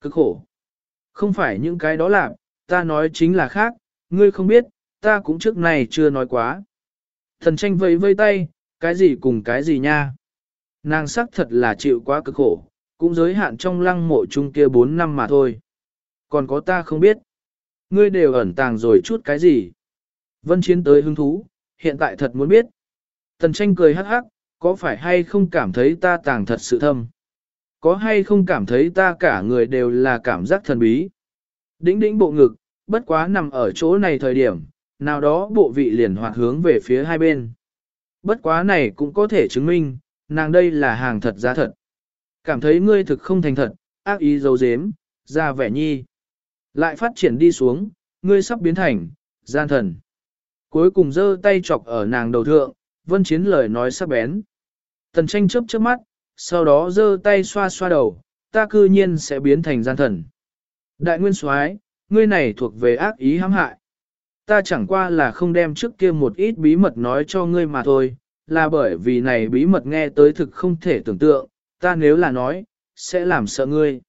Cực khổ. Không phải những cái đó làm, ta nói chính là khác, ngươi không biết, ta cũng trước này chưa nói quá. Thần tranh vẫy vây tay, cái gì cùng cái gì nha. Nàng sắc thật là chịu quá cực khổ, cũng giới hạn trong lăng mộ chung kia 4 năm mà thôi. Còn có ta không biết. Ngươi đều ẩn tàng rồi chút cái gì. Vân Chiến tới hứng thú, hiện tại thật muốn biết. Tần tranh cười hắc hắc, có phải hay không cảm thấy ta tàng thật sự thâm? Có hay không cảm thấy ta cả người đều là cảm giác thần bí? Đĩnh đĩnh bộ ngực, bất quá nằm ở chỗ này thời điểm, nào đó bộ vị liền hoạt hướng về phía hai bên. Bất quá này cũng có thể chứng minh, nàng đây là hàng thật giá thật. Cảm thấy ngươi thực không thành thật, ác ý dấu dếm, ra vẻ nhi. Lại phát triển đi xuống, ngươi sắp biến thành, gian thần. Cuối cùng giơ tay chọc ở nàng đầu thượng, vân chiến lời nói sắc bén. Tần tranh chớp chớp mắt, sau đó giơ tay xoa xoa đầu, ta cư nhiên sẽ biến thành gian thần. Đại nguyên soái, ngươi này thuộc về ác ý hãm hại. Ta chẳng qua là không đem trước kia một ít bí mật nói cho ngươi mà thôi, là bởi vì này bí mật nghe tới thực không thể tưởng tượng, ta nếu là nói, sẽ làm sợ ngươi.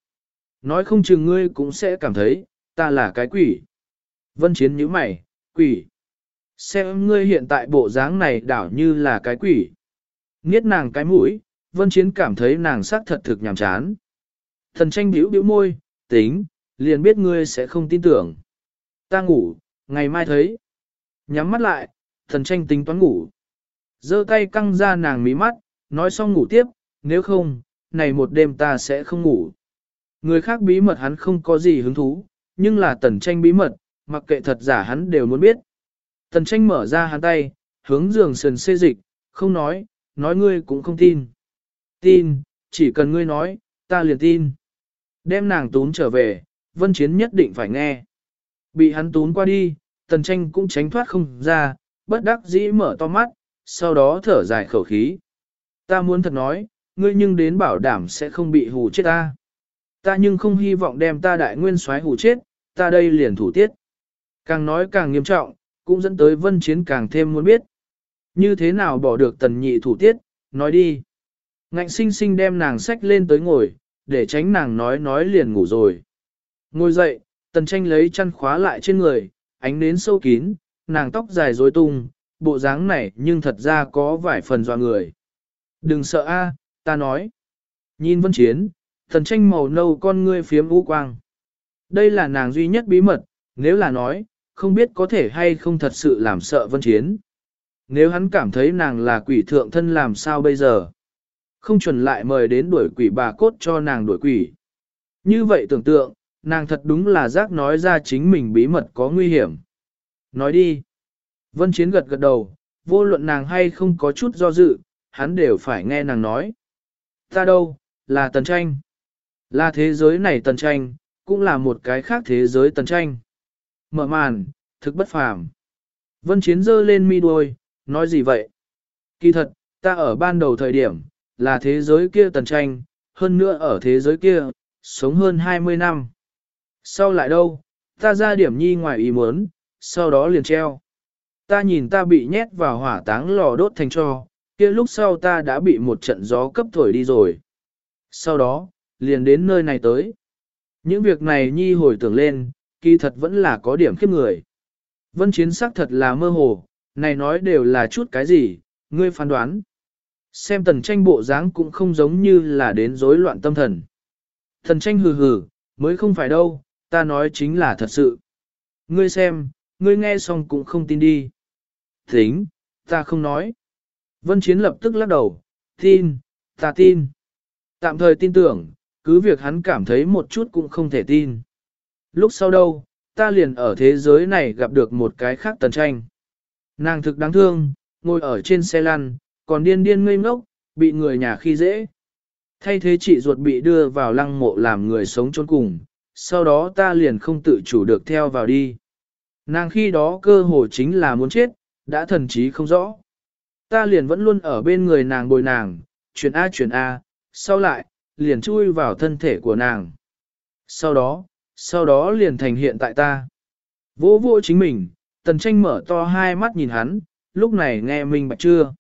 Nói không chừng ngươi cũng sẽ cảm thấy, ta là cái quỷ. Vân Chiến nhíu mày, quỷ. Xem ngươi hiện tại bộ dáng này đảo như là cái quỷ. Nghiết nàng cái mũi, Vân Chiến cảm thấy nàng sắc thật thực nhàm chán. Thần tranh biểu biểu môi, tính, liền biết ngươi sẽ không tin tưởng. Ta ngủ, ngày mai thấy. Nhắm mắt lại, thần tranh tính toán ngủ. giơ tay căng ra nàng mí mắt, nói xong ngủ tiếp, nếu không, này một đêm ta sẽ không ngủ. Người khác bí mật hắn không có gì hứng thú, nhưng là tần tranh bí mật, mặc kệ thật giả hắn đều muốn biết. Tần tranh mở ra hắn tay, hướng giường sườn xê dịch, không nói, nói ngươi cũng không tin. Tin, chỉ cần ngươi nói, ta liền tin. Đem nàng tún trở về, vân chiến nhất định phải nghe. Bị hắn tún qua đi, tần tranh cũng tránh thoát không ra, bất đắc dĩ mở to mắt, sau đó thở dài khẩu khí. Ta muốn thật nói, ngươi nhưng đến bảo đảm sẽ không bị hù chết ta. Ta nhưng không hy vọng đem ta đại nguyên soái hù chết, ta đây liền thủ tiết. Càng nói càng nghiêm trọng, cũng dẫn tới vân chiến càng thêm muốn biết. Như thế nào bỏ được tần nhị thủ tiết, nói đi. Ngạnh sinh sinh đem nàng sách lên tới ngồi, để tránh nàng nói nói liền ngủ rồi. Ngồi dậy, tần tranh lấy chăn khóa lại trên người, ánh nến sâu kín, nàng tóc dài rối tung, bộ dáng này nhưng thật ra có vài phần doa người. Đừng sợ a, ta nói. Nhìn vân chiến, tần tranh màu nâu con ngươi phiếm u quang. Đây là nàng duy nhất bí mật, nếu là nói, không biết có thể hay không thật sự làm sợ vân chiến. Nếu hắn cảm thấy nàng là quỷ thượng thân làm sao bây giờ? Không chuẩn lại mời đến đuổi quỷ bà cốt cho nàng đuổi quỷ. Như vậy tưởng tượng, nàng thật đúng là giác nói ra chính mình bí mật có nguy hiểm. Nói đi. Vân Chiến gật gật đầu, vô luận nàng hay không có chút do dự, hắn đều phải nghe nàng nói. Ta đâu, là tần tranh. Là thế giới này tần tranh, cũng là một cái khác thế giới tần tranh. Mở màn, thực bất phàm. Vân Chiến giơ lên mi đuôi, nói gì vậy? Kỳ thật, ta ở ban đầu thời điểm, là thế giới kia tần tranh, hơn nữa ở thế giới kia, sống hơn 20 năm. Sau lại đâu, ta ra điểm nhi ngoài ý muốn, sau đó liền treo. Ta nhìn ta bị nhét vào hỏa táng lò đốt thành cho, kia lúc sau ta đã bị một trận gió cấp thổi đi rồi. Sau đó, liền đến nơi này tới. Những việc này nhi hồi tưởng lên, kỳ thật vẫn là có điểm khiếp người. Vân chiến sắc thật là mơ hồ, này nói đều là chút cái gì, ngươi phán đoán. Xem tần tranh bộ dáng cũng không giống như là đến rối loạn tâm thần. Thần tranh hừ hừ, mới không phải đâu, ta nói chính là thật sự. Ngươi xem, ngươi nghe xong cũng không tin đi. Tính, ta không nói. Vân Chiến lập tức lắc đầu, tin, ta tin. Tạm thời tin tưởng, cứ việc hắn cảm thấy một chút cũng không thể tin. Lúc sau đâu, ta liền ở thế giới này gặp được một cái khác tần tranh. Nàng thực đáng thương, ngồi ở trên xe lăn, còn điên điên ngây ngốc, bị người nhà khi dễ. Thay thế chị ruột bị đưa vào lăng mộ làm người sống trốn cùng, sau đó ta liền không tự chủ được theo vào đi. Nàng khi đó cơ hồ chính là muốn chết, đã thần trí không rõ. Ta liền vẫn luôn ở bên người nàng bồi nàng, chuyển A chuyển A, sau lại, liền chui vào thân thể của nàng. Sau đó, sau đó liền thành hiện tại ta. Vô vô chính mình, tần tranh mở to hai mắt nhìn hắn, lúc này nghe mình bạch chưa.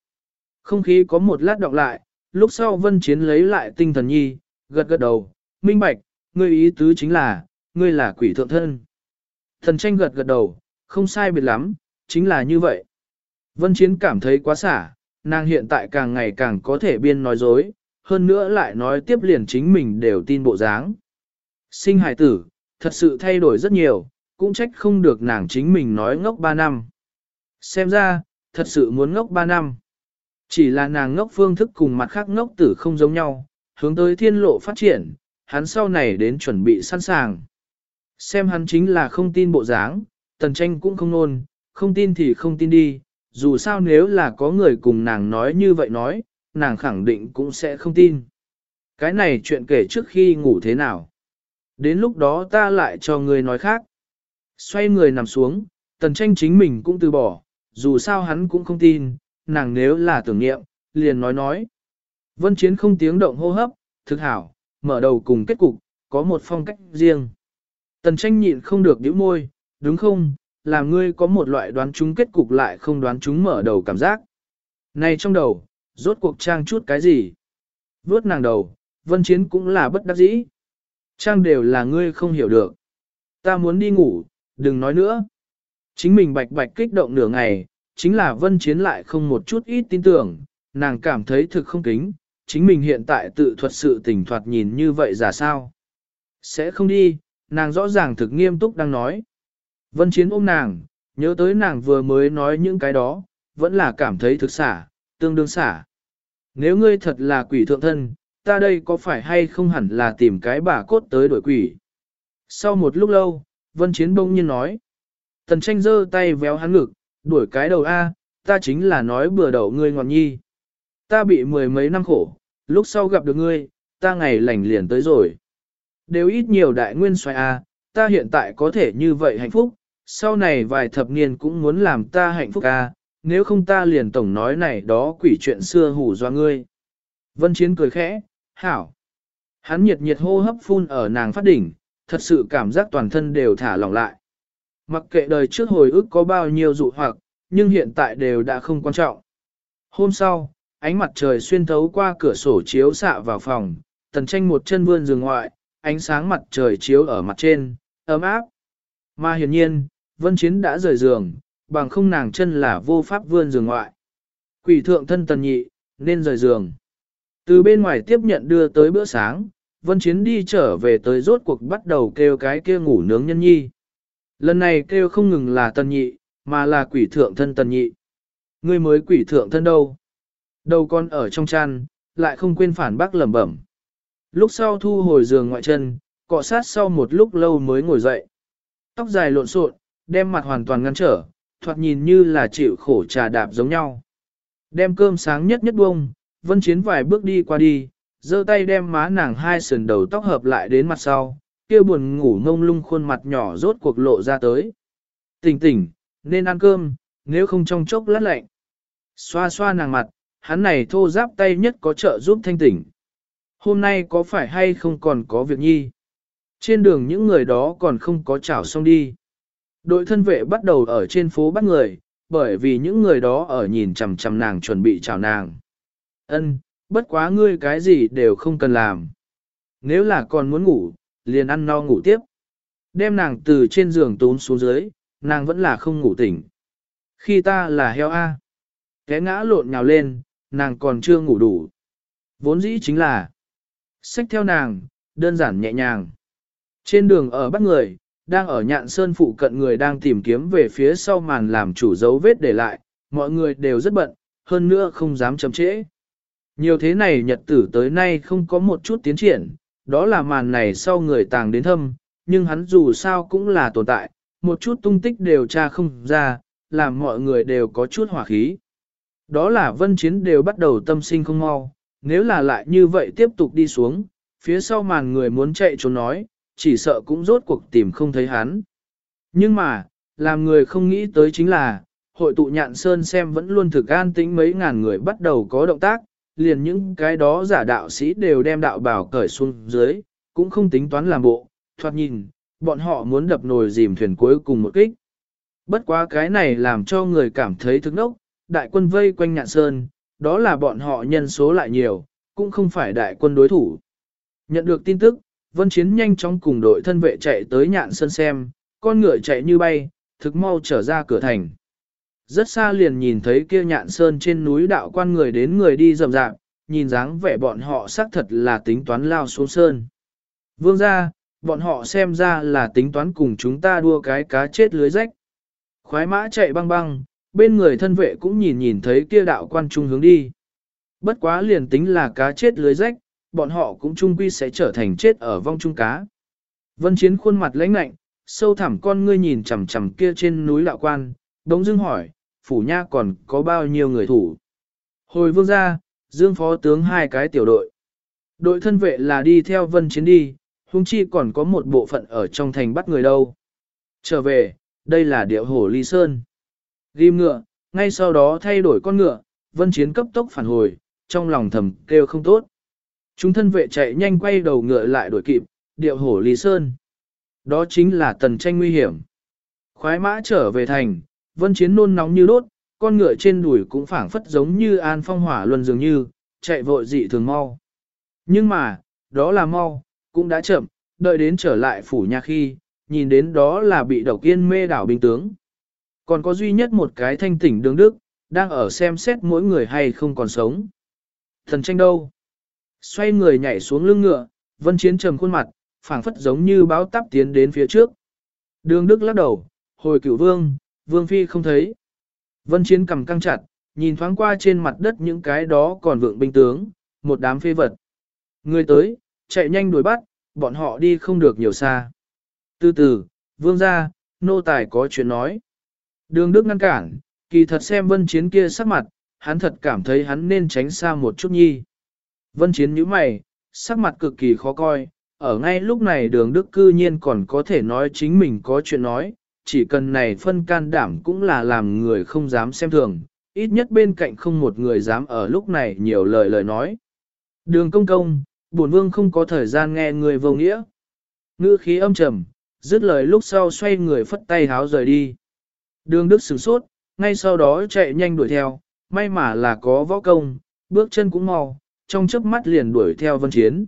Không khí có một lát đọc lại, lúc sau vân chiến lấy lại tinh thần nhi, gật gật đầu, minh bạch, ngươi ý tứ chính là, ngươi là quỷ thượng thân. Thần tranh gật gật đầu, không sai biệt lắm, chính là như vậy. Vân Chiến cảm thấy quá xả, nàng hiện tại càng ngày càng có thể biên nói dối, hơn nữa lại nói tiếp liền chính mình đều tin bộ dáng. Sinh hải tử, thật sự thay đổi rất nhiều, cũng trách không được nàng chính mình nói ngốc 3 năm. Xem ra, thật sự muốn ngốc 3 năm. Chỉ là nàng ngốc phương thức cùng mặt khác ngốc tử không giống nhau, hướng tới thiên lộ phát triển, hắn sau này đến chuẩn bị sẵn sàng. Xem hắn chính là không tin bộ dáng, tần tranh cũng không nôn, không tin thì không tin đi, dù sao nếu là có người cùng nàng nói như vậy nói, nàng khẳng định cũng sẽ không tin. Cái này chuyện kể trước khi ngủ thế nào. Đến lúc đó ta lại cho người nói khác. Xoay người nằm xuống, tần tranh chính mình cũng từ bỏ, dù sao hắn cũng không tin, nàng nếu là tưởng nghiệm, liền nói nói. Vân Chiến không tiếng động hô hấp, thực hảo, mở đầu cùng kết cục, có một phong cách riêng. Tần tranh nhịn không được nhíu môi, đúng không, làm ngươi có một loại đoán chúng kết cục lại không đoán chúng mở đầu cảm giác. Này trong đầu, rốt cuộc trang chút cái gì? Vốt nàng đầu, vân chiến cũng là bất đắc dĩ. Trang đều là ngươi không hiểu được. Ta muốn đi ngủ, đừng nói nữa. Chính mình bạch bạch kích động nửa ngày, chính là vân chiến lại không một chút ít tin tưởng, nàng cảm thấy thực không kính, chính mình hiện tại tự thuật sự tình thoạt nhìn như vậy giả sao. Sẽ không đi, nàng rõ ràng thực nghiêm túc đang nói. Vân Chiến ôm nàng, nhớ tới nàng vừa mới nói những cái đó, vẫn là cảm thấy thực xả, tương đương xả. Nếu ngươi thật là quỷ thượng thân, ta đây có phải hay không hẳn là tìm cái bà cốt tới đổi quỷ. Sau một lúc lâu, Vân Chiến bỗng nhiên nói. Tần tranh giơ tay véo hắn ngực, đuổi cái đầu A, ta chính là nói bừa đầu ngươi ngọn nhi. Ta bị mười mấy năm khổ, lúc sau gặp được ngươi, ta ngày lành liền tới rồi. Đều ít nhiều đại nguyên xoay A, ta hiện tại có thể như vậy hạnh phúc, sau này vài thập niên cũng muốn làm ta hạnh phúc A, nếu không ta liền tổng nói này đó quỷ chuyện xưa hủ do ngươi. Vân Chiến cười khẽ, hảo. Hắn nhiệt nhiệt hô hấp phun ở nàng phát đỉnh, thật sự cảm giác toàn thân đều thả lỏng lại. Mặc kệ đời trước hồi ức có bao nhiêu dụ hoặc, nhưng hiện tại đều đã không quan trọng. Hôm sau, ánh mặt trời xuyên thấu qua cửa sổ chiếu xạ vào phòng, tần tranh một chân vươn giường ngoại, ánh sáng mặt trời chiếu ở mặt trên, ấm áp. Mà hiển nhiên, vân chiến đã rời giường, bằng không nàng chân là vô pháp vươn giường ngoại. Quỷ thượng thân tần nhị, nên rời giường. Từ bên ngoài tiếp nhận đưa tới bữa sáng, vân chiến đi trở về tới rốt cuộc bắt đầu kêu cái kia ngủ nướng nhân nhi. Lần này kêu không ngừng là tần nhị, mà là quỷ thượng thân tần nhị. Ngươi mới quỷ thượng thân đâu? Đầu con ở trong chăn, lại không quên phản bác lẩm bẩm. Lúc sau thu hồi giường ngoại chân, cọ sát sau một lúc lâu mới ngồi dậy. Tóc dài lộn xộn, đem mặt hoàn toàn ngăn trở, thoạt nhìn như là chịu khổ trà đạp giống nhau. Đem cơm sáng nhất nhất buông, vân chiến vài bước đi qua đi, giơ tay đem má nàng hai sườn đầu tóc hợp lại đến mặt sau, kia buồn ngủ ngông lung khuôn mặt nhỏ rốt cuộc lộ ra tới. Tỉnh tỉnh, nên ăn cơm, nếu không trong chốc lát lạnh. Xoa xoa nàng mặt, hắn này thô giáp tay nhất có trợ giúp thanh tỉnh. Hôm nay có phải hay không còn có việc nhi? Trên đường những người đó còn không có chảo xong đi. Đội thân vệ bắt đầu ở trên phố bắt người, bởi vì những người đó ở nhìn chằm chằm nàng chuẩn bị chào nàng. Ân, bất quá ngươi cái gì đều không cần làm. Nếu là còn muốn ngủ, liền ăn no ngủ tiếp. Đem nàng từ trên giường tốn xuống dưới, nàng vẫn là không ngủ tỉnh. Khi ta là heo A. Té ngã lộn nhào lên, nàng còn chưa ngủ đủ. Vốn dĩ chính là Xách theo nàng, đơn giản nhẹ nhàng. Trên đường ở bắt người, đang ở nhạn sơn phụ cận người đang tìm kiếm về phía sau màn làm chủ dấu vết để lại, mọi người đều rất bận, hơn nữa không dám chậm trễ. Nhiều thế này nhật tử tới nay không có một chút tiến triển, đó là màn này sau người tàng đến thâm, nhưng hắn dù sao cũng là tồn tại, một chút tung tích đều tra không ra, làm mọi người đều có chút hỏa khí. Đó là vân chiến đều bắt đầu tâm sinh không mau, nếu là lại như vậy tiếp tục đi xuống, phía sau màn người muốn chạy trốn nói, chỉ sợ cũng rốt cuộc tìm không thấy hắn. Nhưng mà, làm người không nghĩ tới chính là, hội tụ nhạn sơn xem vẫn luôn thực an tĩnh mấy ngàn người bắt đầu có động tác, liền những cái đó giả đạo sĩ đều đem đạo bảo cởi xuống dưới, cũng không tính toán làm bộ, thoạt nhìn, bọn họ muốn đập nồi dìm thuyền cuối cùng một kích. Bất quá cái này làm cho người cảm thấy thức nốc, đại quân vây quanh nhạn sơn, đó là bọn họ nhân số lại nhiều, cũng không phải đại quân đối thủ. Nhận được tin tức, Vân Chiến nhanh chóng cùng đội thân vệ chạy tới nhạn sơn xem, con ngựa chạy như bay, thực mau trở ra cửa thành. Rất xa liền nhìn thấy kia nhạn sơn trên núi đạo quan người đến người đi rầm rạp, nhìn dáng vẻ bọn họ xác thật là tính toán lao xuống sơn. Vương ra, bọn họ xem ra là tính toán cùng chúng ta đua cái cá chết lưới rách. khói mã chạy băng băng, bên người thân vệ cũng nhìn nhìn thấy kia đạo quan trung hướng đi. Bất quá liền tính là cá chết lưới rách, bọn họ cũng trung quy sẽ trở thành chết ở vong trung cá. Vân Chiến khuôn mặt lãnh lạnh, sâu thẳm con ngươi nhìn chằm chằm kia trên núi đạo quan, đống dưng hỏi, phủ nha còn có bao nhiêu người thủ. Hồi vương ra, dương phó tướng hai cái tiểu đội. Đội thân vệ là đi theo vân chiến đi, huống chi còn có một bộ phận ở trong thành bắt người đâu. Trở về, đây là điệu hổ ly sơn. Ghim ngựa, ngay sau đó thay đổi con ngựa, vân chiến cấp tốc phản hồi, trong lòng thầm kêu không tốt. Chúng thân vệ chạy nhanh quay đầu ngựa lại đuổi kịp, điệu hổ ly sơn. Đó chính là tần tranh nguy hiểm. Khoái mã trở về thành, vân chiến nôn nóng như đốt, con ngựa trên đùi cũng phảng phất giống như an phong hỏa luân dường như, chạy vội dị thường mau. Nhưng mà, đó là mau, cũng đã chậm, đợi đến trở lại phủ nhà khi, nhìn đến đó là bị độc yên mê đảo binh tướng. Còn có duy nhất một cái thanh tỉnh đường đức, đang ở xem xét mỗi người hay không còn sống. Thần tranh đâu? Xoay người nhảy xuống lưng ngựa, vân chiến trầm khuôn mặt, phảng phất giống như báo tắp tiến đến phía trước. Đường đức lắc đầu, hồi cửu vương, vương phi không thấy. Vân chiến cầm căng chặt, nhìn thoáng qua trên mặt đất những cái đó còn vượng binh tướng, một đám phê vật. Người tới, chạy nhanh đuổi bắt, bọn họ đi không được nhiều xa. Từ từ, vương ra, nô tài có chuyện nói. Đường Đức ngăn cản, kỳ thật xem vân chiến kia sắc mặt, hắn thật cảm thấy hắn nên tránh xa một chút nhi. Vân chiến nhíu mày, sắc mặt cực kỳ khó coi, ở ngay lúc này đường Đức cư nhiên còn có thể nói chính mình có chuyện nói, chỉ cần này phân can đảm cũng là làm người không dám xem thường, ít nhất bên cạnh không một người dám ở lúc này nhiều lời lời nói. Đường công công, bổn vương không có thời gian nghe người vô nghĩa. Ngữ khí âm trầm, dứt lời lúc sau xoay người phất tay háo rời đi. Đường Đức sửng sốt, ngay sau đó chạy nhanh đuổi theo, may mà là có võ công, bước chân cũng mau, trong chớp mắt liền đuổi theo vân chiến.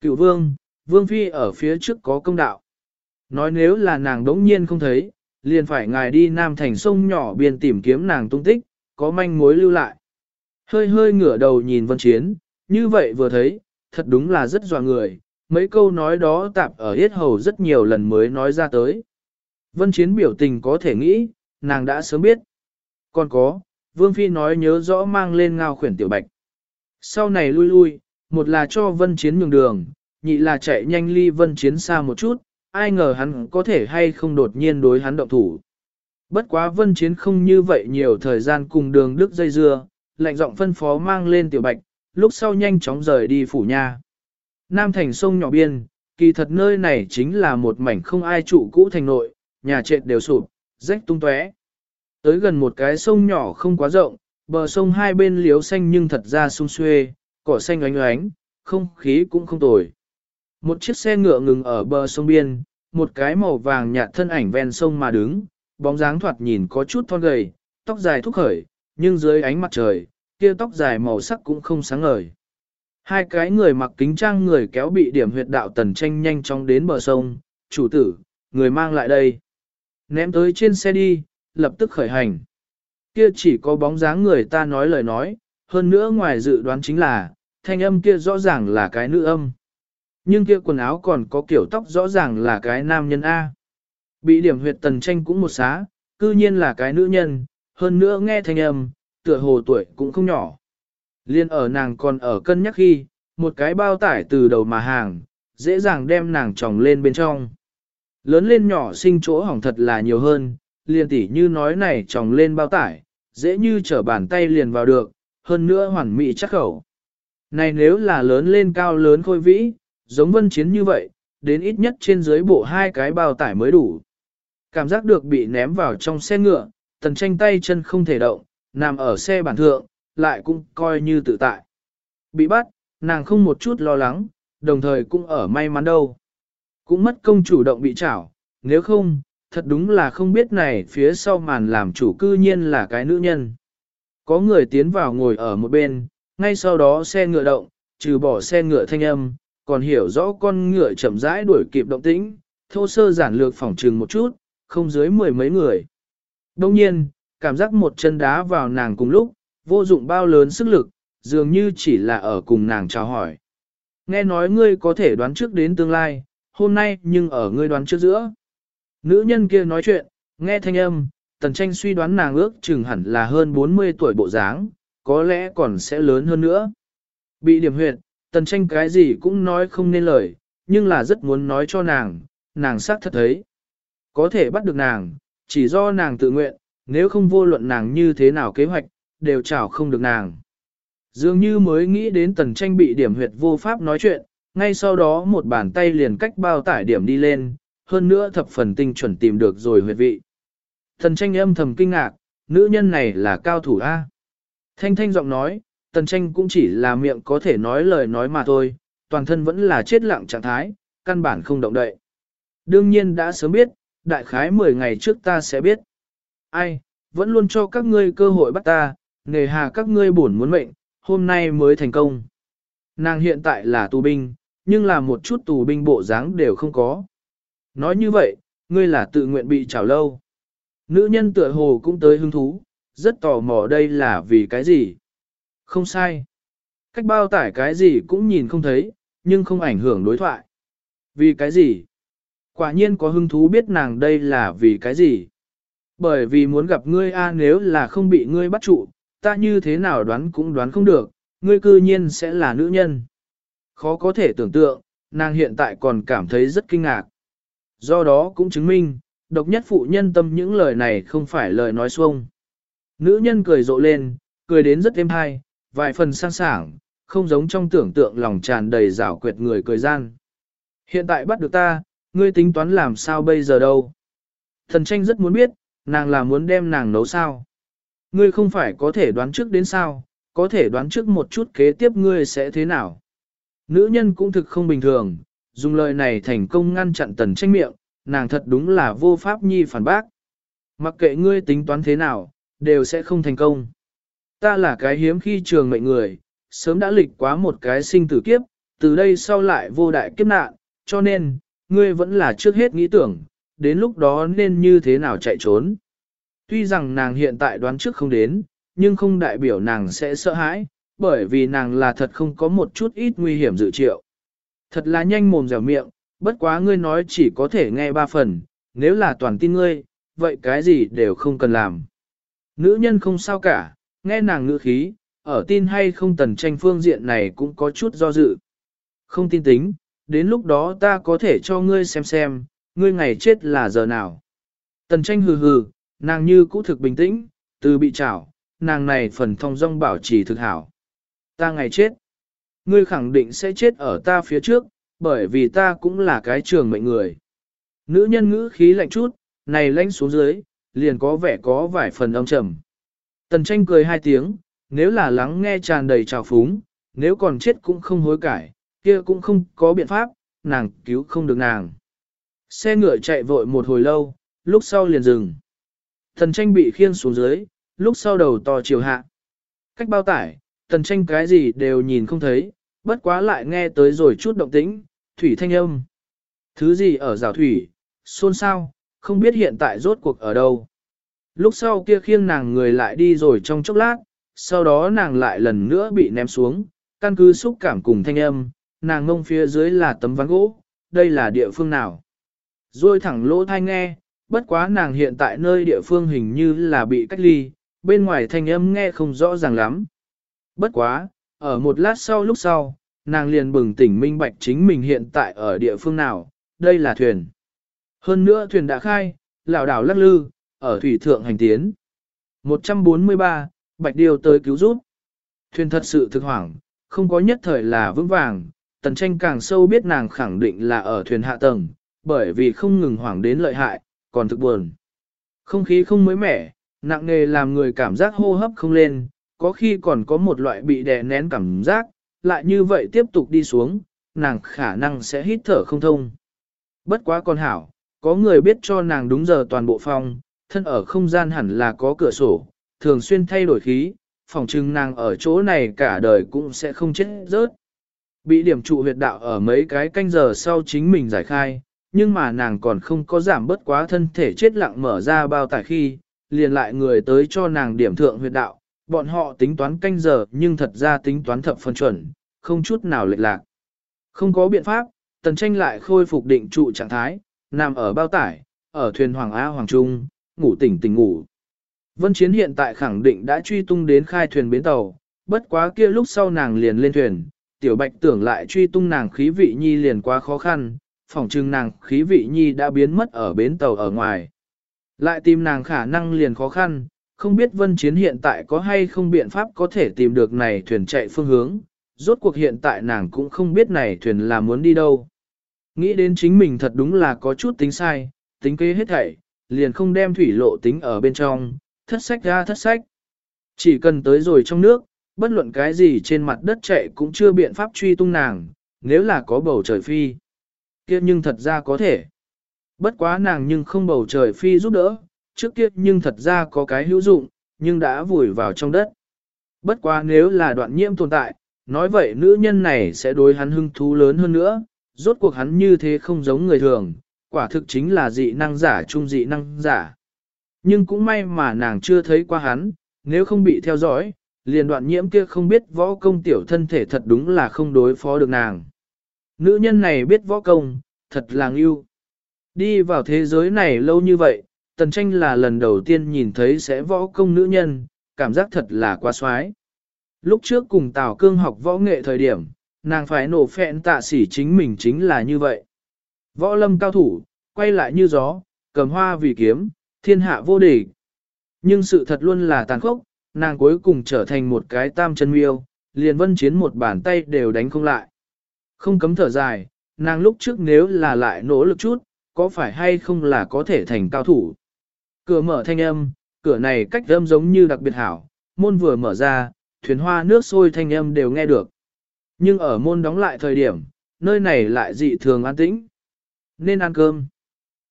Cựu vương, vương phi ở phía trước có công đạo. Nói nếu là nàng đống nhiên không thấy, liền phải ngài đi nam thành sông nhỏ biên tìm kiếm nàng tung tích, có manh mối lưu lại. Hơi hơi ngửa đầu nhìn vân chiến, như vậy vừa thấy, thật đúng là rất dọa người, mấy câu nói đó tạp ở hết hầu rất nhiều lần mới nói ra tới. Vân chiến biểu tình có thể nghĩ, nàng đã sớm biết. Còn có, Vương Phi nói nhớ rõ mang lên ngao khuyển tiểu bạch. Sau này lui lui, một là cho vân chiến nhường đường, nhị là chạy nhanh ly vân chiến xa một chút, ai ngờ hắn có thể hay không đột nhiên đối hắn động thủ. Bất quá vân chiến không như vậy nhiều thời gian cùng đường đức dây dưa, lạnh giọng phân phó mang lên tiểu bạch, lúc sau nhanh chóng rời đi phủ nha. Nam thành sông nhỏ biên, kỳ thật nơi này chính là một mảnh không ai trụ cũ thành nội, nhà trệt đều sụp, rách tung tóe. Tới gần một cái sông nhỏ không quá rộng, bờ sông hai bên liếu xanh nhưng thật ra sung xuê, cỏ xanh oánh oánh, không khí cũng không tồi. Một chiếc xe ngựa ngừng ở bờ sông biên, một cái màu vàng nhạt thân ảnh ven sông mà đứng, bóng dáng thoạt nhìn có chút thon gầy, tóc dài thúc khởi, nhưng dưới ánh mặt trời, kia tóc dài màu sắc cũng không sáng ngời. Hai cái người mặc kính trang người kéo bị điểm huyệt đạo tần tranh nhanh chóng đến bờ sông, chủ tử, người mang lại đây. Ném tới trên xe đi, lập tức khởi hành. Kia chỉ có bóng dáng người ta nói lời nói, hơn nữa ngoài dự đoán chính là, thanh âm kia rõ ràng là cái nữ âm. Nhưng kia quần áo còn có kiểu tóc rõ ràng là cái nam nhân A. Bị điểm huyệt tần tranh cũng một xá, cư nhiên là cái nữ nhân, hơn nữa nghe thanh âm, tựa hồ tuổi cũng không nhỏ. Liên ở nàng còn ở cân nhắc khi, một cái bao tải từ đầu mà hàng, dễ dàng đem nàng tròng lên bên trong. Lớn lên nhỏ sinh chỗ hỏng thật là nhiều hơn, liền tỉ như nói này tròng lên bao tải, dễ như trở bàn tay liền vào được, hơn nữa hoàn mỹ chắc khẩu. Này nếu là lớn lên cao lớn khôi vĩ, giống vân chiến như vậy, đến ít nhất trên dưới bộ hai cái bao tải mới đủ. Cảm giác được bị ném vào trong xe ngựa, tần tranh tay chân không thể động, nằm ở xe bản thượng, lại cũng coi như tự tại. Bị bắt, nàng không một chút lo lắng, đồng thời cũng ở may mắn đâu. Cũng mất công chủ động bị chảo, nếu không, thật đúng là không biết này phía sau màn làm chủ cư nhiên là cái nữ nhân. Có người tiến vào ngồi ở một bên, ngay sau đó xe ngựa động, trừ bỏ xe ngựa thanh âm, còn hiểu rõ con ngựa chậm rãi đuổi kịp động tĩnh, thô sơ giản lược phỏng trừng một chút, không dưới mười mấy người. Đông nhiên, cảm giác một chân đá vào nàng cùng lúc, vô dụng bao lớn sức lực, dường như chỉ là ở cùng nàng chào hỏi. Nghe nói ngươi có thể đoán trước đến tương lai, hôm nay nhưng ở ngươi đoán trước giữa. Nữ nhân kia nói chuyện, nghe thanh âm, tần tranh suy đoán nàng ước chừng hẳn là hơn 40 tuổi bộ dáng, có lẽ còn sẽ lớn hơn nữa. Bị điểm huyệt, tần tranh cái gì cũng nói không nên lời, nhưng là rất muốn nói cho nàng, nàng xác thật thấy. Có thể bắt được nàng, chỉ do nàng tự nguyện, nếu không vô luận nàng như thế nào kế hoạch, đều chảo không được nàng. Dường như mới nghĩ đến tần tranh bị điểm huyệt vô pháp nói chuyện, ngay sau đó một bàn tay liền cách bao tải điểm đi lên, hơn nữa thập phần tinh chuẩn tìm được rồi huyệt vị. Tần tranh âm thầm kinh ngạc, nữ nhân này là cao thủ A. Thanh thanh giọng nói, tần tranh cũng chỉ là miệng có thể nói lời nói mà thôi, toàn thân vẫn là chết lặng trạng thái, căn bản không động đậy. Đương nhiên đã sớm biết, đại khái 10 ngày trước ta sẽ biết. Ai, vẫn luôn cho các ngươi cơ hội bắt ta, nghề hà các ngươi buồn muốn mệnh, hôm nay mới thành công. Nàng hiện tại là tù binh, nhưng là một chút tù binh bộ dáng đều không có. Nói như vậy, ngươi là tự nguyện bị trảo lâu. Nữ nhân tựa hồ cũng tới hứng thú, rất tò mò đây là vì cái gì. Không sai. Cách bao tải cái gì cũng nhìn không thấy, nhưng không ảnh hưởng đối thoại. Vì cái gì? Quả nhiên có hứng thú biết nàng đây là vì cái gì. Bởi vì muốn gặp ngươi a nếu là không bị ngươi bắt trụ, ta như thế nào đoán cũng đoán không được, ngươi cư nhiên sẽ là nữ nhân. Khó có thể tưởng tượng, nàng hiện tại còn cảm thấy rất kinh ngạc. Do đó cũng chứng minh, độc nhất phụ nhân tâm những lời này không phải lời nói xuông. Nữ nhân cười rộ lên, cười đến rất êm hay, vài phần sang sảng, không giống trong tưởng tượng lòng tràn đầy rảo quyệt người cười gian. Hiện tại bắt được ta, ngươi tính toán làm sao bây giờ đâu. Thần tranh rất muốn biết, nàng là muốn đem nàng nấu sao. Ngươi không phải có thể đoán trước đến sao, có thể đoán trước một chút kế tiếp ngươi sẽ thế nào. Nữ nhân cũng thực không bình thường, dùng lời này thành công ngăn chặn tần tranh miệng, nàng thật đúng là vô pháp nhi phản bác. Mặc kệ ngươi tính toán thế nào, đều sẽ không thành công. Ta là cái hiếm khi trường mệnh người, sớm đã lịch quá một cái sinh tử kiếp, từ đây sau lại vô đại kiếp nạn, cho nên, ngươi vẫn là trước hết nghĩ tưởng, đến lúc đó nên như thế nào chạy trốn. Tuy rằng nàng hiện tại đoán trước không đến, nhưng không đại biểu nàng sẽ sợ hãi, bởi vì nàng là thật không có một chút ít nguy hiểm dự triệu. Thật là nhanh mồm dẻo miệng, bất quá ngươi nói chỉ có thể nghe ba phần, nếu là toàn tin ngươi, vậy cái gì đều không cần làm. Nữ nhân không sao cả, nghe nàng ngữ khí, ở tin hay không tần tranh phương diện này cũng có chút do dự. Không tin tính, đến lúc đó ta có thể cho ngươi xem xem, ngươi ngày chết là giờ nào. Tần tranh hừ hừ, nàng như cũ thực bình tĩnh, từ bị chảo, nàng này phần thông dong bảo trì thực hảo. Ta ngày chết, ngươi khẳng định sẽ chết ở ta phía trước, bởi vì ta cũng là cái trường mệnh người. Nữ nhân ngữ khí lạnh chút, này lãnh xuống dưới, liền có vẻ có vài phần âm trầm. Tần tranh cười hai tiếng, nếu là lắng nghe tràn đầy trào phúng, nếu còn chết cũng không hối cải, kia cũng không có biện pháp, nàng cứu không được nàng. Xe ngựa chạy vội một hồi lâu, lúc sau liền dừng. Tần tranh bị khiêng xuống dưới, lúc sau đầu to chiều hạ. Cách bao tải, tần tranh cái gì đều nhìn không thấy, bất quá lại nghe tới rồi chút động tĩnh, thủy thanh âm. Thứ gì ở rào thủy, xôn xao, không biết hiện tại rốt cuộc ở đâu. Lúc sau kia khiêng nàng người lại đi rồi trong chốc lát, sau đó nàng lại lần nữa bị ném xuống, căn cứ xúc cảm cùng thanh âm, nàng ngông phía dưới là tấm ván gỗ, đây là địa phương nào. Rồi thẳng lỗ thai nghe, bất quá nàng hiện tại nơi địa phương hình như là bị cách ly, bên ngoài thanh âm nghe không rõ ràng lắm. Bất quá, ở một lát sau lúc sau, nàng liền bừng tỉnh minh bạch chính mình hiện tại ở địa phương nào, đây là thuyền. Hơn nữa thuyền đã khai, lão đảo lắc lư, ở thủy thượng hành tiến. 143, Bạch Điêu tới cứu giúp. Thuyền thật sự thực hoảng, không có nhất thời là vững vàng, tần tranh càng sâu biết nàng khẳng định là ở thuyền hạ tầng, bởi vì không ngừng hoảng đến lợi hại, còn thực buồn. Không khí không mới mẻ, nặng nề làm người cảm giác hô hấp không lên, có khi còn có một loại bị đè nén cảm giác, lại như vậy tiếp tục đi xuống, nàng khả năng sẽ hít thở không thông. Bất quá con hảo, có người biết cho nàng đúng giờ toàn bộ phòng, thân ở không gian hẳn là có cửa sổ, thường xuyên thay đổi khí, phòng trưng nàng ở chỗ này cả đời cũng sẽ không chết rớt. Bị điểm trụ huyệt đạo ở mấy cái canh giờ sau chính mình giải khai, nhưng mà nàng còn không có giảm bớt quá thân thể chết lặng mở ra bao tải khi, liền lại người tới cho nàng điểm thượng huyệt đạo, bọn họ tính toán canh giờ nhưng thật ra tính toán thập phân chuẩn, không chút nào lệch lạc. Không có biện pháp, tần tranh lại khôi phục định trụ trạng thái, nằm ở bao tải, ở thuyền Hoàng A Hoàng Trung, ngủ tỉnh tỉnh ngủ. Vân Chiến hiện tại khẳng định đã truy tung đến khai thuyền bến tàu, bất quá kia lúc sau nàng liền lên thuyền, tiểu bạch tưởng lại truy tung nàng khí vị nhi liền quá khó khăn, phỏng chừng nàng khí vị nhi đã biến mất ở bến tàu ở ngoài. Lại tìm nàng khả năng liền khó khăn, không biết vân chiến hiện tại có hay không biện pháp có thể tìm được này thuyền chạy phương hướng, rốt cuộc hiện tại nàng cũng không biết này thuyền là muốn đi đâu. Nghĩ đến chính mình thật đúng là có chút tính sai, tính kế hết thảy, liền không đem thủy lộ tính ở bên trong, thất sách ra thất sách. Chỉ cần tới rồi trong nước, bất luận cái gì trên mặt đất chạy cũng chưa biện pháp truy tung nàng, nếu là có bầu trời phi. kia nhưng thật ra có thể. Bất quá nàng nhưng không bầu trời phi giúp đỡ, trước kia nhưng thật ra có cái hữu dụng, nhưng đã vùi vào trong đất. Bất quá nếu là đoạn nhiễm tồn tại, nói vậy nữ nhân này sẽ đối hắn hưng thú lớn hơn nữa, rốt cuộc hắn như thế không giống người thường, quả thực chính là dị năng giả trung dị năng giả. Nhưng cũng may mà nàng chưa thấy qua hắn, nếu không bị theo dõi, liền đoạn nhiễm kia không biết võ công tiểu thân thể thật đúng là không đối phó được nàng. Nữ nhân này biết võ công, thật là ưu. Đi vào thế giới này lâu như vậy, tần tranh là lần đầu tiên nhìn thấy sẽ võ công nữ nhân, cảm giác thật là quá xoái. Lúc trước cùng Tào Cương học võ nghệ thời điểm, nàng phải nổ phẹn tạ sỉ chính mình chính là như vậy. Võ lâm cao thủ, quay lại như gió, cầm hoa vì kiếm, thiên hạ vô địch. Nhưng sự thật luôn là tàn khốc, nàng cuối cùng trở thành một cái tam chân miêu, liền vân chiến một bàn tay đều đánh không lại. Không cấm thở dài, nàng lúc trước nếu là lại nỗ lực chút, có phải hay không là có thể thành cao thủ. Cửa mở thanh âm, cửa này cách âm giống như đặc biệt hảo, môn vừa mở ra, thuyền hoa nước sôi thanh âm đều nghe được. Nhưng ở môn đóng lại thời điểm, nơi này lại dị thường an tĩnh. Nên ăn cơm.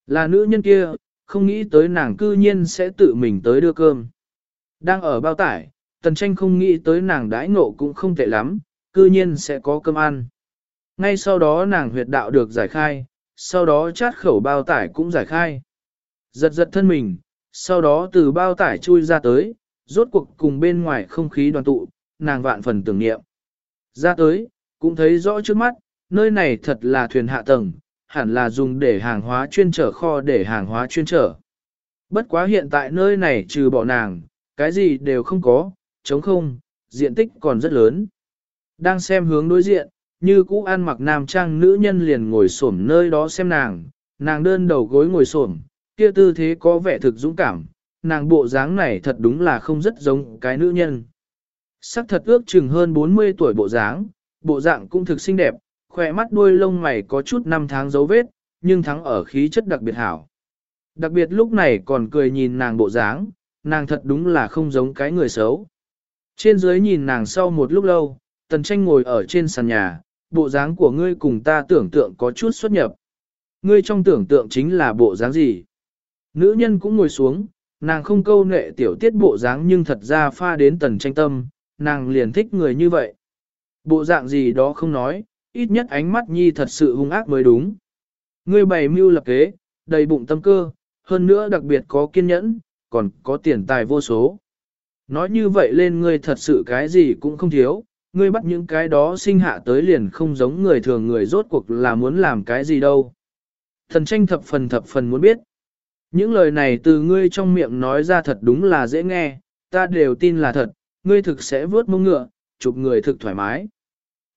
Là nữ nhân kia, không nghĩ tới nàng cư nhiên sẽ tự mình tới đưa cơm. Đang ở bao tải, tần tranh không nghĩ tới nàng đãi ngộ cũng không tệ lắm, cư nhiên sẽ có cơm ăn. Ngay sau đó nàng huyệt đạo được giải khai, sau đó chát khẩu bao tải cũng giải khai. Giật giật thân mình, sau đó từ bao tải chui ra tới, rốt cuộc cùng bên ngoài không khí đoàn tụ, nàng vạn phần tưởng niệm. Ra tới, cũng thấy rõ trước mắt, nơi này thật là thuyền hạ tầng, hẳn là dùng để hàng hóa chuyên trở kho để hàng hóa chuyên trở. Bất quá hiện tại nơi này trừ bỏ nàng, cái gì đều không có, chống không, diện tích còn rất lớn. Đang xem hướng đối diện, như cũ ăn mặc nam trang nữ nhân liền ngồi xổm nơi đó xem nàng, nàng đơn đầu gối ngồi xổm, kia tư thế có vẻ thực dũng cảm, nàng bộ dáng này thật đúng là không rất giống cái nữ nhân. Sắc thật ước chừng hơn 40 tuổi bộ dáng, bộ dạng cũng thực xinh đẹp, khỏe mắt đuôi lông mày có chút năm tháng dấu vết, nhưng thắng ở khí chất đặc biệt hảo. Đặc biệt lúc này còn cười nhìn nàng bộ dáng, nàng thật đúng là không giống cái người xấu. Trên dưới nhìn nàng sau một lúc lâu, tần tranh ngồi ở trên sàn nhà, bộ dáng của ngươi cùng ta tưởng tượng có chút xuất nhập. Ngươi trong tưởng tượng chính là bộ dáng gì? Nữ nhân cũng ngồi xuống, nàng không câu nệ tiểu tiết bộ dáng nhưng thật ra pha đến tần tranh tâm, nàng liền thích người như vậy. Bộ dạng gì đó không nói, ít nhất ánh mắt nhi thật sự hung ác mới đúng. Ngươi bày mưu lập kế, đầy bụng tâm cơ, hơn nữa đặc biệt có kiên nhẫn, còn có tiền tài vô số. Nói như vậy lên ngươi thật sự cái gì cũng không thiếu, ngươi bắt những cái đó sinh hạ tới liền không giống người thường người rốt cuộc là muốn làm cái gì đâu. Thần tranh thập phần thập phần muốn biết. Những lời này từ ngươi trong miệng nói ra thật đúng là dễ nghe, ta đều tin là thật, ngươi thực sẽ vớt mông ngựa, chụp người thực thoải mái.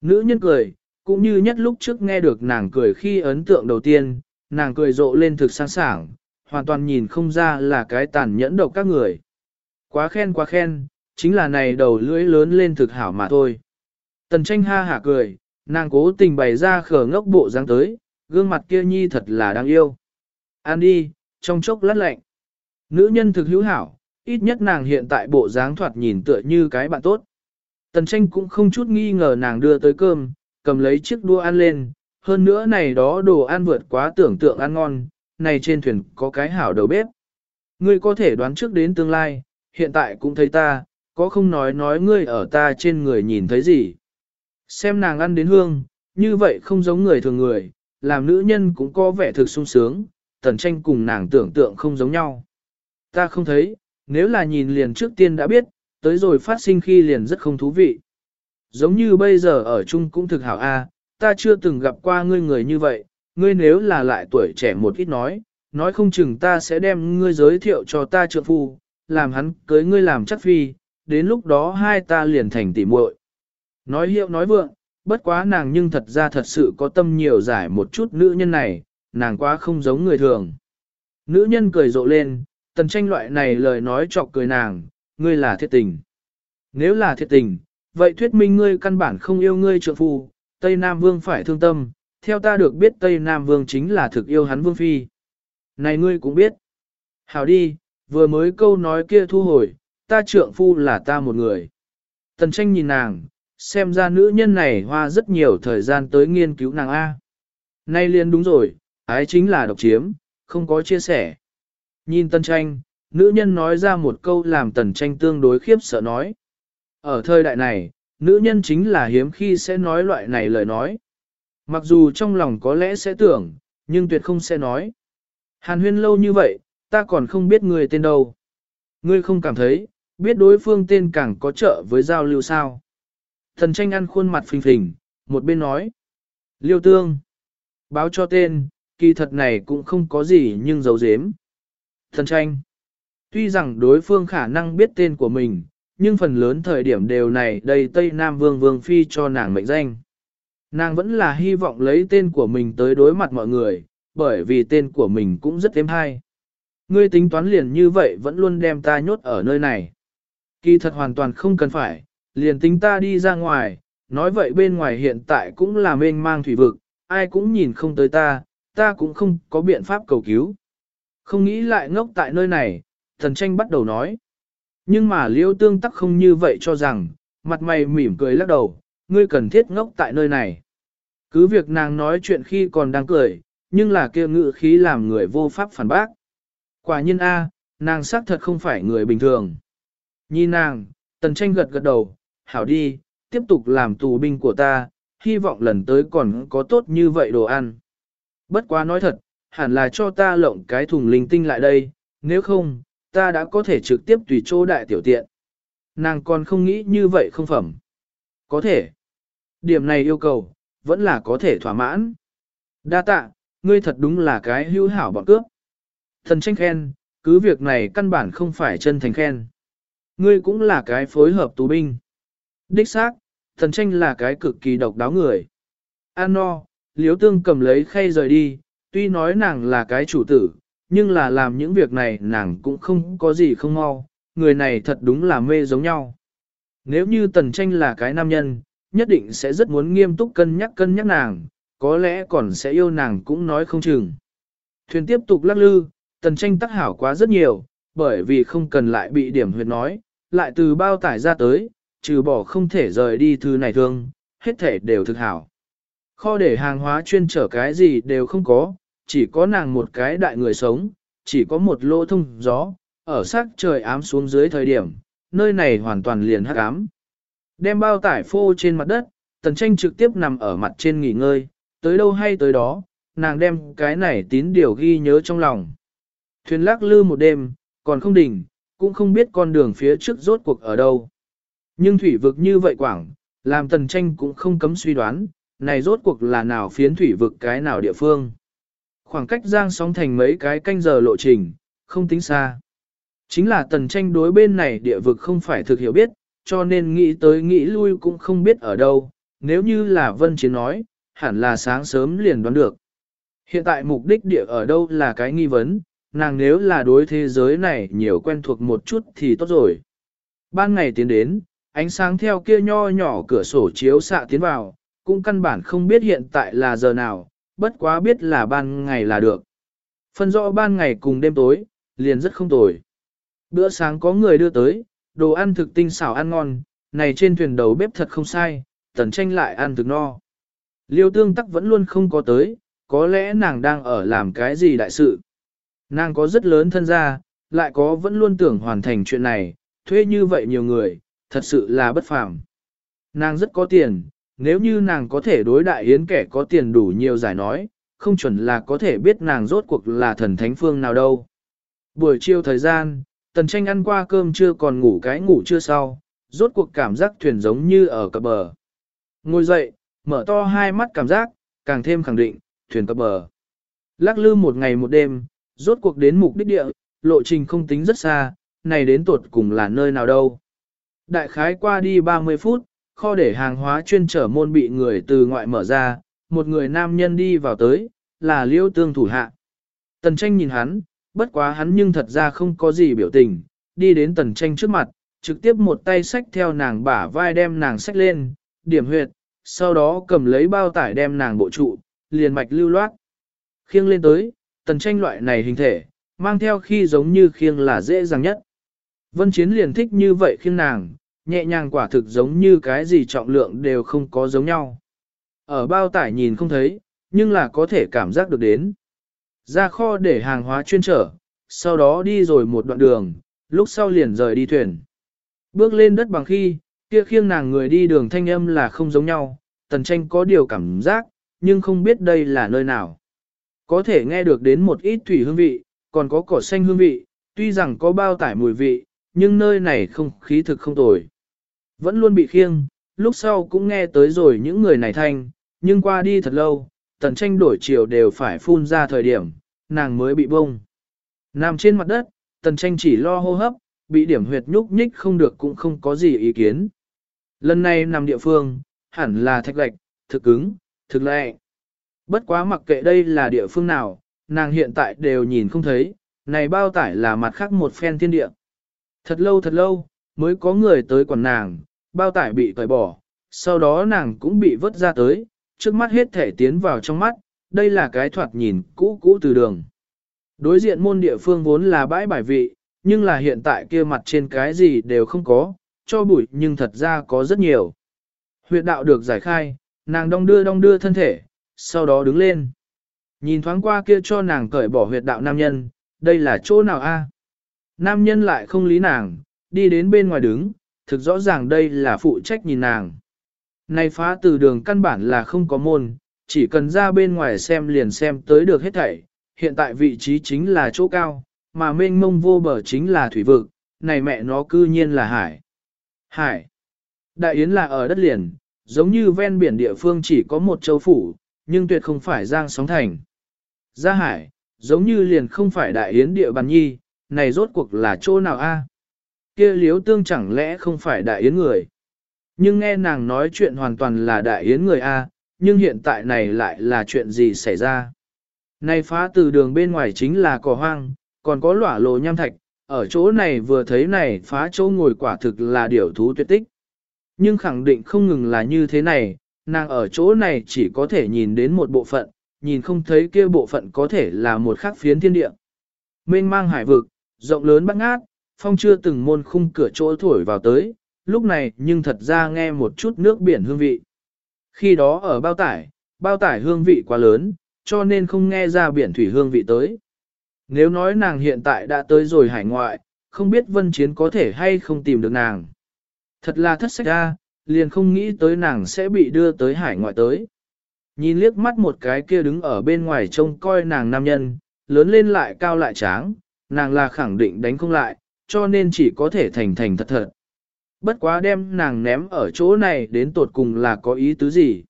Nữ nhân cười, cũng như nhất lúc trước nghe được nàng cười khi ấn tượng đầu tiên, nàng cười rộ lên thực sáng sảng, hoàn toàn nhìn không ra là cái tàn nhẫn độc các người. Quá khen quá khen, chính là này đầu lưỡi lớn lên thực hảo mà thôi. Tần tranh ha hả cười, nàng cố tình bày ra khờ ngốc bộ dáng tới, gương mặt kia nhi thật là đáng yêu. An đi, trong chốc lát lạnh. Nữ nhân thực hữu hảo, ít nhất nàng hiện tại bộ dáng thoạt nhìn tựa như cái bạn tốt. Tần tranh cũng không chút nghi ngờ nàng đưa tới cơm, cầm lấy chiếc đua ăn lên, hơn nữa này đó đồ ăn vượt quá tưởng tượng ăn ngon, này trên thuyền có cái hảo đầu bếp. Ngươi có thể đoán trước đến tương lai, hiện tại cũng thấy ta, có không nói nói ngươi ở ta trên người nhìn thấy gì. Xem nàng ăn đến hương, như vậy không giống người thường người, làm nữ nhân cũng có vẻ thực sung sướng, tần tranh cùng nàng tưởng tượng không giống nhau. Ta không thấy, nếu là nhìn liền trước tiên đã biết, tới rồi phát sinh khi liền rất không thú vị. Giống như bây giờ ở chung cũng thực hảo a, ta chưa từng gặp qua ngươi người như vậy, ngươi nếu là lại tuổi trẻ một ít nói, nói không chừng ta sẽ đem ngươi giới thiệu cho ta trượng phu, làm hắn cưới ngươi làm chắc phi, đến lúc đó hai ta liền thành tỉ muội. Nói hiệu nói vượng, bất quá nàng nhưng thật ra thật sự có tâm nhiều giải một chút nữ nhân này, nàng quá không giống người thường. Nữ nhân cười rộ lên, tần tranh loại này lời nói chọc cười nàng, ngươi là thiệt tình. Nếu là thiệt tình, vậy thuyết minh ngươi căn bản không yêu ngươi trượng phu, Tây Nam Vương phải thương tâm, theo ta được biết Tây Nam Vương chính là thực yêu hắn Vương Phi. Này ngươi cũng biết. Hảo đi, vừa mới câu nói kia thu hồi, ta trượng phu là ta một người. Tần tranh nhìn nàng, xem ra nữ nhân này hoa rất nhiều thời gian tới nghiên cứu nàng A. Nay liền đúng rồi, ái chính là độc chiếm, không có chia sẻ. Nhìn tần tranh, nữ nhân nói ra một câu làm tần tranh tương đối khiếp sợ nói. Ở thời đại này, nữ nhân chính là hiếm khi sẽ nói loại này lời nói. Mặc dù trong lòng có lẽ sẽ tưởng, nhưng tuyệt không sẽ nói. Hàn huyên lâu như vậy, ta còn không biết người tên đâu. Ngươi không cảm thấy, biết đối phương tên càng có trợ với giao lưu sao. Thần tranh ăn khuôn mặt phình phình, một bên nói. Liêu tương. Báo cho tên, kỳ thật này cũng không có gì nhưng giấu giếm. Thần tranh. Tuy rằng đối phương khả năng biết tên của mình, nhưng phần lớn thời điểm đều này đầy Tây Nam Vương Vương Phi cho nàng mệnh danh. Nàng vẫn là hy vọng lấy tên của mình tới đối mặt mọi người, bởi vì tên của mình cũng rất êm hay. Ngươi tính toán liền như vậy vẫn luôn đem ta nhốt ở nơi này. Kỳ thật hoàn toàn không cần phải, liền tính ta đi ra ngoài, nói vậy bên ngoài hiện tại cũng là mênh mang thủy vực, ai cũng nhìn không tới ta, ta cũng không có biện pháp cầu cứu. Không nghĩ lại ngốc tại nơi này, thần tranh bắt đầu nói. Nhưng mà liêu tương tắc không như vậy cho rằng, mặt mày mỉm cười lắc đầu, ngươi cần thiết ngốc tại nơi này. Cứ việc nàng nói chuyện khi còn đang cười, nhưng là kia ngự khí làm người vô pháp phản bác. Quả nhiên A, nàng xác thật không phải người bình thường. Nhìn nàng, tần tranh gật gật đầu, hảo đi, tiếp tục làm tù binh của ta, hy vọng lần tới còn có tốt như vậy đồ ăn. Bất quá nói thật, hẳn là cho ta lộng cái thùng linh tinh lại đây, nếu không, ta đã có thể trực tiếp tùy chỗ đại tiểu tiện. Nàng còn không nghĩ như vậy không phẩm. Có thể. Điểm này yêu cầu, vẫn là có thể thỏa mãn. Đa tạ, ngươi thật đúng là cái hữu hảo bọn cướp. Thần tranh khen, cứ việc này căn bản không phải chân thành khen. Ngươi cũng là cái phối hợp tù binh. Đích xác, thần tranh là cái cực kỳ độc đáo người. An no, liếu tương cầm lấy khay rời đi, tuy nói nàng là cái chủ tử, nhưng là làm những việc này nàng cũng không có gì không mau, người này thật đúng là mê giống nhau. Nếu như tần tranh là cái nam nhân, nhất định sẽ rất muốn nghiêm túc cân nhắc cân nhắc nàng, có lẽ còn sẽ yêu nàng cũng nói không chừng. Thuyền tiếp tục lắc lư, tần tranh tắc hảo quá rất nhiều, bởi vì không cần lại bị điểm huyệt nói, lại từ bao tải ra tới, trừ bỏ không thể rời đi thứ này thương, hết thể đều thực hảo. Kho để hàng hóa chuyên trở cái gì đều không có, chỉ có nàng một cái đại người sống, chỉ có một lỗ thông gió, ở sắc trời ám xuống dưới thời điểm, nơi này hoàn toàn liền hắc ám. Đem bao tải phô trên mặt đất, tần tranh trực tiếp nằm ở mặt trên nghỉ ngơi, tới đâu hay tới đó, nàng đem cái này tín điều ghi nhớ trong lòng. Thuyền lắc lư một đêm, còn không đỉnh, cũng không biết con đường phía trước rốt cuộc ở đâu. Nhưng thủy vực như vậy quảng, làm tần tranh cũng không cấm suy đoán, này rốt cuộc là nào phiến thủy vực cái nào địa phương. Khoảng cách giang sóng thành mấy cái canh giờ lộ trình, không tính xa. Chính là tần tranh đối bên này địa vực không phải thực hiểu biết, cho nên nghĩ tới nghĩ lui cũng không biết ở đâu, nếu như là vân chiến nói, hẳn là sáng sớm liền đoán được. Hiện tại mục đích địa ở đâu là cái nghi vấn, nàng nếu là đối thế giới này nhiều quen thuộc một chút thì tốt rồi. Ban ngày tiến đến, ánh sáng theo kia nho nhỏ cửa sổ chiếu xạ tiến vào, cũng căn bản không biết hiện tại là giờ nào, bất quá biết là ban ngày là được. Phân rõ ban ngày cùng đêm tối, liền rất không tồi. Bữa sáng có người đưa tới, đồ ăn thực tinh xảo ăn ngon, này trên thuyền đầu bếp thật không sai, tần tranh lại ăn thực no. Liêu tương tắc vẫn luôn không có tới, có lẽ nàng đang ở làm cái gì đại sự. Nàng có rất lớn thân gia, lại có vẫn luôn tưởng hoàn thành chuyện này, thuê như vậy nhiều người, thật sự là bất phàm. Nàng rất có tiền, nếu như nàng có thể đối đại yến kẻ có tiền đủ nhiều giải nói, không chuẩn là có thể biết nàng rốt cuộc là thần thánh phương nào đâu. Buổi chiều thời gian, tần tranh ăn qua cơm chưa còn ngủ cái ngủ chưa sau, rốt cuộc cảm giác thuyền giống như ở cập bờ. Ngồi dậy, mở to hai mắt cảm giác, càng thêm khẳng định, thuyền cập bờ. Lắc lư một ngày một đêm, rốt cuộc đến mục đích địa, lộ trình không tính rất xa, này đến tuột cùng là nơi nào đâu. Đại khái qua đi 30 phút, kho để hàng hóa chuyên trở môn bị người từ ngoại mở ra, một người nam nhân đi vào tới, là liêu tương thủ hạ. Tần tranh nhìn hắn, bất quá hắn nhưng thật ra không có gì biểu tình, đi đến tần tranh trước mặt, trực tiếp một tay xách theo nàng bả vai đem nàng xách lên, điểm huyệt, sau đó cầm lấy bao tải đem nàng bộ trụ, liền mạch lưu loát. Khiêng lên tới, tần tranh loại này hình thể, mang theo khi giống như khiêng là dễ dàng nhất. Vân Chiến liền thích như vậy khiêng nàng, nhẹ nhàng quả thực giống như cái gì trọng lượng đều không có giống nhau. Ở bao tải nhìn không thấy, nhưng là có thể cảm giác được đến. Ra kho để hàng hóa chuyên trở, sau đó đi rồi một đoạn đường, lúc sau liền rời đi thuyền. Bước lên đất bằng khi, kia khiêng nàng người đi đường thanh âm là không giống nhau, tần tranh có điều cảm giác, nhưng không biết đây là nơi nào. Có thể nghe được đến một ít thủy hương vị, còn có cỏ xanh hương vị, tuy rằng có bao tải mùi vị, nhưng nơi này không khí thực không tồi. Vẫn luôn bị khiêng, lúc sau cũng nghe tới rồi những người này thanh, nhưng qua đi thật lâu, tần tranh đổi chiều đều phải phun ra thời điểm, nàng mới bị bông. Nằm trên mặt đất, tần tranh chỉ lo hô hấp, bị điểm huyệt nhúc nhích không được cũng không có gì ý kiến. Lần này nằm địa phương, hẳn là thạch lạch, thực cứng, thực lệ. Bất quá mặc kệ đây là địa phương nào, nàng hiện tại đều nhìn không thấy, này bao tải là mặt khác một phen thiên địa. Thật lâu thật lâu, mới có người tới quản nàng, bao tải bị cởi bỏ, sau đó nàng cũng bị vứt ra tới, trước mắt hết thể tiến vào trong mắt, đây là cái thoạt nhìn cũ cũ từ đường. Đối diện môn địa phương vốn là bãi bài vị, nhưng là hiện tại kia mặt trên cái gì đều không có, cho bụi nhưng thật ra có rất nhiều. Huyệt đạo được giải khai, nàng đong đưa đong đưa thân thể, sau đó đứng lên. Nhìn thoáng qua kia cho nàng cởi bỏ huyệt đạo nam nhân, đây là chỗ nào a? Nam nhân lại không lý nàng, đi đến bên ngoài đứng, thực rõ ràng đây là phụ trách nhìn nàng. Này phá từ đường căn bản là không có môn, chỉ cần ra bên ngoài xem liền xem tới được hết thảy, hiện tại vị trí chính là chỗ cao, mà mênh mông vô bờ chính là thủy vực, này mẹ nó cư nhiên là hải. Hải. Đại Yến là ở đất liền, giống như ven biển địa phương chỉ có một châu phủ, nhưng tuyệt không phải giang sóng thành. Ra hải, giống như liền không phải Đại Yến địa bàn nhi, này rốt cuộc là chỗ nào a? Kia liếu tương chẳng lẽ không phải Đại Yến người? Nhưng nghe nàng nói chuyện hoàn toàn là Đại Yến người a, nhưng hiện tại này lại là chuyện gì xảy ra? Này phá từ đường bên ngoài chính là cỏ hoang, còn có lỏa lộ nham thạch, ở chỗ này vừa thấy này phá chỗ ngồi quả thực là điều thú tuyệt tích. Nhưng khẳng định không ngừng là như thế này, nàng ở chỗ này chỉ có thể nhìn đến một bộ phận, nhìn không thấy kia bộ phận có thể là một khắc phiến thiên địa. Mênh mang hải vực, rộng lớn bắt ngát, phong chưa từng môn khung cửa chỗ thổi vào tới, lúc này nhưng thật ra nghe một chút nước biển hương vị. Khi đó ở bao tải, bao tải hương vị quá lớn, cho nên không nghe ra biển thủy hương vị tới. Nếu nói nàng hiện tại đã tới rồi hải ngoại, không biết vân chiến có thể hay không tìm được nàng. Thật là thất sách ra, liền không nghĩ tới nàng sẽ bị đưa tới hải ngoại tới. Nhìn liếc mắt một cái kia đứng ở bên ngoài trông coi nàng nam nhân, lớn lên lại cao lại tráng, nàng là khẳng định đánh không lại, cho nên chỉ có thể thành thành thật thật. Bất quá đem nàng ném ở chỗ này đến tột cùng là có ý tứ gì.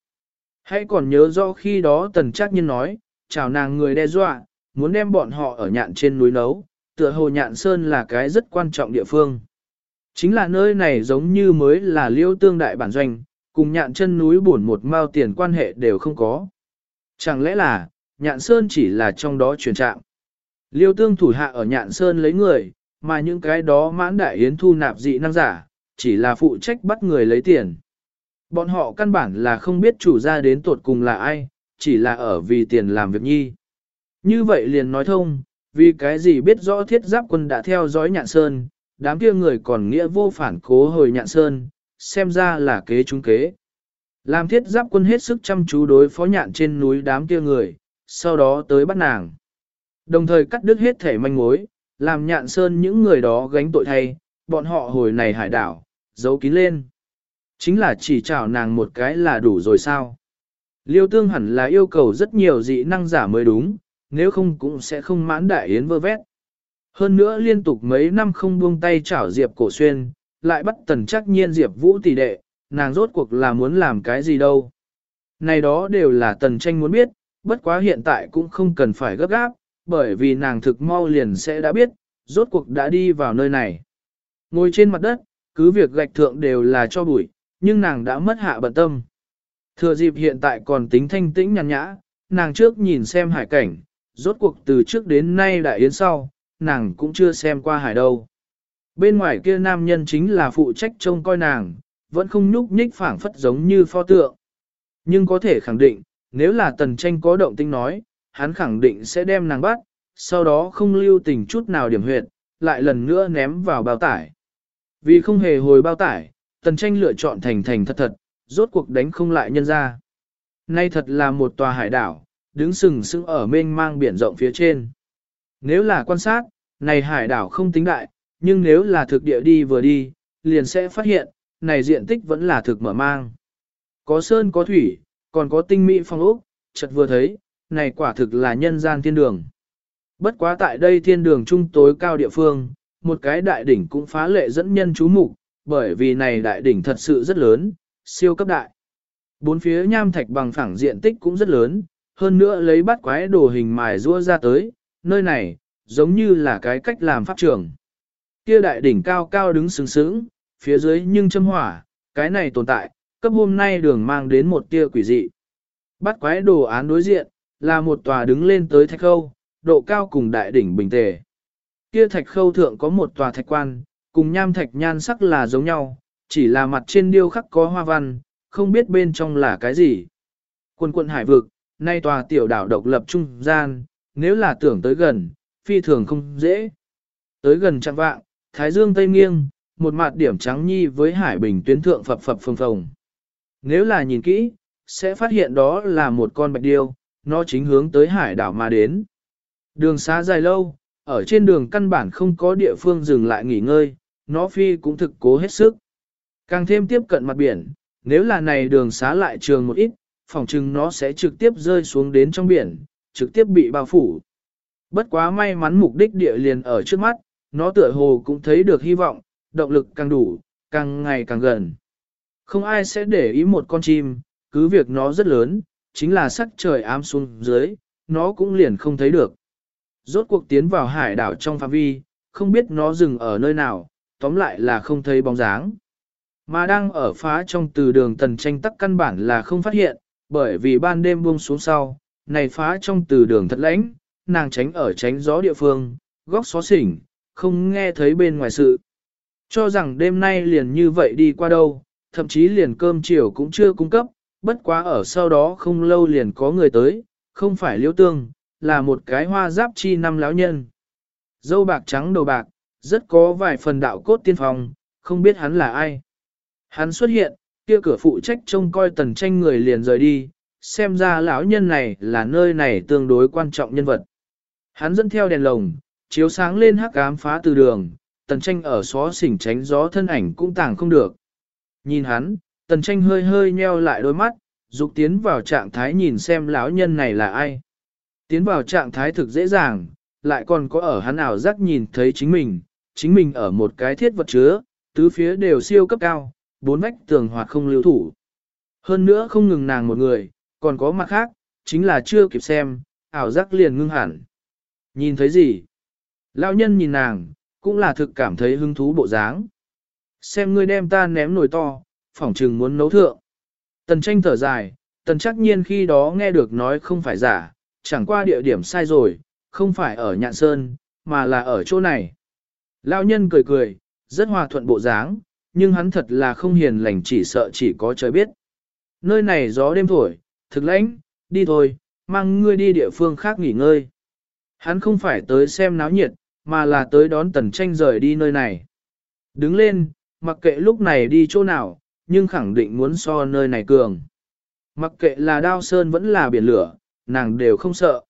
Hãy còn nhớ rõ khi đó tần chắc nhiên nói, chào nàng người đe dọa, muốn đem bọn họ ở nhạn trên núi nấu, tựa hồ nhạn sơn là cái rất quan trọng địa phương. Chính là nơi này giống như mới là liêu tương đại bản doanh, cùng nhạn chân núi buồn một mao tiền quan hệ đều không có. Chẳng lẽ là, nhạn sơn chỉ là trong đó truyền trạng. Liêu tương thủ hạ ở nhạn sơn lấy người, mà những cái đó mãn đại yến thu nạp dị năng giả, chỉ là phụ trách bắt người lấy tiền. Bọn họ căn bản là không biết chủ gia đến tuột cùng là ai, chỉ là ở vì tiền làm việc nhi. Như vậy liền nói thông, vì cái gì biết rõ thiết giáp quân đã theo dõi nhạn sơn, đám kia người còn nghĩa vô phản cố hồi nhạn sơn, xem ra là kế chúng kế. Làm thiết giáp quân hết sức chăm chú đối phó nhạn trên núi đám kia người, sau đó tới bắt nàng. Đồng thời cắt đứt hết thể manh mối, làm nhạn sơn những người đó gánh tội thay, bọn họ hồi này hải đảo, giấu kín lên. Chính là chỉ chào nàng một cái là đủ rồi sao. Liêu tương hẳn là yêu cầu rất nhiều dị năng giả mới đúng, nếu không cũng sẽ không mãn đại yến vơ vét. Hơn nữa liên tục mấy năm không buông tay chảo Diệp cổ xuyên, lại bắt tần chắc nhiên Diệp vũ tỷ đệ, nàng rốt cuộc là muốn làm cái gì đâu. Này đó đều là tần tranh muốn biết, bất quá hiện tại cũng không cần phải gấp gáp, bởi vì nàng thực mau liền sẽ đã biết, rốt cuộc đã đi vào nơi này. Ngồi trên mặt đất, cứ việc gạch thượng đều là cho bụi, nhưng nàng đã mất hạ bận tâm. Thừa dịp hiện tại còn tính thanh tĩnh nhàn nhã, nàng trước nhìn xem hải cảnh, rốt cuộc từ trước đến nay đại yến sau, nàng cũng chưa xem qua hải đâu. Bên ngoài kia nam nhân chính là phụ trách trông coi nàng, vẫn không nhúc nhích phảng phất giống như pho tượng. Nhưng có thể khẳng định, nếu là tần tranh có động tinh nói, hắn khẳng định sẽ đem nàng bắt, sau đó không lưu tình chút nào điểm huyệt, lại lần nữa ném vào bao tải. Vì không hề hồi bao tải, tần tranh lựa chọn thành thành thật thật, rốt cuộc đánh không lại nhân ra. Nay thật là một tòa hải đảo, đứng sừng sững ở mênh mang biển rộng phía trên. Nếu là quan sát, này hải đảo không tính đại, nhưng nếu là thực địa đi vừa đi, liền sẽ phát hiện, này diện tích vẫn là thực mở mang. Có sơn có thủy, còn có tinh mỹ phong ốc, chợt vừa thấy, này quả thực là nhân gian thiên đường. Bất quá tại đây thiên đường trung tối cao địa phương, một cái đại đỉnh cũng phá lệ dẫn nhân chú mục, bởi vì này đại đỉnh thật sự rất lớn, siêu cấp đại. Bốn phía nham thạch bằng phẳng diện tích cũng rất lớn, hơn nữa lấy bắt quái đồ hình mài rua ra tới, nơi này, giống như là cái cách làm pháp trường. Kia đại đỉnh cao cao đứng sừng sững, phía dưới nhưng châm hỏa, cái này tồn tại, cấp hôm nay đường mang đến một tia quỷ dị. Bắt quái đồ án đối diện, là một tòa đứng lên tới thạch khâu, độ cao cùng đại đỉnh bình tề. Kia thạch khâu thượng có một tòa thạch quan, cùng nham thạch nhan sắc là giống nhau, chỉ là mặt trên điêu khắc có hoa văn, không biết bên trong là cái gì. Quân quận hải vực, nay tòa tiểu đảo độc lập trung gian, nếu là tưởng tới gần, phi thường không dễ. Tới gần trăm vạng, thái dương tây nghiêng, một mặt điểm trắng nhi với hải bình tuyến thượng phập phập phồng phồng. Nếu là nhìn kỹ, sẽ phát hiện đó là một con bạch điêu, nó chính hướng tới hải đảo mà đến. Đường xa dài lâu, ở trên đường căn bản không có địa phương dừng lại nghỉ ngơi, nó phi cũng thực cố hết sức. Càng thêm tiếp cận mặt biển, nếu là này đường xá lại trường một ít, phòng chừng nó sẽ trực tiếp rơi xuống đến trong biển, trực tiếp bị bao phủ. Bất quá may mắn mục đích địa liền ở trước mắt, nó tựa hồ cũng thấy được hy vọng, động lực càng đủ, càng ngày càng gần. Không ai sẽ để ý một con chim, cứ việc nó rất lớn, chính là sắc trời ám xuống dưới, nó cũng liền không thấy được. Rốt cuộc tiến vào hải đảo trong phạm vi, không biết nó dừng ở nơi nào, tóm lại là không thấy bóng dáng. Mà đang ở phá trong từ đường tần tranh tắc căn bản là không phát hiện, bởi vì ban đêm buông xuống sau, này phá trong từ đường thật lãnh, nàng tránh ở tránh gió địa phương, góc xó xỉnh, không nghe thấy bên ngoài sự. Cho rằng đêm nay liền như vậy đi qua đâu, thậm chí liền cơm chiều cũng chưa cung cấp, bất quá ở sau đó không lâu liền có người tới, không phải liễu tương, là một cái hoa giáp chi năm lão nhân. Dâu bạc trắng đầu bạc, rất có vài phần đạo cốt tiên phong, không biết hắn là ai. Hắn xuất hiện, kia cửa phụ trách trông coi tần tranh người liền rời đi, xem ra lão nhân này là nơi này tương đối quan trọng nhân vật. Hắn dẫn theo đèn lồng, chiếu sáng lên hắc ám phá từ đường, tần tranh ở xó xỉnh tránh gió thân ảnh cũng tàng không được. Nhìn hắn, tần tranh hơi hơi nheo lại đôi mắt, dục tiến vào trạng thái nhìn xem lão nhân này là ai. Tiến vào trạng thái thực dễ dàng, lại còn có ở hắn ảo giác nhìn thấy chính mình, chính mình ở một cái thiết vật chứa, tứ phía đều siêu cấp cao, bốn vách tường hoạt không lưu thủ. Hơn nữa không ngừng nàng một người, còn có mặt khác, chính là chưa kịp xem, ảo giác liền ngưng hẳn. Nhìn thấy gì? Lão nhân nhìn nàng, cũng là thực cảm thấy hứng thú bộ dáng. Xem ngươi đem ta ném nồi to, phỏng chừng muốn nấu thượng. Tần tranh thở dài, tần chắc nhiên khi đó nghe được nói không phải giả, chẳng qua địa điểm sai rồi, không phải ở nhạn sơn, mà là ở chỗ này. Lão nhân cười cười, rất hòa thuận bộ dáng, nhưng hắn thật là không hiền lành chỉ sợ chỉ có trời biết. Nơi này gió đêm thổi, thực lãnh, đi thôi, mang ngươi đi địa phương khác nghỉ ngơi. Hắn không phải tới xem náo nhiệt, mà là tới đón tần tranh rời đi nơi này. Đứng lên, mặc kệ lúc này đi chỗ nào, nhưng khẳng định muốn so nơi này cường. Mặc kệ là đao sơn vẫn là biển lửa, nàng đều không sợ.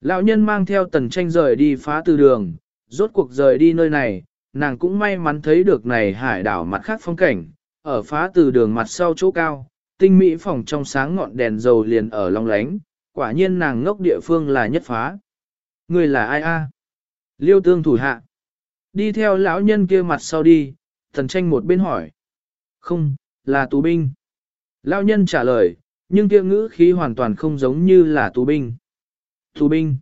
Lão nhân mang theo tần tranh rời đi phá từ đường, rốt cuộc rời đi nơi này, nàng cũng may mắn thấy được này hải đảo mặt khác phong cảnh, ở phá từ đường mặt sau chỗ cao, tinh mỹ phòng trong sáng ngọn đèn dầu liền ở long lánh, quả nhiên nàng ngốc địa phương là nhất phá. Người là ai a? Liêu tương thủ hạ. Đi theo lão nhân kia mặt sau đi, thần tranh một bên hỏi. Không, là tù binh. Lão nhân trả lời, nhưng kia ngữ khí hoàn toàn không giống như là tù binh. Tù binh.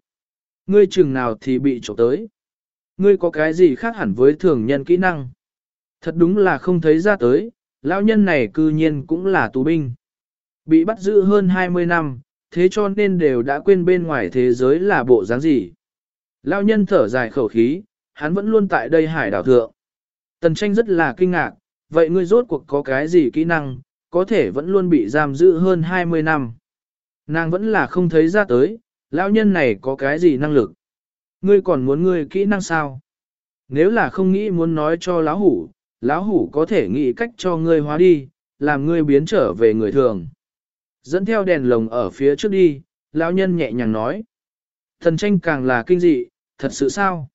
Ngươi chừng nào thì bị trộm tới. Ngươi có cái gì khác hẳn với thường nhân kỹ năng. Thật đúng là không thấy ra tới, lão nhân này cư nhiên cũng là tù binh. Bị bắt giữ hơn 20 năm, thế cho nên đều đã quên bên ngoài thế giới là bộ dáng gì. Lão nhân thở dài khẩu khí, hắn vẫn luôn tại đây hải đảo thượng. Tần tranh rất là kinh ngạc, vậy ngươi rốt cuộc có cái gì kỹ năng, có thể vẫn luôn bị giam giữ hơn 20 năm. Nàng vẫn là không thấy ra tới, lão nhân này có cái gì năng lực. Ngươi còn muốn ngươi kỹ năng sao? Nếu là không nghĩ muốn nói cho lão hủ, lão hủ có thể nghĩ cách cho ngươi hóa đi, làm ngươi biến trở về người thường. Dẫn theo đèn lồng ở phía trước đi, lão nhân nhẹ nhàng nói. Thần tranh càng là kinh dị, thật sự sao?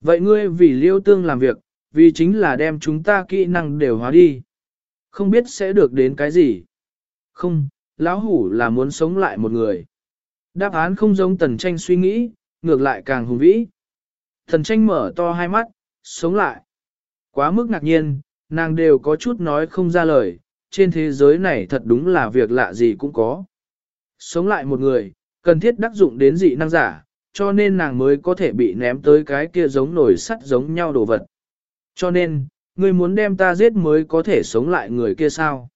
Vậy ngươi vì liêu tương làm việc, vì chính là đem chúng ta kỹ năng đều hóa đi. Không biết sẽ được đến cái gì? Không, lão hủ là muốn sống lại một người. Đáp án không giống tần tranh suy nghĩ, ngược lại càng hùng vĩ. Thần tranh mở to hai mắt, sống lại. Quá mức ngạc nhiên, nàng đều có chút nói không ra lời, trên thế giới này thật đúng là việc lạ gì cũng có. Sống lại một người, cần thiết đắc dụng đến dị năng giả, cho nên nàng mới có thể bị ném tới cái kia giống nổi sắt giống nhau đồ vật. Cho nên, ngươi muốn đem ta giết mới có thể sống lại người kia sao?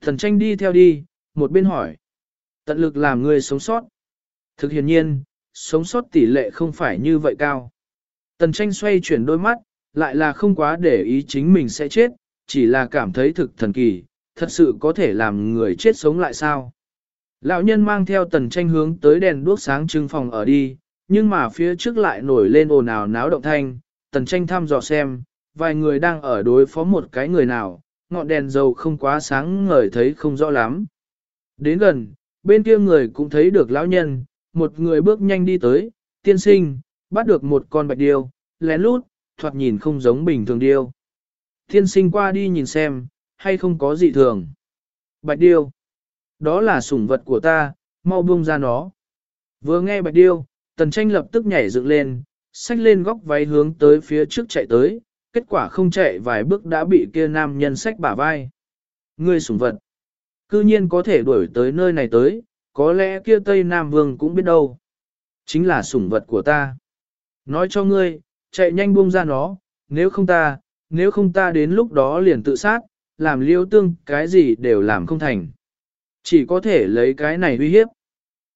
Thần tranh đi theo đi, một bên hỏi. Tận lực làm ngươi sống sót. Thực hiện nhiên, sống sót tỷ lệ không phải như vậy cao. Tần tranh xoay chuyển đôi mắt, lại là không quá để ý chính mình sẽ chết, chỉ là cảm thấy thực thần kỳ, thật sự có thể làm người chết sống lại sao. Lão nhân mang theo tần tranh hướng tới đèn đuốc sáng trưng phòng ở đi, nhưng mà phía trước lại nổi lên ồn ào náo động thanh, tần tranh thăm dò xem, vài người đang ở đối phó một cái người nào, ngọn đèn dầu không quá sáng ngời thấy không rõ lắm. Đến gần, bên kia người cũng thấy được lão nhân, một người bước nhanh đi tới, tiên sinh, bắt được một con bạch điêu, lén lút, thoạt nhìn không giống bình thường điêu. Tiên sinh qua đi nhìn xem, hay không có gì thường. Bạch điêu, đó là sủng vật của ta, mau buông ra nó. Vừa nghe bạch điêu, tần tranh lập tức nhảy dựng lên, xách lên góc váy hướng tới phía trước chạy tới, kết quả không chạy vài bước đã bị kia nam nhân xách bả vai. Ngươi sủng vật, cư nhiên có thể đuổi tới nơi này tới, có lẽ kia Tây Nam Vương cũng biết đâu. Chính là sủng vật của ta. Nói cho ngươi, chạy nhanh buông ra nó, nếu không ta, nếu không ta đến lúc đó liền tự sát, làm liêu tương cái gì đều làm không thành. Chỉ có thể lấy cái này uy hiếp.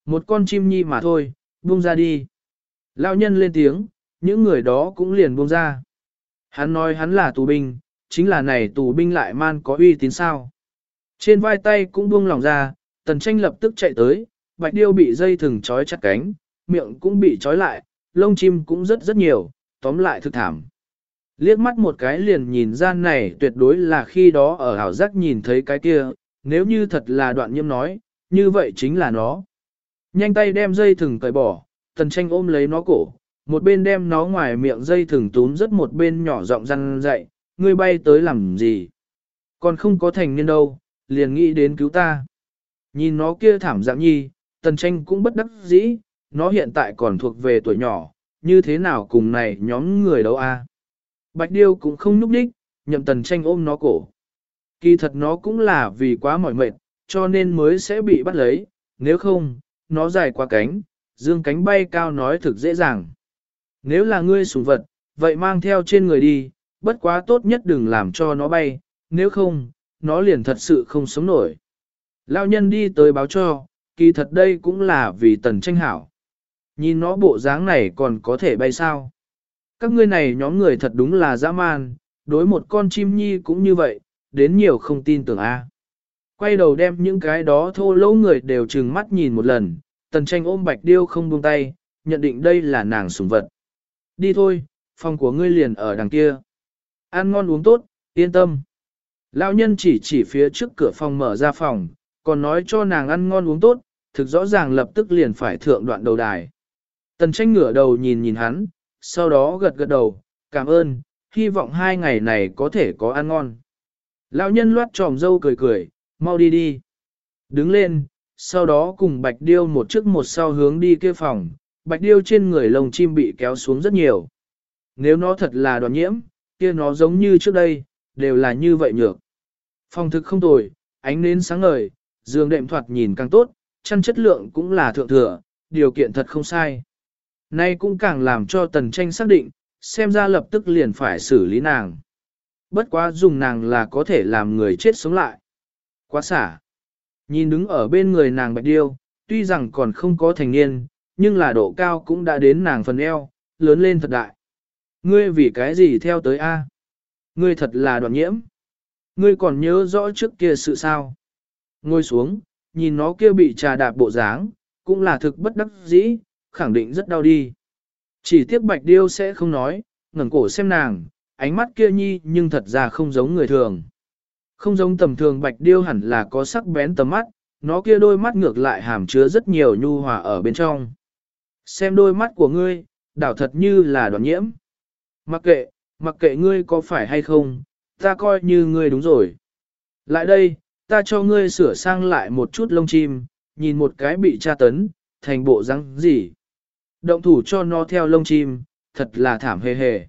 Một con chim nhi mà thôi, buông ra đi. Lão nhân lên tiếng, những người đó cũng liền buông ra. Hắn nói hắn là tù binh, chính là này tù binh lại man có uy tín sao. Trên vai tay cũng buông lỏng ra, tần tranh lập tức chạy tới, bạch điêu bị dây thừng trói chặt cánh, miệng cũng bị trói lại, lông chim cũng rất rất nhiều, tóm lại thực thảm. Liếc mắt một cái liền nhìn ra này tuyệt đối là khi đó ở hảo giác nhìn thấy cái kia, nếu như thật là đoạn nhiễm nói, như vậy chính là nó. Nhanh tay đem dây thừng cởi bỏ, tần tranh ôm lấy nó cổ, một bên đem nó ngoài miệng dây thừng túm rất một bên nhỏ giọng răn dậy, ngươi bay tới làm gì? Còn không có thành niên đâu, liền nghĩ đến cứu ta. Nhìn nó kia thảm dạng nhi, tần tranh cũng bất đắc dĩ, nó hiện tại còn thuộc về tuổi nhỏ, như thế nào cùng này nhóm người đâu a? Bạch điêu cũng không núp đích, nhậm tần tranh ôm nó cổ. Kỳ thật nó cũng là vì quá mỏi mệt, cho nên mới sẽ bị bắt lấy, nếu không, nó dài qua cánh, dương cánh bay cao nói thực dễ dàng. Nếu là ngươi sủng vật, vậy mang theo trên người đi, bất quá tốt nhất đừng làm cho nó bay, nếu không, nó liền thật sự không sống nổi. Lao nhân đi tới báo cho, kỳ thật đây cũng là vì tần tranh hảo. Nhìn nó bộ dáng này còn có thể bay sao. Các ngươi này nhóm người thật đúng là dã man, đối một con chim nhi cũng như vậy, đến nhiều không tin tưởng a. Quay đầu đem những cái đó thô lỗ người đều trừng mắt nhìn một lần, tần tranh ôm bạch điêu không buông tay, nhận định đây là nàng sủng vật. Đi thôi, phòng của ngươi liền ở đằng kia. Ăn ngon uống tốt, yên tâm. Lão nhân chỉ chỉ phía trước cửa phòng mở ra phòng, còn nói cho nàng ăn ngon uống tốt, thực rõ ràng lập tức liền phải thượng đoạn đầu đài. Tần tranh ngửa đầu nhìn nhìn hắn, sau đó gật gật đầu, cảm ơn, hy vọng hai ngày này có thể có ăn ngon. Lão nhân loát tròm dâu cười cười, mau đi đi. Đứng lên, sau đó cùng bạch điêu một trước một sau hướng đi kia phòng, bạch điêu trên người lồng chim bị kéo xuống rất nhiều. Nếu nó thật là đoàn nhiễm, kia nó giống như trước đây, đều là như vậy nhược. Phòng thực không tồi, ánh nến sáng ngời, giường đệm thoạt nhìn càng tốt, chăn chất lượng cũng là thượng thừa, điều kiện thật không sai. Nay cũng càng làm cho tần tranh xác định, xem ra lập tức liền phải xử lý nàng. Bất quá dùng nàng là có thể làm người chết sống lại. Quá xả. Nhìn đứng ở bên người nàng bạch điêu, tuy rằng còn không có thành niên, nhưng là độ cao cũng đã đến nàng phần eo, lớn lên thật đại. Ngươi vì cái gì theo tới A? Ngươi thật là đoạn nhiễm. Ngươi còn nhớ rõ trước kia sự sao? Ngồi xuống, nhìn nó kia bị trà đạp bộ dáng, cũng là thực bất đắc dĩ, khẳng định rất đau đi. Chỉ tiếc bạch điêu sẽ không nói, ngẩng cổ xem nàng, ánh mắt kia nhi nhưng thật ra không giống người thường. Không giống tầm thường bạch điêu hẳn là có sắc bén tầm mắt, nó kia đôi mắt ngược lại hàm chứa rất nhiều nhu hòa ở bên trong. Xem đôi mắt của ngươi, đảo thật như là đoạn nhiễm. Mặc kệ, mặc kệ ngươi có phải hay không, ta coi như ngươi đúng rồi. Lại đây, ta cho ngươi sửa sang lại một chút lông chim, nhìn một cái bị tra tấn, thành bộ răng gì. Động thủ cho nó theo lông chim, thật là thảm hề hề.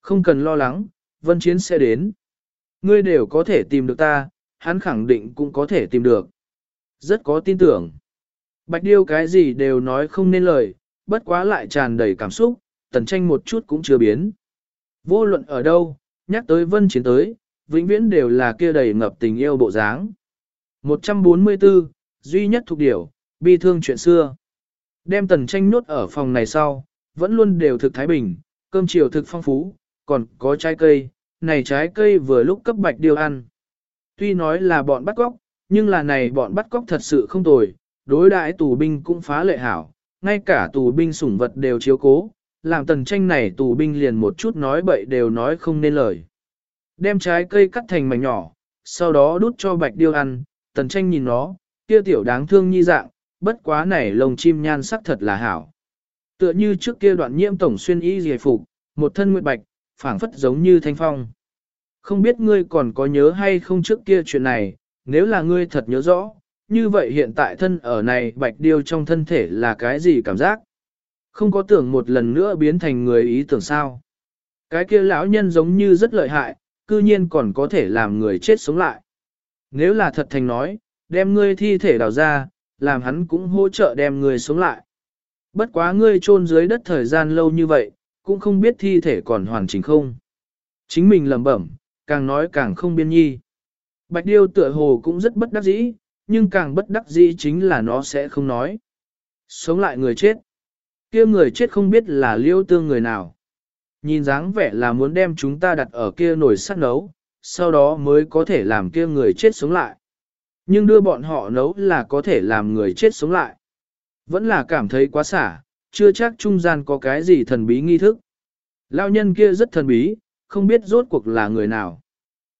Không cần lo lắng, vân chiến sẽ đến. Ngươi đều có thể tìm được ta, hắn khẳng định cũng có thể tìm được. Rất có tin tưởng. Bạch điêu cái gì đều nói không nên lời, bất quá lại tràn đầy cảm xúc, tần tranh một chút cũng chưa biến. Vô luận ở đâu, nhắc tới vân chiến tới, vĩnh viễn đều là kia đầy ngập tình yêu bộ dáng. 144, duy nhất thuộc điểu, bi thương chuyện xưa. Đem tần tranh nốt ở phòng này sau, vẫn luôn đều thực thái bình, cơm chiều thực phong phú, còn có trái cây, này trái cây vừa lúc cấp bạch điều ăn. Tuy nói là bọn bắt cóc, nhưng là này bọn bắt cóc thật sự không tồi, đối đại tù binh cũng phá lệ hảo, ngay cả tù binh sủng vật đều chiếu cố, làm tần tranh này tù binh liền một chút nói bậy đều nói không nên lời. Đem trái cây cắt thành mảnh nhỏ, sau đó đút cho bạch điêu ăn, tần tranh nhìn nó, kia tiểu đáng thương như dạng, bất quá này lồng chim nhan sắc thật là hảo. Tựa như trước kia đoạn nhiễm tổng xuyên y dề phục, một thân nguyệt bạch, phảng phất giống như thanh phong. Không biết ngươi còn có nhớ hay không trước kia chuyện này, nếu là ngươi thật nhớ rõ, như vậy hiện tại thân ở này bạch điêu trong thân thể là cái gì cảm giác? Không có tưởng một lần nữa biến thành người ý tưởng sao? Cái kia lão nhân giống như rất lợi hại, cư nhiên còn có thể làm người chết sống lại. Nếu là thật thành nói, đem ngươi thi thể đào ra, làm hắn cũng hỗ trợ đem ngươi sống lại. Bất quá ngươi chôn dưới đất thời gian lâu như vậy, cũng không biết thi thể còn hoàn chỉnh không. Chính mình lẩm bẩm, càng nói càng không biên nhi. Bạch điêu tựa hồ cũng rất bất đắc dĩ, nhưng càng bất đắc dĩ chính là nó sẽ không nói. Sống lại người chết. kia người chết không biết là liêu tương người nào. Nhìn dáng vẻ là muốn đem chúng ta đặt ở kia nồi sắt nấu, sau đó mới có thể làm kia người chết sống lại. Nhưng đưa bọn họ nấu là có thể làm người chết sống lại. Vẫn là cảm thấy quá xả, chưa chắc trung gian có cái gì thần bí nghi thức. Lao nhân kia rất thần bí, không biết rốt cuộc là người nào.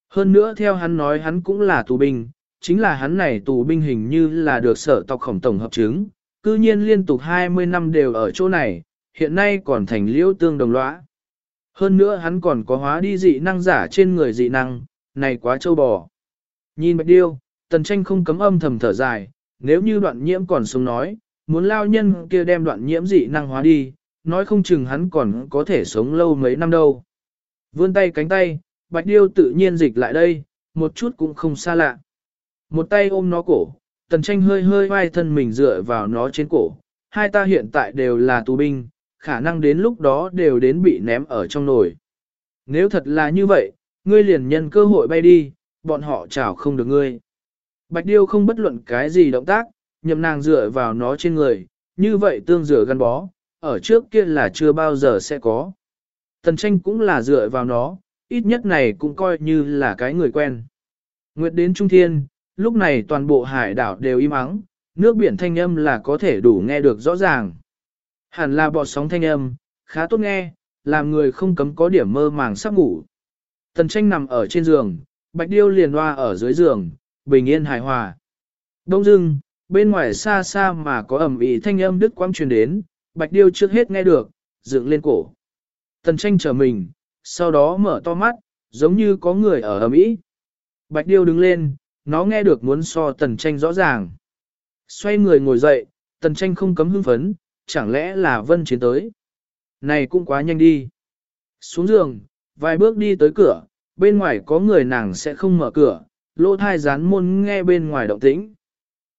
Hơn nữa theo hắn nói hắn cũng là tù binh, chính là hắn này tù binh hình như là được sở tộc khổng tổng hợp chứng, cư nhiên liên tục 20 năm đều ở chỗ này, hiện nay còn thành liễu tương đồng lõa. Hơn nữa hắn còn có hóa đi dị năng giả trên người dị năng, này quá trâu bò. Nhìn bạch điêu, tần tranh không cấm âm thầm thở dài, nếu như đoạn nhiễm còn sống nói, muốn lao nhân kia đem đoạn nhiễm dị năng hóa đi, nói không chừng hắn còn có thể sống lâu mấy năm đâu. Vươn tay cánh tay, bạch điêu tự nhiên dịch lại đây, một chút cũng không xa lạ. Một tay ôm nó cổ, tần tranh hơi hơi vai thân mình dựa vào nó trên cổ, hai ta hiện tại đều là tù binh, khả năng đến lúc đó đều đến bị ném ở trong nồi. Nếu thật là như vậy, ngươi liền nhân cơ hội bay đi, bọn họ chảo không được ngươi. Bạch điêu không bất luận cái gì động tác, nhậm nàng dựa vào nó trên người, như vậy tương rửa gắn bó, ở trước kia là chưa bao giờ sẽ có. Tần tranh cũng là dựa vào nó, ít nhất này cũng coi như là cái người quen. Nguyệt đến Trung Thiên, lúc này toàn bộ hải đảo đều im ắng, nước biển thanh âm là có thể đủ nghe được rõ ràng. Hẳn là bọt sóng thanh âm, khá tốt nghe, làm người không cấm có điểm mơ màng sắp ngủ. Tần tranh nằm ở trên giường, bạch điêu liền hoa ở dưới giường, bình yên hài hòa. Đông dưng, bên ngoài xa xa mà có ẩm ý thanh âm đứt quang truyền đến, bạch điêu trước hết nghe được, dựng lên cổ. Tần tranh trở mình, sau đó mở to mắt, giống như có người ở ẩm ý. Bạch Điêu đứng lên, nó nghe được muốn so tần tranh rõ ràng. Xoay người ngồi dậy, tần tranh không cấm hưng phấn, chẳng lẽ là vân chiến tới. Này cũng quá nhanh đi. Xuống giường, vài bước đi tới cửa, bên ngoài có người nàng sẽ không mở cửa, lỗ thai rán môn nghe bên ngoài động tĩnh.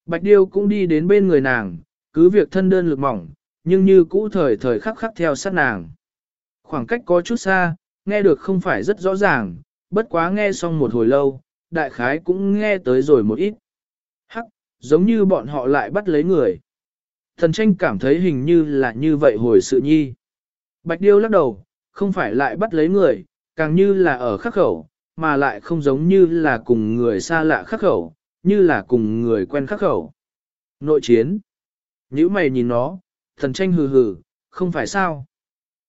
Bạch Điêu cũng đi đến bên người nàng, cứ việc thân đơn lực mỏng, nhưng như cũ thời thời khắc khắc theo sát nàng. Khoảng cách có chút xa, nghe được không phải rất rõ ràng, bất quá nghe xong một hồi lâu, đại khái cũng nghe tới rồi một ít. Hắc, giống như bọn họ lại bắt lấy người. Thần tranh cảm thấy hình như là như vậy hồi sự nhi. Bạch Điêu lắc đầu, không phải lại bắt lấy người, càng như là ở khắc khẩu, mà lại không giống như là cùng người xa lạ khắc khẩu, như là cùng người quen khắc khẩu. Nội chiến. Nhữ mày nhìn nó, thần tranh hừ hừ, không phải sao.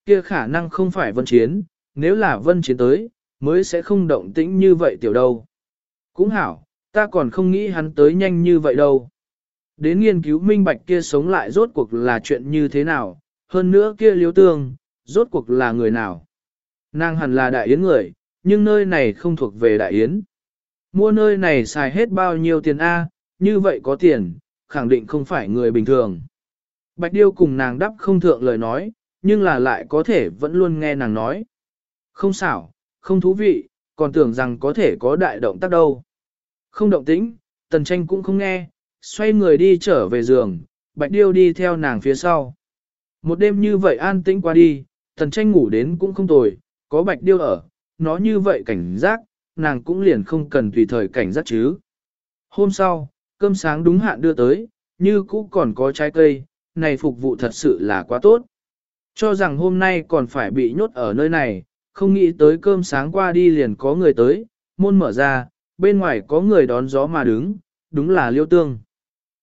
Kia khả năng không phải vân chiến, nếu là vân chiến tới, mới sẽ không động tĩnh như vậy tiểu đâu. Cũng hảo, ta còn không nghĩ hắn tới nhanh như vậy đâu. Đến nghiên cứu minh bạch kia sống lại rốt cuộc là chuyện như thế nào, hơn nữa kia liếu tương, rốt cuộc là người nào. Nàng hẳn là đại yến người, nhưng nơi này không thuộc về đại yến. Mua nơi này xài hết bao nhiêu tiền A, như vậy có tiền, khẳng định không phải người bình thường. Bạch Điêu cùng nàng đắp không thượng lời nói, nhưng là lại có thể vẫn luôn nghe nàng nói. Không xảo, không thú vị, còn tưởng rằng có thể có đại động tác đâu. Không động tĩnh, tần tranh cũng không nghe, xoay người đi trở về giường, Bạch Điêu đi theo nàng phía sau. Một đêm như vậy an tĩnh qua đi, tần tranh ngủ đến cũng không tồi, có Bạch Điêu ở, nó như vậy cảnh giác, nàng cũng liền không cần tùy thời cảnh giác chứ. Hôm sau, cơm sáng đúng hạn đưa tới, như cũ còn có trái cây, này phục vụ thật sự là quá tốt. Cho rằng hôm nay còn phải bị nhốt ở nơi này, không nghĩ tới cơm sáng qua đi liền có người tới, môn mở ra, bên ngoài có người đón gió mà đứng, đúng là liêu tương.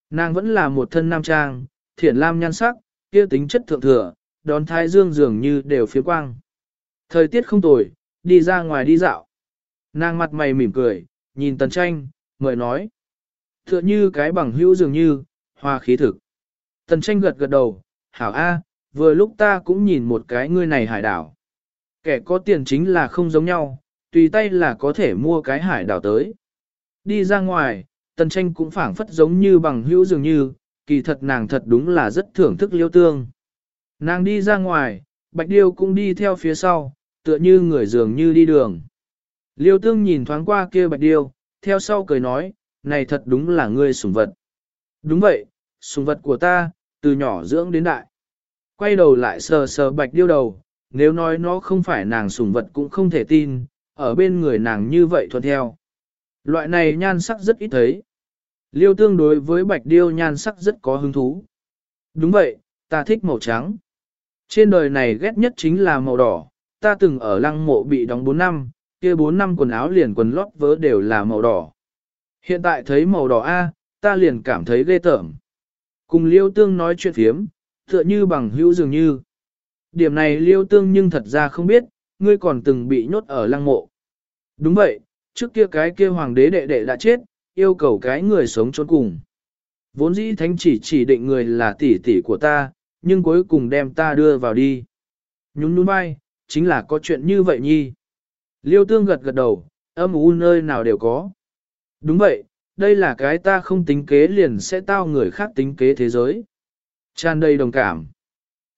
Nàng vẫn là một thân nam trang, thiển lam nhan sắc, kia tính chất thượng thừa, đón thái dương dường như đều phía quang. Thời tiết không tồi, đi ra ngoài đi dạo. Nàng mặt mày mỉm cười, nhìn tần tranh, mời nói. Tựa như cái bằng hữu dường như, hoa khí thực. Tần tranh gật gật đầu, hảo A, vừa lúc ta cũng nhìn một cái ngươi này hải đảo. Kẻ có tiền chính là không giống nhau, tùy tay là có thể mua cái hải đảo tới. Đi ra ngoài, tần tranh cũng phảng phất giống như bằng hữu dường như, kỳ thật nàng thật đúng là rất thưởng thức liêu tương. Nàng đi ra ngoài, bạch điêu cũng đi theo phía sau, tựa như người dường như đi đường. Liêu tương nhìn thoáng qua kia bạch điêu, theo sau cười nói, này thật đúng là ngươi sủng vật. Đúng vậy, sủng vật của ta, từ nhỏ dưỡng đến đại. Quay đầu lại sờ sờ bạch điêu đầu, nếu nói nó không phải nàng sủng vật cũng không thể tin, ở bên người nàng như vậy thuận theo. Loại này nhan sắc rất ít thấy. Liêu tương đối với bạch điêu nhan sắc rất có hứng thú. Đúng vậy, ta thích màu trắng. Trên đời này ghét nhất chính là màu đỏ, ta từng ở lăng mộ bị đóng 4 năm, kia 4 năm quần áo liền quần lót vớ đều là màu đỏ. Hiện tại thấy màu đỏ A, ta liền cảm thấy ghê tởm. Cùng liêu tương nói chuyện phiếm, tựa như bằng hữu dường như. Điểm này liêu tương nhưng thật ra không biết, ngươi còn từng bị nhốt ở lăng mộ. Đúng vậy, trước kia cái kia hoàng đế đệ đệ đã chết, yêu cầu cái người sống trốn cùng. Vốn dĩ thánh chỉ chỉ định người là tỷ tỷ của ta, nhưng cuối cùng đem ta đưa vào đi. Nhún nhún vai, chính là có chuyện như vậy nhi. Liêu tương gật gật đầu, âm u nơi nào đều có. Đúng vậy, đây là cái ta không tính kế liền sẽ tao người khác tính kế thế giới. Tràn đầy đồng cảm.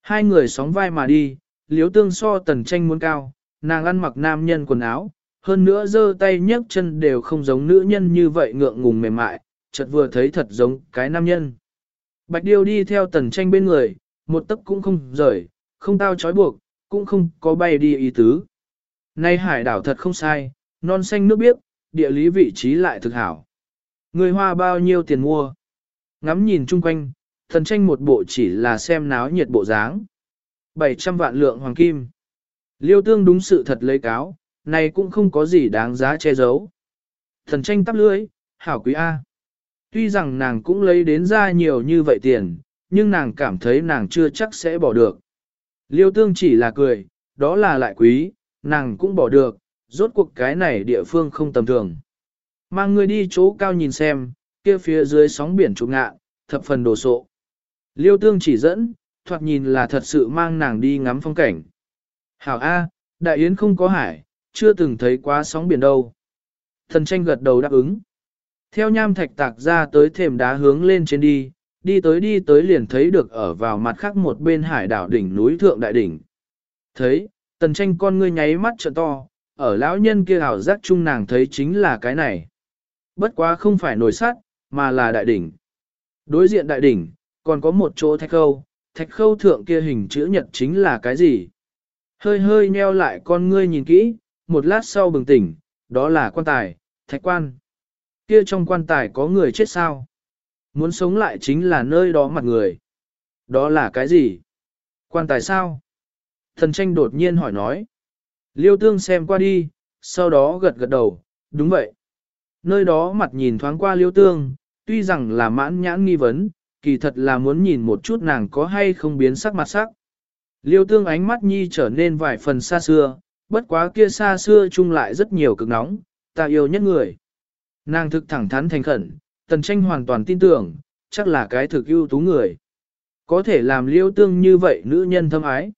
Hai người sóng vai mà đi, liếu tương so tần tranh muốn cao, nàng ăn mặc nam nhân quần áo, hơn nữa giơ tay nhấc chân đều không giống nữ nhân như vậy ngượng ngùng mềm mại, chợt vừa thấy thật giống cái nam nhân. Bạch điêu đi theo tần tranh bên người, một tấc cũng không rời, không tao trói buộc, cũng không có bay đi ý tứ. Nay hải đảo thật không sai, non xanh nước biếc, địa lý vị trí lại thực hảo. Người hoa bao nhiêu tiền mua? Ngắm nhìn chung quanh, thần tranh một bộ chỉ là xem náo nhiệt bộ dáng. 700 vạn lượng hoàng kim. Liêu tương đúng sự thật lấy cáo, này cũng không có gì đáng giá che giấu. Thần tranh tắp lưới, hảo quý A. Tuy rằng nàng cũng lấy đến ra nhiều như vậy tiền, nhưng nàng cảm thấy nàng chưa chắc sẽ bỏ được. Liêu tương chỉ là cười, đó là lại quý, nàng cũng bỏ được, rốt cuộc cái này địa phương không tầm thường. Mang người đi chỗ cao nhìn xem, kia phía dưới sóng biển trục ngạ, thập phần đồ sộ. Liêu tương chỉ dẫn, thoạt nhìn là thật sự mang nàng đi ngắm phong cảnh. Hảo A, đại yến không có hải, chưa từng thấy quá sóng biển đâu. Thần tranh gật đầu đáp ứng. Theo nham thạch tạc ra tới thềm đá hướng lên trên đi, đi tới đi tới liền thấy được ở vào mặt khác một bên hải đảo đỉnh núi thượng đại đỉnh. Thấy, tần tranh con ngươi nháy mắt trợ to, ở lão nhân kia hảo giác chung nàng thấy chính là cái này. Bất quá không phải nổi sắt, mà là đại đỉnh. Đối diện đại đỉnh, còn có một chỗ thạch khâu, thạch khâu thượng kia hình chữ nhật chính là cái gì? Hơi hơi nheo lại con ngươi nhìn kỹ, một lát sau bừng tỉnh, đó là quan tài, thạch quan. Kia trong quan tài có người chết sao? Muốn sống lại chính là nơi đó mặt người. Đó là cái gì? Quan tài sao? Thần tranh đột nhiên hỏi nói. Liêu tương xem qua đi, sau đó gật gật đầu, đúng vậy. Nơi đó mặt nhìn thoáng qua liêu tương, tuy rằng là mãn nhãn nghi vấn, kỳ thật là muốn nhìn một chút nàng có hay không biến sắc mặt sắc. Liêu tương ánh mắt nhi trở nên vài phần xa xưa, bất quá kia xa xưa chung lại rất nhiều cực nóng, ta yêu nhất người. Nàng thực thẳng thắn thành khẩn, tần tranh hoàn toàn tin tưởng, chắc là cái thực ưu tú người. Có thể làm liêu tương như vậy nữ nhân thâm ái.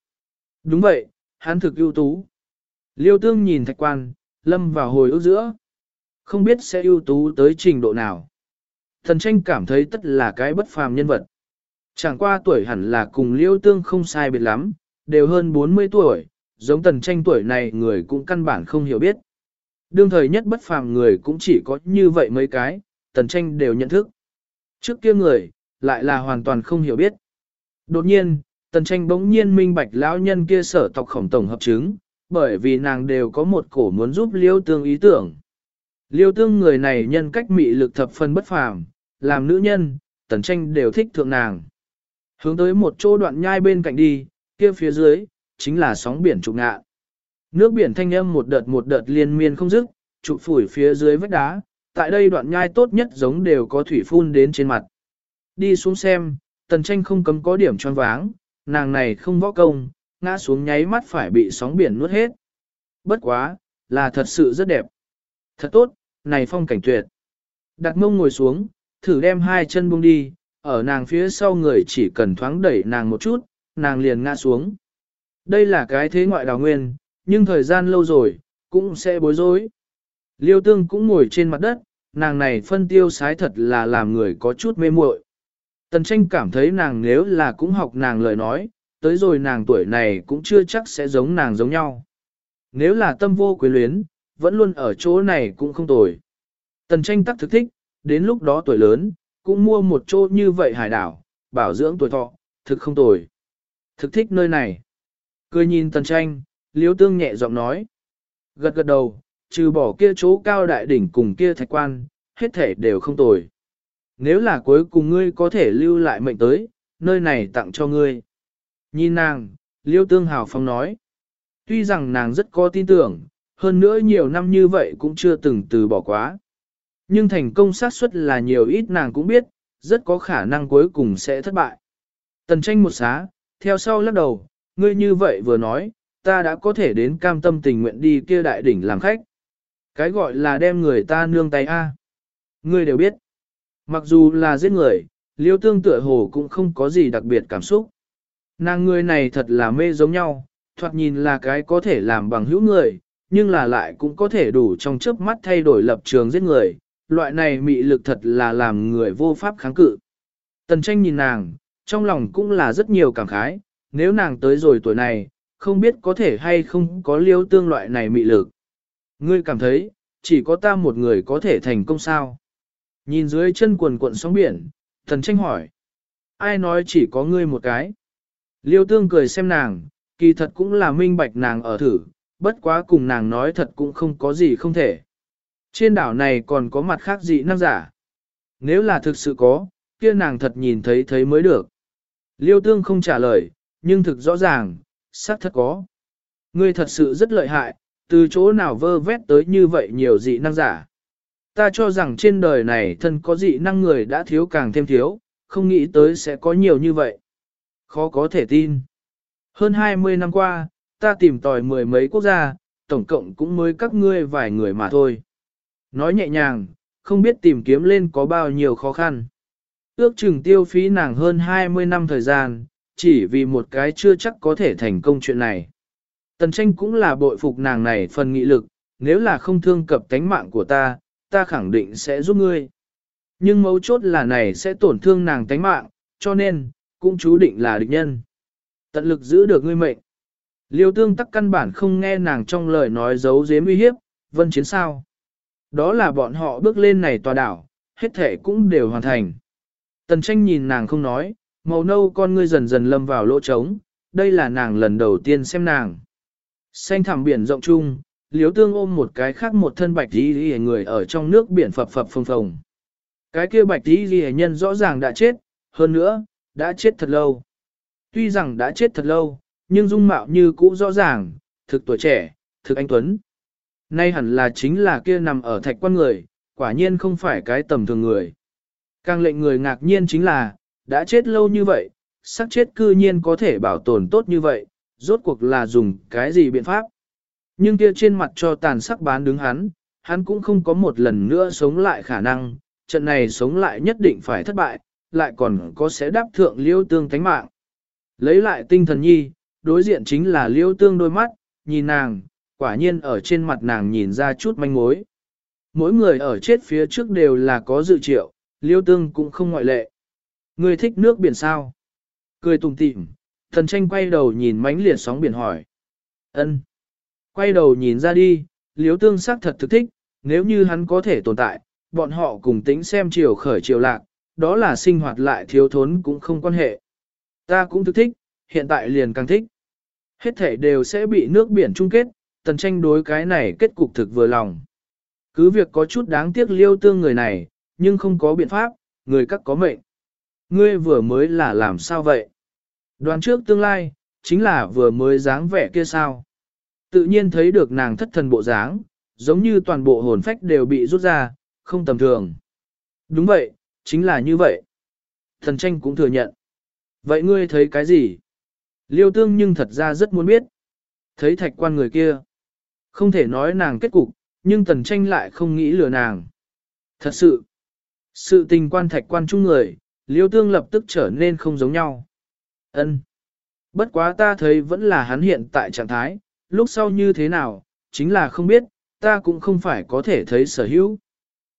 Đúng vậy, hắn thực ưu tú. Liêu tương nhìn thạch quan, lâm vào hồi ước giữa. Không biết sẽ ưu tú tới trình độ nào. Thần tranh cảm thấy tất là cái bất phàm nhân vật. Chẳng qua tuổi hẳn là cùng liêu tương không sai biệt lắm, đều hơn 40 tuổi, giống tần tranh tuổi này người cũng căn bản không hiểu biết. Đương thời nhất bất phàm người cũng chỉ có như vậy mấy cái, tần tranh đều nhận thức. Trước kia người, lại là hoàn toàn không hiểu biết. Đột nhiên, tần tranh bỗng nhiên minh bạch lão nhân kia sở tộc khổng tổng hợp chứng, bởi vì nàng đều có một cổ muốn giúp liêu tương ý tưởng. Liêu tương người này nhân cách mị lực thập phân bất phàm, làm nữ nhân, tần tranh đều thích thượng nàng. Hướng tới một chỗ đoạn nhai bên cạnh đi, kia phía dưới, chính là sóng biển trục ngạ. Nước biển thanh âm một đợt một đợt liên miên không dứt, trụ phủi phía dưới vách đá, tại đây đoạn nhai tốt nhất giống đều có thủy phun đến trên mặt. Đi xuống xem, tần tranh không cấm có điểm tròn váng, nàng này không võ công, ngã xuống nháy mắt phải bị sóng biển nuốt hết. Bất quá, là thật sự rất đẹp. Thật tốt, này phong cảnh tuyệt. Đặt mông ngồi xuống, thử đem hai chân buông đi, ở nàng phía sau người chỉ cần thoáng đẩy nàng một chút, nàng liền ngã xuống. Đây là cái thế ngoại đào nguyên, nhưng thời gian lâu rồi, cũng sẽ bối rối. Liêu tương cũng ngồi trên mặt đất, nàng này phân tiêu sái thật là làm người có chút mê muội. Tần tranh cảm thấy nàng nếu là cũng học nàng lời nói, tới rồi nàng tuổi này cũng chưa chắc sẽ giống nàng giống nhau. Nếu là tâm vô quyến luyến, vẫn luôn ở chỗ này cũng không tồi. Tần tranh tắc thực thích, đến lúc đó tuổi lớn, cũng mua một chỗ như vậy hải đảo, bảo dưỡng tuổi thọ, thực không tồi. Thực thích nơi này. Cười nhìn tần tranh, liếu tương nhẹ giọng nói. Gật gật đầu, trừ bỏ kia chỗ cao đại đỉnh cùng kia thạch quan, hết thể đều không tồi. Nếu là cuối cùng ngươi có thể lưu lại mệnh tới, nơi này tặng cho ngươi. Nhìn nàng, liêu tương hào phong nói. Tuy rằng nàng rất có tin tưởng, hơn nữa nhiều năm như vậy cũng chưa từng từ bỏ quá. Nhưng thành công xác suất là nhiều ít nàng cũng biết, rất có khả năng cuối cùng sẽ thất bại. Tần tranh một xá, theo sau lắc đầu, ngươi như vậy vừa nói, ta đã có thể đến cam tâm tình nguyện đi kia đại đỉnh làm khách. Cái gọi là đem người ta nương tay A. Ngươi đều biết. Mặc dù là giết người, liêu tương tựa hồ cũng không có gì đặc biệt cảm xúc. Nàng người này thật là mê giống nhau, thoạt nhìn là cái có thể làm bằng hữu người, nhưng là lại cũng có thể đủ trong chớp mắt thay đổi lập trường giết người, loại này mị lực thật là làm người vô pháp kháng cự. Tần tranh nhìn nàng, trong lòng cũng là rất nhiều cảm khái, nếu nàng tới rồi tuổi này, không biết có thể hay không có liêu tương loại này mị lực. Ngươi cảm thấy, chỉ có ta một người có thể thành công sao? Nhìn dưới chân quần cuộn sóng biển, thần tranh hỏi. Ai nói chỉ có ngươi một cái? Liêu tương cười xem nàng, kỳ thật cũng là minh bạch nàng ở thử, bất quá cùng nàng nói thật cũng không có gì không thể. Trên đảo này còn có mặt khác dị năng giả. Nếu là thực sự có, kia nàng thật nhìn thấy thấy mới được. Liêu tương không trả lời, nhưng thực rõ ràng, xác thật có. Ngươi thật sự rất lợi hại, từ chỗ nào vơ vét tới như vậy nhiều dị năng giả. Ta cho rằng trên đời này thân có dị năng người đã thiếu càng thêm thiếu, không nghĩ tới sẽ có nhiều như vậy. Khó có thể tin. Hơn 20 năm qua, ta tìm tòi mười mấy quốc gia, tổng cộng cũng mới các ngươi vài người mà thôi. Nói nhẹ nhàng, không biết tìm kiếm lên có bao nhiêu khó khăn. Ước chừng tiêu phí nàng hơn 20 năm thời gian, chỉ vì một cái chưa chắc có thể thành công chuyện này. Tần tranh cũng là bội phục nàng này phần nghị lực, nếu là không thương cập tánh mạng của ta, ta khẳng định sẽ giúp ngươi. Nhưng mấu chốt là này sẽ tổn thương nàng tánh mạng, cho nên, cũng chú định là địch nhân. Tận lực giữ được ngươi mệnh. Liêu tương tắc căn bản không nghe nàng trong lời nói giấu giếm uy hiếp, vân chiến sao. Đó là bọn họ bước lên này tòa đảo, hết thể cũng đều hoàn thành. Tần tranh nhìn nàng không nói, màu nâu con ngươi dần dần lâm vào lỗ trống, đây là nàng lần đầu tiên xem nàng. Xanh thẳm biển rộng chung, liếu tương ôm một cái khác một thân bạch đi ghi người ở trong nước biển phập phập phồng phồng. Cái kia bạch đi ghi nhân rõ ràng đã chết, hơn nữa, đã chết thật lâu. Tuy rằng đã chết thật lâu, nhưng dung mạo như cũ rõ ràng, thực tuổi trẻ, thực anh Tuấn. Nay hẳn là chính là kia nằm ở thạch quan người, quả nhiên không phải cái tầm thường người. Càng lệnh người ngạc nhiên chính là, đã chết lâu như vậy, xác chết cư nhiên có thể bảo tồn tốt như vậy, rốt cuộc là dùng cái gì biện pháp. Nhưng kia trên mặt cho tàn sắc bán đứng hắn, hắn cũng không có một lần nữa sống lại khả năng, trận này sống lại nhất định phải thất bại, lại còn có sẽ đáp thượng liêu tương thánh mạng. Lấy lại tinh thần nhi, đối diện chính là liêu tương đôi mắt, nhìn nàng, quả nhiên ở trên mặt nàng nhìn ra chút manh mối. Mỗi người ở chết phía trước đều là có dự triệu, liêu tương cũng không ngoại lệ. Người thích nước biển sao? Cười tùng tịm, thần tranh quay đầu nhìn mánh liệt sóng biển hỏi. ân Quay đầu nhìn ra đi, liêu tương sắc thật thực thích, nếu như hắn có thể tồn tại, bọn họ cùng tính xem chiều khởi chiều lạc, đó là sinh hoạt lại thiếu thốn cũng không quan hệ. Ta cũng thực thích, hiện tại liền càng thích. Hết thể đều sẽ bị nước biển chung kết, tần tranh đối cái này kết cục thực vừa lòng. Cứ việc có chút đáng tiếc liêu tương người này, nhưng không có biện pháp, người các có mệnh. Ngươi vừa mới là làm sao vậy? Đoán trước tương lai, chính là vừa mới dáng vẻ kia sao? Tự nhiên thấy được nàng thất thần bộ dáng, giống như toàn bộ hồn phách đều bị rút ra, không tầm thường. Đúng vậy, chính là như vậy. Thần tranh cũng thừa nhận. Vậy ngươi thấy cái gì? Liêu tương nhưng thật ra rất muốn biết. Thấy thạch quan người kia. Không thể nói nàng kết cục, nhưng tần tranh lại không nghĩ lừa nàng. Thật sự, sự tình quan thạch quan chung người, liêu tương lập tức trở nên không giống nhau. ân Bất quá ta thấy vẫn là hắn hiện tại trạng thái, lúc sau như thế nào, chính là không biết, ta cũng không phải có thể thấy sở hữu.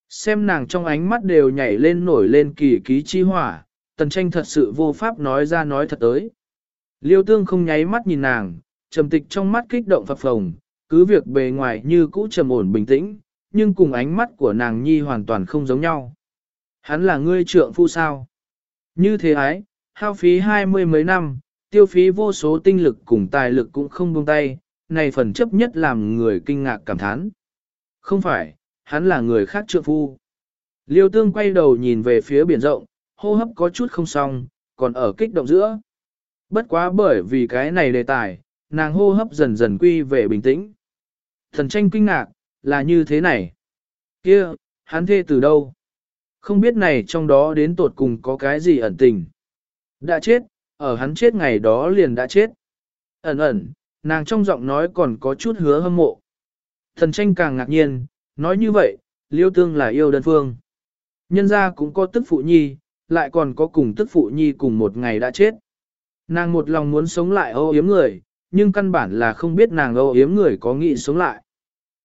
Xem nàng trong ánh mắt đều nhảy lên nổi lên kỳ ký chi hỏa, tần tranh thật sự vô pháp nói ra nói thật tới. Liêu tương không nháy mắt nhìn nàng, trầm tịch trong mắt kích động phập phồng, cứ việc bề ngoài như cũ trầm ổn bình tĩnh, nhưng cùng ánh mắt của nàng nhi hoàn toàn không giống nhau. Hắn là ngươi trượng phu sao? Như thế ái, hao phí hai mươi mấy năm, tiêu phí vô số tinh lực cùng tài lực cũng không buông tay, này phần chấp nhất làm người kinh ngạc cảm thán. Không phải, hắn là người khác trượng phu. Liêu tương quay đầu nhìn về phía biển rộng, hô hấp có chút không xong, còn ở kích động giữa. Bất quá bởi vì cái này đề tài, nàng hô hấp dần dần quy về bình tĩnh. Thần tranh kinh ngạc, là như thế này. kia hắn thê từ đâu? Không biết này trong đó đến tột cùng có cái gì ẩn tình. Đã chết, ở hắn chết ngày đó liền đã chết. Ẩn ẩn, nàng trong giọng nói còn có chút hứa hâm mộ. Thần tranh càng ngạc nhiên, nói như vậy, liêu tương là yêu đơn phương. Nhân ra cũng có tức phụ nhi, lại còn có cùng tức phụ nhi cùng một ngày đã chết. Nàng một lòng muốn sống lại ô yếm người, nhưng căn bản là không biết nàng âu yếm người có nghĩ sống lại.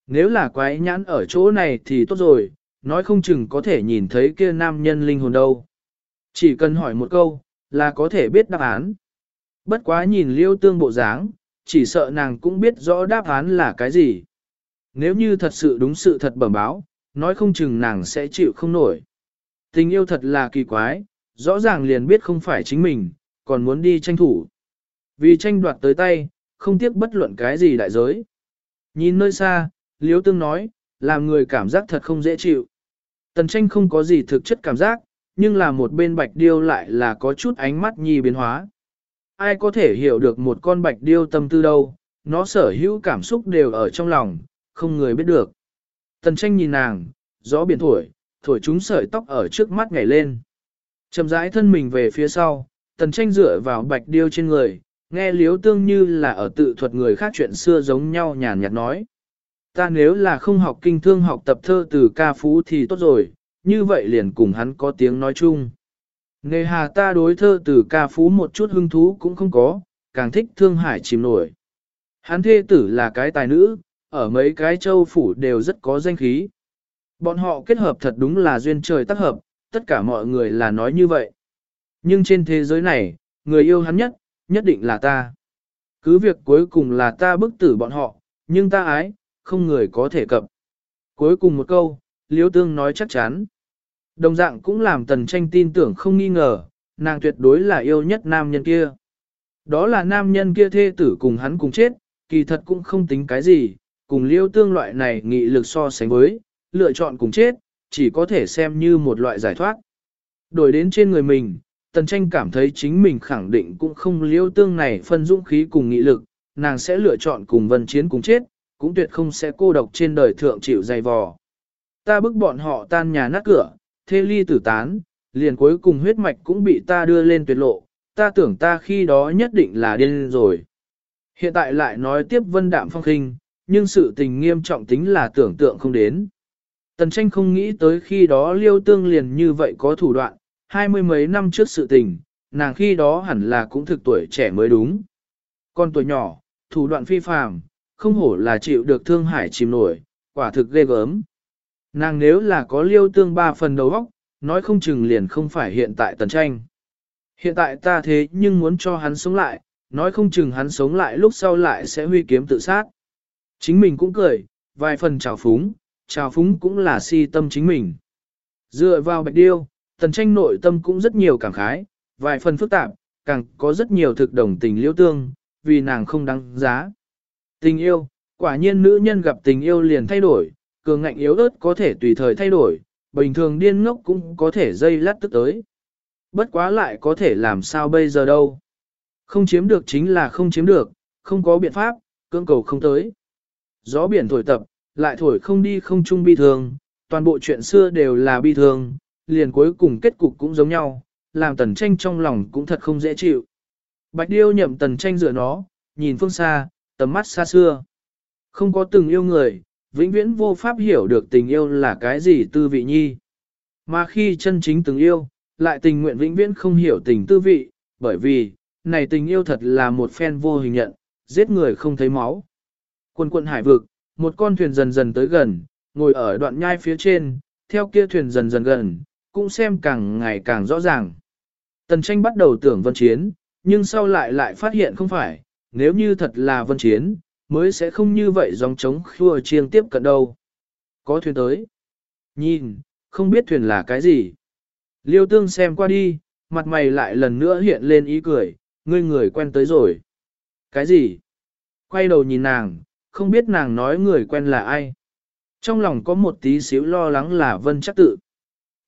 Nếu là quái nhãn ở chỗ này thì tốt rồi, nói không chừng có thể nhìn thấy kia nam nhân linh hồn đâu. Chỉ cần hỏi một câu, là có thể biết đáp án. Bất quá nhìn liêu tương bộ dáng, chỉ sợ nàng cũng biết rõ đáp án là cái gì. Nếu như thật sự đúng sự thật bẩm báo, nói không chừng nàng sẽ chịu không nổi. Tình yêu thật là kỳ quái, rõ ràng liền biết không phải chính mình, còn muốn đi tranh thủ. Vì tranh đoạt tới tay, không tiếc bất luận cái gì đại giới. Nhìn nơi xa, Liễu Tương nói, làm người cảm giác thật không dễ chịu. Tần tranh không có gì thực chất cảm giác, nhưng là một bên bạch điêu lại là có chút ánh mắt nhi biến hóa. Ai có thể hiểu được một con bạch điêu tâm tư đâu, nó sở hữu cảm xúc đều ở trong lòng, không người biết được. Tần tranh nhìn nàng, gió biển thổi, thổi chúng sợi tóc ở trước mắt nhảy lên. Chầm rãi thân mình về phía sau, tần tranh dựa vào bạch điêu trên người, nghe liếu tương như là ở tự thuật người khác chuyện xưa giống nhau nhàn nhạt nói. Ta nếu là không học kinh thương học tập thơ từ ca phú thì tốt rồi, như vậy liền cùng hắn có tiếng nói chung. Nghề hà ta đối thơ từ ca phú một chút hứng thú cũng không có, càng thích thương hải chìm nổi. Hắn thê tử là cái tài nữ, ở mấy cái châu phủ đều rất có danh khí. Bọn họ kết hợp thật đúng là duyên trời tác hợp, tất cả mọi người là nói như vậy. Nhưng trên thế giới này, người yêu hắn nhất, nhất định là ta. Cứ việc cuối cùng là ta bức tử bọn họ, nhưng ta ái, không người có thể cập. Cuối cùng một câu, Liễu Tương nói chắc chắn. Đồng dạng cũng làm tần tranh tin tưởng không nghi ngờ, nàng tuyệt đối là yêu nhất nam nhân kia. Đó là nam nhân kia thê tử cùng hắn cùng chết, kỳ thật cũng không tính cái gì, cùng liêu tương loại này nghị lực so sánh với, lựa chọn cùng chết, chỉ có thể xem như một loại giải thoát. Đổi đến trên người mình, tần tranh cảm thấy chính mình khẳng định cũng không liêu tương này phân dũng khí cùng nghị lực, nàng sẽ lựa chọn cùng vân chiến cùng chết, cũng tuyệt không sẽ cô độc trên đời thượng chịu dày vò. Ta bức bọn họ tan nhà nát cửa, thê ly tử tán, liền cuối cùng huyết mạch cũng bị ta đưa lên tuyệt lộ, ta tưởng ta khi đó nhất định là điên rồi. Hiện tại lại nói tiếp vân đạm phong khinh, nhưng sự tình nghiêm trọng tính là tưởng tượng không đến. Tần tranh không nghĩ tới khi đó liêu tương liền như vậy có thủ đoạn, hai mươi mấy năm trước sự tình, nàng khi đó hẳn là cũng thực tuổi trẻ mới đúng. Con tuổi nhỏ, thủ đoạn phi phàm, không hổ là chịu được thương hải chìm nổi, quả thực ghê gớm. Nàng nếu là có liêu tương ba phần đầu óc, nói không chừng liền không phải hiện tại tần tranh. Hiện tại ta thế nhưng muốn cho hắn sống lại, nói không chừng hắn sống lại lúc sau lại sẽ huy kiếm tự sát. Chính mình cũng cười, vài phần trào phúng, trào phúng cũng là si tâm chính mình. Dựa vào bạch điêu, tần tranh nội tâm cũng rất nhiều cảm khái, vài phần phức tạp, càng có rất nhiều thực đồng tình liễu tương, vì nàng không đáng giá. Tình yêu, quả nhiên nữ nhân gặp tình yêu liền thay đổi, cường ngạnh yếu ớt có thể tùy thời thay đổi, bình thường điên ngốc cũng có thể dây lát tức tới. Bất quá lại có thể làm sao bây giờ đâu. Không chiếm được chính là không chiếm được, không có biện pháp, cưỡng cầu không tới. Gió biển thổi tập, lại thổi không đi không chung bi thường, toàn bộ chuyện xưa đều là bi thường, liền cuối cùng kết cục cũng giống nhau, làm tần tranh trong lòng cũng thật không dễ chịu. Bạch điêu nhậm tần tranh dựa nó, nhìn phương xa, tầm mắt xa xưa. Không có từng yêu người, vĩnh viễn vô pháp hiểu được tình yêu là cái gì tư vị nhi. Mà khi chân chính từng yêu, lại tình nguyện vĩnh viễn không hiểu tình tư vị, bởi vì, này tình yêu thật là một phen vô hình nhận, giết người không thấy máu. Quân quận hải vực, một con thuyền dần dần tới gần, ngồi ở đoạn nhai phía trên, theo kia thuyền dần dần gần, cũng xem càng ngày càng rõ ràng. Tần tranh bắt đầu tưởng vân chiến, nhưng sau lại lại phát hiện không phải, nếu như thật là vân chiến, mới sẽ không như vậy dòng trống khua chiêng tiếp cận đâu. Có thuyền tới. Nhìn, không biết thuyền là cái gì. Liêu tương xem qua đi, mặt mày lại lần nữa hiện lên ý cười, ngươi người quen tới rồi. Cái gì? Quay đầu nhìn nàng, không biết nàng nói người quen là ai. Trong lòng có một tí xíu lo lắng là vân chắc tự.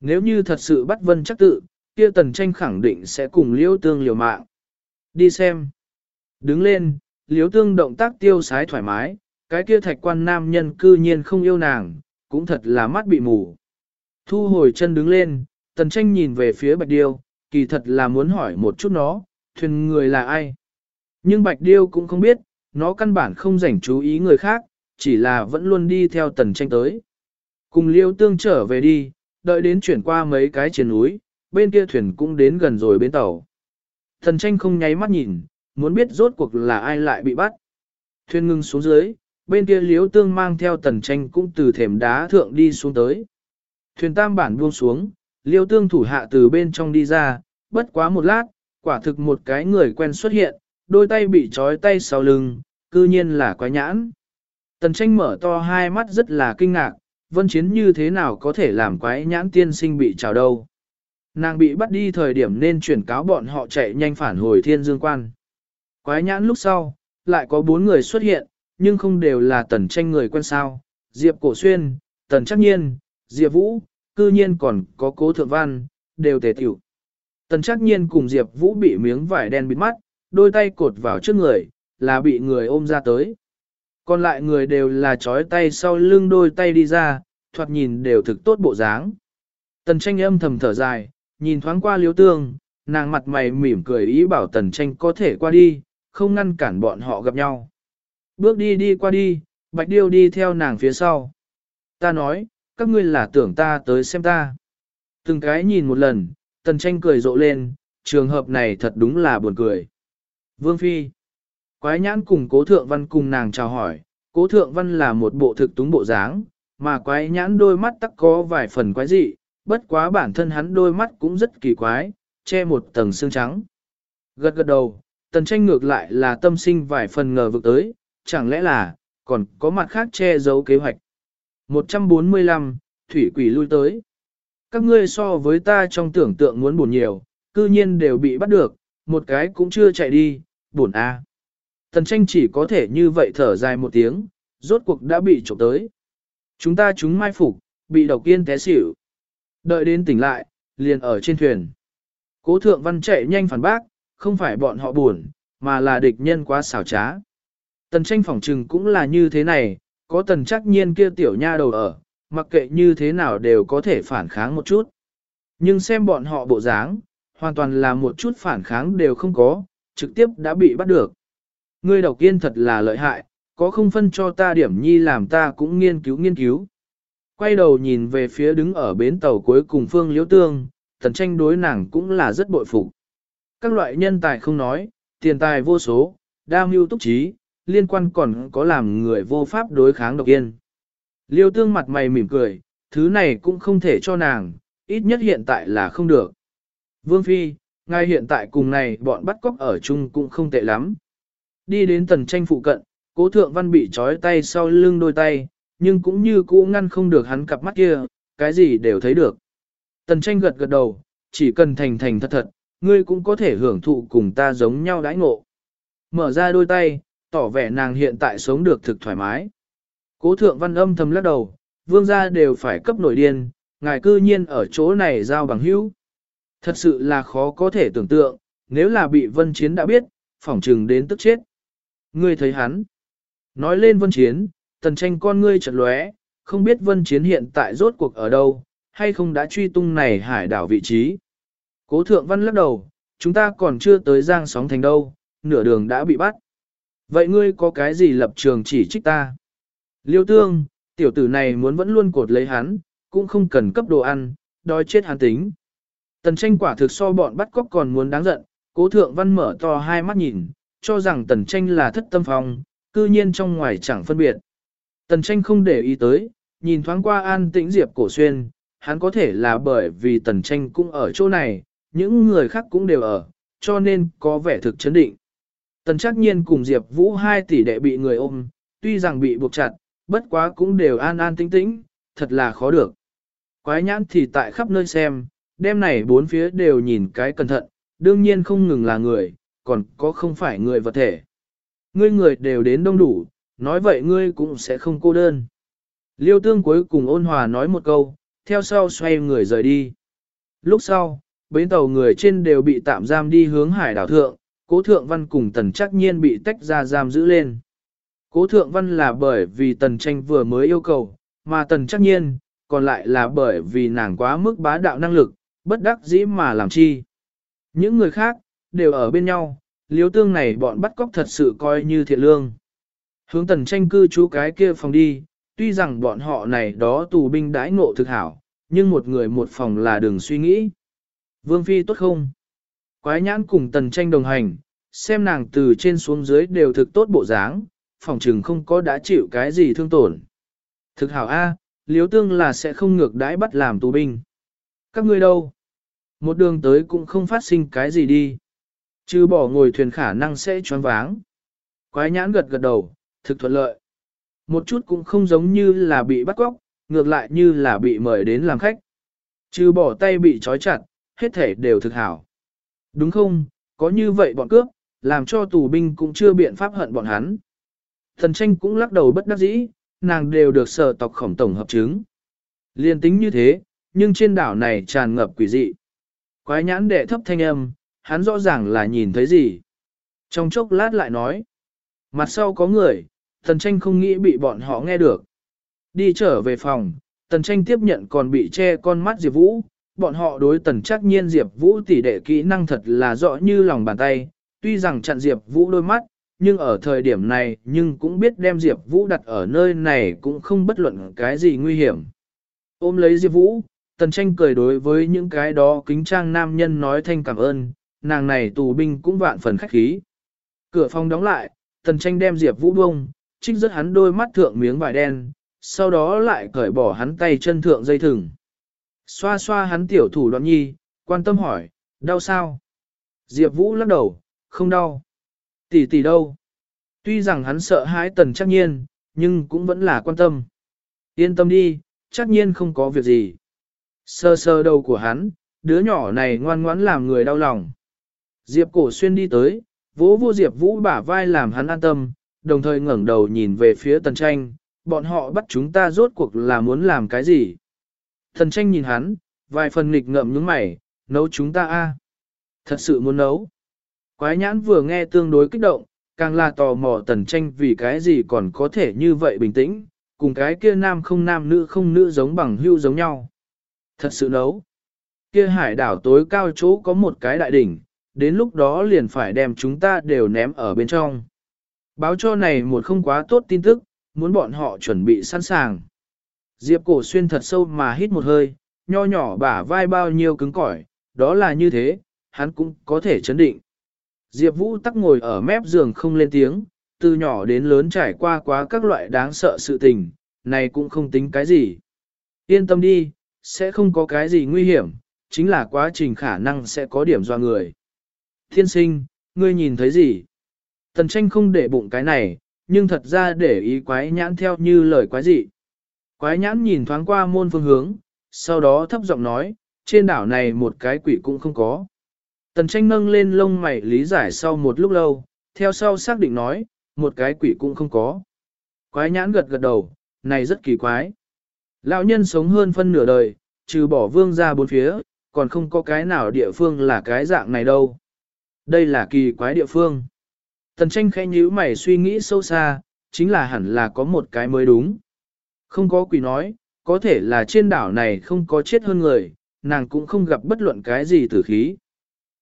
Nếu như thật sự bắt vân chắc tự, kia tần tranh khẳng định sẽ cùng liễu tương liều mạng. Đi xem. Đứng lên, liễu tương động tác tiêu sái thoải mái, cái kia thạch quan nam nhân cư nhiên không yêu nàng, cũng thật là mắt bị mù. Thu hồi chân đứng lên, tần tranh nhìn về phía bạch điêu, kỳ thật là muốn hỏi một chút nó, thuyền người là ai. Nhưng bạch điêu cũng không biết, nó căn bản không rảnh chú ý người khác, chỉ là vẫn luôn đi theo tần tranh tới. Cùng liêu tương trở về đi, đợi đến chuyển qua mấy cái trên núi, bên kia thuyền cũng đến gần rồi bên tàu. thần tranh không nháy mắt nhìn, muốn biết rốt cuộc là ai lại bị bắt. Thuyền ngưng xuống dưới, bên kia liếu tương mang theo tần tranh cũng từ thềm đá thượng đi xuống tới. Thuyền tam bản buông xuống, liêu tương thủ hạ từ bên trong đi ra, bất quá một lát, quả thực một cái người quen xuất hiện, đôi tay bị trói tay sau lưng, cư nhiên là quái nhãn. Tần tranh mở to hai mắt rất là kinh ngạc, vân chiến như thế nào có thể làm quái nhãn tiên sinh bị trào đâu. Nàng bị bắt đi thời điểm nên chuyển cáo bọn họ chạy nhanh phản hồi thiên dương quan. Quái nhãn lúc sau, lại có bốn người xuất hiện, nhưng không đều là tần tranh người quen sao. Diệp Cổ Xuyên, Tần Chắc Nhiên, Diệp Vũ, cư nhiên còn có cố thượng văn, đều tề tiểu. Tần Chắc Nhiên cùng Diệp Vũ bị miếng vải đen bịt mắt, đôi tay cột vào trước người, là bị người ôm ra tới. Còn lại người đều là trói tay sau lưng đôi tay đi ra, thoạt nhìn đều thực tốt bộ dáng. Tần tranh âm thầm thở dài, nhìn thoáng qua liếu tương, nàng mặt mày mỉm cười ý bảo tần tranh có thể qua đi, không ngăn cản bọn họ gặp nhau. Bước đi đi qua đi, Bạch Điêu đi theo nàng phía sau. Ta nói, các ngươi là tưởng ta tới xem ta. Từng cái nhìn một lần, tần tranh cười rộ lên, trường hợp này thật đúng là buồn cười. Vương Phi. Quái nhãn cùng cố thượng văn cùng nàng chào hỏi, cố thượng văn là một bộ thực túng bộ dáng, mà quái nhãn đôi mắt tắc có vài phần quái dị, bất quá bản thân hắn đôi mắt cũng rất kỳ quái, che một tầng xương trắng. Gật gật đầu, tần tranh ngược lại là tâm sinh vài phần ngờ vực tới, chẳng lẽ là, còn có mặt khác che giấu kế hoạch. 145, Thủy quỷ lui tới. Các ngươi so với ta trong tưởng tượng muốn buồn nhiều, cư nhiên đều bị bắt được, một cái cũng chưa chạy đi, buồn a. Tần tranh chỉ có thể như vậy thở dài một tiếng, rốt cuộc đã bị trộm tới. Chúng ta chúng mai phục, bị độc yên té xỉu. Đợi đến tỉnh lại, liền ở trên thuyền. Cố thượng văn chạy nhanh phản bác, không phải bọn họ buồn, mà là địch nhân quá xảo trá. Tần tranh phỏng trừng cũng là như thế này, có tần chắc nhiên kia tiểu nha đầu ở, mặc kệ như thế nào đều có thể phản kháng một chút. Nhưng xem bọn họ bộ dáng, hoàn toàn là một chút phản kháng đều không có, trực tiếp đã bị bắt được. Ngươi độc yên thật là lợi hại, có không phân cho ta điểm nhi làm ta cũng nghiên cứu nghiên cứu. Quay đầu nhìn về phía đứng ở bến tàu cuối cùng phương liễu tương, tần tranh đối nàng cũng là rất bội phục. Các loại nhân tài không nói, tiền tài vô số, đa mưu túc trí, liên quan còn có làm người vô pháp đối kháng độc yên. Liêu tương mặt mày mỉm cười, thứ này cũng không thể cho nàng, ít nhất hiện tại là không được. Vương Phi, ngay hiện tại cùng này bọn bắt cóc ở chung cũng không tệ lắm. Đi đến tần tranh phụ cận, cố thượng văn bị trói tay sau lưng đôi tay, nhưng cũng như cũ ngăn không được hắn cặp mắt kia, cái gì đều thấy được. Tần tranh gật gật đầu, chỉ cần thành thành thật thật, ngươi cũng có thể hưởng thụ cùng ta giống nhau đãi ngộ. Mở ra đôi tay, tỏ vẻ nàng hiện tại sống được thực thoải mái. Cố thượng văn âm thầm lắc đầu, vương gia đều phải cấp nổi điên, ngài cư nhiên ở chỗ này giao bằng hữu. Thật sự là khó có thể tưởng tượng, nếu là bị vân chiến đã biết, phỏng trừng đến tức chết. Ngươi thấy hắn. Nói lên vân chiến, tần tranh con ngươi chợt lóe, không biết vân chiến hiện tại rốt cuộc ở đâu, hay không đã truy tung này hải đảo vị trí. Cố thượng văn lắc đầu, chúng ta còn chưa tới giang sóng thành đâu, nửa đường đã bị bắt. Vậy ngươi có cái gì lập trường chỉ trích ta? Liêu tương, tiểu tử này muốn vẫn luôn cột lấy hắn, cũng không cần cấp đồ ăn, đói chết hắn tính. Tần tranh quả thực so bọn bắt cóc còn muốn đáng giận, cố thượng văn mở to hai mắt nhìn, cho rằng tần tranh là thất tâm phong, cư nhiên trong ngoài chẳng phân biệt. Tần tranh không để ý tới, nhìn thoáng qua an tĩnh diệp cổ xuyên, hắn có thể là bởi vì tần tranh cũng ở chỗ này, những người khác cũng đều ở, cho nên có vẻ thực chấn định. Tần chắc nhiên cùng Diệp Vũ hai tỷ đệ bị người ôm, tuy rằng bị buộc chặt, bất quá cũng đều an an tĩnh tĩnh, thật là khó được. Quái nhãn thì tại khắp nơi xem, đêm này bốn phía đều nhìn cái cẩn thận, đương nhiên không ngừng là người, còn có không phải người vật thể. Ngươi người đều đến đông đủ, nói vậy ngươi cũng sẽ không cô đơn. Liêu tương cuối cùng ôn hòa nói một câu, theo sau xoay người rời đi. Lúc sau, bến tàu người trên đều bị tạm giam đi hướng hải đảo thượng, cố thượng văn cùng tần chắc nhiên bị tách ra giam giữ lên. Cố thượng văn là bởi vì tần tranh vừa mới yêu cầu, mà tần chắc nhiên, còn lại là bởi vì nàng quá mức bá đạo năng lực, bất đắc dĩ mà làm chi. Những người khác, đều ở bên nhau, liếu tương này bọn bắt cóc thật sự coi như thiện lương. Hướng tần tranh cư chú cái kia phòng đi, tuy rằng bọn họ này đó tù binh đãi ngộ thực hảo, nhưng một người một phòng là đừng suy nghĩ. Vương Phi tốt không? Quái nhãn cùng tần tranh đồng hành, xem nàng từ trên xuống dưới đều thực tốt bộ dáng, phòng trừng không có đã chịu cái gì thương tổn. Thực hảo A, liếu tương là sẽ không ngược đãi bắt làm tù binh. Các ngươi đâu? Một đường tới cũng không phát sinh cái gì đi. Chứ bỏ ngồi thuyền khả năng sẽ choáng váng. Quái nhãn gật gật đầu, thực thuận lợi. Một chút cũng không giống như là bị bắt cóc, ngược lại như là bị mời đến làm khách. Chứ bỏ tay bị trói chặt, hết thể đều thực hảo. Đúng không, có như vậy bọn cướp, làm cho tù binh cũng chưa biện pháp hận bọn hắn. Thần tranh cũng lắc đầu bất đắc dĩ, nàng đều được sở tộc khổng tổng hợp chứng. Liên tính như thế, nhưng trên đảo này tràn ngập quỷ dị. Quái nhãn đệ thấp thanh âm, hắn rõ ràng là nhìn thấy gì. Trong chốc lát lại nói, mặt sau có người, thần tranh không nghĩ bị bọn họ nghe được. Đi trở về phòng, tần tranh tiếp nhận còn bị che con mắt Diệp Vũ, bọn họ đối tần chắc nhiên Diệp Vũ tỷ đệ kỹ năng thật là rõ như lòng bàn tay, tuy rằng chặn Diệp Vũ đôi mắt, nhưng ở thời điểm này nhưng cũng biết đem Diệp Vũ đặt ở nơi này cũng không bất luận cái gì nguy hiểm. Ôm lấy Diệp Vũ, tần tranh cười đối với những cái đó kính trang nam nhân nói thanh cảm ơn, nàng này tù binh cũng vạn phần khách khí. Cửa phòng đóng lại, tần tranh đem Diệp Vũ bông, trích rất hắn đôi mắt thượng miếng vải đen, sau đó lại cởi bỏ hắn tay chân thượng dây thừng. Xoa xoa hắn tiểu thủ đoạn nhi, quan tâm hỏi, đau sao? Diệp Vũ lắc đầu, không đau. Tỷ tỷ đâu? Tuy rằng hắn sợ hãi tần chắc nhiên, nhưng cũng vẫn là quan tâm. Yên tâm đi, chắc nhiên không có việc gì. Sơ sơ đầu của hắn, đứa nhỏ này ngoan ngoãn làm người đau lòng. Diệp cổ xuyên đi tới, vỗ vô Diệp Vũ bả vai làm hắn an tâm, đồng thời ngẩng đầu nhìn về phía tần tranh, bọn họ bắt chúng ta rốt cuộc là muốn làm cái gì. Tần tranh nhìn hắn, vài phần nghịch ngậm những mày, nấu chúng ta a Thật sự muốn nấu. Quái nhãn vừa nghe tương đối kích động, càng là tò mò tần tranh vì cái gì còn có thể như vậy bình tĩnh, cùng cái kia nam không nam nữ không nữ giống bằng hưu giống nhau. Thật sự nấu. Kia hải đảo tối cao chỗ có một cái đại đỉnh, đến lúc đó liền phải đem chúng ta đều ném ở bên trong. Báo cho này một không quá tốt tin tức, muốn bọn họ chuẩn bị sẵn sàng. Diệp cổ xuyên thật sâu mà hít một hơi, nho nhỏ bả vai bao nhiêu cứng cỏi, đó là như thế, hắn cũng có thể chấn định. Diệp Vũ tắc ngồi ở mép giường không lên tiếng, từ nhỏ đến lớn trải qua quá các loại đáng sợ sự tình, này cũng không tính cái gì. Yên tâm đi, sẽ không có cái gì nguy hiểm, chính là quá trình khả năng sẽ có điểm do người. Thiên sinh, ngươi nhìn thấy gì? Tần tranh không để bụng cái này, nhưng thật ra để ý quái nhãn theo như lời quái dị. Quái nhãn nhìn thoáng qua môn phương hướng, sau đó thấp giọng nói, trên đảo này một cái quỷ cũng không có. Tần tranh nâng lên lông mày lý giải sau một lúc lâu, theo sau xác định nói, một cái quỷ cũng không có. Quái nhãn gật gật đầu, này rất kỳ quái. Lão nhân sống hơn phân nửa đời, trừ bỏ vương ra bốn phía, còn không có cái nào địa phương là cái dạng này đâu. Đây là kỳ quái địa phương. Tần tranh khẽ nhíu mày suy nghĩ sâu xa, chính là hẳn là có một cái mới đúng. Không có quỷ nói, có thể là trên đảo này không có chết hơn người, nàng cũng không gặp bất luận cái gì tử khí.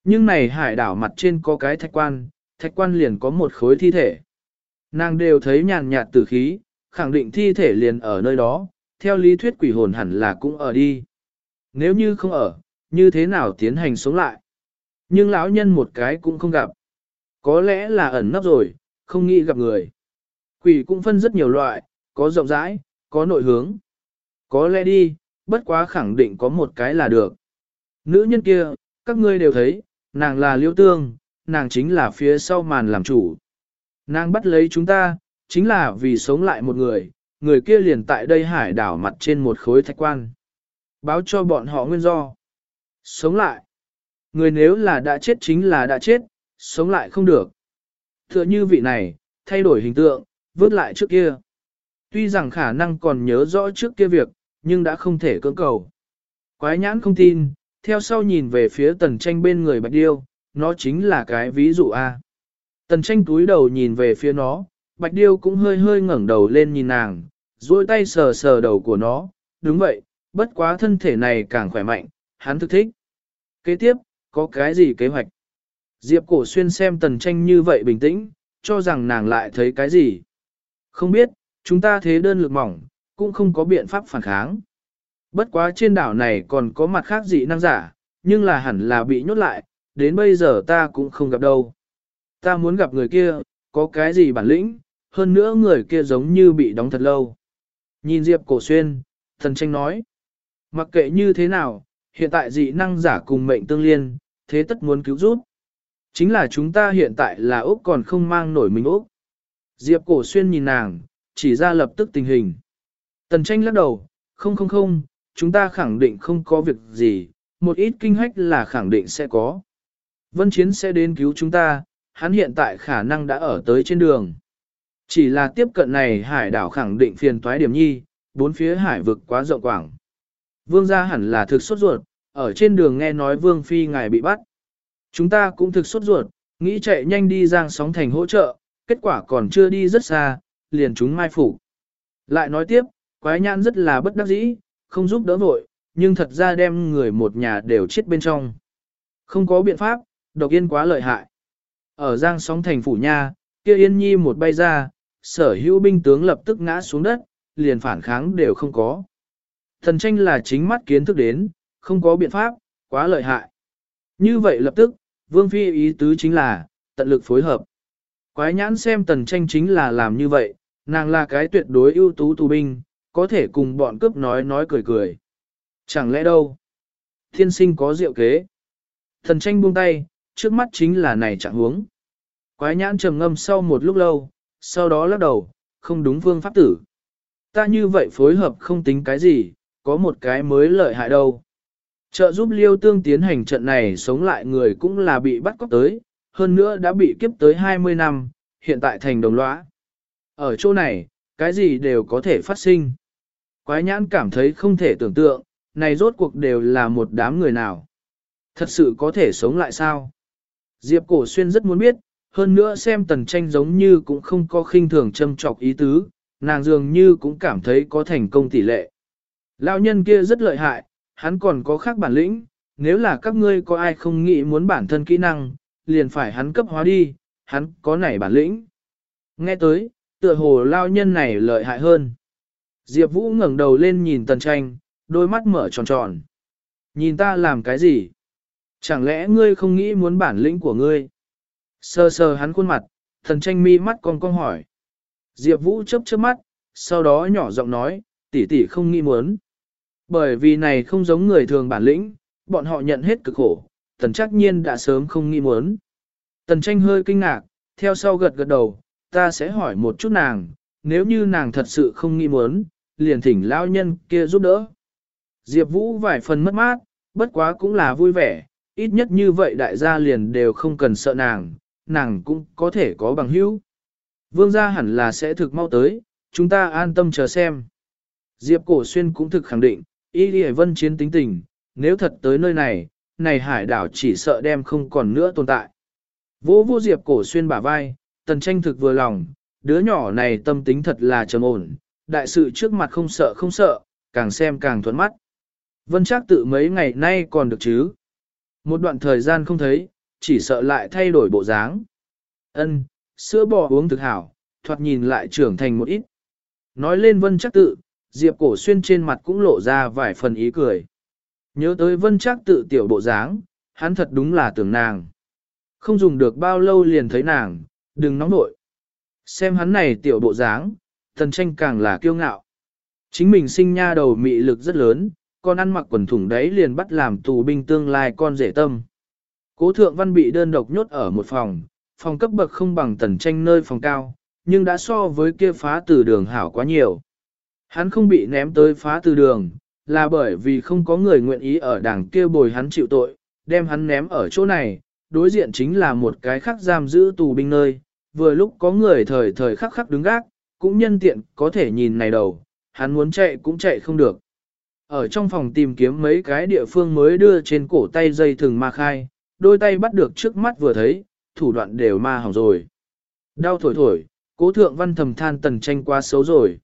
Nhưng này hải đảo mặt trên có cái thạch quan, thạch quan liền có một khối thi thể. Nàng đều thấy nhàn nhạt tử khí, khẳng định thi thể liền ở nơi đó, theo lý thuyết quỷ hồn hẳn là cũng ở đi. Nếu như không ở, như thế nào tiến hành sống lại? Nhưng lão nhân một cái cũng không gặp. Có lẽ là ẩn nấp rồi, không nghĩ gặp người. Quỷ cũng phân rất nhiều loại, có rộng rãi, có nội hướng. Có lẽ đi, bất quá khẳng định có một cái là được. Nữ nhân kia, các ngươi đều thấy, nàng là liêu tương, nàng chính là phía sau màn làm chủ. Nàng bắt lấy chúng ta, chính là vì sống lại một người, người kia liền tại đây hải đảo mặt trên một khối thạch quan. Báo cho bọn họ nguyên do. Sống lại. Người nếu là đã chết chính là đã chết, sống lại không được. Tựa như vị này, thay đổi hình tượng, vớt lại trước kia. Tuy rằng khả năng còn nhớ rõ trước kia việc, nhưng đã không thể cưỡng cầu. Quái nhãn không tin, theo sau nhìn về phía tần tranh bên người bạch điêu, nó chính là cái ví dụ A. Tần tranh túi đầu nhìn về phía nó, bạch điêu cũng hơi hơi ngẩng đầu lên nhìn nàng, duỗi tay sờ sờ đầu của nó, đúng vậy, bất quá thân thể này càng khỏe mạnh, hắn thực thích. Kế tiếp, có cái gì kế hoạch? Diệp cổ xuyên xem tần tranh như vậy bình tĩnh, cho rằng nàng lại thấy cái gì? Không biết, chúng ta thế đơn lực mỏng, cũng không có biện pháp phản kháng. Bất quá trên đảo này còn có mặt khác dị năng giả, nhưng là hẳn là bị nhốt lại, đến bây giờ ta cũng không gặp đâu. Ta muốn gặp người kia, có cái gì bản lĩnh, hơn nữa người kia giống như bị đóng thật lâu. Nhìn Diệp cổ xuyên, thần tranh nói, mặc kệ như thế nào, hiện tại dị năng giả cùng mệnh tương liên, thế tất muốn cứu giúp. Chính là chúng ta hiện tại là Úc còn không mang nổi mình Úc. Diệp cổ xuyên nhìn nàng, chỉ ra lập tức tình hình. Tần tranh lắc đầu, không không không, chúng ta khẳng định không có việc gì, một ít kinh hách là khẳng định sẽ có. Vân Chiến sẽ đến cứu chúng ta, hắn hiện tại khả năng đã ở tới trên đường. Chỉ là tiếp cận này hải đảo khẳng định phiền toái điểm nhi, bốn phía hải vực quá rộng quảng. Vương gia hẳn là thực sốt ruột, ở trên đường nghe nói Vương Phi ngài bị bắt. Chúng ta cũng thực sốt ruột, nghĩ chạy nhanh đi giang sóng thành hỗ trợ, kết quả còn chưa đi rất xa, liền chúng mai phủ. Lại nói tiếp, quái nhãn rất là bất đắc dĩ, không giúp đỡ vội, nhưng thật ra đem người một nhà đều chết bên trong. Không có biện pháp, độc yên quá lợi hại. Ở giang sóng thành phủ nha, kia yên nhi một bay ra, sở hữu binh tướng lập tức ngã xuống đất, liền phản kháng đều không có. Thần tranh là chính mắt kiến thức đến, không có biện pháp, quá lợi hại. Như vậy lập tức, Vương Phi ý tứ chính là, tận lực phối hợp. Quái nhãn xem tần tranh chính là làm như vậy, nàng là cái tuyệt đối ưu tú tù binh, có thể cùng bọn cướp nói nói cười cười. Chẳng lẽ đâu? Thiên sinh có diệu kế. Thần tranh buông tay, trước mắt chính là này chẳng huống. Quái nhãn trầm ngâm sau một lúc lâu, sau đó lắc đầu, không đúng phương pháp tử. Ta như vậy phối hợp không tính cái gì, có một cái mới lợi hại đâu. Trợ giúp liêu tương tiến hành trận này sống lại người cũng là bị bắt cóc tới, hơn nữa đã bị kiếp tới 20 năm, hiện tại thành đồng lõa. Ở chỗ này, cái gì đều có thể phát sinh. Quái nhãn cảm thấy không thể tưởng tượng, này rốt cuộc đều là một đám người nào. Thật sự có thể sống lại sao? Diệp Cổ Xuyên rất muốn biết, hơn nữa xem tần tranh giống như cũng không có khinh thường châm trọc ý tứ, nàng dường như cũng cảm thấy có thành công tỷ lệ. Lão nhân kia rất lợi hại, hắn còn có khác bản lĩnh, nếu là các ngươi có ai không nghĩ muốn bản thân kỹ năng, liền phải hắn cấp hóa đi, hắn có nảy bản lĩnh. Nghe tới, tựa hồ lao nhân này lợi hại hơn. Diệp Vũ ngẩng đầu lên nhìn tần tranh, đôi mắt mở tròn tròn. Nhìn ta làm cái gì? Chẳng lẽ ngươi không nghĩ muốn bản lĩnh của ngươi? Sơ sơ hắn khuôn mặt, thần tranh mi mắt con con hỏi. Diệp Vũ chớp chớp mắt, sau đó nhỏ giọng nói, tỷ tỷ không nghĩ muốn. Bởi vì này không giống người thường bản lĩnh, bọn họ nhận hết cực khổ, tần chắc nhiên đã sớm không nghĩ muốn. Tần tranh hơi kinh ngạc, theo sau gật gật đầu, ta sẽ hỏi một chút nàng, nếu như nàng thật sự không nghĩ muốn, liền thỉnh lao nhân kia giúp đỡ. Diệp Vũ vài phần mất mát, bất quá cũng là vui vẻ, ít nhất như vậy đại gia liền đều không cần sợ nàng, nàng cũng có thể có bằng hữu. Vương gia hẳn là sẽ thực mau tới, chúng ta an tâm chờ xem. Diệp Cổ Xuyên cũng thực khẳng định, Y Lì Vân chiến tính tình, nếu thật tới nơi này, này hải đảo chỉ sợ đem không còn nữa tồn tại. Vô vô Diệp Cổ Xuyên bả vai, tần tranh thực vừa lòng, đứa nhỏ này tâm tính thật là trầm ổn, đại sự trước mặt không sợ không sợ, càng xem càng thuận mắt. Vân chắc tự mấy ngày nay còn được chứ. Một đoạn thời gian không thấy, chỉ sợ lại thay đổi bộ dáng. Ân, sữa bò uống thực hảo, thoạt nhìn lại trưởng thành một ít. Nói lên vân chắc tự, Diệp Cổ Xuyên trên mặt cũng lộ ra vài phần ý cười. Nhớ tới vân chắc tự tiểu bộ dáng, hắn thật đúng là tưởng nàng. Không dùng được bao lâu liền thấy nàng, đừng nóng nội. Xem hắn này tiểu bộ dáng, thần tranh càng là kiêu ngạo. Chính mình sinh nha đầu mị lực rất lớn, con ăn mặc quần thủng đấy liền bắt làm tù binh tương lai con rể tâm. Cố thượng văn bị đơn độc nhốt ở một phòng, phòng cấp bậc không bằng tần tranh nơi phòng cao, nhưng đã so với kia phá từ đường hảo quá nhiều. Hắn không bị ném tới phá từ đường, là bởi vì không có người nguyện ý ở đảng kia bồi hắn chịu tội, đem hắn ném ở chỗ này, đối diện chính là một cái khắc giam giữ tù binh nơi, vừa lúc có người thời thời khắc khắc đứng gác, cũng nhân tiện có thể nhìn này đầu, hắn muốn chạy cũng chạy không được. Ở trong phòng tìm kiếm mấy cái địa phương mới đưa trên cổ tay dây thừng ma khai, đôi tay bắt được trước mắt vừa thấy, thủ đoạn đều ma hỏng rồi. Đau thổi thổi, cố thượng văn thầm than tần tranh quá xấu rồi.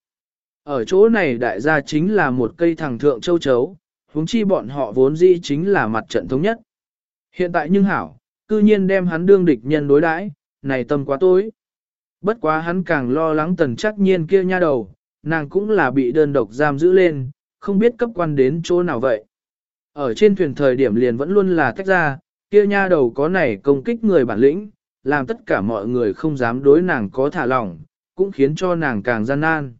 Ở chỗ này đại gia chính là một cây thẳng thượng châu chấu, huống chi bọn họ vốn dĩ chính là mặt trận thống nhất. Hiện tại nhưng hảo, cư nhiên đem hắn đương địch nhân đối đãi, này tâm quá tối. Bất quá hắn càng lo lắng tần chắc nhiên kia nha đầu, nàng cũng là bị đơn độc giam giữ lên, không biết cấp quan đến chỗ nào vậy. Ở trên thuyền thời điểm liền vẫn luôn là tách ra, kia nha đầu có này công kích người bản lĩnh, làm tất cả mọi người không dám đối nàng có thả lỏng, cũng khiến cho nàng càng gian nan.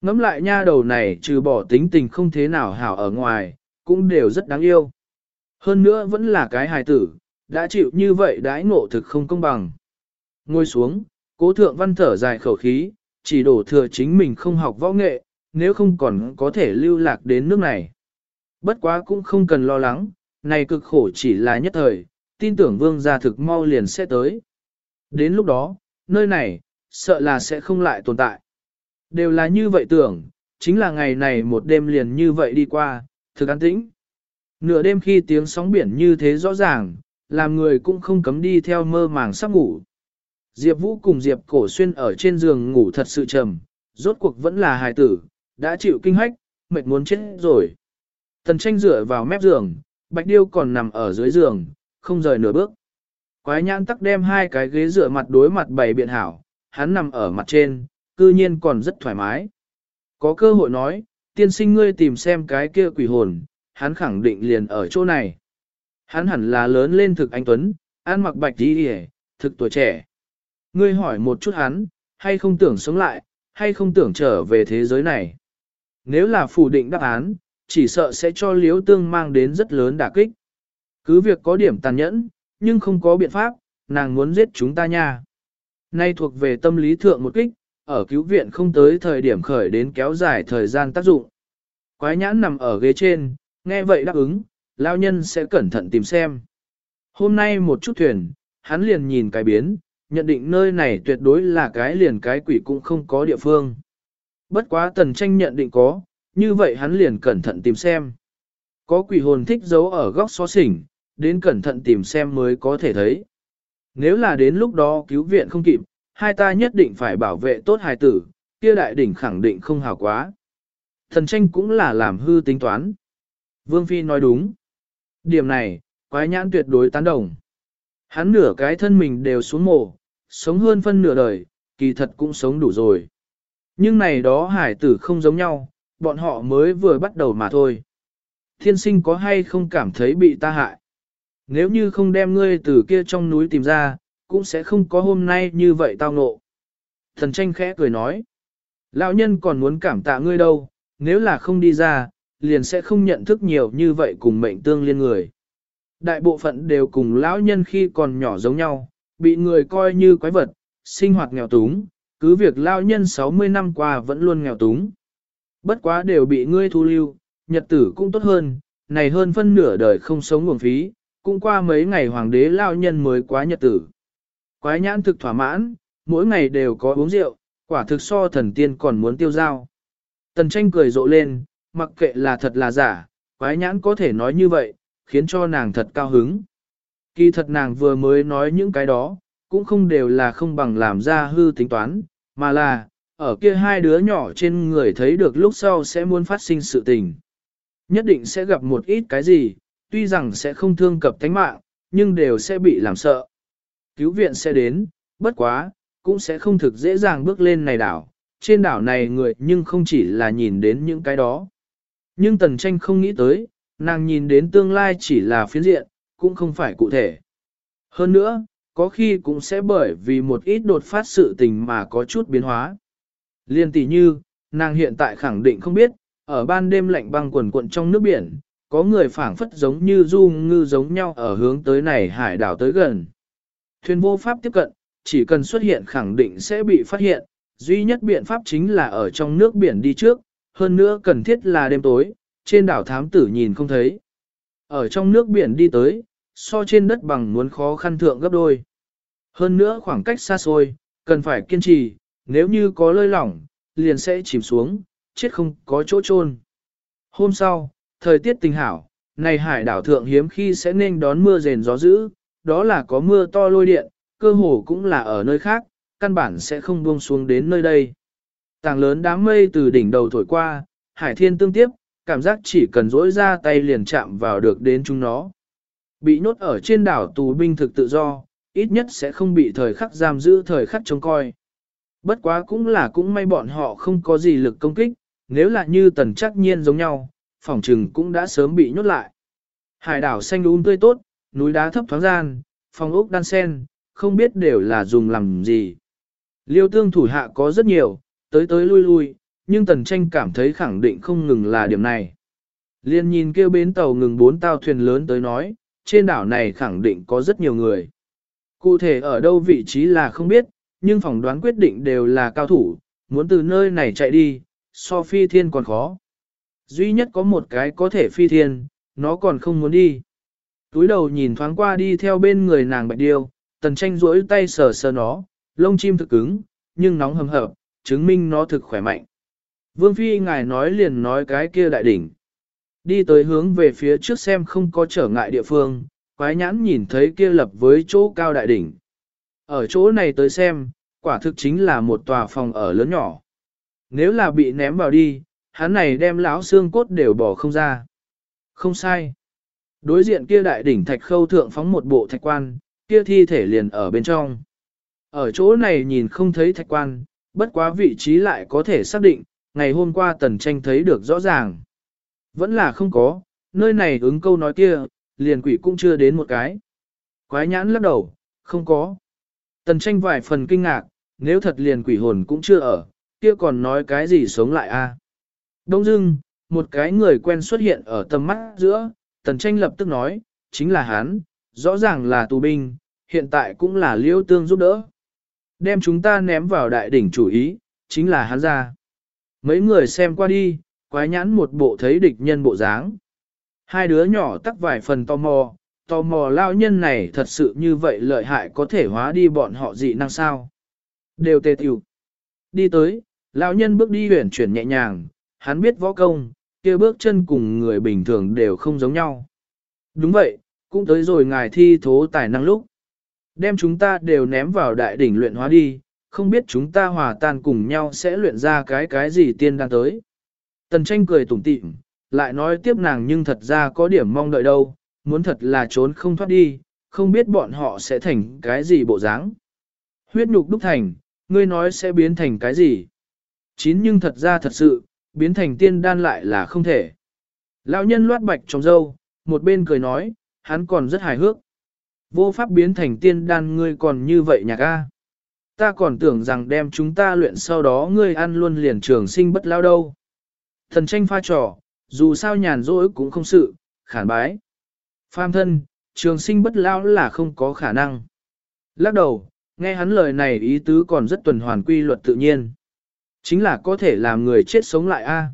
Ngắm lại nha đầu này trừ bỏ tính tình không thế nào hảo ở ngoài, cũng đều rất đáng yêu. Hơn nữa vẫn là cái hài tử, đã chịu như vậy đãi ngộ thực không công bằng. Ngồi xuống, cố thượng văn thở dài khẩu khí, chỉ đổ thừa chính mình không học võ nghệ, nếu không còn có thể lưu lạc đến nước này. Bất quá cũng không cần lo lắng, này cực khổ chỉ là nhất thời, tin tưởng vương gia thực mau liền sẽ tới. Đến lúc đó, nơi này, sợ là sẽ không lại tồn tại. Đều là như vậy tưởng, chính là ngày này một đêm liền như vậy đi qua, thực an tĩnh. Nửa đêm khi tiếng sóng biển như thế rõ ràng, làm người cũng không cấm đi theo mơ màng sắp ngủ. Diệp Vũ cùng Diệp Cổ Xuyên ở trên giường ngủ thật sự trầm, rốt cuộc vẫn là hài tử, đã chịu kinh hách, mệt muốn chết rồi. Tần tranh dựa vào mép giường, Bạch Điêu còn nằm ở dưới giường, không rời nửa bước. Quái nhãn tắc đem hai cái ghế dựa mặt đối mặt bày biện hảo, hắn nằm ở mặt trên, cư nhiên còn rất thoải mái. Có cơ hội nói, tiên sinh ngươi tìm xem cái kia quỷ hồn, hắn khẳng định liền ở chỗ này. Hắn hẳn là lớn lên thực anh Tuấn, ăn mặc bạch đi hề, thực tuổi trẻ. Ngươi hỏi một chút hắn, hay không tưởng sống lại, hay không tưởng trở về thế giới này. Nếu là phủ định đáp án, chỉ sợ sẽ cho liếu tương mang đến rất lớn đả kích. Cứ việc có điểm tàn nhẫn, nhưng không có biện pháp, nàng muốn giết chúng ta nha. Nay thuộc về tâm lý thượng một kích, ở cứu viện không tới thời điểm khởi đến kéo dài thời gian tác dụng. Quái nhãn nằm ở ghế trên, nghe vậy đáp ứng, lao nhân sẽ cẩn thận tìm xem. Hôm nay một chút thuyền, hắn liền nhìn cái biến, nhận định nơi này tuyệt đối là cái liền cái quỷ cũng không có địa phương. Bất quá tần tranh nhận định có, như vậy hắn liền cẩn thận tìm xem. Có quỷ hồn thích giấu ở góc xó xỉnh, đến cẩn thận tìm xem mới có thể thấy. Nếu là đến lúc đó cứu viện không kịp, hai ta nhất định phải bảo vệ tốt hài tử, kia đại đỉnh khẳng định không hào quá. Thần tranh cũng là làm hư tính toán. Vương Phi nói đúng. Điểm này, quái nhãn tuyệt đối tán đồng. Hắn nửa cái thân mình đều xuống mồ, sống hơn phân nửa đời, kỳ thật cũng sống đủ rồi. Nhưng này đó hải tử không giống nhau, bọn họ mới vừa bắt đầu mà thôi. Thiên sinh có hay không cảm thấy bị ta hại? Nếu như không đem ngươi từ kia trong núi tìm ra, cũng sẽ không có hôm nay như vậy tao ngộ. Thần tranh khẽ cười nói. Lão nhân còn muốn cảm tạ ngươi đâu, nếu là không đi ra, liền sẽ không nhận thức nhiều như vậy cùng mệnh tương liên người. Đại bộ phận đều cùng lão nhân khi còn nhỏ giống nhau, bị người coi như quái vật, sinh hoạt nghèo túng, cứ việc lão nhân 60 năm qua vẫn luôn nghèo túng. Bất quá đều bị ngươi thu lưu, nhật tử cũng tốt hơn, này hơn phân nửa đời không sống nguồn phí, cũng qua mấy ngày hoàng đế lão nhân mới quá nhật tử. Quái nhãn thực thỏa mãn, mỗi ngày đều có uống rượu, quả thực so thần tiên còn muốn tiêu dao. Tần tranh cười rộ lên, mặc kệ là thật là giả, quái nhãn có thể nói như vậy, khiến cho nàng thật cao hứng. Kỳ thật nàng vừa mới nói những cái đó, cũng không đều là không bằng làm ra hư tính toán, mà là, ở kia hai đứa nhỏ trên người thấy được lúc sau sẽ muốn phát sinh sự tình. Nhất định sẽ gặp một ít cái gì, tuy rằng sẽ không thương cập thánh mạng, nhưng đều sẽ bị làm sợ. Cứu viện sẽ đến, bất quá, cũng sẽ không thực dễ dàng bước lên này đảo. Trên đảo này người nhưng không chỉ là nhìn đến những cái đó. Nhưng tần tranh không nghĩ tới, nàng nhìn đến tương lai chỉ là phiến diện, cũng không phải cụ thể. Hơn nữa, có khi cũng sẽ bởi vì một ít đột phát sự tình mà có chút biến hóa. Liên tỷ như, nàng hiện tại khẳng định không biết, ở ban đêm lạnh băng quần cuộn trong nước biển, có người phảng phất giống như du ngư giống nhau ở hướng tới này hải đảo tới gần. Thuyền vô pháp tiếp cận, chỉ cần xuất hiện khẳng định sẽ bị phát hiện, duy nhất biện pháp chính là ở trong nước biển đi trước, hơn nữa cần thiết là đêm tối, trên đảo thám tử nhìn không thấy. Ở trong nước biển đi tới, so trên đất bằng muốn khó khăn thượng gấp đôi. Hơn nữa khoảng cách xa xôi, cần phải kiên trì, nếu như có lơi lỏng, liền sẽ chìm xuống, chết không có chỗ chôn. Hôm sau, thời tiết tình hảo, này hải đảo thượng hiếm khi sẽ nên đón mưa rền gió dữ, đó là có mưa to lôi điện, cơ hồ cũng là ở nơi khác, căn bản sẽ không buông xuống đến nơi đây. Tàng lớn đám mây từ đỉnh đầu thổi qua, hải thiên tương tiếp, cảm giác chỉ cần dỗi ra tay liền chạm vào được đến chúng nó. Bị nhốt ở trên đảo tù binh thực tự do, ít nhất sẽ không bị thời khắc giam giữ thời khắc trông coi. Bất quá cũng là cũng may bọn họ không có gì lực công kích, nếu là như tần chắc nhiên giống nhau, phòng trừng cũng đã sớm bị nhốt lại. Hải đảo xanh đúng tươi tốt, núi đá thấp thoáng gian, phòng ốc đan sen, không biết đều là dùng làm gì. Liêu tương thủ hạ có rất nhiều, tới tới lui lui, nhưng tần tranh cảm thấy khẳng định không ngừng là điểm này. Liên nhìn kêu bến tàu ngừng bốn tàu thuyền lớn tới nói, trên đảo này khẳng định có rất nhiều người. Cụ thể ở đâu vị trí là không biết, nhưng phỏng đoán quyết định đều là cao thủ, muốn từ nơi này chạy đi, so phi thiên còn khó. Duy nhất có một cái có thể phi thiên, nó còn không muốn đi. Túi đầu nhìn thoáng qua đi theo bên người nàng bạch điêu, tần tranh duỗi tay sờ sờ nó, lông chim thực cứng, nhưng nóng hầm hập, chứng minh nó thực khỏe mạnh. Vương Phi ngài nói liền nói cái kia đại đỉnh. Đi tới hướng về phía trước xem không có trở ngại địa phương, quái nhãn nhìn thấy kia lập với chỗ cao đại đỉnh. Ở chỗ này tới xem, quả thực chính là một tòa phòng ở lớn nhỏ. Nếu là bị ném vào đi, hắn này đem lão xương cốt đều bỏ không ra. Không sai. Đối diện kia đại đỉnh thạch khâu thượng phóng một bộ thạch quan, kia thi thể liền ở bên trong. Ở chỗ này nhìn không thấy thạch quan, bất quá vị trí lại có thể xác định, ngày hôm qua tần tranh thấy được rõ ràng. Vẫn là không có, nơi này ứng câu nói kia, liền quỷ cũng chưa đến một cái. Quái nhãn lắc đầu, không có. Tần tranh vài phần kinh ngạc, nếu thật liền quỷ hồn cũng chưa ở, kia còn nói cái gì sống lại a? Đông dưng, một cái người quen xuất hiện ở tầm mắt giữa, tần tranh lập tức nói, chính là hắn, rõ ràng là tù binh, hiện tại cũng là liêu tương giúp đỡ. Đem chúng ta ném vào đại đỉnh chủ ý, chính là hắn ra. Mấy người xem qua đi, quái nhãn một bộ thấy địch nhân bộ dáng. Hai đứa nhỏ tắc vài phần tò mò, tò mò lao nhân này thật sự như vậy lợi hại có thể hóa đi bọn họ dị năng sao. Đều tê tiểu. Đi tới, lão nhân bước đi huyển chuyển nhẹ nhàng, hắn biết võ công, kia bước chân cùng người bình thường đều không giống nhau. Đúng vậy, cũng tới rồi ngài thi thố tài năng lúc. Đem chúng ta đều ném vào đại đỉnh luyện hóa đi, không biết chúng ta hòa tan cùng nhau sẽ luyện ra cái cái gì tiên đang tới. Tần tranh cười tủm tỉm, lại nói tiếp nàng nhưng thật ra có điểm mong đợi đâu, muốn thật là trốn không thoát đi, không biết bọn họ sẽ thành cái gì bộ dáng. Huyết nhục đúc thành, ngươi nói sẽ biến thành cái gì? Chín nhưng thật ra thật sự, biến thành tiên đan lại là không thể. Lão nhân loát bạch trong dâu, một bên cười nói, hắn còn rất hài hước. Vô pháp biến thành tiên đan ngươi còn như vậy nhạc a. Ta còn tưởng rằng đem chúng ta luyện sau đó ngươi ăn luôn liền trường sinh bất lao đâu. Thần tranh pha trò, dù sao nhàn rỗi cũng không sự, khản bái. Pham thân, trường sinh bất lao là không có khả năng. Lắc đầu, nghe hắn lời này ý tứ còn rất tuần hoàn quy luật tự nhiên. Chính là có thể làm người chết sống lại a.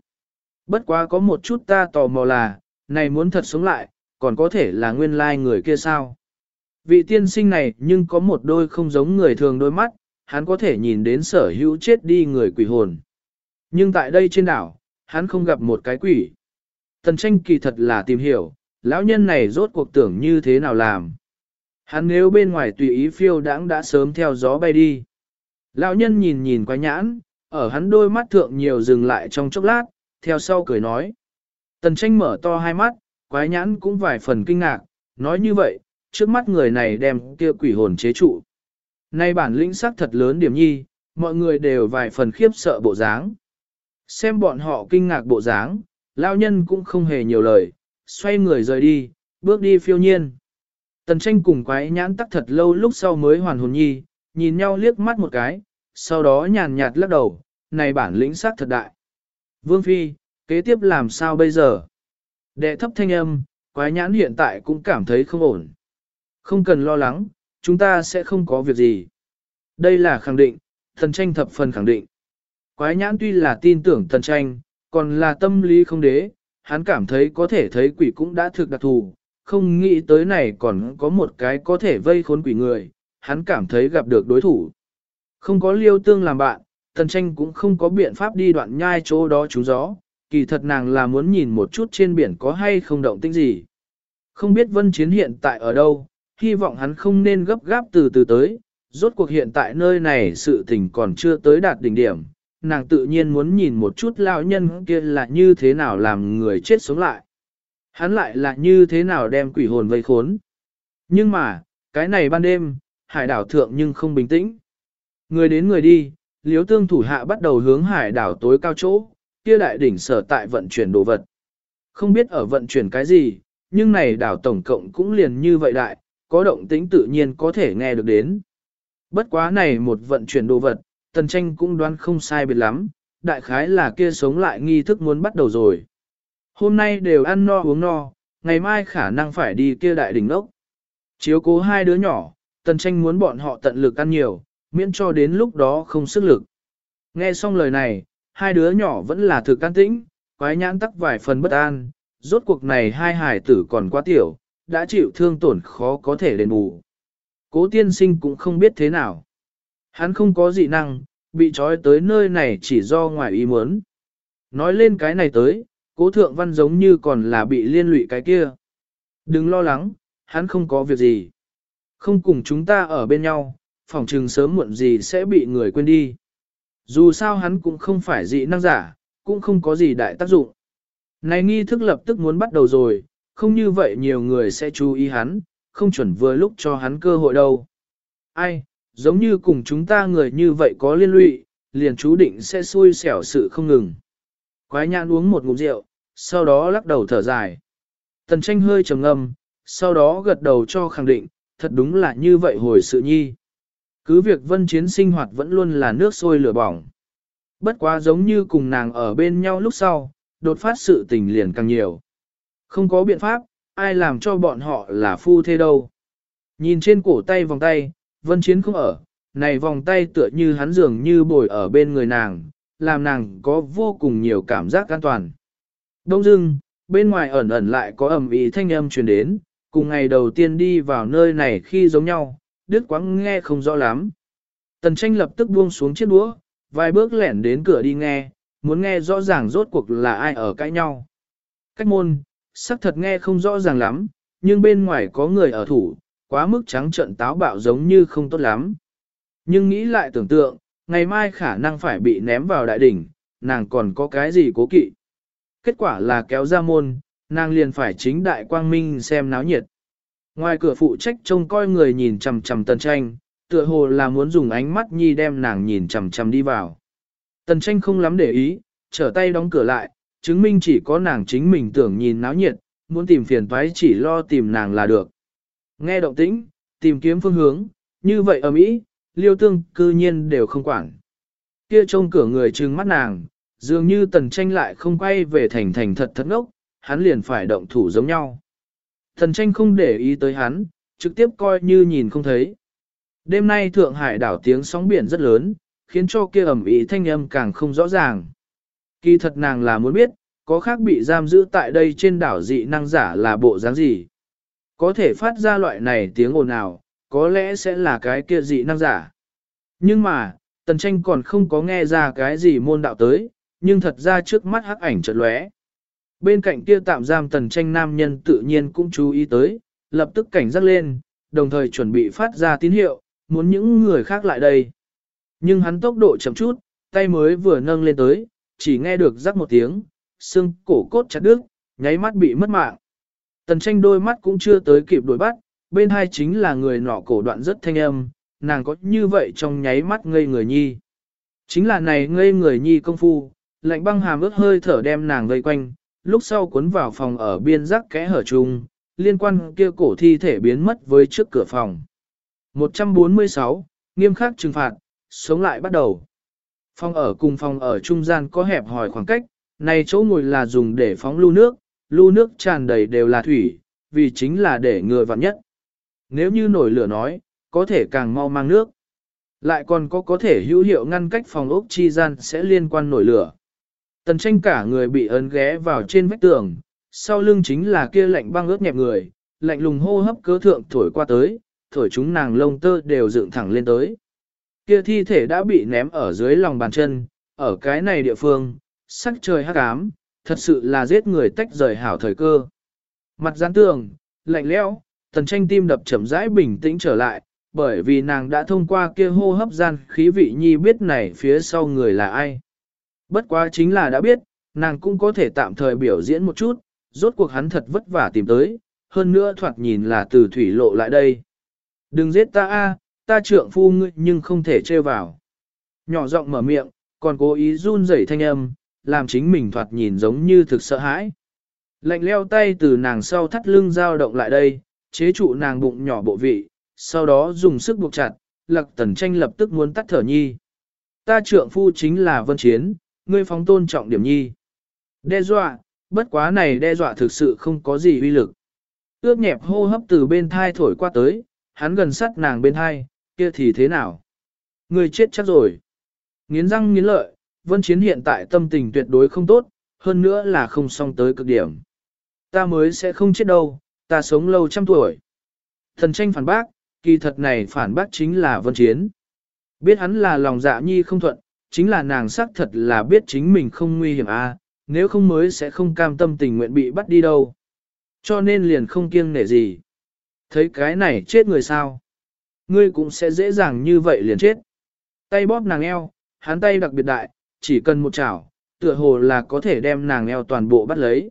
Bất quá có một chút ta tò mò là, này muốn thật sống lại, còn có thể là nguyên lai người kia sao. Vị tiên sinh này nhưng có một đôi không giống người thường đôi mắt, hắn có thể nhìn đến sở hữu chết đi người quỷ hồn. Nhưng tại đây trên đảo, hắn không gặp một cái quỷ. Tần tranh kỳ thật là tìm hiểu, lão nhân này rốt cuộc tưởng như thế nào làm. Hắn nếu bên ngoài tùy ý phiêu đãng đã sớm theo gió bay đi. Lão nhân nhìn nhìn qua nhãn, ở hắn đôi mắt thượng nhiều dừng lại trong chốc lát, theo sau cười nói. Tần tranh mở to hai mắt, quái nhãn cũng vài phần kinh ngạc, nói như vậy, trước mắt người này đem kia quỷ hồn chế trụ. Nay bản lĩnh sắc thật lớn điểm nhi, mọi người đều vài phần khiếp sợ bộ dáng. Xem bọn họ kinh ngạc bộ dáng, lao nhân cũng không hề nhiều lời, xoay người rời đi, bước đi phiêu nhiên. Tần tranh cùng quái nhãn tắc thật lâu lúc sau mới hoàn hồn nhi, nhìn nhau liếc mắt một cái, sau đó nhàn nhạt lắc đầu, này bản lĩnh sắc thật đại. Vương Phi, kế tiếp làm sao bây giờ? Đệ thấp thanh âm, quái nhãn hiện tại cũng cảm thấy không ổn. Không cần lo lắng, chúng ta sẽ không có việc gì. Đây là khẳng định, thần tranh thập phần khẳng định. Quái nhãn tuy là tin tưởng thần tranh, còn là tâm lý không đế, hắn cảm thấy có thể thấy quỷ cũng đã thực đặc thù, không nghĩ tới này còn có một cái có thể vây khốn quỷ người, hắn cảm thấy gặp được đối thủ. Không có liêu tương làm bạn, Tần tranh cũng không có biện pháp đi đoạn nhai chỗ đó trú gió, kỳ thật nàng là muốn nhìn một chút trên biển có hay không động tĩnh gì. Không biết vân chiến hiện tại ở đâu, hy vọng hắn không nên gấp gáp từ từ tới, rốt cuộc hiện tại nơi này sự tình còn chưa tới đạt đỉnh điểm, nàng tự nhiên muốn nhìn một chút lão nhân kia là như thế nào làm người chết sống lại. Hắn lại là như thế nào đem quỷ hồn vây khốn. Nhưng mà, cái này ban đêm, hải đảo thượng nhưng không bình tĩnh. Người đến người đi, liếu tương thủ hạ bắt đầu hướng hải đảo tối cao chỗ, kia đại đỉnh sở tại vận chuyển đồ vật. Không biết ở vận chuyển cái gì, nhưng này đảo tổng cộng cũng liền như vậy đại, có động tĩnh tự nhiên có thể nghe được đến. Bất quá này một vận chuyển đồ vật, tần tranh cũng đoán không sai biệt lắm, đại khái là kia sống lại nghi thức muốn bắt đầu rồi. Hôm nay đều ăn no uống no, ngày mai khả năng phải đi kia đại đỉnh ốc. Chiếu cố hai đứa nhỏ, tần tranh muốn bọn họ tận lực ăn nhiều, miễn cho đến lúc đó không sức lực. Nghe xong lời này, hai đứa nhỏ vẫn là thực can tĩnh, quái nhãn tắc vài phần bất an, rốt cuộc này hai hải tử còn quá tiểu, đã chịu thương tổn khó có thể đền bù. Cố tiên sinh cũng không biết thế nào. Hắn không có dị năng, bị trói tới nơi này chỉ do ngoài ý muốn. Nói lên cái này tới, cố thượng văn giống như còn là bị liên lụy cái kia. Đừng lo lắng, hắn không có việc gì. Không cùng chúng ta ở bên nhau, phòng trừng sớm muộn gì sẽ bị người quên đi. Dù sao hắn cũng không phải dị năng giả, cũng không có gì đại tác dụng. Này nghi thức lập tức muốn bắt đầu rồi, không như vậy nhiều người sẽ chú ý hắn, không chuẩn vừa lúc cho hắn cơ hội đâu. Ai, giống như cùng chúng ta người như vậy có liên lụy, liền chú định sẽ xui xẻo sự không ngừng. Quái nhãn uống một ngụm rượu, sau đó lắc đầu thở dài. Tần tranh hơi trầm ngâm, sau đó gật đầu cho khẳng định, thật đúng là như vậy hồi sự nhi. Cứ việc vân chiến sinh hoạt vẫn luôn là nước sôi lửa bỏng. Bất quá giống như cùng nàng ở bên nhau lúc sau, đột phát sự tình liền càng nhiều. Không có biện pháp, ai làm cho bọn họ là phu thế đâu. Nhìn trên cổ tay vòng tay, vân chiến không ở, này vòng tay tựa như hắn dường như bồi ở bên người nàng, làm nàng có vô cùng nhiều cảm giác an toàn. Đông dưng, bên ngoài ẩn ẩn lại có ẩm ý thanh âm truyền đến, cùng ngày đầu tiên đi vào nơi này khi giống nhau, đứt quãng nghe không rõ lắm. Tần tranh lập tức buông xuống chiếc đũa, vài bước lẻn đến cửa đi nghe, muốn nghe rõ ràng rốt cuộc là ai ở cãi nhau. Cách môn, sắc thật nghe không rõ ràng lắm, nhưng bên ngoài có người ở thủ, quá mức trắng trận táo bạo giống như không tốt lắm. Nhưng nghĩ lại tưởng tượng, ngày mai khả năng phải bị ném vào đại đỉnh, nàng còn có cái gì cố kỵ. Kết quả là kéo ra môn, nàng liền phải chính đại quang minh xem náo nhiệt. Ngoài cửa phụ trách trông coi người nhìn chằm chằm tần tranh, tựa hồ là muốn dùng ánh mắt nhi đem nàng nhìn chằm chằm đi vào. Tần tranh không lắm để ý, trở tay đóng cửa lại, chứng minh chỉ có nàng chính mình tưởng nhìn náo nhiệt, muốn tìm phiền toái chỉ lo tìm nàng là được. Nghe động tĩnh, tìm kiếm phương hướng, như vậy ở Mỹ, liêu tương cư nhiên đều không quản. Kia trông cửa người trừng mắt nàng, dường như tần tranh lại không quay về thành thành thật thật ngốc, hắn liền phải động thủ giống nhau. Thần tranh không để ý tới hắn, trực tiếp coi như nhìn không thấy. Đêm nay Thượng Hải đảo tiếng sóng biển rất lớn, khiến cho kia ẩm ý thanh âm càng không rõ ràng. Kỳ thật nàng là muốn biết, có khác bị giam giữ tại đây trên đảo dị năng giả là bộ dáng gì. Có thể phát ra loại này tiếng ồn nào? có lẽ sẽ là cái kia dị năng giả. Nhưng mà, tần tranh còn không có nghe ra cái gì môn đạo tới, nhưng thật ra trước mắt hắc ảnh chợt lóe. Bên cạnh kia tạm giam tần tranh nam nhân tự nhiên cũng chú ý tới, lập tức cảnh giác lên, đồng thời chuẩn bị phát ra tín hiệu, muốn những người khác lại đây. Nhưng hắn tốc độ chậm chút, tay mới vừa nâng lên tới, chỉ nghe được rắc một tiếng, xương cổ cốt chặt đứt, nháy mắt bị mất mạng. Tần tranh đôi mắt cũng chưa tới kịp đuổi bắt, bên hai chính là người nọ cổ đoạn rất thanh âm, nàng có như vậy trong nháy mắt ngây người nhi. Chính là này ngây người nhi công phu, lạnh băng hàm ướt hơi thở đem nàng vây quanh, lúc sau cuốn vào phòng ở biên rắc kẽ hở chung, liên quan kia cổ thi thể biến mất với trước cửa phòng. 146, nghiêm khắc trừng phạt, sống lại bắt đầu. Phòng ở cùng phòng ở trung gian có hẹp hỏi khoảng cách, này chỗ ngồi là dùng để phóng lưu nước, lưu nước tràn đầy đều là thủy, vì chính là để người vặn nhất. Nếu như nổi lửa nói, có thể càng mau mang nước. Lại còn có có thể hữu hiệu ngăn cách phòng ốc chi gian sẽ liên quan nổi lửa. Tần tranh cả người bị ấn ghé vào trên vách tường, sau lưng chính là kia lạnh băng ướt nhẹp người, lạnh lùng hô hấp cớ thượng thổi qua tới, thổi chúng nàng lông tơ đều dựng thẳng lên tới. Kia thi thể đã bị ném ở dưới lòng bàn chân, ở cái này địa phương, sắc trời hắc ám, thật sự là giết người tách rời hảo thời cơ. Mặt gián tường, lạnh lẽo, tần tranh tim đập chậm rãi bình tĩnh trở lại, bởi vì nàng đã thông qua kia hô hấp gian khí vị nhi biết này phía sau người là ai. Bất quá chính là đã biết, nàng cũng có thể tạm thời biểu diễn một chút, rốt cuộc hắn thật vất vả tìm tới, hơn nữa thoạt nhìn là từ thủy lộ lại đây. Đừng giết ta a, ta trượng phu ngươi nhưng không thể trêu vào. Nhỏ giọng mở miệng, còn cố ý run rẩy thanh âm, làm chính mình thoạt nhìn giống như thực sợ hãi. Lạnh leo tay từ nàng sau thắt lưng dao động lại đây, chế trụ nàng bụng nhỏ bộ vị, sau đó dùng sức buộc chặt, lạc tần tranh lập tức muốn tắt thở nhi. Ta trượng phu chính là vân chiến, ngươi phóng tôn trọng điểm nhi. Đe dọa, bất quá này đe dọa thực sự không có gì uy lực. Ước nhẹp hô hấp từ bên thai thổi qua tới, hắn gần sát nàng bên thai, kia thì thế nào? Ngươi chết chắc rồi. Nghiến răng nghiến lợi, vân chiến hiện tại tâm tình tuyệt đối không tốt, hơn nữa là không xong tới cực điểm. Ta mới sẽ không chết đâu, ta sống lâu trăm tuổi. Thần tranh phản bác, kỳ thật này phản bác chính là vân chiến. Biết hắn là lòng dạ nhi không thuận, chính là nàng xác thật là biết chính mình không nguy hiểm a, à, nếu không mới sẽ không cam tâm tình nguyện bị bắt đi đâu. Cho nên liền không kiêng nể gì. Thấy cái này chết người sao? Ngươi cũng sẽ dễ dàng như vậy liền chết. Tay bóp nàng eo, hắn tay đặc biệt đại, chỉ cần một chảo, tựa hồ là có thể đem nàng eo toàn bộ bắt lấy.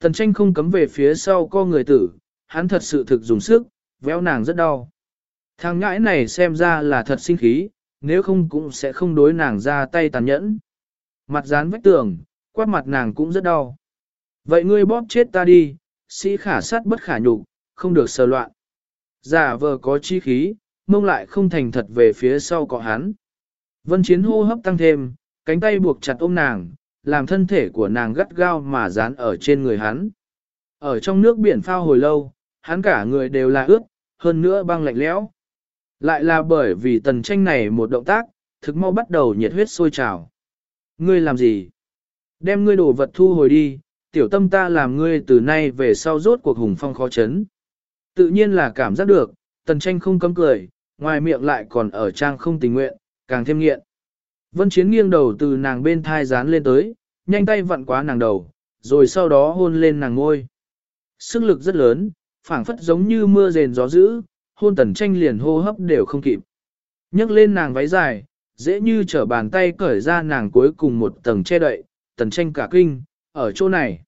Tần tranh không cấm về phía sau co người tử, hắn thật sự thực dùng sức, véo nàng rất đau. Thằng ngãi này xem ra là thật sinh khí, nếu không cũng sẽ không đối nàng ra tay tàn nhẫn. Mặt dán vách tường, quát mặt nàng cũng rất đau. Vậy ngươi bóp chết ta đi, sĩ khả sát bất khả nhục, không được sờ loạn. Giả vờ có chi khí, mông lại không thành thật về phía sau có hắn. Vân chiến hô hấp tăng thêm, cánh tay buộc chặt ôm nàng, làm thân thể của nàng gắt gao mà dán ở trên người hắn. Ở trong nước biển phao hồi lâu, hắn cả người đều là ướt, hơn nữa băng lạnh lẽo. Lại là bởi vì tần tranh này một động tác, thực mau bắt đầu nhiệt huyết sôi trào. Ngươi làm gì? Đem ngươi đồ vật thu hồi đi, tiểu tâm ta làm ngươi từ nay về sau rốt cuộc hùng phong khó chấn. Tự nhiên là cảm giác được, tần tranh không cấm cười, ngoài miệng lại còn ở trang không tình nguyện, càng thêm nghiện. Vân Chiến nghiêng đầu từ nàng bên thai dán lên tới, nhanh tay vặn quá nàng đầu, rồi sau đó hôn lên nàng ngôi. Sức lực rất lớn, phảng phất giống như mưa rền gió dữ, hôn tần tranh liền hô hấp đều không kịp. nhấc lên nàng váy dài, dễ như trở bàn tay cởi ra nàng cuối cùng một tầng che đậy, tần tranh cả kinh, ở chỗ này.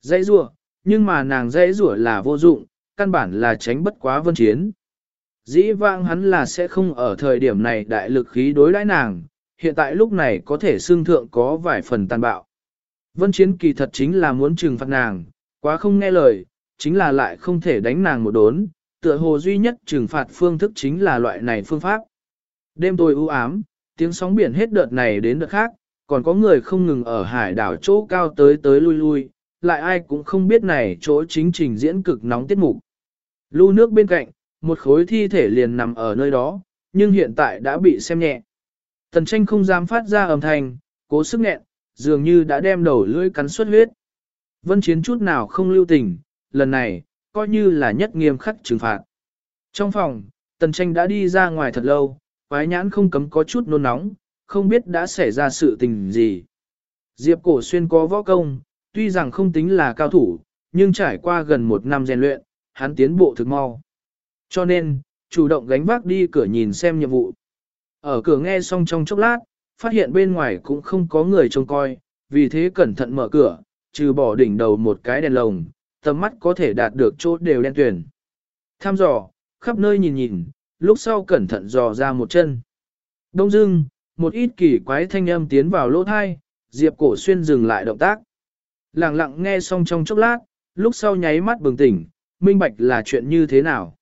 Dãy rủa nhưng mà nàng dãy rủa là vô dụng, căn bản là tránh bất quá vân chiến. Dĩ vãng hắn là sẽ không ở thời điểm này đại lực khí đối đãi nàng, hiện tại lúc này có thể xương thượng có vài phần tàn bạo. Vân chiến kỳ thật chính là muốn trừng phạt nàng, quá không nghe lời, chính là lại không thể đánh nàng một đốn, tựa hồ duy nhất trừng phạt phương thức chính là loại này phương pháp. Đêm tối u ám, tiếng sóng biển hết đợt này đến đợt khác, còn có người không ngừng ở hải đảo chỗ cao tới tới lui lui, lại ai cũng không biết này chỗ chính trình diễn cực nóng tiết mục. Lưu nước bên cạnh, một khối thi thể liền nằm ở nơi đó, nhưng hiện tại đã bị xem nhẹ. Tần tranh không dám phát ra âm thanh, cố sức nghẹn, dường như đã đem đầu lưỡi cắn xuất huyết. Vân chiến chút nào không lưu tình, lần này, coi như là nhất nghiêm khắc trừng phạt. Trong phòng, tần tranh đã đi ra ngoài thật lâu, quái nhãn không cấm có chút nôn nóng, không biết đã xảy ra sự tình gì. Diệp cổ xuyên có võ công, tuy rằng không tính là cao thủ, nhưng trải qua gần một năm rèn luyện, hắn tiến bộ thực mau. Cho nên, chủ động gánh vác đi cửa nhìn xem nhiệm vụ. Ở cửa nghe xong trong chốc lát, phát hiện bên ngoài cũng không có người trông coi, vì thế cẩn thận mở cửa, trừ bỏ đỉnh đầu một cái đèn lồng, tầm mắt có thể đạt được chỗ đều đen tuyển. Tham dò, khắp nơi nhìn nhìn, lúc sau cẩn thận dò ra một chân. Đông dưng, một ít kỳ quái thanh âm tiến vào lỗ thai, Diệp Cổ Xuyên dừng lại động tác. Lặng lặng nghe xong trong chốc lát, lúc sau nháy mắt bừng tỉnh, minh bạch là chuyện như thế nào.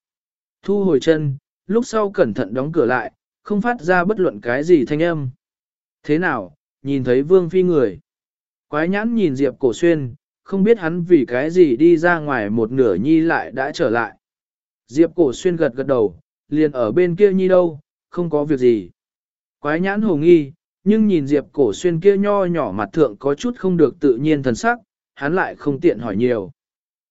Thu hồi chân, lúc sau cẩn thận đóng cửa lại, không phát ra bất luận cái gì thanh âm. Thế nào, nhìn thấy vương phi người. Quái nhãn nhìn Diệp Cổ Xuyên, không biết hắn vì cái gì đi ra ngoài một nửa nhi lại đã trở lại. Diệp Cổ Xuyên gật gật đầu, liền ở bên kia nhi đâu, không có việc gì. Quái nhãn hồ nghi, nhưng nhìn Diệp Cổ Xuyên kia nho nhỏ mặt thượng có chút không được tự nhiên thần sắc, hắn lại không tiện hỏi nhiều.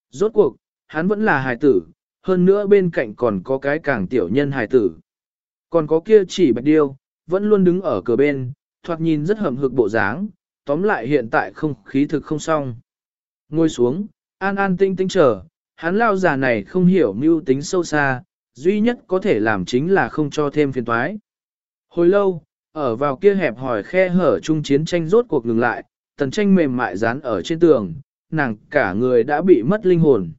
Rốt cuộc, hắn vẫn là hài tử, hơn nữa bên cạnh còn có cái càng tiểu nhân hài tử. Còn có kia chỉ bạch điêu, vẫn luôn đứng ở cửa bên, thoạt nhìn rất hầm hực bộ dáng, tóm lại hiện tại không khí thực không xong. Ngồi xuống, an an tinh tinh chờ, hắn lao già này không hiểu mưu tính sâu xa, duy nhất có thể làm chính là không cho thêm phiền toái. Hồi lâu, ở vào kia hẹp hỏi khe hở chung chiến tranh rốt cuộc ngừng lại, tần tranh mềm mại dán ở trên tường, nàng cả người đã bị mất linh hồn.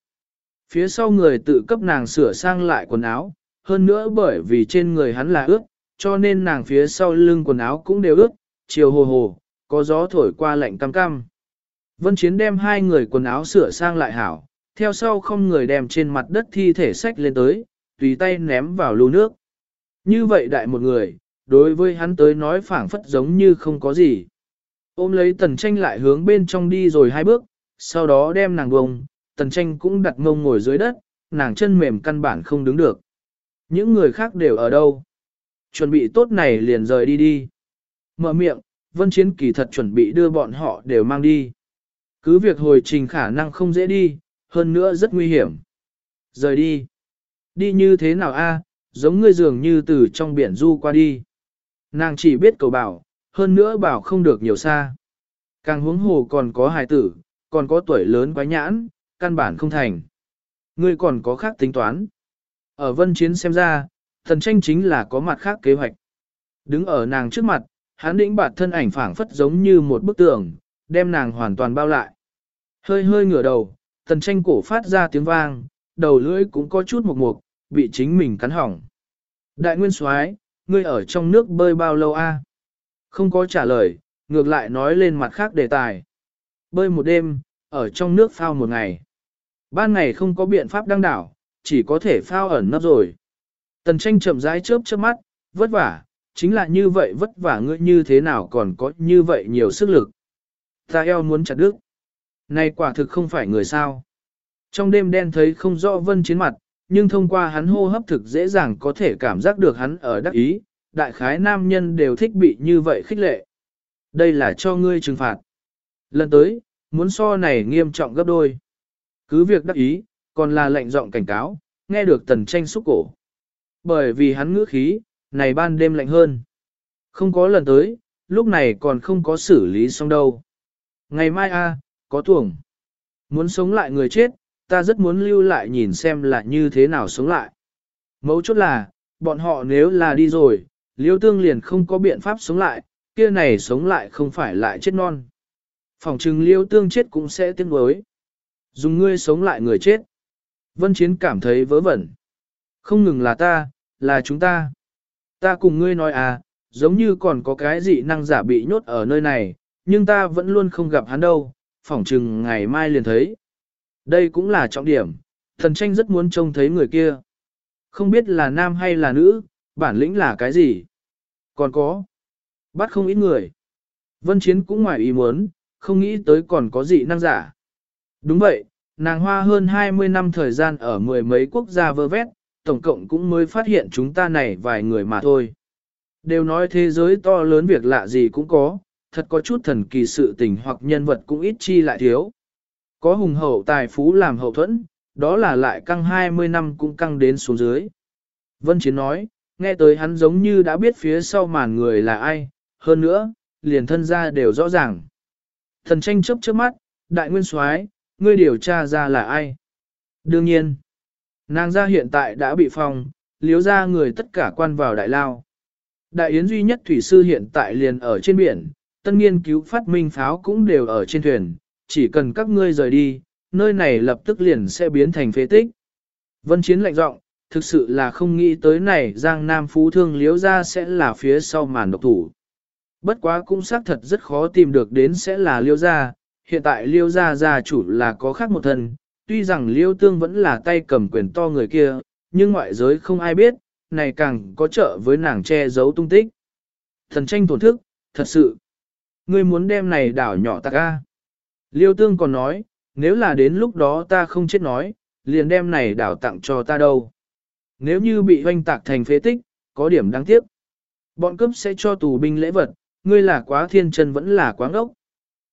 Phía sau người tự cấp nàng sửa sang lại quần áo, hơn nữa bởi vì trên người hắn là ướt, cho nên nàng phía sau lưng quần áo cũng đều ướt, chiều hồ hồ, có gió thổi qua lạnh cam cam. Vân Chiến đem hai người quần áo sửa sang lại hảo, theo sau không người đem trên mặt đất thi thể sách lên tới, tùy tay ném vào lưu nước. Như vậy đại một người, đối với hắn tới nói phảng phất giống như không có gì. Ôm lấy tần tranh lại hướng bên trong đi rồi hai bước, sau đó đem nàng bông, tần tranh cũng đặt mông ngồi dưới đất, nàng chân mềm căn bản không đứng được. Những người khác đều ở đâu? Chuẩn bị tốt này liền rời đi đi. Mở miệng, vân chiến kỳ thật chuẩn bị đưa bọn họ đều mang đi. Cứ việc hồi trình khả năng không dễ đi, hơn nữa rất nguy hiểm. Rời đi. Đi như thế nào a? giống ngươi dường như từ trong biển du qua đi. Nàng chỉ biết cầu bảo, hơn nữa bảo không được nhiều xa. Càng huống hồ còn có hài tử, còn có tuổi lớn quá nhãn, căn bản không thành. Ngươi còn có khác tính toán. Ở vân chiến xem ra, thần tranh chính là có mặt khác kế hoạch. Đứng ở nàng trước mặt, hắn đĩnh bạt thân ảnh phảng phất giống như một bức tường, đem nàng hoàn toàn bao lại. Hơi hơi ngửa đầu, tần tranh cổ phát ra tiếng vang, đầu lưỡi cũng có chút mục mục, bị chính mình cắn hỏng. Đại nguyên soái, ngươi ở trong nước bơi bao lâu a? Không có trả lời, ngược lại nói lên mặt khác đề tài. Bơi một đêm, ở trong nước phao một ngày. Ban ngày không có biện pháp đăng đảo, chỉ có thể phao ẩn nấp rồi. Tần tranh chậm rãi chớp chớp mắt, vất vả, chính là như vậy vất vả ngươi như thế nào còn có như vậy nhiều sức lực. Ta eo muốn chặt đứt. Này quả thực không phải người sao. Trong đêm đen thấy không rõ vân chiến mặt, nhưng thông qua hắn hô hấp thực dễ dàng có thể cảm giác được hắn ở đắc ý, đại khái nam nhân đều thích bị như vậy khích lệ. Đây là cho ngươi trừng phạt. Lần tới, muốn so này nghiêm trọng gấp đôi. Cứ việc đắc ý, còn là lệnh giọng cảnh cáo, nghe được tần tranh xúc cổ. Bởi vì hắn ngữ khí, này ban đêm lạnh hơn. Không có lần tới, lúc này còn không có xử lý xong đâu. Ngày mai a, có tuồng. Muốn sống lại người chết, ta rất muốn lưu lại nhìn xem là như thế nào sống lại. Mấu chốt là, bọn họ nếu là đi rồi, liêu tương liền không có biện pháp sống lại, kia này sống lại không phải lại chết non. Phòng trừng liêu tương chết cũng sẽ tiếc nuối. Dùng ngươi sống lại người chết. Vân Chiến cảm thấy vớ vẩn. Không ngừng là ta, là chúng ta. Ta cùng ngươi nói à, giống như còn có cái dị năng giả bị nhốt ở nơi này, nhưng ta vẫn luôn không gặp hắn đâu, phỏng chừng ngày mai liền thấy. Đây cũng là trọng điểm, thần tranh rất muốn trông thấy người kia. Không biết là nam hay là nữ, bản lĩnh là cái gì. Còn có, bắt không ít người. Vân Chiến cũng ngoài ý muốn, không nghĩ tới còn có gì năng giả. Đúng vậy, nàng hoa hơn 20 năm thời gian ở mười mấy quốc gia vơ vét, tổng cộng cũng mới phát hiện chúng ta này vài người mà thôi. Đều nói thế giới to lớn việc lạ gì cũng có, thật có chút thần kỳ sự tình hoặc nhân vật cũng ít chi lại thiếu. Có hùng hậu tài phú làm hậu thuẫn, đó là lại căng 20 năm cũng căng đến xuống dưới. Vân Chiến nói, nghe tới hắn giống như đã biết phía sau màn người là ai, hơn nữa, liền thân ra đều rõ ràng. Thần tranh chấp trước mắt, đại nguyên soái, ngươi điều tra ra là ai? Đương nhiên, nàng gia hiện tại đã bị phong, liếu ra người tất cả quan vào đại lao. Đại yến duy nhất thủy sư hiện tại liền ở trên biển, tân nghiên cứu phát minh pháo cũng đều ở trên thuyền, chỉ cần các ngươi rời đi, nơi này lập tức liền sẽ biến thành phế tích. Vân Chiến lạnh giọng, thực sự là không nghĩ tới này Giang Nam Phú Thương liếu ra sẽ là phía sau màn độc thủ. Bất quá cũng xác thật rất khó tìm được đến sẽ là liêu gia, hiện tại liêu gia gia chủ là có khác một thân, tuy rằng liêu tương vẫn là tay cầm quyền to người kia, nhưng ngoại giới không ai biết, này càng có trợ với nàng che giấu tung tích. Thần tranh tổn thức, thật sự. Ngươi muốn đem này đảo nhỏ ta ca. Liêu tương còn nói, nếu là đến lúc đó ta không chết nói, liền đem này đảo tặng cho ta đâu. Nếu như bị hoanh tạc thành phế tích, có điểm đáng tiếc. Bọn cướp sẽ cho tù binh lễ vật, ngươi là quá thiên chân vẫn là quá ngốc.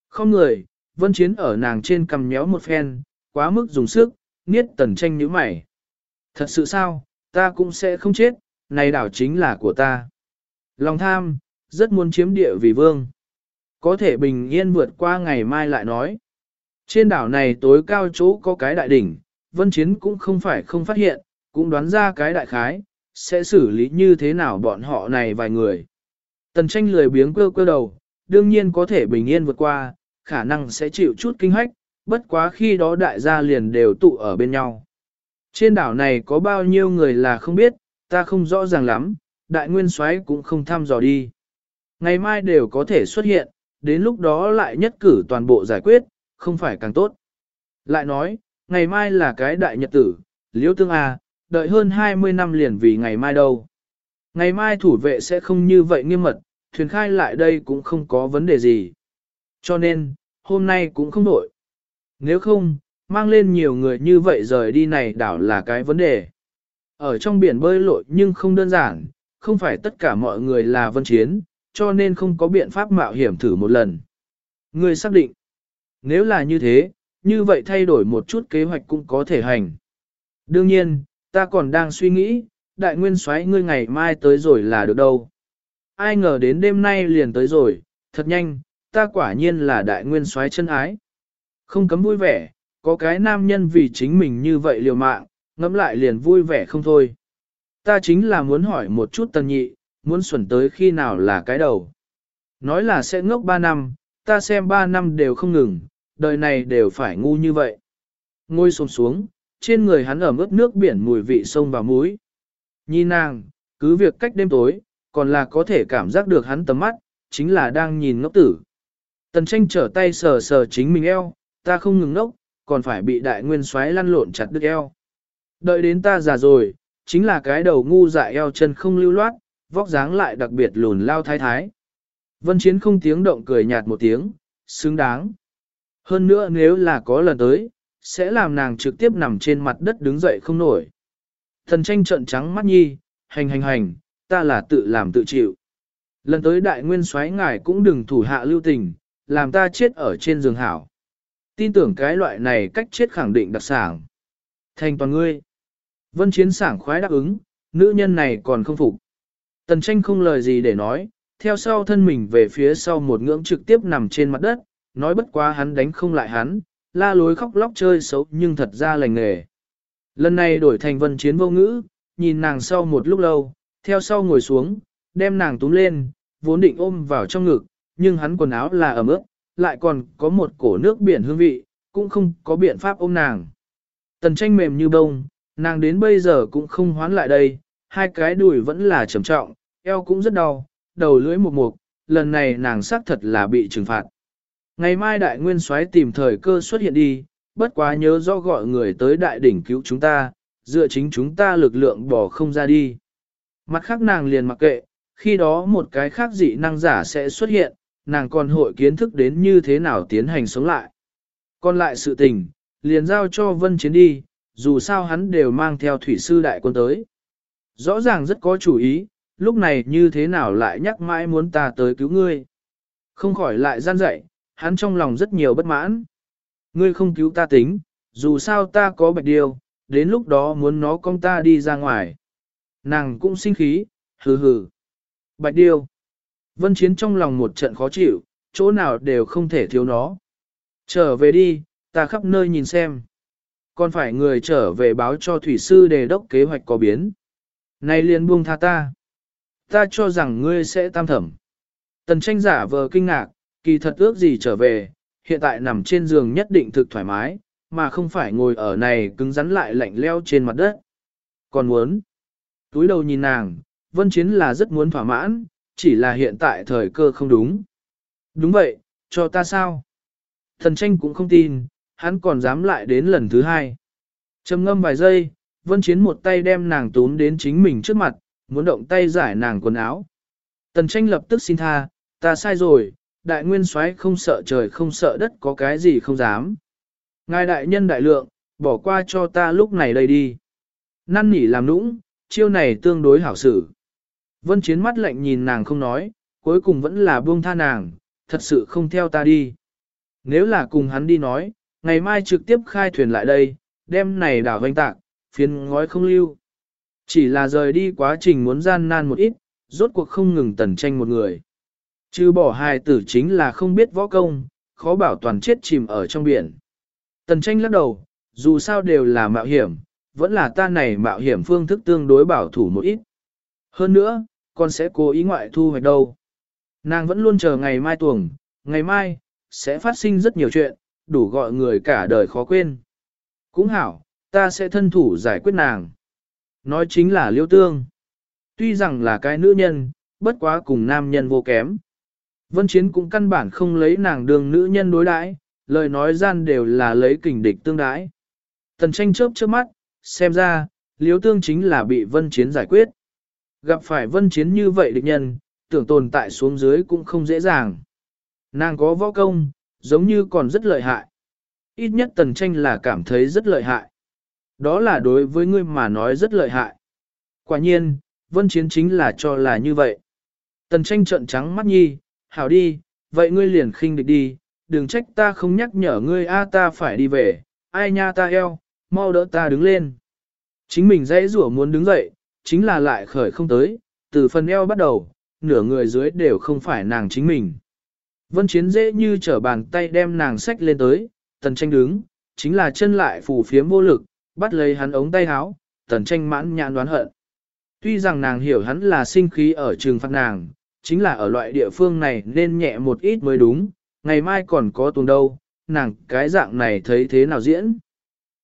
Không người, vân chiến ở nàng trên cầm nhéo một phen, quá mức dùng sức, niết tần tranh nhíu mày. Thật sự sao, ta cũng sẽ không chết, này đảo chính là của ta. Lòng tham, rất muốn chiếm địa vì vương. Có thể bình yên vượt qua ngày mai lại nói. Trên đảo này tối cao chỗ có cái đại đỉnh, vân chiến cũng không phải không phát hiện, cũng đoán ra cái đại khái, sẽ xử lý như thế nào bọn họ này vài người. Tần tranh lười biếng quơ quơ đầu, đương nhiên có thể bình yên vượt qua, khả năng sẽ chịu chút kinh hách, bất quá khi đó đại gia liền đều tụ ở bên nhau. Trên đảo này có bao nhiêu người là không biết, ta không rõ ràng lắm, đại nguyên soái cũng không thăm dò đi. Ngày mai đều có thể xuất hiện, đến lúc đó lại nhất cử toàn bộ giải quyết, không phải càng tốt. Lại nói, ngày mai là cái đại nhật tử, liễu tương à, đợi hơn 20 năm liền vì ngày mai đâu. Ngày mai thủ vệ sẽ không như vậy nghiêm mật, thuyền khai lại đây cũng không có vấn đề gì. Cho nên, hôm nay cũng không đổi. Nếu không, mang lên nhiều người như vậy rời đi này đảo là cái vấn đề. Ở trong biển bơi lội nhưng không đơn giản, không phải tất cả mọi người là vân chiến, cho nên không có biện pháp mạo hiểm thử một lần. Người xác định, nếu là như thế, như vậy thay đổi một chút kế hoạch cũng có thể hành. Đương nhiên, ta còn đang suy nghĩ, đại nguyên soái ngươi ngày mai tới rồi là được đâu. Ai ngờ đến đêm nay liền tới rồi, thật nhanh, ta quả nhiên là đại nguyên soái chân ái. Không cấm vui vẻ, có cái nam nhân vì chính mình như vậy liều mạng, ngẫm lại liền vui vẻ không thôi. Ta chính là muốn hỏi một chút tần nhị, muốn xuẩn tới khi nào là cái đầu. Nói là sẽ ngốc 3 năm, ta xem 3 năm đều không ngừng, đời này đều phải ngu như vậy. Ngôi xuống xuống, trên người hắn ẩm ướt nước biển mùi vị sông và muối. Nhìn nàng, cứ việc cách đêm tối, còn là có thể cảm giác được hắn tầm mắt, chính là đang nhìn ngốc tử. Tần tranh trở tay sờ sờ chính mình eo, ta không ngừng ngốc, còn phải bị đại nguyên xoáy lăn lộn chặt đứt eo. Đợi đến ta già rồi, chính là cái đầu ngu dại eo chân không lưu loát, vóc dáng lại đặc biệt lùn lao thái thái. Vân Chiến không tiếng động cười nhạt một tiếng, xứng đáng. Hơn nữa nếu là có lần tới, sẽ làm nàng trực tiếp nằm trên mặt đất đứng dậy không nổi. Thần tranh trận trắng mắt nhi, hành hành hành, ta là tự làm tự chịu. Lần tới đại nguyên soái ngài cũng đừng thủ hạ lưu tình, làm ta chết ở trên giường hảo. Tin tưởng cái loại này cách chết khẳng định đặc sản. Thành toàn ngươi. Vân chiến sảng khoái đáp ứng, nữ nhân này còn không phục. Tần tranh không lời gì để nói, theo sau thân mình về phía sau một ngưỡng trực tiếp nằm trên mặt đất, nói bất quá hắn đánh không lại hắn, la lối khóc lóc chơi xấu nhưng thật ra lành nghề. Lần này đổi thành vân chiến vô ngữ, nhìn nàng sau một lúc lâu, theo sau ngồi xuống, đem nàng túm lên, vốn định ôm vào trong ngực, nhưng hắn quần áo là ẩm ướt, lại còn có một cổ nước biển hương vị, cũng không có biện pháp ôm nàng. Tần tranh mềm như bông, nàng đến bây giờ cũng không hoán lại đây, hai cái đùi vẫn là trầm trọng, eo cũng rất đau, đầu lưỡi mục mục, lần này nàng xác thật là bị trừng phạt. Ngày mai đại nguyên soái tìm thời cơ xuất hiện đi, bất quá nhớ rõ gọi người tới đại đỉnh cứu chúng ta, dựa chính chúng ta lực lượng bỏ không ra đi. Mặt khác nàng liền mặc kệ, khi đó một cái khác dị năng giả sẽ xuất hiện, nàng còn hội kiến thức đến như thế nào tiến hành sống lại. Còn lại sự tình, liền giao cho vân chiến đi, dù sao hắn đều mang theo thủy sư đại quân tới. Rõ ràng rất có chủ ý, lúc này như thế nào lại nhắc mãi muốn ta tới cứu ngươi. Không khỏi lại gian dậy, hắn trong lòng rất nhiều bất mãn. Ngươi không cứu ta tính, dù sao ta có bạch điều, đến lúc đó muốn nó con ta đi ra ngoài. Nàng cũng sinh khí, hừ hừ. Bạch điêu. Vân Chiến trong lòng một trận khó chịu, chỗ nào đều không thể thiếu nó. Trở về đi, ta khắp nơi nhìn xem. Còn phải người trở về báo cho thủy sư đề đốc kế hoạch có biến. Này liền buông tha ta. Ta cho rằng ngươi sẽ tam thẩm. Tần tranh giả vờ kinh ngạc, kỳ thật ước gì trở về, hiện tại nằm trên giường nhất định thực thoải mái, mà không phải ngồi ở này cứng rắn lại lạnh leo trên mặt đất. Còn muốn, túi đầu nhìn nàng, vân chiến là rất muốn thỏa mãn, chỉ là hiện tại thời cơ không đúng. Đúng vậy, cho ta sao? Thần tranh cũng không tin, hắn còn dám lại đến lần thứ hai. trầm ngâm vài giây, vân chiến một tay đem nàng túm đến chính mình trước mặt, muốn động tay giải nàng quần áo. Tần tranh lập tức xin tha, ta sai rồi, đại nguyên soái không sợ trời không sợ đất có cái gì không dám. Ngài đại nhân đại lượng, bỏ qua cho ta lúc này đây đi. Năn nỉ làm nũng, chiêu này tương đối hảo xử. Vân chiến mắt lạnh nhìn nàng không nói, cuối cùng vẫn là buông tha nàng, thật sự không theo ta đi. Nếu là cùng hắn đi nói, ngày mai trực tiếp khai thuyền lại đây, đem này đảo vanh tạc, phiền ngói không lưu. Chỉ là rời đi quá trình muốn gian nan một ít, rốt cuộc không ngừng tần tranh một người. Chứ bỏ hài tử chính là không biết võ công, khó bảo toàn chết chìm ở trong biển. Tần tranh lắc đầu, dù sao đều là mạo hiểm, vẫn là ta này mạo hiểm phương thức tương đối bảo thủ một ít. Hơn nữa, con sẽ cố ý ngoại thu hoạch đâu. Nàng vẫn luôn chờ ngày mai tuồng, ngày mai, sẽ phát sinh rất nhiều chuyện, đủ gọi người cả đời khó quên. Cũng hảo, ta sẽ thân thủ giải quyết nàng. Nói chính là liêu tương. Tuy rằng là cái nữ nhân, bất quá cùng nam nhân vô kém. Vân Chiến cũng căn bản không lấy nàng đường nữ nhân đối đãi, lời nói gian đều là lấy kình địch tương đãi. Tần tranh chớp trước mắt, xem ra, liếu tương chính là bị Vân Chiến giải quyết. Gặp phải Vân Chiến như vậy địch nhân, tưởng tồn tại xuống dưới cũng không dễ dàng. Nàng có võ công, giống như còn rất lợi hại. Ít nhất tần tranh là cảm thấy rất lợi hại. Đó là đối với ngươi mà nói rất lợi hại. Quả nhiên, Vân Chiến chính là cho là như vậy. Tần tranh trợn trắng mắt nhi, hảo đi, vậy ngươi liền khinh địch đi, đừng trách ta không nhắc nhở ngươi a ta phải đi về, ai nha ta eo, mau đỡ ta đứng lên. Chính mình dãy rủa muốn đứng dậy, chính là lại khởi không tới, từ phần eo bắt đầu, nửa người dưới đều không phải nàng chính mình. Vân chiến dễ như trở bàn tay đem nàng sách lên tới, tần tranh đứng, chính là chân lại phù phiếm vô lực, bắt lấy hắn ống tay áo, tần tranh mãn nhãn đoán hận. Tuy rằng nàng hiểu hắn là sinh khí ở trường phạt nàng, chính là ở loại địa phương này nên nhẹ một ít mới đúng, ngày mai còn có tuần đâu, nàng cái dạng này thấy thế nào diễn.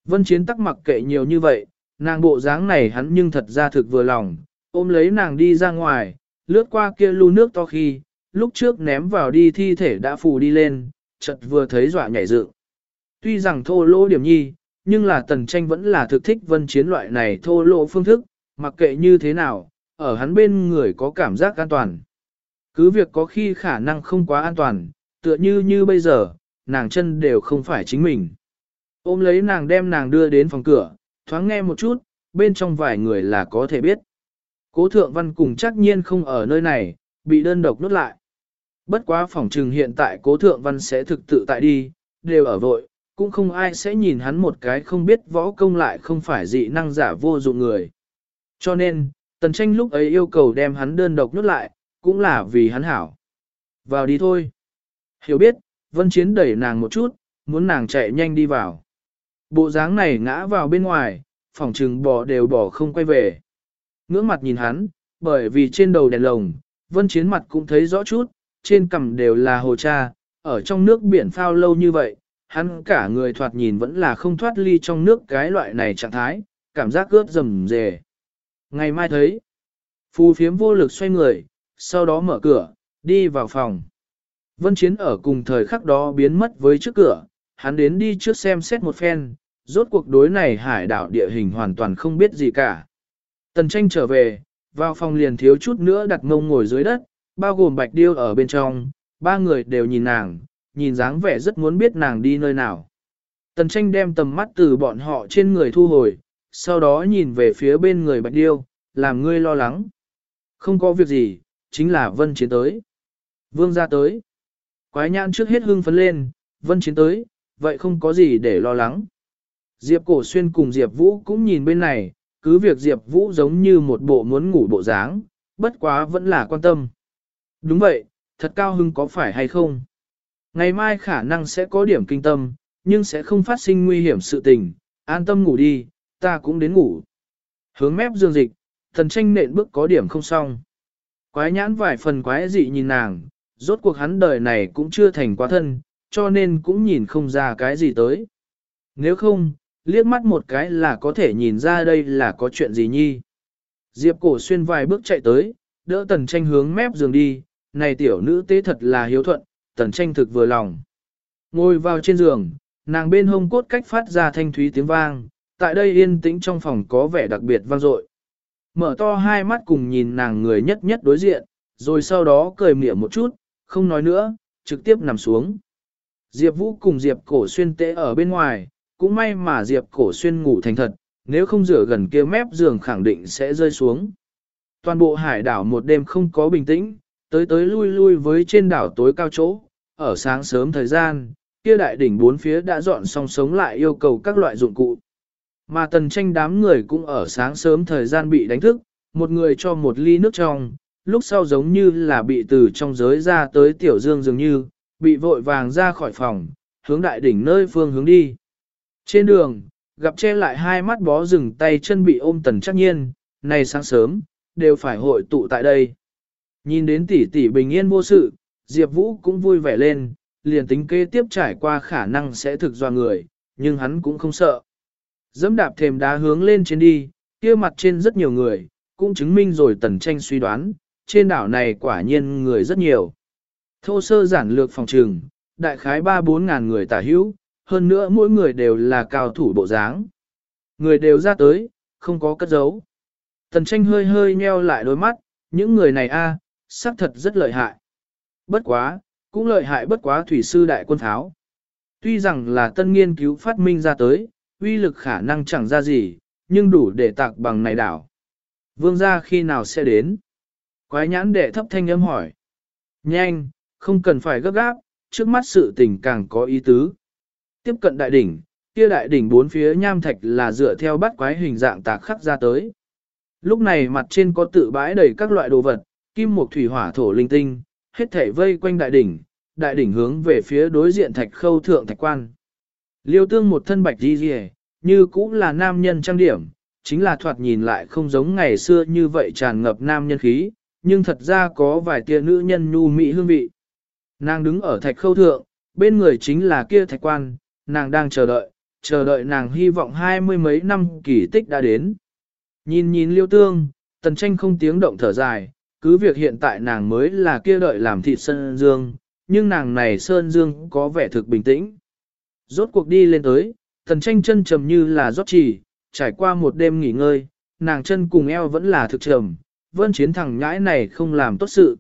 Vân Chiến tắc mặc kệ nhiều như vậy, nàng bộ dáng này hắn nhưng thật ra thực vừa lòng, ôm lấy nàng đi ra ngoài, lướt qua kia lu nước to khi, lúc trước ném vào đi thi thể đã phù đi lên, chợt vừa thấy dọa nhảy dựng. Tuy rằng thô lỗ điểm nhi, nhưng là tần tranh vẫn là thực thích vân chiến loại này thô lộ phương thức, mặc kệ như thế nào, ở hắn bên người có cảm giác an toàn. Cứ việc có khi khả năng không quá an toàn, tựa như như bây giờ, nàng chân đều không phải chính mình. Ôm lấy nàng đem nàng đưa đến phòng cửa, thoáng nghe một chút, bên trong vài người là có thể biết. Cố thượng văn cùng chắc nhiên không ở nơi này, bị đơn độc nút lại. Bất quá phòng trừng hiện tại cố thượng văn sẽ thực tự tại đi, đều ở vội, cũng không ai sẽ nhìn hắn một cái không biết võ công lại không phải dị năng giả vô dụng người. Cho nên, tần tranh lúc ấy yêu cầu đem hắn đơn độc nhốt lại, cũng là vì hắn hảo. Vào đi thôi. Hiểu biết, vân chiến đẩy nàng một chút, muốn nàng chạy nhanh đi vào. Bộ dáng này ngã vào bên ngoài, phòng trừng bỏ đều bỏ không quay về. Ngưỡng mặt nhìn hắn, bởi vì trên đầu đèn lồng, vân chiến mặt cũng thấy rõ chút, trên cằm đều là hồ cha, ở trong nước biển phao lâu như vậy, hắn cả người thoạt nhìn vẫn là không thoát ly trong nước cái loại này trạng thái, cảm giác ướt rầm rề. Ngày mai thấy, phù phiếm vô lực xoay người, sau đó mở cửa, đi vào phòng. Vân Chiến ở cùng thời khắc đó biến mất với trước cửa, hắn đến đi trước xem xét một phen, rốt cuộc đối này hải đảo địa hình hoàn toàn không biết gì cả. Tần tranh trở về, vào phòng liền thiếu chút nữa đặt mông ngồi dưới đất, bao gồm bạch điêu ở bên trong, ba người đều nhìn nàng, nhìn dáng vẻ rất muốn biết nàng đi nơi nào. Tần tranh đem tầm mắt từ bọn họ trên người thu hồi, sau đó nhìn về phía bên người bạch điêu, làm ngươi lo lắng. Không có việc gì, chính là vân chiến tới. Vương ra tới. Quái nhãn trước hết hưng phấn lên, vân chiến tới, vậy không có gì để lo lắng. Diệp cổ xuyên cùng Diệp Vũ cũng nhìn bên này, cứ việc Diệp Vũ giống như một bộ muốn ngủ bộ dáng, bất quá vẫn là quan tâm. Đúng vậy, thật cao hưng có phải hay không? Ngày mai khả năng sẽ có điểm kinh tâm, nhưng sẽ không phát sinh nguy hiểm sự tình, an tâm ngủ đi, ta cũng đến ngủ. Hướng mép dương dịch, thần tranh nện bước có điểm không xong. Quái nhãn vài phần quái dị nhìn nàng, rốt cuộc hắn đời này cũng chưa thành quá thân, cho nên cũng nhìn không ra cái gì tới. Nếu không, liếc mắt một cái là có thể nhìn ra đây là có chuyện gì nhi. Diệp cổ xuyên vài bước chạy tới, đỡ tần tranh hướng mép giường đi, này tiểu nữ tế thật là hiếu thuận, tần tranh thực vừa lòng. Ngồi vào trên giường, nàng bên hông cốt cách phát ra thanh thúy tiếng vang, tại đây yên tĩnh trong phòng có vẻ đặc biệt vang dội. Mở to hai mắt cùng nhìn nàng người nhất nhất đối diện, rồi sau đó cười mỉa một chút, không nói nữa, trực tiếp nằm xuống. Diệp Vũ cùng Diệp Cổ Xuyên tễ ở bên ngoài, cũng may mà Diệp Cổ Xuyên ngủ thành thật, nếu không rửa gần kia mép giường khẳng định sẽ rơi xuống. Toàn bộ hải đảo một đêm không có bình tĩnh, tới tới lui lui với trên đảo tối cao chỗ, ở sáng sớm thời gian, kia đại đỉnh bốn phía đã dọn xong sống lại yêu cầu các loại dụng cụ. Mà tần tranh đám người cũng ở sáng sớm thời gian bị đánh thức, một người cho một ly nước trong, lúc sau giống như là bị từ trong giới ra tới tiểu dương dường như, bị vội vàng ra khỏi phòng, hướng đại đỉnh nơi phương hướng đi. Trên đường, gặp che lại hai mắt bó rừng tay chân bị ôm tần chắc nhiên, này sáng sớm, đều phải hội tụ tại đây. Nhìn đến tỷ tỷ bình yên vô sự, Diệp Vũ cũng vui vẻ lên, liền tính kế tiếp trải qua khả năng sẽ thực dò người, nhưng hắn cũng không sợ. Dẫm đạp thềm đá hướng lên trên đi, kia mặt trên rất nhiều người, cũng chứng minh rồi tần tranh suy đoán, trên đảo này quả nhiên người rất nhiều. Thô sơ giản lược phòng trường, đại khái 3-4 ngàn người tả hữu, hơn nữa mỗi người đều là cao thủ bộ dáng. Người đều ra tới, không có cất giấu. Tần tranh hơi hơi nheo lại đôi mắt, những người này a, xác thật rất lợi hại. Bất quá, cũng lợi hại bất quá thủy sư đại quân tháo. Tuy rằng là tân nghiên cứu phát minh ra tới, uy lực khả năng chẳng ra gì, nhưng đủ để tạc bằng này đảo. Vương gia khi nào sẽ đến? Quái nhãn đệ thấp thanh âm hỏi. Nhanh, không cần phải gấp gáp, trước mắt sự tình càng có ý tứ. Tiếp cận đại đỉnh, kia đại đỉnh bốn phía nham thạch là dựa theo bắt quái hình dạng tạc khắc ra tới. Lúc này mặt trên có tự bãi đầy các loại đồ vật, kim mộc thủy hỏa thổ linh tinh, hết thể vây quanh đại đỉnh, đại đỉnh hướng về phía đối diện thạch khâu thượng thạch quan. Liêu tương một thân bạch đi rìa, như cũng là nam nhân trang điểm, chính là thoạt nhìn lại không giống ngày xưa như vậy tràn ngập nam nhân khí, nhưng thật ra có vài tia nữ nhân nhu mỹ hương vị. Nàng đứng ở thạch khâu thượng, bên người chính là kia thạch quan, nàng đang chờ đợi, chờ đợi nàng hy vọng hai mươi mấy năm kỳ tích đã đến. Nhìn nhìn liêu tương, tần tranh không tiếng động thở dài, cứ việc hiện tại nàng mới là kia đợi làm thịt sơn dương, nhưng nàng này sơn dương có vẻ thực bình tĩnh. Rốt cuộc đi lên tới, tần tranh chân trầm như là rót chỉ, trải qua một đêm nghỉ ngơi, nàng chân cùng eo vẫn là thực trầm, vân chiến thẳng nhãi này không làm tốt sự.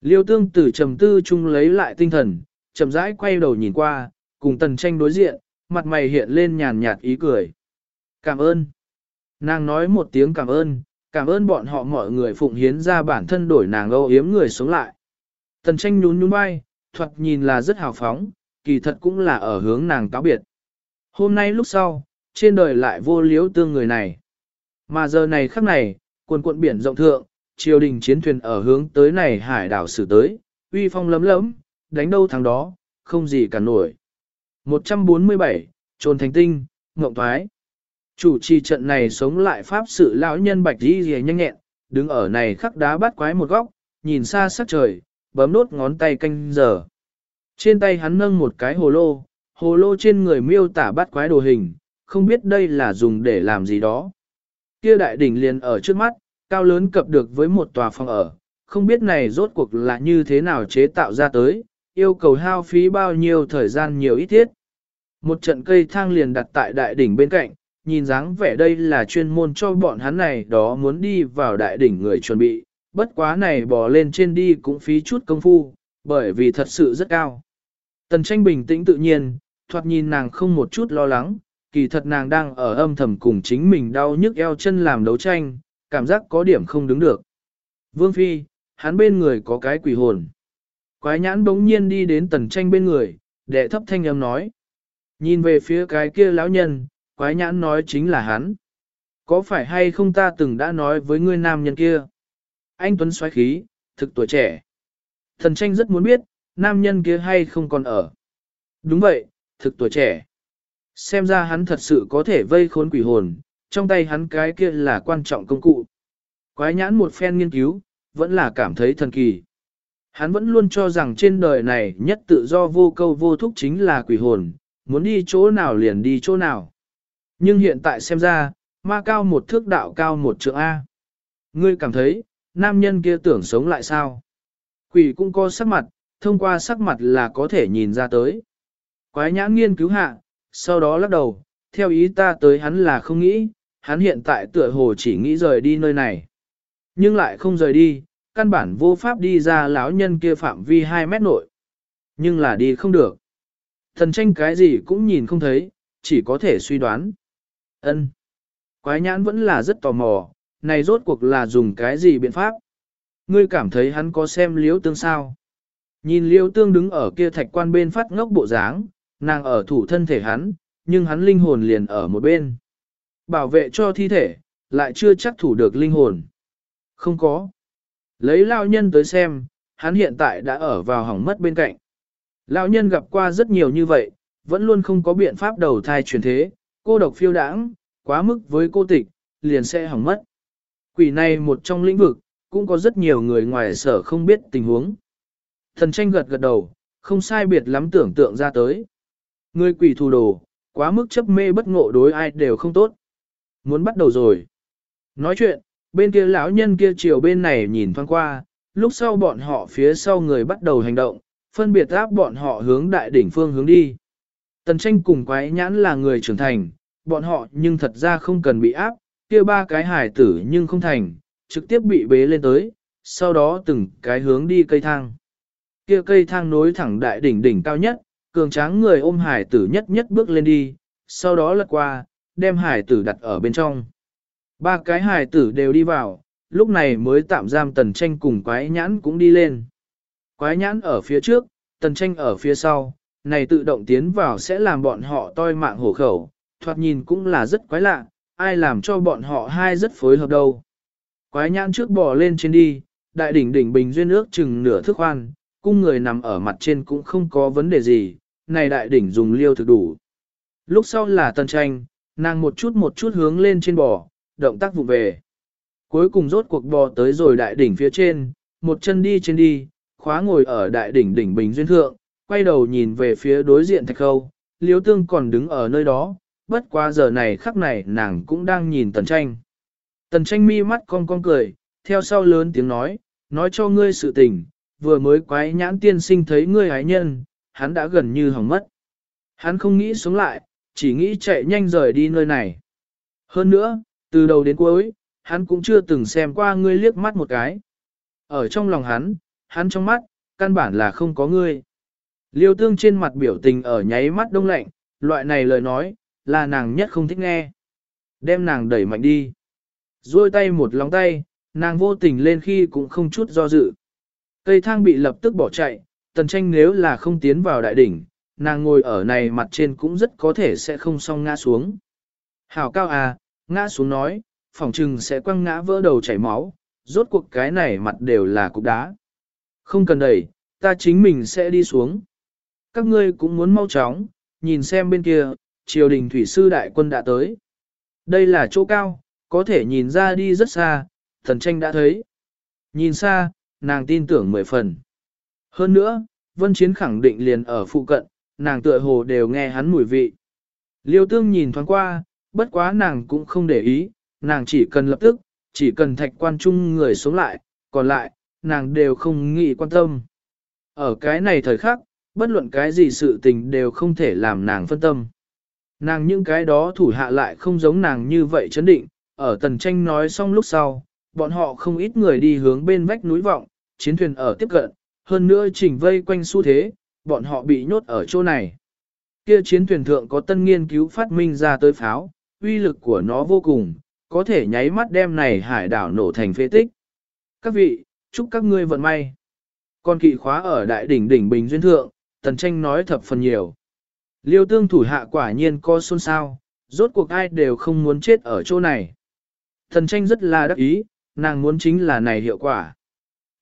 Liêu tương tử trầm tư chung lấy lại tinh thần, chậm rãi quay đầu nhìn qua, cùng tần tranh đối diện, mặt mày hiện lên nhàn nhạt ý cười. Cảm ơn. Nàng nói một tiếng cảm ơn, cảm ơn bọn họ mọi người phụng hiến ra bản thân đổi nàng âu yếm người sống lại. Tần tranh nhún nhún vai, thuật nhìn là rất hào phóng, kỳ thật cũng là ở hướng nàng cáo biệt. Hôm nay lúc sau, trên đời lại vô liếu tương người này. Mà giờ này khắc này, quần quận biển rộng thượng, triều đình chiến thuyền ở hướng tới này hải đảo xử tới, uy phong lấm lấm, đánh đâu thằng đó, không gì cả nổi. 147, trồn thành tinh, ngộng thoái. Chủ trì trận này sống lại pháp sự lão nhân bạch đi rìa nhanh nhẹn, đứng ở này khắc đá bắt quái một góc, nhìn xa sắc trời, bấm đốt ngón tay canh giờ. Trên tay hắn nâng một cái hồ lô, hồ lô trên người miêu tả bắt quái đồ hình, không biết đây là dùng để làm gì đó. Kia đại đỉnh liền ở trước mắt, cao lớn cập được với một tòa phòng ở, không biết này rốt cuộc là như thế nào chế tạo ra tới, yêu cầu hao phí bao nhiêu thời gian nhiều ít thiết. Một trận cây thang liền đặt tại đại đỉnh bên cạnh, nhìn dáng vẻ đây là chuyên môn cho bọn hắn này đó muốn đi vào đại đỉnh người chuẩn bị, bất quá này bò lên trên đi cũng phí chút công phu, bởi vì thật sự rất cao. Tần tranh bình tĩnh tự nhiên, thoạt nhìn nàng không một chút lo lắng, kỳ thật nàng đang ở âm thầm cùng chính mình đau nhức eo chân làm đấu tranh, cảm giác có điểm không đứng được. Vương Phi, hắn bên người có cái quỷ hồn. Quái nhãn bỗng nhiên đi đến tần tranh bên người, đệ thấp thanh âm nói. Nhìn về phía cái kia lão nhân, quái nhãn nói chính là hắn. Có phải hay không ta từng đã nói với ngươi nam nhân kia? Anh Tuấn xoáy khí, thực tuổi trẻ. Thần tranh rất muốn biết, nam nhân kia hay không còn ở. Đúng vậy, thực tuổi trẻ. Xem ra hắn thật sự có thể vây khốn quỷ hồn, trong tay hắn cái kia là quan trọng công cụ. Quái nhãn một phen nghiên cứu, vẫn là cảm thấy thần kỳ. Hắn vẫn luôn cho rằng trên đời này nhất tự do vô câu vô thúc chính là quỷ hồn, muốn đi chỗ nào liền đi chỗ nào. Nhưng hiện tại xem ra, ma cao một thước đạo cao một trượng A. Ngươi cảm thấy, nam nhân kia tưởng sống lại sao? Quỷ cũng có sắc mặt, thông qua sắc mặt là có thể nhìn ra tới. Quái nhãn nghiên cứu hạ, sau đó lắc đầu, theo ý ta tới hắn là không nghĩ, hắn hiện tại tựa hồ chỉ nghĩ rời đi nơi này. Nhưng lại không rời đi, căn bản vô pháp đi ra lão nhân kia phạm vi 2 mét nội. Nhưng là đi không được. Thần tranh cái gì cũng nhìn không thấy, chỉ có thể suy đoán ân Quái nhãn vẫn là rất tò mò, này rốt cuộc là dùng cái gì biện pháp? Ngươi cảm thấy hắn có xem liếu tương sao? Nhìn liêu tương đứng ở kia thạch quan bên phát ngốc bộ dáng, nàng ở thủ thân thể hắn, nhưng hắn linh hồn liền ở một bên. Bảo vệ cho thi thể, lại chưa chắc thủ được linh hồn. Không có. Lấy lao nhân tới xem, hắn hiện tại đã ở vào hỏng mất bên cạnh. Lão nhân gặp qua rất nhiều như vậy, vẫn luôn không có biện pháp đầu thai truyền thế, cô độc phiêu đãng, quá mức với cô tịch, liền sẽ hỏng mất. Quỷ này một trong lĩnh vực, cũng có rất nhiều người ngoài sở không biết tình huống. Thần tranh gật gật đầu, không sai biệt lắm tưởng tượng ra tới. Người quỷ thù đồ, quá mức chấp mê bất ngộ đối ai đều không tốt. Muốn bắt đầu rồi. Nói chuyện, bên kia lão nhân kia chiều bên này nhìn thoáng qua, lúc sau bọn họ phía sau người bắt đầu hành động, phân biệt áp bọn họ hướng đại đỉnh phương hướng đi. Tần tranh cùng quái nhãn là người trưởng thành, bọn họ nhưng thật ra không cần bị áp, kia ba cái hải tử nhưng không thành, trực tiếp bị bế lên tới, sau đó từng cái hướng đi cây thang. Kia cây thang nối thẳng đại đỉnh đỉnh cao nhất, cường tráng người ôm hải tử nhất nhất bước lên đi, sau đó lật qua, đem hải tử đặt ở bên trong. Ba cái hải tử đều đi vào, lúc này mới tạm giam tần tranh cùng quái nhãn cũng đi lên. Quái nhãn ở phía trước, tần tranh ở phía sau, này tự động tiến vào sẽ làm bọn họ toi mạng hổ khẩu, thoạt nhìn cũng là rất quái lạ, ai làm cho bọn họ hai rất phối hợp đâu. Quái nhãn trước bò lên trên đi, đại đỉnh đỉnh bình duyên ước chừng nửa thước khoan, cung người nằm ở mặt trên cũng không có vấn đề gì, này đại đỉnh dùng liêu thực đủ. Lúc sau là tần tranh, nàng một chút một chút hướng lên trên bò, động tác vụ về. Cuối cùng rốt cuộc bò tới rồi đại đỉnh phía trên, một chân đi trên đi, khóa ngồi ở đại đỉnh đỉnh bình duyên thượng, quay đầu nhìn về phía đối diện thạch khâu, liếu tương còn đứng ở nơi đó, bất qua giờ này khắc này nàng cũng đang nhìn tần tranh. Tần tranh mi mắt cong cong cười, theo sau lớn tiếng nói, nói cho ngươi sự tình, vừa mới quái nhãn tiên sinh thấy ngươi hái nhân, hắn đã gần như hỏng mất. Hắn không nghĩ sống lại, chỉ nghĩ chạy nhanh rời đi nơi này. Hơn nữa, từ đầu đến cuối, hắn cũng chưa từng xem qua ngươi liếc mắt một cái. Ở trong lòng hắn, hắn trong mắt, căn bản là không có ngươi. Liêu tương trên mặt biểu tình ở nháy mắt đông lạnh, loại này lời nói, là nàng nhất không thích nghe. Đem nàng đẩy mạnh đi. Rồi tay một lòng tay, nàng vô tình lên khi cũng không chút do dự. Cây thang bị lập tức bỏ chạy, tần tranh nếu là không tiến vào đại đỉnh, nàng ngồi ở này mặt trên cũng rất có thể sẽ không xong ngã xuống. Hảo cao à, ngã xuống nói, phòng trừng sẽ quăng ngã vỡ đầu chảy máu, rốt cuộc cái này mặt đều là cục đá. Không cần đẩy, ta chính mình sẽ đi xuống. Các ngươi cũng muốn mau chóng, nhìn xem bên kia, triều đình thủy sư đại quân đã tới. Đây là chỗ cao, có thể nhìn ra đi rất xa, thần tranh đã thấy. Nhìn xa, nàng tin tưởng mười phần. Hơn nữa, vân chiến khẳng định liền ở phụ cận, nàng tựa hồ đều nghe hắn mùi vị. Liêu tương nhìn thoáng qua, bất quá nàng cũng không để ý, nàng chỉ cần lập tức, chỉ cần thạch quan trung người sống lại, còn lại, nàng đều không nghĩ quan tâm. Ở cái này thời khắc, bất luận cái gì sự tình đều không thể làm nàng phân tâm. Nàng những cái đó thủ hạ lại không giống nàng như vậy chấn định, ở tần tranh nói xong lúc sau, bọn họ không ít người đi hướng bên vách núi vọng, chiến thuyền ở tiếp cận, hơn nữa chỉnh vây quanh xu thế, bọn họ bị nhốt ở chỗ này. Kia chiến thuyền thượng có tân nghiên cứu phát minh ra tới pháo, uy lực của nó vô cùng, có thể nháy mắt đem này hải đảo nổ thành phế tích. Các vị, chúc các ngươi vận may. Con kỵ khóa ở đại đỉnh đỉnh Bình Duyên Thượng, tần tranh nói thập phần nhiều. Liêu tương thủ hạ quả nhiên co xôn xao, rốt cuộc ai đều không muốn chết ở chỗ này. Thần tranh rất là đắc ý, nàng muốn chính là này hiệu quả.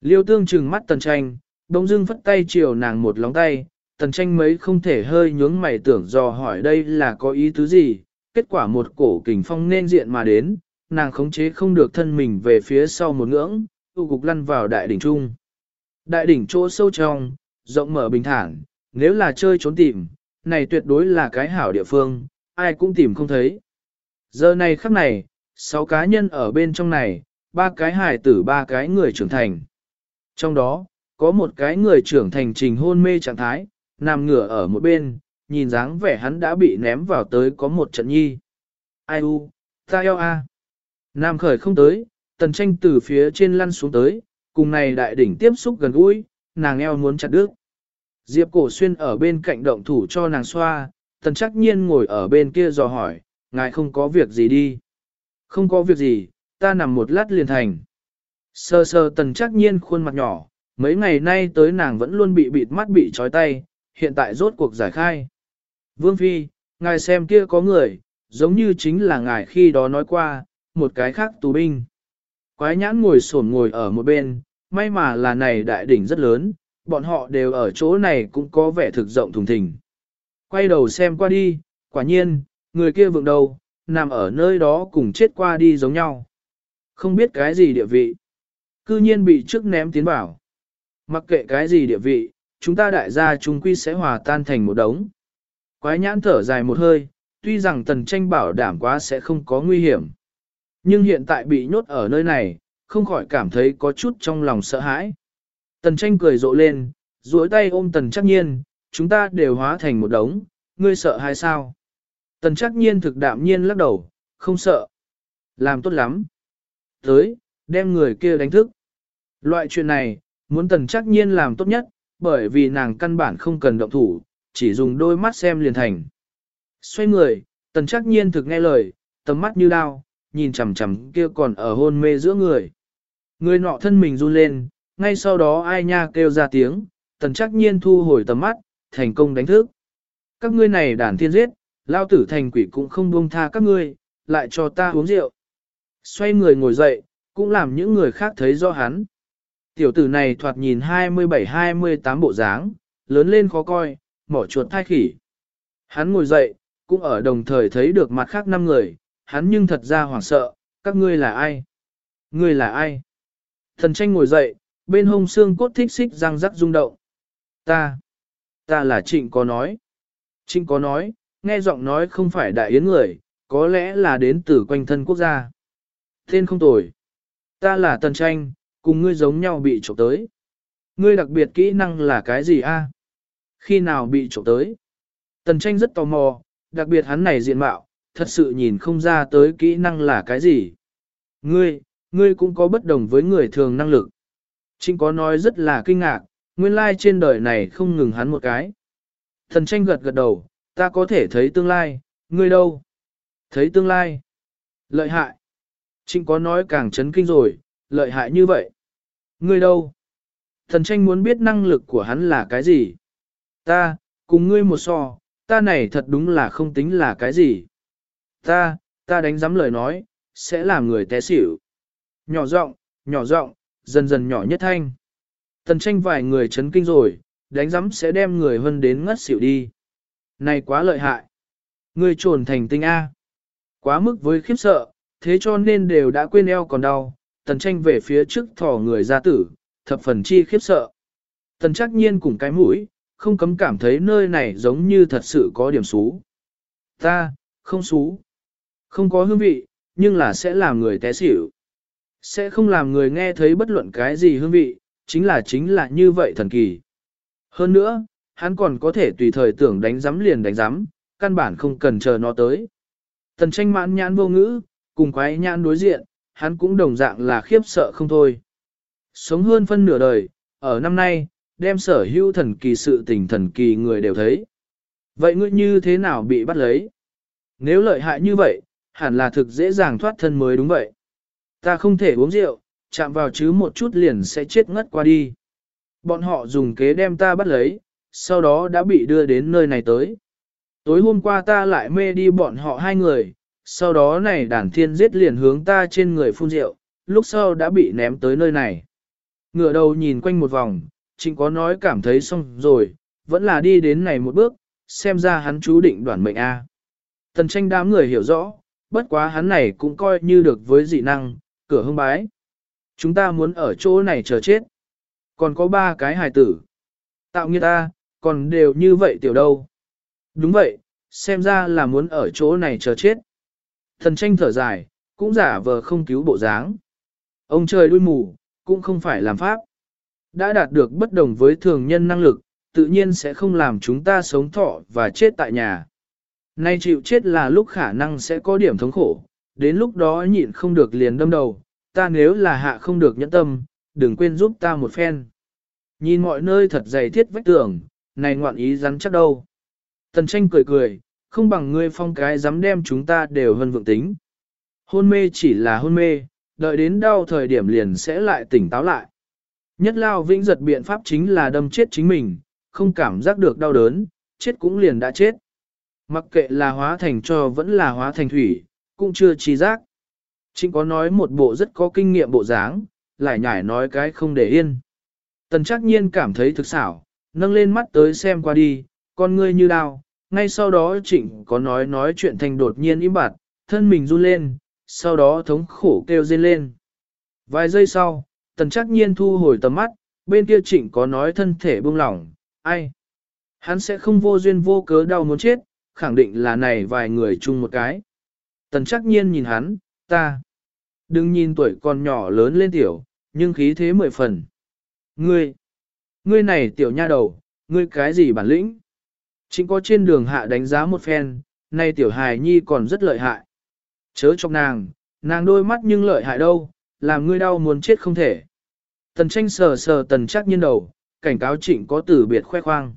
Liêu tương trừng mắt tần tranh, đông dưng phất tay chiều nàng một lóng tay, tần tranh mấy không thể hơi nhướng mày tưởng dò hỏi đây là có ý tứ gì, kết quả một cổ kình phong nên diện mà đến, nàng khống chế không được thân mình về phía sau một ngưỡng, tu cục lăn vào đại đỉnh trung. Đại đỉnh chỗ sâu trong, rộng mở bình thản, nếu là chơi trốn tìm, này tuyệt đối là cái hảo địa phương, ai cũng tìm không thấy. Giờ này khắc này, sáu cá nhân ở bên trong này, ba cái hài tử ba cái người trưởng thành. Trong đó, có một cái người trưởng thành trình hôn mê trạng thái, nằm ngửa ở một bên, nhìn dáng vẻ hắn đã bị ném vào tới có một trận nhi. Ai u, ta eo a. Nam khởi không tới, tần tranh từ phía trên lăn xuống tới, cùng này đại đỉnh tiếp xúc gần gũi, nàng eo muốn chặt đứt. Diệp cổ xuyên ở bên cạnh động thủ cho nàng xoa, tần chắc nhiên ngồi ở bên kia dò hỏi, ngài không có việc gì đi. Không có việc gì, ta nằm một lát liền thành. Sơ sơ tần chắc nhiên khuôn mặt nhỏ, mấy ngày nay tới nàng vẫn luôn bị bịt mắt bị trói tay, hiện tại rốt cuộc giải khai. Vương Phi, ngài xem kia có người, giống như chính là ngài khi đó nói qua, một cái khác tù binh. Quái nhãn ngồi sổn ngồi ở một bên, may mà là này đại đỉnh rất lớn, bọn họ đều ở chỗ này cũng có vẻ thực rộng thùng thình. Quay đầu xem qua đi, quả nhiên, người kia vượng đầu, nằm ở nơi đó cùng chết qua đi giống nhau. Không biết cái gì địa vị. Cư nhiên bị trước ném tiến bảo. Mặc kệ cái gì địa vị, chúng ta đại gia chúng quy sẽ hòa tan thành một đống. Quái nhãn thở dài một hơi, tuy rằng tần tranh bảo đảm quá sẽ không có nguy hiểm. Nhưng hiện tại bị nhốt ở nơi này, không khỏi cảm thấy có chút trong lòng sợ hãi. Tần tranh cười rộ lên, duỗi tay ôm tần chắc nhiên, chúng ta đều hóa thành một đống, ngươi sợ hay sao? Tần chắc nhiên thực đạm nhiên lắc đầu, không sợ. Làm tốt lắm. Tới, đem người kia đánh thức. Loại chuyện này, muốn tần chắc nhiên làm tốt nhất, bởi vì nàng căn bản không cần động thủ, chỉ dùng đôi mắt xem liền thành. Xoay người, tần chắc nhiên thực nghe lời, tầm mắt như đao, nhìn chằm chằm kia còn ở hôn mê giữa người. Người nọ thân mình run lên, ngay sau đó ai nha kêu ra tiếng, tần chắc nhiên thu hồi tầm mắt, thành công đánh thức. Các ngươi này đàn thiên giết, lao tử thành quỷ cũng không buông tha các ngươi, lại cho ta uống rượu. Xoay người ngồi dậy, cũng làm những người khác thấy rõ hắn. Tiểu tử này thoạt nhìn 27-28 bộ dáng, lớn lên khó coi, mỏ chuột thai khỉ. Hắn ngồi dậy, cũng ở đồng thời thấy được mặt khác năm người, hắn nhưng thật ra hoảng sợ, các ngươi là ai? Ngươi là ai? Thần tranh ngồi dậy, bên hông xương cốt thích xích răng rắc rung động. Ta, ta là trịnh có nói. Trịnh có nói, nghe giọng nói không phải đại yến người, có lẽ là đến từ quanh thân quốc gia. Tên không tồi. Ta là tần tranh, cùng ngươi giống nhau bị trộm tới. Ngươi đặc biệt kỹ năng là cái gì a? Khi nào bị trộm tới? Tần tranh rất tò mò, đặc biệt hắn này diện mạo, thật sự nhìn không ra tới kỹ năng là cái gì. Ngươi, ngươi cũng có bất đồng với người thường năng lực. Trịnh có nói rất là kinh ngạc, nguyên lai trên đời này không ngừng hắn một cái. Thần tranh gật gật đầu, ta có thể thấy tương lai, ngươi đâu? Thấy tương lai. Lợi hại. Trịnh có nói càng chấn kinh rồi, lợi hại như vậy. Ngươi đâu? Thần tranh muốn biết năng lực của hắn là cái gì? Ta, cùng ngươi một so, ta này thật đúng là không tính là cái gì. Ta, ta đánh giám lời nói, sẽ làm người té xỉu. Nhỏ giọng, nhỏ giọng, dần dần nhỏ nhất thanh. tần tranh vài người chấn kinh rồi, đánh giấm sẽ đem người hơn đến ngất xỉu đi. Này quá lợi hại. người trồn thành tinh A. Quá mức với khiếp sợ, thế cho nên đều đã quên eo còn đau. Tần tranh về phía trước thỏ người ra tử, thập phần chi khiếp sợ. Tần chắc nhiên cùng cái mũi, không cấm cảm thấy nơi này giống như thật sự có điểm xú. Ta, không xú. Không có hương vị, nhưng là sẽ làm người té xỉu. Sẽ không làm người nghe thấy bất luận cái gì hương vị, chính là chính là như vậy thần kỳ. Hơn nữa, hắn còn có thể tùy thời tưởng đánh giám liền đánh giám, căn bản không cần chờ nó tới. Tần tranh mãn nhãn vô ngữ, cùng quái nhãn đối diện, hắn cũng đồng dạng là khiếp sợ không thôi. Sống hơn phân nửa đời, ở năm nay, đem sở hữu thần kỳ sự tình thần kỳ người đều thấy. Vậy ngươi như thế nào bị bắt lấy? Nếu lợi hại như vậy, hẳn là thực dễ dàng thoát thân mới đúng vậy. Ta không thể uống rượu, chạm vào chứ một chút liền sẽ chết ngất qua đi. Bọn họ dùng kế đem ta bắt lấy, sau đó đã bị đưa đến nơi này tới. Tối hôm qua ta lại mê đi bọn họ hai người, sau đó này đàn thiên giết liền hướng ta trên người phun rượu, lúc sau đã bị ném tới nơi này. Ngựa đầu nhìn quanh một vòng, trịnh có nói cảm thấy xong rồi, vẫn là đi đến này một bước, xem ra hắn chú định đoạn mệnh A. Tần tranh đám người hiểu rõ, bất quá hắn này cũng coi như được với dị năng, cửa hương bái. Chúng ta muốn ở chỗ này chờ chết. Còn có ba cái hài tử. Tạo nghiệt ta, còn đều như vậy tiểu đâu. Đúng vậy, xem ra là muốn ở chỗ này chờ chết. Thần tranh thở dài, cũng giả vờ không cứu bộ dáng. Ông trời đuôi mù, cũng không phải làm pháp. Đã đạt được bất đồng với thường nhân năng lực, tự nhiên sẽ không làm chúng ta sống thọ và chết tại nhà. Nay chịu chết là lúc khả năng sẽ có điểm thống khổ, đến lúc đó nhịn không được liền đâm đầu, ta nếu là hạ không được nhẫn tâm, đừng quên giúp ta một phen. Nhìn mọi nơi thật dày thiết vách tường, này ngoạn ý rắn chắc đâu. Tần tranh cười cười, không bằng ngươi phong cái dám đem chúng ta đều hơn vượng tính. Hôn mê chỉ là hôn mê, đợi đến đau thời điểm liền sẽ lại tỉnh táo lại. Nhất lao vĩnh giật biện pháp chính là đâm chết chính mình, không cảm giác được đau đớn, chết cũng liền đã chết. Mặc kệ là hóa thành cho vẫn là hóa thành thủy, cũng chưa trí giác. Chính có nói một bộ rất có kinh nghiệm bộ dáng, lại nhải nói cái không để yên. Tần chắc nhiên cảm thấy thực xảo, nâng lên mắt tới xem qua đi, con ngươi như đao, ngay sau đó trịnh có nói nói chuyện thành đột nhiên im bặt, thân mình run lên, sau đó thống khổ kêu rên lên. Vài giây sau, tần chắc nhiên thu hồi tầm mắt, bên kia trịnh có nói thân thể buông lỏng, ai? Hắn sẽ không vô duyên vô cớ đau muốn chết, khẳng định là này vài người chung một cái. Tần chắc nhiên nhìn hắn, ta. Đừng nhìn tuổi còn nhỏ lớn lên tiểu, nhưng khí thế mười phần. Ngươi, ngươi này tiểu nha đầu, ngươi cái gì bản lĩnh? Chính có trên đường hạ đánh giá một phen, nay tiểu hài nhi còn rất lợi hại. Chớ chọc nàng, nàng đôi mắt nhưng lợi hại đâu, làm ngươi đau muốn chết không thể. Tần tranh sờ sờ tần chắc nhiên đầu, cảnh cáo trịnh có tử biệt khoe khoang.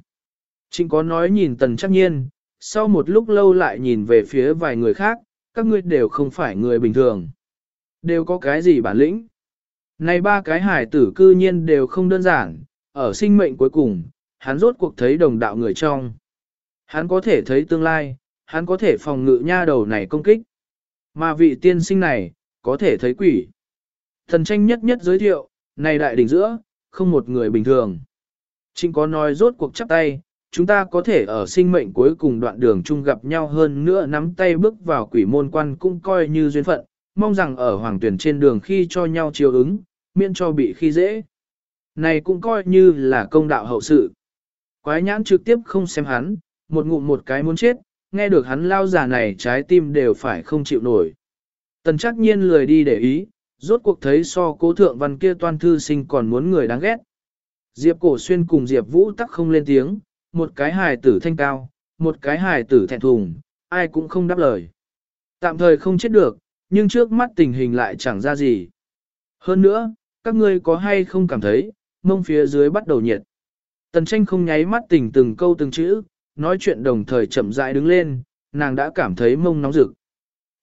Trịnh có nói nhìn tần chắc nhiên, sau một lúc lâu lại nhìn về phía vài người khác, các ngươi đều không phải người bình thường. Đều có cái gì bản lĩnh. Này ba cái hải tử cư nhiên đều không đơn giản, ở sinh mệnh cuối cùng, hắn rốt cuộc thấy đồng đạo người trong. Hắn có thể thấy tương lai, hắn có thể phòng ngự nha đầu này công kích. Mà vị tiên sinh này, có thể thấy quỷ. Thần tranh nhất nhất giới thiệu, này đại đỉnh giữa, không một người bình thường. chính có nói rốt cuộc chắp tay, chúng ta có thể ở sinh mệnh cuối cùng đoạn đường chung gặp nhau hơn nữa nắm tay bước vào quỷ môn quan cũng coi như duyên phận, mong rằng ở hoàng tuyển trên đường khi cho nhau chiều ứng, miễn cho bị khi dễ. Này cũng coi như là công đạo hậu sự. Quái nhãn trực tiếp không xem hắn, một ngụm một cái muốn chết, nghe được hắn lao giả này trái tim đều phải không chịu nổi. Tần chắc nhiên lười đi để ý, rốt cuộc thấy so cố thượng văn kia toan thư sinh còn muốn người đáng ghét. Diệp cổ xuyên cùng Diệp vũ tắc không lên tiếng, một cái hài tử thanh cao, một cái hài tử thẹn thùng, ai cũng không đáp lời. Tạm thời không chết được, nhưng trước mắt tình hình lại chẳng ra gì. Hơn nữa, các ngươi có hay không cảm thấy, mông phía dưới bắt đầu nhiệt. Tần tranh không nháy mắt tình từng câu từng chữ, nói chuyện đồng thời chậm rãi đứng lên, nàng đã cảm thấy mông nóng rực.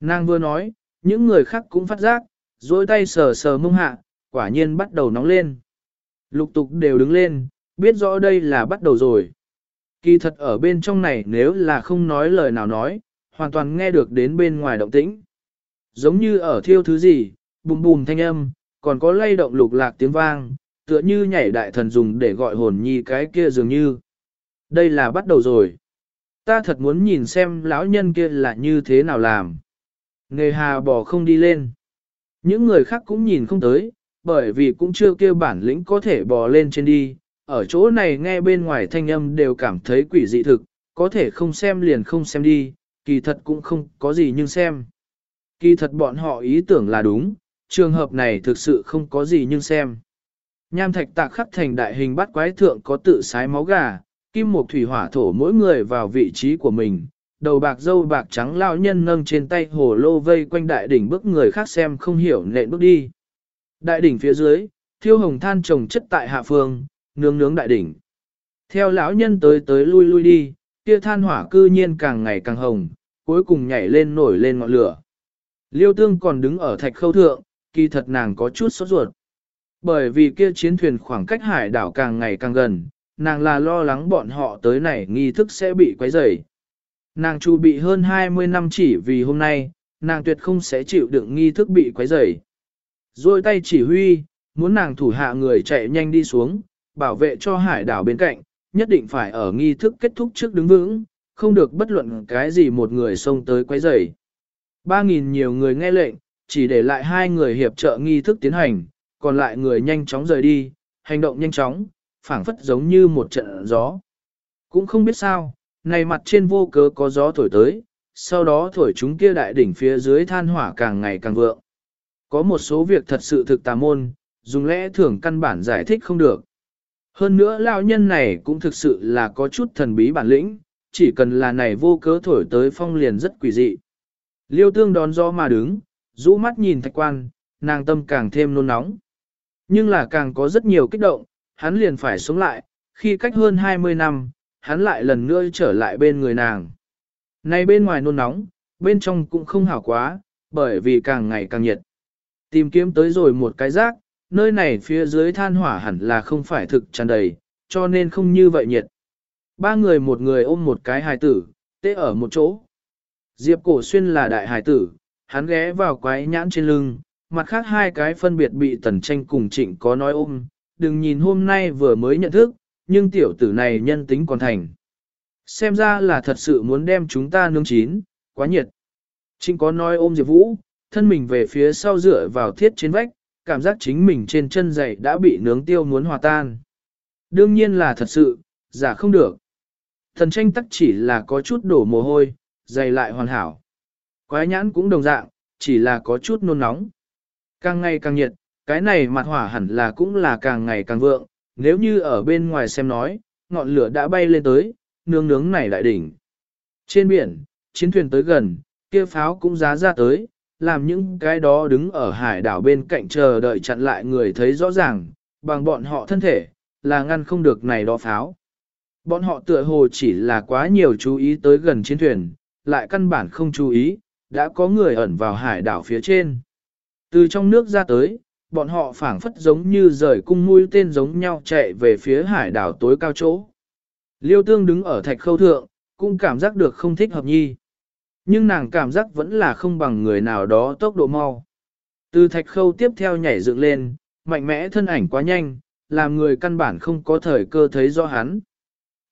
Nàng vừa nói, những người khác cũng phát giác, dối tay sờ sờ mông hạ, quả nhiên bắt đầu nóng lên. Lục tục đều đứng lên, biết rõ đây là bắt đầu rồi. Kỳ thật ở bên trong này nếu là không nói lời nào nói, hoàn toàn nghe được đến bên ngoài động tĩnh. Giống như ở thiêu thứ gì, bùm bùm thanh âm, còn có lay động lục lạc tiếng vang, tựa như nhảy đại thần dùng để gọi hồn nhi cái kia dường như. Đây là bắt đầu rồi. Ta thật muốn nhìn xem lão nhân kia là như thế nào làm. Nghề hà bò không đi lên. Những người khác cũng nhìn không tới, bởi vì cũng chưa kêu bản lĩnh có thể bò lên trên đi. Ở chỗ này nghe bên ngoài thanh âm đều cảm thấy quỷ dị thực, có thể không xem liền không xem đi, kỳ thật cũng không có gì nhưng xem. Kỳ thật bọn họ ý tưởng là đúng, trường hợp này thực sự không có gì nhưng xem. Nham thạch tạc khắc thành đại hình bắt quái thượng có tự sái máu gà, kim một thủy hỏa thổ mỗi người vào vị trí của mình, đầu bạc dâu bạc trắng lao nhân nâng trên tay hồ lô vây quanh đại đỉnh bước người khác xem không hiểu nện bước đi. Đại đỉnh phía dưới, thiêu hồng than trồng chất tại hạ phương, nướng nướng đại đỉnh. Theo lão nhân tới tới lui lui đi, kia than hỏa cư nhiên càng ngày càng hồng, cuối cùng nhảy lên nổi lên ngọn lửa. Liêu tương còn đứng ở thạch khâu thượng, kỳ thật nàng có chút sốt ruột. Bởi vì kia chiến thuyền khoảng cách hải đảo càng ngày càng gần, nàng là lo lắng bọn họ tới này nghi thức sẽ bị quấy rầy. Nàng chu bị hơn 20 năm chỉ vì hôm nay, nàng tuyệt không sẽ chịu đựng nghi thức bị quấy rầy. Rồi tay chỉ huy, muốn nàng thủ hạ người chạy nhanh đi xuống, bảo vệ cho hải đảo bên cạnh, nhất định phải ở nghi thức kết thúc trước đứng vững, không được bất luận cái gì một người xông tới quấy rầy. Ba nghìn nhiều người nghe lệnh, chỉ để lại hai người hiệp trợ nghi thức tiến hành, còn lại người nhanh chóng rời đi, hành động nhanh chóng, phảng phất giống như một trận gió. Cũng không biết sao, này mặt trên vô cớ có gió thổi tới, sau đó thổi chúng kia đại đỉnh phía dưới than hỏa càng ngày càng vượng. Có một số việc thật sự thực tà môn, dùng lẽ thường căn bản giải thích không được. Hơn nữa lão nhân này cũng thực sự là có chút thần bí bản lĩnh, chỉ cần là này vô cớ thổi tới phong liền rất quỷ dị. Liêu tương đón gió mà đứng, rũ mắt nhìn thạch quan, nàng tâm càng thêm nôn nóng. Nhưng là càng có rất nhiều kích động, hắn liền phải sống lại, khi cách hơn 20 năm, hắn lại lần nữa trở lại bên người nàng. Này bên ngoài nôn nóng, bên trong cũng không hảo quá, bởi vì càng ngày càng nhiệt. Tìm kiếm tới rồi một cái rác, nơi này phía dưới than hỏa hẳn là không phải thực tràn đầy, cho nên không như vậy nhiệt. Ba người một người ôm một cái hài tử, tê ở một chỗ. Diệp cổ xuyên là đại hài tử, hắn ghé vào quái nhãn trên lưng, mặt khác hai cái phân biệt bị tần tranh cùng trịnh có nói ôm, đừng nhìn hôm nay vừa mới nhận thức, nhưng tiểu tử này nhân tính còn thành. Xem ra là thật sự muốn đem chúng ta nướng chín, quá nhiệt. Trịnh có nói ôm Diệp Vũ, thân mình về phía sau dựa vào thiết trên vách, cảm giác chính mình trên chân giày đã bị nướng tiêu muốn hòa tan. Đương nhiên là thật sự, giả không được. Thần tranh tắc chỉ là có chút đổ mồ hôi, giày lại hoàn hảo. Quái nhãn cũng đồng dạng, chỉ là có chút nôn nóng. Càng ngày càng nhiệt, cái này mặt hỏa hẳn là cũng là càng ngày càng vượng, nếu như ở bên ngoài xem nói, ngọn lửa đã bay lên tới, nướng nướng này lại đỉnh. Trên biển, chiến thuyền tới gần, kia pháo cũng giá ra tới, làm những cái đó đứng ở hải đảo bên cạnh chờ đợi chặn lại người thấy rõ ràng, bằng bọn họ thân thể, là ngăn không được này đó pháo. Bọn họ tựa hồ chỉ là quá nhiều chú ý tới gần chiến thuyền, lại căn bản không chú ý, đã có người ẩn vào hải đảo phía trên. Từ trong nước ra tới, bọn họ phảng phất giống như rời cung mũi tên giống nhau chạy về phía hải đảo tối cao chỗ. Liêu tương đứng ở thạch khâu thượng, cũng cảm giác được không thích hợp nhi. Nhưng nàng cảm giác vẫn là không bằng người nào đó tốc độ mau. Từ thạch khâu tiếp theo nhảy dựng lên, mạnh mẽ thân ảnh quá nhanh, làm người căn bản không có thời cơ thấy rõ hắn.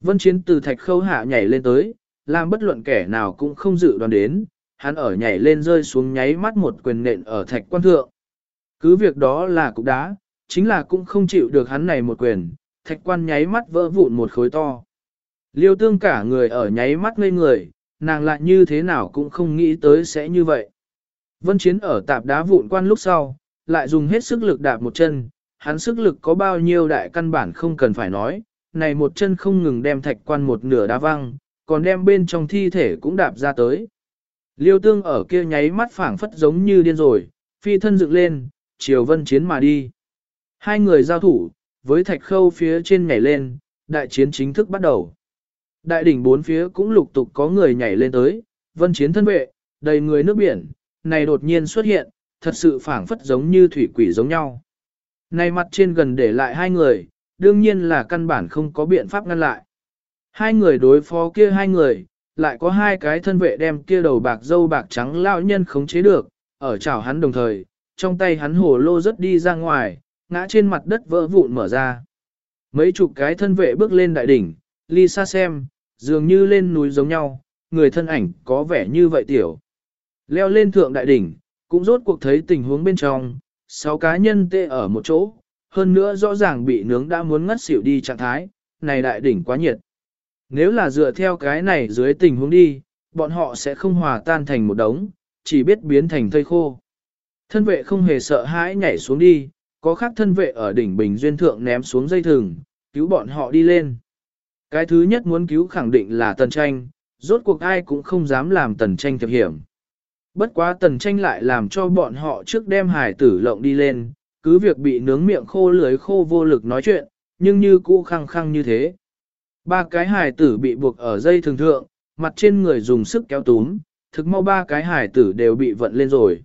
Vân chiến từ thạch khâu hạ nhảy lên tới, làm bất luận kẻ nào cũng không dự đoán đến, hắn ở nhảy lên rơi xuống nháy mắt một quyền nện ở thạch quan thượng. Cứ việc đó là cục đá, chính là cũng không chịu được hắn này một quyền, thạch quan nháy mắt vỡ vụn một khối to. Liêu tương cả người ở nháy mắt ngây người, nàng lại như thế nào cũng không nghĩ tới sẽ như vậy. Vân Chiến ở tạp đá vụn quan lúc sau, lại dùng hết sức lực đạp một chân, hắn sức lực có bao nhiêu đại căn bản không cần phải nói, này một chân không ngừng đem thạch quan một nửa đá văng, còn đem bên trong thi thể cũng đạp ra tới. Liêu tương ở kia nháy mắt phảng phất giống như điên rồi, phi thân dựng lên, chiều vân chiến mà đi. Hai người giao thủ, với thạch khâu phía trên nhảy lên, đại chiến chính thức bắt đầu. Đại đỉnh bốn phía cũng lục tục có người nhảy lên tới, vân chiến thân vệ, đầy người nước biển, này đột nhiên xuất hiện, thật sự phảng phất giống như thủy quỷ giống nhau. Này mặt trên gần để lại hai người, đương nhiên là căn bản không có biện pháp ngăn lại. Hai người đối phó kia hai người, lại có hai cái thân vệ đem kia đầu bạc dâu bạc trắng lão nhân khống chế được, ở chảo hắn đồng thời, trong tay hắn hồ lô rất đi ra ngoài, ngã trên mặt đất vỡ vụn mở ra. Mấy chục cái thân vệ bước lên đại đỉnh, ly xa xem, dường như lên núi giống nhau, người thân ảnh có vẻ như vậy tiểu. Leo lên thượng đại đỉnh, cũng rốt cuộc thấy tình huống bên trong, sáu cá nhân tê ở một chỗ, hơn nữa rõ ràng bị nướng đã muốn ngất xỉu đi trạng thái, này đại đỉnh quá nhiệt. Nếu là dựa theo cái này dưới tình huống đi, bọn họ sẽ không hòa tan thành một đống, chỉ biết biến thành thây khô. Thân vệ không hề sợ hãi nhảy xuống đi, có khác thân vệ ở đỉnh Bình Duyên Thượng ném xuống dây thừng, cứu bọn họ đi lên. Cái thứ nhất muốn cứu khẳng định là tần tranh, rốt cuộc ai cũng không dám làm tần tranh thiệp hiểm. Bất quá tần tranh lại làm cho bọn họ trước đem hải tử lộng đi lên, cứ việc bị nướng miệng khô lưới khô vô lực nói chuyện, nhưng như cũ khăng khăng như thế. Ba cái hải tử bị buộc ở dây thường thượng, mặt trên người dùng sức kéo túm, thực mau ba cái hải tử đều bị vận lên rồi.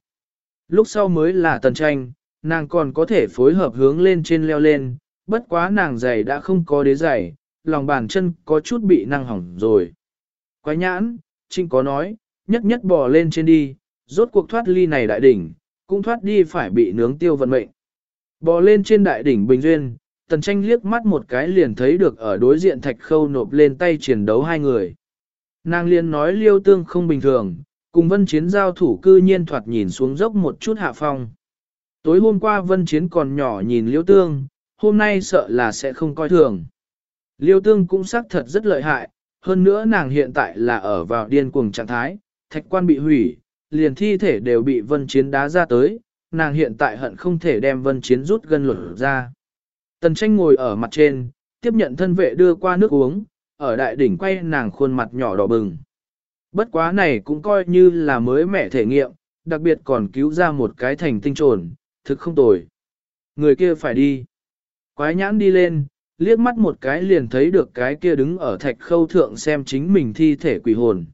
Lúc sau mới là tần tranh, nàng còn có thể phối hợp hướng lên trên leo lên, bất quá nàng giày đã không có đế giày, lòng bàn chân có chút bị năng hỏng rồi. Quái nhãn, Trinh có nói, nhất nhất bò lên trên đi, rốt cuộc thoát ly này đại đỉnh, cũng thoát đi phải bị nướng tiêu vận mệnh. Bò lên trên đại đỉnh Bình Duyên, tần tranh liếc mắt một cái liền thấy được ở đối diện thạch khâu nộp lên tay chiến đấu hai người. Nàng liền nói liêu tương không bình thường, cùng vân chiến giao thủ cư nhiên thoạt nhìn xuống dốc một chút hạ phong. Tối hôm qua vân chiến còn nhỏ nhìn liêu tương, hôm nay sợ là sẽ không coi thường. Liêu tương cũng xác thật rất lợi hại, hơn nữa nàng hiện tại là ở vào điên cuồng trạng thái, thạch quan bị hủy, liền thi thể đều bị vân chiến đá ra tới, nàng hiện tại hận không thể đem vân chiến rút gân luật ra. Tần tranh ngồi ở mặt trên, tiếp nhận thân vệ đưa qua nước uống, ở đại đỉnh quay nàng khuôn mặt nhỏ đỏ bừng. Bất quá này cũng coi như là mới mẻ thể nghiệm, đặc biệt còn cứu ra một cái thành tinh trồn, thực không tồi. Người kia phải đi. Quái nhãn đi lên, liếc mắt một cái liền thấy được cái kia đứng ở thạch khâu thượng xem chính mình thi thể quỷ hồn.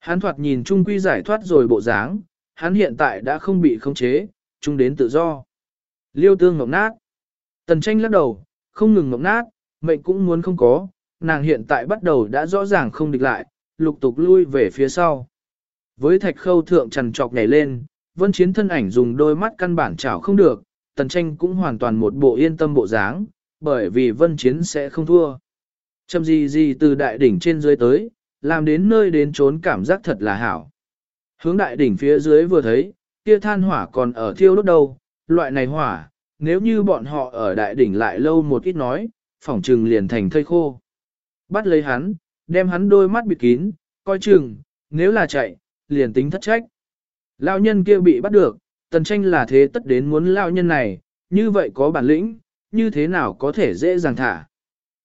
Hắn thoạt nhìn trung quy giải thoát rồi bộ dáng, hắn hiện tại đã không bị khống chế, trung đến tự do. Liêu tương ngọc nát. Tần tranh lắc đầu, không ngừng ngọc nát, mệnh cũng muốn không có, nàng hiện tại bắt đầu đã rõ ràng không địch lại, lục tục lui về phía sau. Với thạch khâu thượng trần trọc nhảy lên, vân chiến thân ảnh dùng đôi mắt căn bản chảo không được, tần tranh cũng hoàn toàn một bộ yên tâm bộ dáng, bởi vì vân chiến sẽ không thua. Châm gì gì từ đại đỉnh trên dưới tới, làm đến nơi đến trốn cảm giác thật là hảo. Hướng đại đỉnh phía dưới vừa thấy, kia than hỏa còn ở thiêu đốt đâu, loại này hỏa, nếu như bọn họ ở đại đỉnh lại lâu một ít nói, phỏng trừng liền thành thây khô. Bắt lấy hắn, đem hắn đôi mắt bịt kín, coi chừng, nếu là chạy, liền tính thất trách. Lão nhân kia bị bắt được, tần tranh là thế tất đến muốn lão nhân này, như vậy có bản lĩnh, như thế nào có thể dễ dàng thả.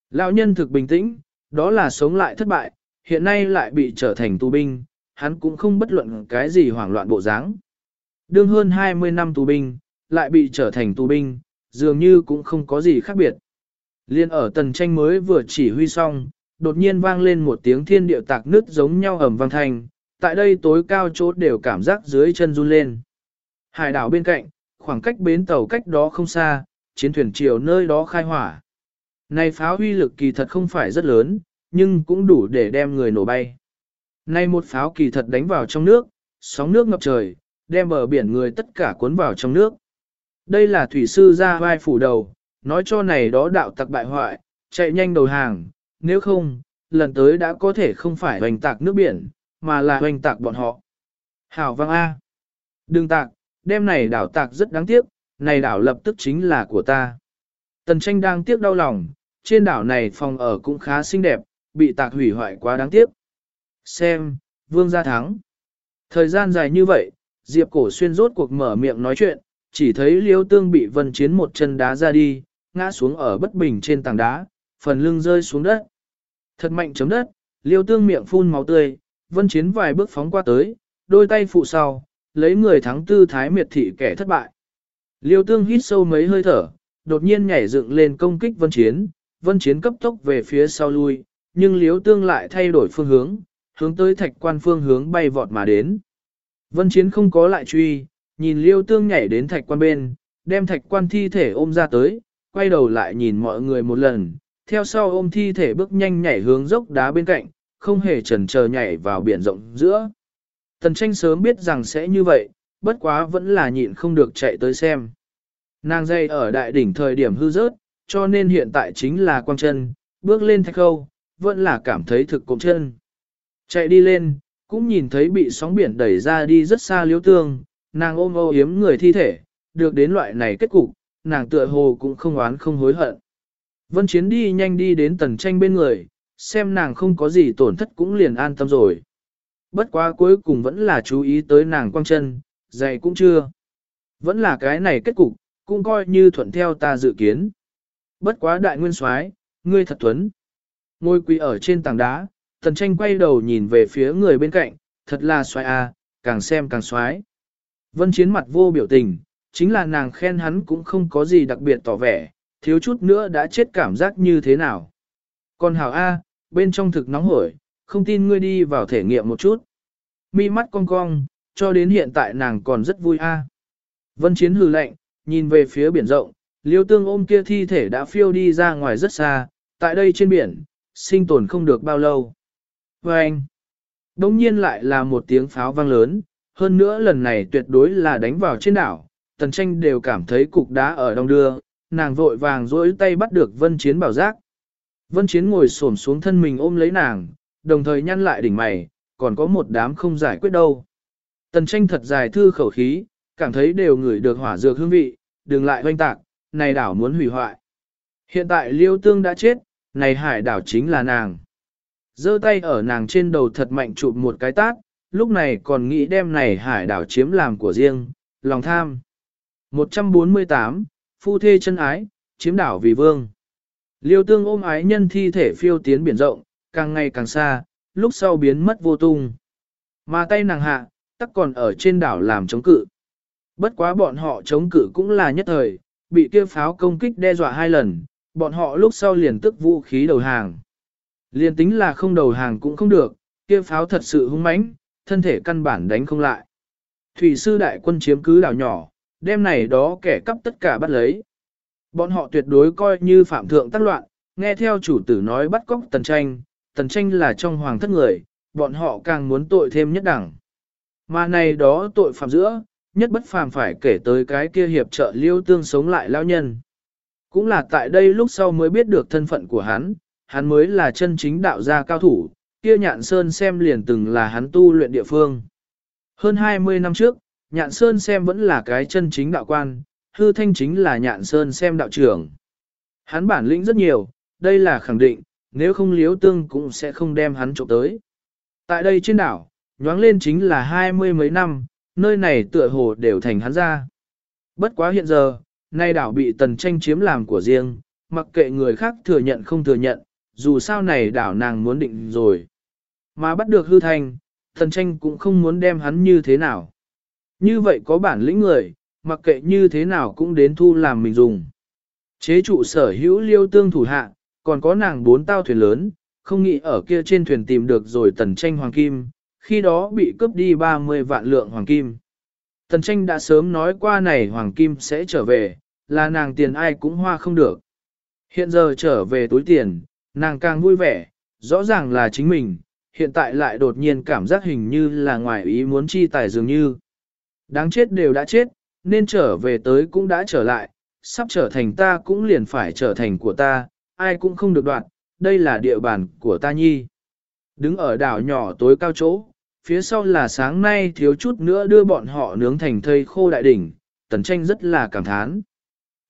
Lão nhân thực bình tĩnh, đó là sống lại thất bại, hiện nay lại bị trở thành tù binh, hắn cũng không bất luận cái gì hoảng loạn bộ dáng. Đương hơn 20 năm tù binh, lại bị trở thành tù binh, dường như cũng không có gì khác biệt. Liên ở tần tranh mới vừa chỉ huy xong, đột nhiên vang lên một tiếng thiên điệu tạc nứt giống nhau ầm vang thành, tại đây tối cao chốt đều cảm giác dưới chân run lên. Hải đảo bên cạnh, khoảng cách bến tàu cách đó không xa, chiến thuyền chiều nơi đó khai hỏa. Này pháo huy lực kỳ thật không phải rất lớn, nhưng cũng đủ để đem người nổ bay. Nay một pháo kỳ thật đánh vào trong nước, sóng nước ngập trời, đem bờ biển người tất cả cuốn vào trong nước. Đây là thủy sư ra vai phủ đầu, nói cho này đó đạo tặc bại hoại, chạy nhanh đầu hàng, nếu không, lần tới đã có thể không phải hoành tạc nước biển, mà là hoành tạc bọn họ. Hảo vang A. Đừng tạc, đêm này đảo tạc rất đáng tiếc, này đảo lập tức chính là của ta. Tần tranh đang tiếc đau lòng, trên đảo này phòng ở cũng khá xinh đẹp, bị tạc hủy hoại quá đáng tiếc. Xem, vương gia thắng. Thời gian dài như vậy, Diệp Cổ Xuyên rốt cuộc mở miệng nói chuyện, chỉ thấy Liêu Tương bị Vân Chiến một chân đá ra đi, ngã xuống ở bất bình trên tảng đá, phần lưng rơi xuống đất. Thật mạnh chấm đất, Liêu Tương miệng phun máu tươi, Vân Chiến vài bước phóng qua tới, đôi tay phụ sau, lấy người thắng tư thái miệt thị kẻ thất bại. Liêu Tương hít sâu mấy hơi thở, đột nhiên nhảy dựng lên công kích Vân Chiến, vân chiến cấp tốc về phía sau lui, nhưng Liêu tương lại thay đổi phương hướng, hướng tới thạch quan phương hướng bay vọt mà đến. Vân chiến không có lại truy, nhìn liêu tương nhảy đến thạch quan bên, đem thạch quan thi thể ôm ra tới, quay đầu lại nhìn mọi người một lần, theo sau ôm thi thể bước nhanh nhảy hướng dốc đá bên cạnh, không hề chần chờ nhảy vào biển rộng giữa. Tần tranh sớm biết rằng sẽ như vậy, bất quá vẫn là nhịn không được chạy tới xem. Nàng dây ở đại đỉnh thời điểm hư rớt, cho nên hiện tại chính là quang chân, bước lên thạch khâu, vẫn là cảm thấy thực cộm chân. Chạy đi lên, cũng nhìn thấy bị sóng biển đẩy ra đi rất xa liếu tương, nàng ôm âu yếm người thi thể, được đến loại này kết cục, nàng tựa hồ cũng không oán không hối hận. Vân Chiến đi nhanh đi đến tần tranh bên người, xem nàng không có gì tổn thất cũng liền an tâm rồi. Bất quá cuối cùng vẫn là chú ý tới nàng quang chân, dày cũng chưa. Vẫn là cái này kết cục, cũng coi như thuận theo ta dự kiến. Bất quá đại nguyên soái, ngươi thật tuấn. Ngôi quỳ ở trên tảng đá, tần tranh quay đầu nhìn về phía người bên cạnh, thật là xoái a, à, càng xem càng xoái. Vân chiến mặt vô biểu tình, chính là nàng khen hắn cũng không có gì đặc biệt tỏ vẻ, thiếu chút nữa đã chết cảm giác như thế nào. Còn hảo A, bên trong thực nóng hổi, không tin ngươi đi vào thể nghiệm một chút. Mi mắt cong cong, cho đến hiện tại nàng còn rất vui A. Vân Chiến hừ lạnh, nhìn về phía biển rộng, liêu tương ôm kia thi thể đã phiêu đi ra ngoài rất xa, tại đây trên biển, sinh tồn không được bao lâu. Và anh, đông nhiên lại là một tiếng pháo vang lớn, hơn nữa lần này tuyệt đối là đánh vào trên đảo, tần tranh đều cảm thấy cục đá ở đông đưa, nàng vội vàng dỗi tay bắt được vân chiến bảo giác. Vân chiến ngồi xổm xuống thân mình ôm lấy nàng, đồng thời nhăn lại đỉnh mày, còn có một đám không giải quyết đâu. Tần tranh thật dài thư khẩu khí, cảm thấy đều ngửi được hỏa dược hương vị, đừng lại hoanh tạc, này đảo muốn hủy hoại. Hiện tại liêu tương đã chết, này hải đảo chính là nàng. giơ tay ở nàng trên đầu thật mạnh chụp một cái tát, lúc này còn nghĩ đem này hải đảo chiếm làm của riêng, lòng tham. 148, phu thê chân ái, chiếm đảo vì vương. Liêu tương ôm ái nhân thi thể phiêu tiến biển rộng, càng ngày càng xa, lúc sau biến mất vô tung. Mà tay nàng hạ, tắc còn ở trên đảo làm chống cự. Bất quá bọn họ chống cự cũng là nhất thời, bị kia pháo công kích đe dọa hai lần, bọn họ lúc sau liền tức vũ khí đầu hàng. Liền tính là không đầu hàng cũng không được, kia pháo thật sự hung mãnh, thân thể căn bản đánh không lại. Thủy sư đại quân chiếm cứ đảo nhỏ, đêm này đó kẻ cắp tất cả bắt lấy. Bọn họ tuyệt đối coi như phạm thượng tác loạn, nghe theo chủ tử nói bắt cóc tần tranh, tần tranh là trong hoàng thất người, bọn họ càng muốn tội thêm nhất đẳng. Mà này đó tội phạm giữa, nhất bất phàm phải kể tới cái kia hiệp trợ liêu tương sống lại lao nhân. Cũng là tại đây lúc sau mới biết được thân phận của hắn, hắn mới là chân chính đạo gia cao thủ, kia nhạn sơn xem liền từng là hắn tu luyện địa phương. Hơn 20 năm trước, nhạn sơn xem vẫn là cái chân chính đạo quan, hư thanh chính là nhạn sơn xem đạo trưởng. Hắn bản lĩnh rất nhiều, đây là khẳng định, nếu không liếu tương cũng sẽ không đem hắn trộm tới. Tại đây trên đảo, nhoáng lên chính là hai mươi mấy năm, nơi này tựa hồ đều thành hắn ra. Bất quá hiện giờ, nay đảo bị tần tranh chiếm làm của riêng, mặc kệ người khác thừa nhận không thừa nhận, dù sao này đảo nàng muốn định rồi. Mà bắt được hư thanh, tần tranh cũng không muốn đem hắn như thế nào. Như vậy có bản lĩnh người, mặc kệ như thế nào cũng đến thu làm mình dùng. Chế trụ sở hữu liêu tương thủ hạ, còn có nàng bốn tao thuyền lớn, không nghĩ ở kia trên thuyền tìm được rồi tần tranh hoàng kim, khi đó bị cướp đi 30 vạn lượng hoàng kim. Tần tranh đã sớm nói qua này hoàng kim sẽ trở về, là nàng tiền ai cũng hoa không được. Hiện giờ trở về túi tiền, nàng càng vui vẻ, rõ ràng là chính mình, hiện tại lại đột nhiên cảm giác hình như là ngoài ý muốn chi tài dường như. Đáng chết đều đã chết, nên trở về tới cũng đã trở lại, sắp trở thành ta cũng liền phải trở thành của ta, ai cũng không được đoạn, đây là địa bàn của ta nhi. Đứng ở đảo nhỏ tối cao chỗ, phía sau là sáng nay thiếu chút nữa đưa bọn họ nướng thành thây khô đại đỉnh, tần tranh rất là cảm thán.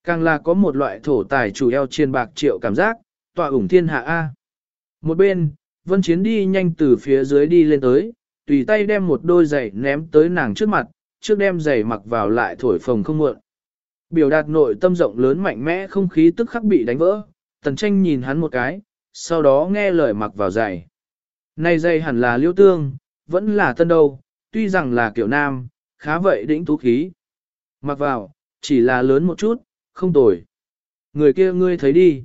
Càng là có một loại thổ tài chủ eo chiên bạc triệu cảm giác, tọa ủng thiên hạ A. Một bên, vân chiến đi nhanh từ phía dưới đi lên tới, tùy tay đem một đôi giày ném tới nàng trước mặt, trước đem giày mặc vào lại thổi phồng không muộn. Biểu đạt nội tâm rộng lớn mạnh mẽ không khí tức khắc bị đánh vỡ, tần tranh nhìn hắn một cái, sau đó nghe lời mặc vào giày. Này giày hẳn là liêu tương, vẫn là tân đâu, tuy rằng là kiểu nam, khá vậy đĩnh tú khí. Mặc vào, chỉ là lớn một chút, không tồi. Người kia ngươi thấy đi.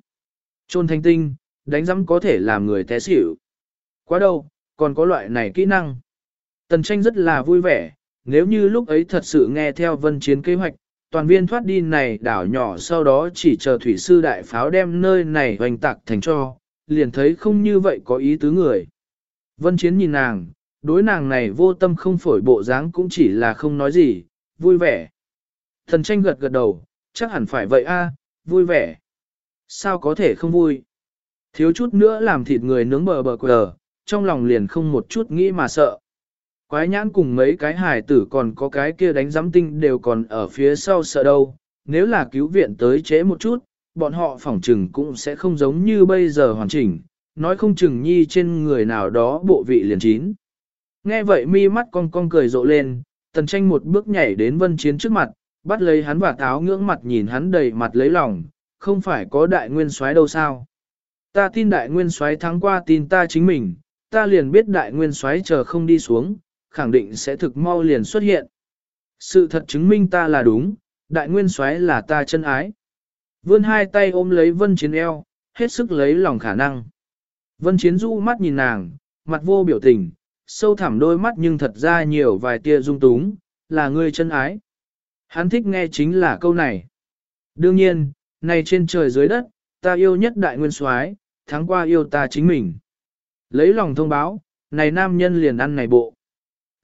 Trôn thanh tinh, đánh rắm có thể làm người té xỉu. Quá đâu, còn có loại này kỹ năng. Tần tranh rất là vui vẻ, nếu như lúc ấy thật sự nghe theo vân chiến kế hoạch, toàn viên thoát đi này đảo nhỏ sau đó chỉ chờ thủy sư đại pháo đem nơi này hoành tạc thành cho, liền thấy không như vậy có ý tứ người. Vân chiến nhìn nàng, đối nàng này vô tâm không phổi bộ dáng cũng chỉ là không nói gì, vui vẻ. Thần tranh gật gật đầu, chắc hẳn phải vậy a, vui vẻ. Sao có thể không vui? Thiếu chút nữa làm thịt người nướng bờ bờ quờ, trong lòng liền không một chút nghĩ mà sợ. Quái nhãn cùng mấy cái hài tử còn có cái kia đánh giám tinh đều còn ở phía sau sợ đâu, nếu là cứu viện tới trễ một chút, bọn họ phỏng trừng cũng sẽ không giống như bây giờ hoàn chỉnh, nói không chừng nhi trên người nào đó bộ vị liền chín. Nghe vậy mi mắt cong cong cười rộ lên, tần tranh một bước nhảy đến vân chiến trước mặt, bắt lấy hắn và táo ngưỡng mặt nhìn hắn đầy mặt lấy lòng, không phải có đại nguyên soái đâu sao. Ta tin đại nguyên soái thắng qua tin ta chính mình, ta liền biết đại nguyên soái chờ không đi xuống, khẳng định sẽ thực mau liền xuất hiện. Sự thật chứng minh ta là đúng, đại nguyên soái là ta chân ái. Vươn hai tay ôm lấy vân chiến eo, hết sức lấy lòng khả năng. Vân chiến du mắt nhìn nàng, mặt vô biểu tình, sâu thẳm đôi mắt nhưng thật ra nhiều vài tia dung túng, là người chân ái. Hắn thích nghe chính là câu này. Đương nhiên, này trên trời dưới đất, ta yêu nhất đại nguyên soái, tháng qua yêu ta chính mình. Lấy lòng thông báo, này nam nhân liền ăn này bộ.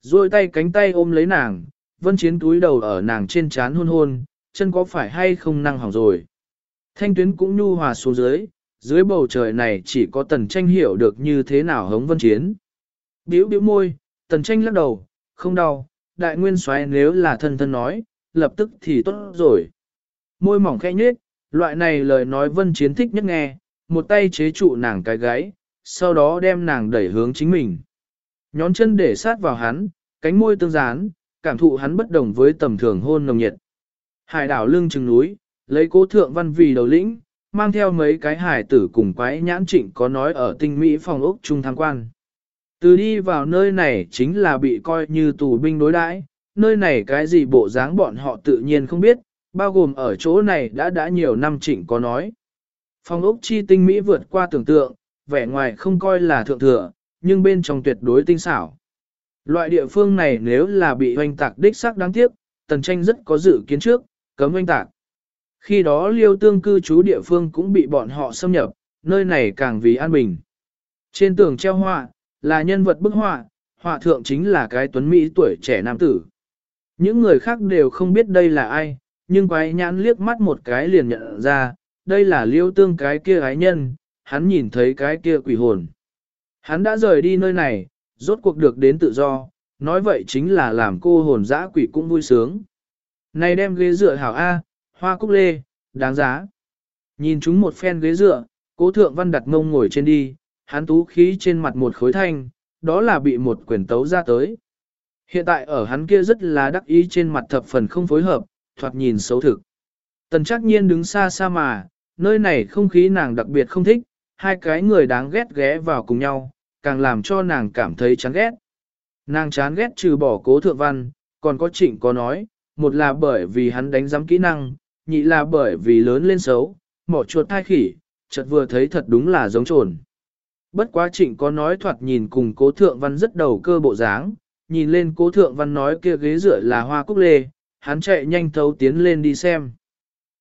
Rồi tay cánh tay ôm lấy nàng, vân chiến túi đầu ở nàng trên chán hôn hôn, chân có phải hay không năng hỏng rồi. Thanh tuyến cũng nhu hòa xuống dưới, dưới bầu trời này chỉ có tần tranh hiểu được như thế nào hống vân chiến. Biểu biểu môi, tần tranh lắc đầu, không đau, đại nguyên xoáy nếu là thân thân nói, lập tức thì tốt rồi. Môi mỏng khẽ nhếch, loại này lời nói vân chiến thích nhất nghe, một tay chế trụ nàng cái gáy, sau đó đem nàng đẩy hướng chính mình. Nhón chân để sát vào hắn, cánh môi tương dán, cảm thụ hắn bất đồng với tầm thường hôn nồng nhiệt. Hải đảo lưng chừng núi, lấy cố thượng văn vì đầu lĩnh, mang theo mấy cái hải tử cùng quái nhãn trịnh có nói ở tinh Mỹ phòng ốc trung tham quan. Từ đi vào nơi này chính là bị coi như tù binh đối đãi, nơi này cái gì bộ dáng bọn họ tự nhiên không biết, bao gồm ở chỗ này đã đã nhiều năm trịnh có nói. Phòng ốc chi tinh Mỹ vượt qua tưởng tượng, vẻ ngoài không coi là thượng thừa, nhưng bên trong tuyệt đối tinh xảo. Loại địa phương này nếu là bị hoanh tạc đích xác đáng tiếc, tần tranh rất có dự kiến trước, cấm hoanh tạc. Khi đó liêu tương cư trú địa phương cũng bị bọn họ xâm nhập, nơi này càng vì an bình. Trên tường treo họa, là nhân vật bức họa, họa thượng chính là cái tuấn Mỹ tuổi trẻ nam tử. Những người khác đều không biết đây là ai, nhưng quái nhãn liếc mắt một cái liền nhận ra, đây là liêu tương cái kia ái nhân, hắn nhìn thấy cái kia quỷ hồn. Hắn đã rời đi nơi này, rốt cuộc được đến tự do, nói vậy chính là làm cô hồn dã quỷ cũng vui sướng. Này đem ghế dựa hảo A, hoa cúc lê, đáng giá. Nhìn chúng một phen ghế dựa, cố thượng văn đặt mông ngồi trên đi, hắn tú khí trên mặt một khối thanh, đó là bị một quyền tấu ra tới. Hiện tại ở hắn kia rất là đắc ý trên mặt thập phần không phối hợp, thoạt nhìn xấu thực. Tần chắc nhiên đứng xa xa mà, nơi này không khí nàng đặc biệt không thích, hai cái người đáng ghét ghé vào cùng nhau, càng làm cho nàng cảm thấy chán ghét. Nàng chán ghét trừ bỏ cố thượng văn, còn có trịnh có nói, một là bởi vì hắn đánh giám kỹ năng, nhị là bởi vì lớn lên xấu, mỏ chuột thai khỉ, chợt vừa thấy thật đúng là giống trồn. Bất quá trịnh có nói thoạt nhìn cùng cố thượng văn rất đầu cơ bộ dáng, nhìn lên cố thượng văn nói kia ghế dựa là hoa cúc lê, hắn chạy nhanh thấu tiến lên đi xem.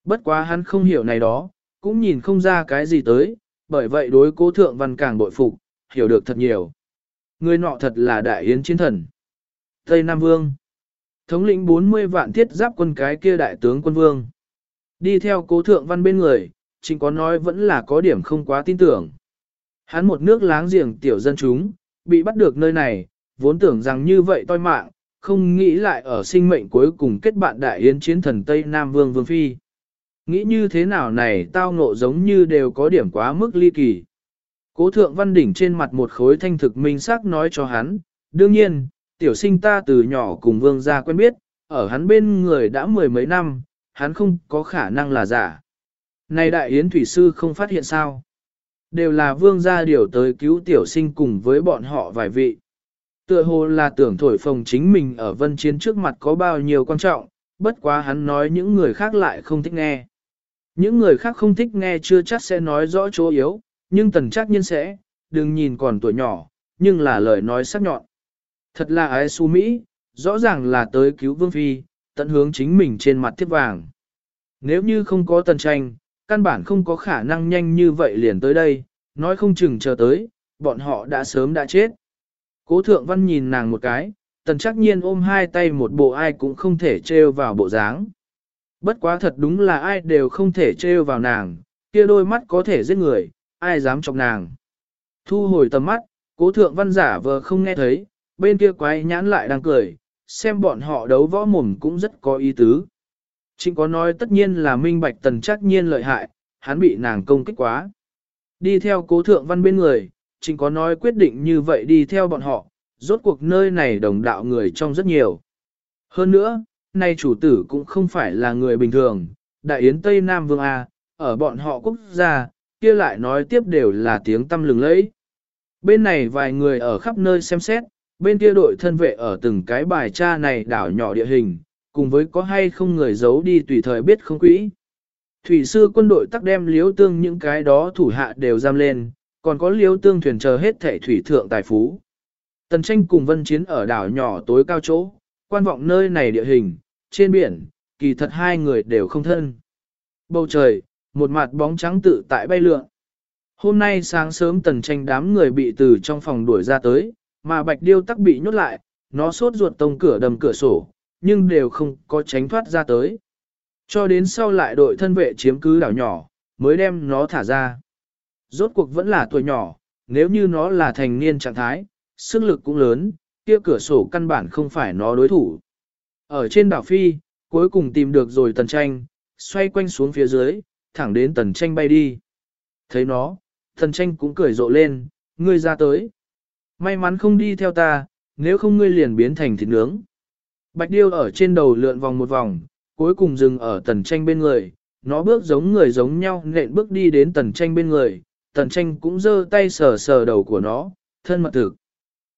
Bất quá hắn không hiểu này đó, cũng nhìn không ra cái gì tới, bởi vậy đối cố thượng văn càng bội phục, hiểu được thật nhiều. Người nọ thật là đại yến chiến thần. Tây Nam Vương Thống lĩnh 40 vạn thiết giáp quân cái kia đại tướng quân vương. Đi theo cố thượng văn bên người, chính có nói vẫn là có điểm không quá tin tưởng. Hắn một nước láng giềng tiểu dân chúng, bị bắt được nơi này, vốn tưởng rằng như vậy toi mạng, không nghĩ lại ở sinh mệnh cuối cùng kết bạn đại yến chiến thần Tây Nam Vương Vương Phi. Nghĩ như thế nào này tao ngộ giống như đều có điểm quá mức ly kỳ. Cố thượng văn đỉnh trên mặt một khối thanh thực minh xác nói cho hắn, đương nhiên, tiểu sinh ta từ nhỏ cùng vương gia quen biết, ở hắn bên người đã mười mấy năm, hắn không có khả năng là giả. Này đại yến thủy sư không phát hiện sao? Đều là vương gia điều tới cứu tiểu sinh cùng với bọn họ vài vị. Tựa hồ là tưởng thổi phồng chính mình ở vân chiến trước mặt có bao nhiêu quan trọng, bất quá hắn nói những người khác lại không thích nghe. Những người khác không thích nghe chưa chắc sẽ nói rõ chỗ yếu, nhưng tần chắc nhiên sẽ, đừng nhìn còn tuổi nhỏ, nhưng là lời nói sắc nhọn. Thật là ái su Mỹ, rõ ràng là tới cứu Vương Phi, tận hướng chính mình trên mặt thiết vàng. Nếu như không có tần tranh, căn bản không có khả năng nhanh như vậy liền tới đây, nói không chừng chờ tới, bọn họ đã sớm đã chết. Cố thượng văn nhìn nàng một cái, tần chắc nhiên ôm hai tay một bộ ai cũng không thể trêu vào bộ dáng. Bất quá thật đúng là ai đều không thể trêu vào nàng, kia đôi mắt có thể giết người, ai dám chọc nàng. Thu hồi tầm mắt, cố thượng văn giả vờ không nghe thấy, bên kia quái nhãn lại đang cười, xem bọn họ đấu võ mồm cũng rất có ý tứ. Trịnh có nói tất nhiên là minh bạch tần chắc nhiên lợi hại, hắn bị nàng công kích quá. Đi theo cố thượng văn bên người, trịnh có nói quyết định như vậy đi theo bọn họ, rốt cuộc nơi này đồng đạo người trong rất nhiều. Hơn nữa, nay chủ tử cũng không phải là người bình thường, đại yến Tây Nam Vương A, ở bọn họ quốc gia, kia lại nói tiếp đều là tiếng tâm lừng lẫy. Bên này vài người ở khắp nơi xem xét, bên kia đội thân vệ ở từng cái bài tra này đảo nhỏ địa hình, cùng với có hay không người giấu đi tùy thời biết không quỹ. Thủy sư quân đội tắc đem liếu tương những cái đó thủ hạ đều giam lên, còn có liếu tương thuyền chờ hết thẻ thủy thượng tài phú. Tần tranh cùng vân chiến ở đảo nhỏ tối cao chỗ, quan vọng nơi này địa hình, trên biển, kỳ thật hai người đều không thân. Bầu trời, một mặt bóng trắng tự tại bay lượn. Hôm nay sáng sớm tần tranh đám người bị từ trong phòng đuổi ra tới, mà bạch điêu tắc bị nhốt lại, nó sốt ruột tông cửa đầm cửa sổ, nhưng đều không có tránh thoát ra tới. Cho đến sau lại đội thân vệ chiếm cứ đảo nhỏ, mới đem nó thả ra. Rốt cuộc vẫn là tuổi nhỏ, nếu như nó là thành niên trạng thái, sức lực cũng lớn, kia cửa sổ căn bản không phải nó đối thủ. Ở trên đảo Phi, cuối cùng tìm được rồi tần tranh, xoay quanh xuống phía dưới, thẳng đến tần tranh bay đi. Thấy nó, tần tranh cũng cười rộ lên, ngươi ra tới. May mắn không đi theo ta, nếu không ngươi liền biến thành thịt nướng. Bạch điêu ở trên đầu lượn vòng một vòng, cuối cùng dừng ở tần tranh bên người, nó bước giống người giống nhau nện bước đi đến tần tranh bên người, tần tranh cũng giơ tay sờ sờ đầu của nó, thân mật thực.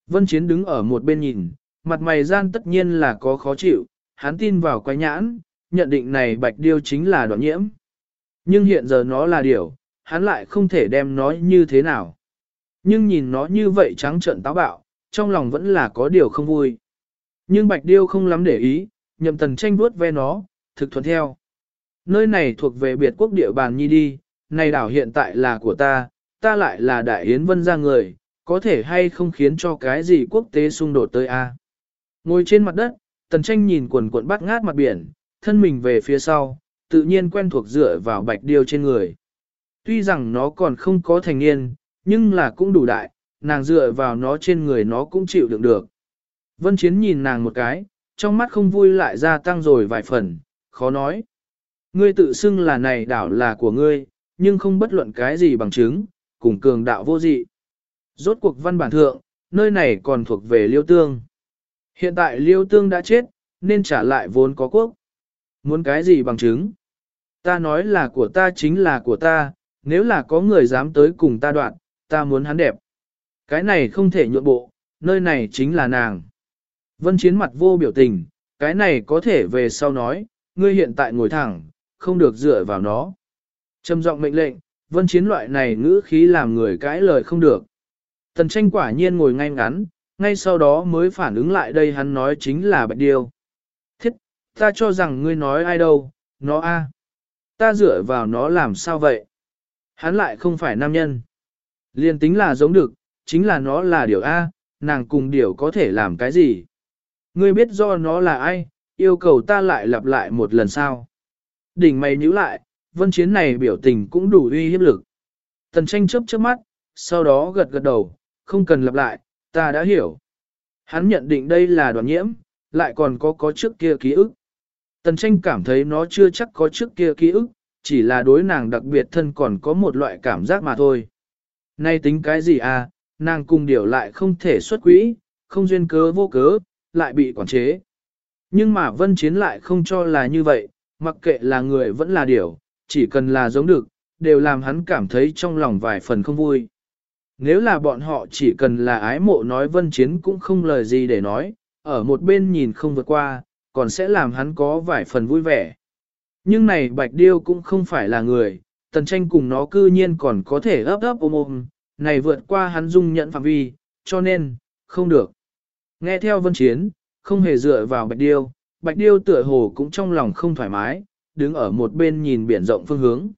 Vân Chiến đứng ở một bên nhìn, mặt mày gian tất nhiên là có khó chịu, hắn tin vào quái nhãn, nhận định này bạch điêu chính là đoạn nhiễm. Nhưng hiện giờ nó là điều, hắn lại không thể đem nó như thế nào. Nhưng nhìn nó như vậy trắng trợn táo bạo, trong lòng vẫn là có điều không vui. Nhưng bạch điêu không lắm để ý, nhậm tần tranh vuốt ve nó, thực thuận theo. Nơi này thuộc về biệt quốc địa bàn nhi đi, này đảo hiện tại là của ta, ta lại là đại yến vân ra người, có thể hay không khiến cho cái gì quốc tế xung đột tới a? Ngồi trên mặt đất, tần tranh nhìn quần cuộn bắt ngát mặt biển, thân mình về phía sau, tự nhiên quen thuộc dựa vào bạch điêu trên người. Tuy rằng nó còn không có thành niên, nhưng là cũng đủ đại, nàng dựa vào nó trên người nó cũng chịu đựng được. Vân Chiến nhìn nàng một cái, trong mắt không vui lại gia tăng rồi vài phần, khó nói. Ngươi tự xưng là này đảo là của ngươi, nhưng không bất luận cái gì bằng chứng, cùng cường đạo vô dị. Rốt cuộc văn bản thượng, nơi này còn thuộc về liêu tương. Hiện tại liêu tương đã chết, nên trả lại vốn có quốc. Muốn cái gì bằng chứng? Ta nói là của ta chính là của ta, nếu là có người dám tới cùng ta đoạn, ta muốn hắn đẹp. Cái này không thể nhượng bộ, nơi này chính là nàng. Vân chiến mặt vô biểu tình, cái này có thể về sau nói, ngươi hiện tại ngồi thẳng, không được dựa vào nó. Trầm giọng mệnh lệnh, vân chiến loại này ngữ khí làm người cãi lời không được. Tần tranh quả nhiên ngồi ngay ngắn, ngay sau đó mới phản ứng lại đây hắn nói chính là bạch điêu. Thiết, ta cho rằng ngươi nói ai đâu, nó a, Ta dựa vào nó làm sao vậy? Hắn lại không phải nam nhân. Liên tính là giống được, chính là nó là điều A, nàng cùng điều có thể làm cái gì? Ngươi biết do nó là ai, yêu cầu ta lại lặp lại một lần sao? Đỉnh mày nhíu lại, vân chiến này biểu tình cũng đủ uy hiếp lực. Tần tranh chớp chớp mắt, sau đó gật gật đầu, không cần lặp lại, ta đã hiểu. Hắn nhận định đây là đoàn nhiễm, lại còn có có trước kia ký ức. Tần tranh cảm thấy nó chưa chắc có trước kia ký ức, chỉ là đối nàng đặc biệt thân còn có một loại cảm giác mà thôi. Nay tính cái gì à, nàng cùng điều lại không thể xuất quỹ, không duyên cớ vô cớ, lại bị quản chế. Nhưng mà vân chiến lại không cho là như vậy, mặc kệ là người vẫn là điều, chỉ cần là giống được, đều làm hắn cảm thấy trong lòng vài phần không vui. Nếu là bọn họ chỉ cần là ái mộ nói vân chiến cũng không lời gì để nói, ở một bên nhìn không vượt qua, còn sẽ làm hắn có vài phần vui vẻ. Nhưng này bạch điêu cũng không phải là người, tần tranh cùng nó cư nhiên còn có thể ấp ấp ôm ôm, này vượt qua hắn dung nhận phạm vi, cho nên, không được. Nghe theo vân chiến, không hề dựa vào bạch điêu, bạch điêu tựa hồ cũng trong lòng không thoải mái, đứng ở một bên nhìn biển rộng phương hướng.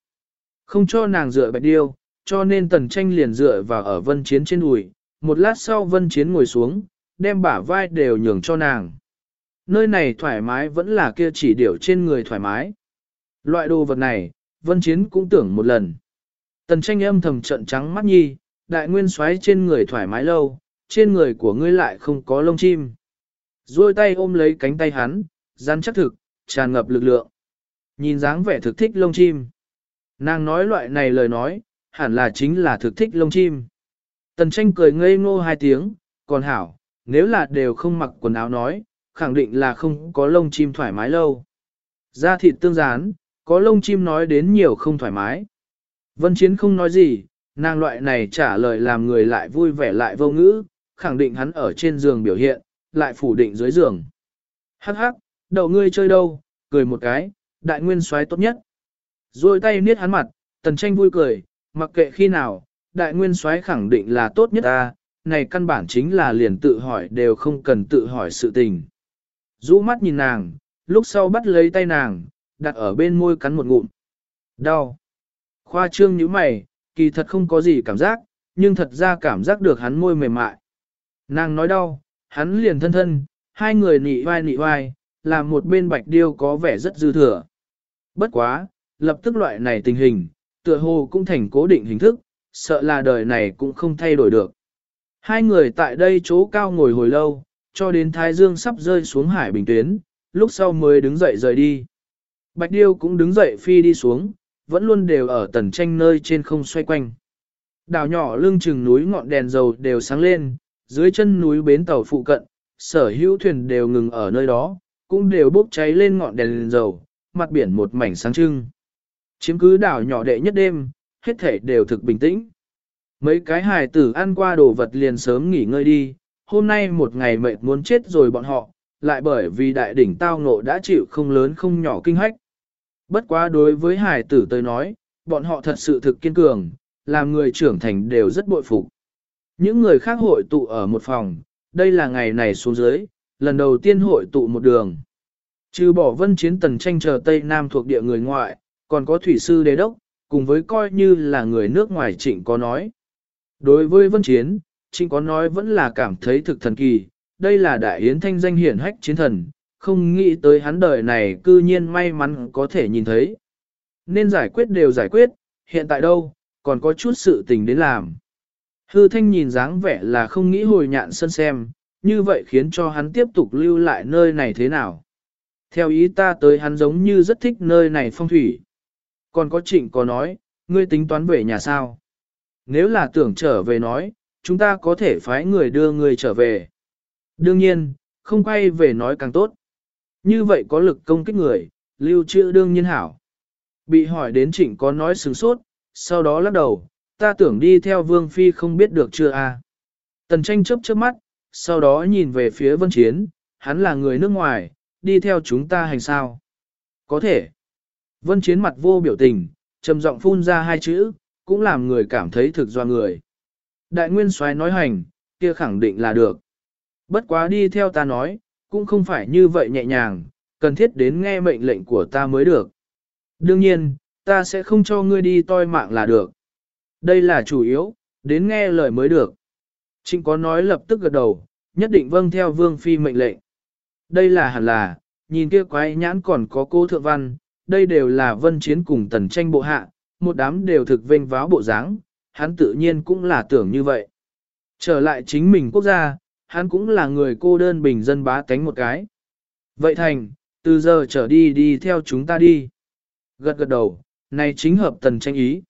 Không cho nàng dựa bạch điêu, cho nên tần tranh liền dựa vào ở vân chiến trên đùi, một lát sau vân chiến ngồi xuống, đem bả vai đều nhường cho nàng. Nơi này thoải mái vẫn là kia chỉ điểu trên người thoải mái. Loại đồ vật này, vân chiến cũng tưởng một lần. Tần tranh âm thầm trận trắng mắt nhi, đại nguyên xoáy trên người thoải mái lâu, trên người của ngươi lại không có lông chim. Rồi tay ôm lấy cánh tay hắn, rắn chắc thực, tràn ngập lực lượng. Nhìn dáng vẻ thực thích lông chim. Nàng nói loại này lời nói, hẳn là chính là thực thích lông chim. Tần tranh cười ngây ngô hai tiếng, còn hảo, nếu là đều không mặc quần áo nói, khẳng định là không có lông chim thoải mái lâu. Da thịt tương gián, có lông chim nói đến nhiều không thoải mái. Vân Chiến không nói gì, nàng loại này trả lời làm người lại vui vẻ lại vô ngữ, khẳng định hắn ở trên giường biểu hiện, lại phủ định dưới giường. Hắc hắc, đầu ngươi chơi đâu, cười một cái, đại nguyên soái tốt nhất. Rồi tay niết hắn mặt, tần tranh vui cười, mặc kệ khi nào, đại nguyên soái khẳng định là tốt nhất ta, này căn bản chính là liền tự hỏi đều không cần tự hỏi sự tình. Rũ mắt nhìn nàng, lúc sau bắt lấy tay nàng, đặt ở bên môi cắn một ngụm. Đau. Khoa trương như mày, kỳ thật không có gì cảm giác, nhưng thật ra cảm giác được hắn môi mềm mại. Nàng nói đau, hắn liền thân thân, hai người nị vai nị vai, làm một bên bạch điêu có vẻ rất dư thừa. Bất quá, lập tức loại này tình hình, tựa hồ cũng thành cố định hình thức, sợ là đời này cũng không thay đổi được. Hai người tại đây chỗ cao ngồi hồi lâu, cho đến Thái Dương sắp rơi xuống hải bình tuyến, lúc sau mới đứng dậy rời đi. Bạch Điêu cũng đứng dậy phi đi xuống, vẫn luôn đều ở tần tranh nơi trên không xoay quanh. Đảo nhỏ lưng chừng núi ngọn đèn dầu đều sáng lên, dưới chân núi bến tàu phụ cận, sở hữu thuyền đều ngừng ở nơi đó, cũng đều bốc cháy lên ngọn đèn dầu, mặt biển một mảnh sáng trưng. Chiếm cứ đảo nhỏ đệ nhất đêm, hết thể đều thực bình tĩnh. Mấy cái hài tử ăn qua đồ vật liền sớm nghỉ ngơi đi, hôm nay một ngày mệt muốn chết rồi bọn họ, lại bởi vì đại đỉnh tao ngộ đã chịu không lớn không nhỏ kinh hách. Bất quá đối với hài tử tới nói, bọn họ thật sự thực kiên cường, làm người trưởng thành đều rất bội phục. Những người khác hội tụ ở một phòng, đây là ngày này xuống dưới, lần đầu tiên hội tụ một đường. Trừ bỏ vân chiến tần tranh chờ Tây Nam thuộc địa người ngoại, còn có thủy sư đế đốc, cùng với coi như là người nước ngoài trịnh có nói. Đối với vân chiến, trịnh có nói vẫn là cảm thấy thực thần kỳ, đây là đại yến thanh danh hiển hách chiến thần, không nghĩ tới hắn đời này cư nhiên may mắn có thể nhìn thấy. Nên giải quyết đều giải quyết, hiện tại đâu, còn có chút sự tình đến làm. Hư thanh nhìn dáng vẻ là không nghĩ hồi nhạn sân xem, như vậy khiến cho hắn tiếp tục lưu lại nơi này thế nào. Theo ý ta tới hắn giống như rất thích nơi này phong thủy. Còn có trịnh có nói, ngươi tính toán về nhà sao? Nếu là tưởng trở về nói, chúng ta có thể phái người đưa ngươi trở về. Đương nhiên, không quay về nói càng tốt. Như vậy có lực công kích người, lưu trữ đương nhiên hảo. Bị hỏi đến trịnh có nói sừng sốt, sau đó lắc đầu, ta tưởng đi theo vương phi không biết được chưa a à? Tần tranh chớp chớp mắt, sau đó nhìn về phía vân chiến, hắn là người nước ngoài, đi theo chúng ta hành sao. Có thể. Vân chiến mặt vô biểu tình, trầm giọng phun ra hai chữ, cũng làm người cảm thấy thực do người. Đại nguyên soái nói hành, kia khẳng định là được. Bất quá đi theo ta nói, cũng không phải như vậy nhẹ nhàng, cần thiết đến nghe mệnh lệnh của ta mới được. Đương nhiên, ta sẽ không cho ngươi đi toi mạng là được. Đây là chủ yếu, đến nghe lời mới được. Trịnh có nói lập tức gật đầu, nhất định vâng theo vương phi mệnh lệnh. Đây là hẳn là, nhìn kia quái nhãn còn có cô thượng văn, đây đều là vân chiến cùng tần tranh bộ hạ, một đám đều thực vênh váo bộ dáng, hắn tự nhiên cũng là tưởng như vậy. Trở lại chính mình quốc gia, hắn cũng là người cô đơn bình dân bá tánh một cái. Vậy thành, từ giờ trở đi đi theo chúng ta đi. Gật gật đầu, này chính hợp tần tranh ý.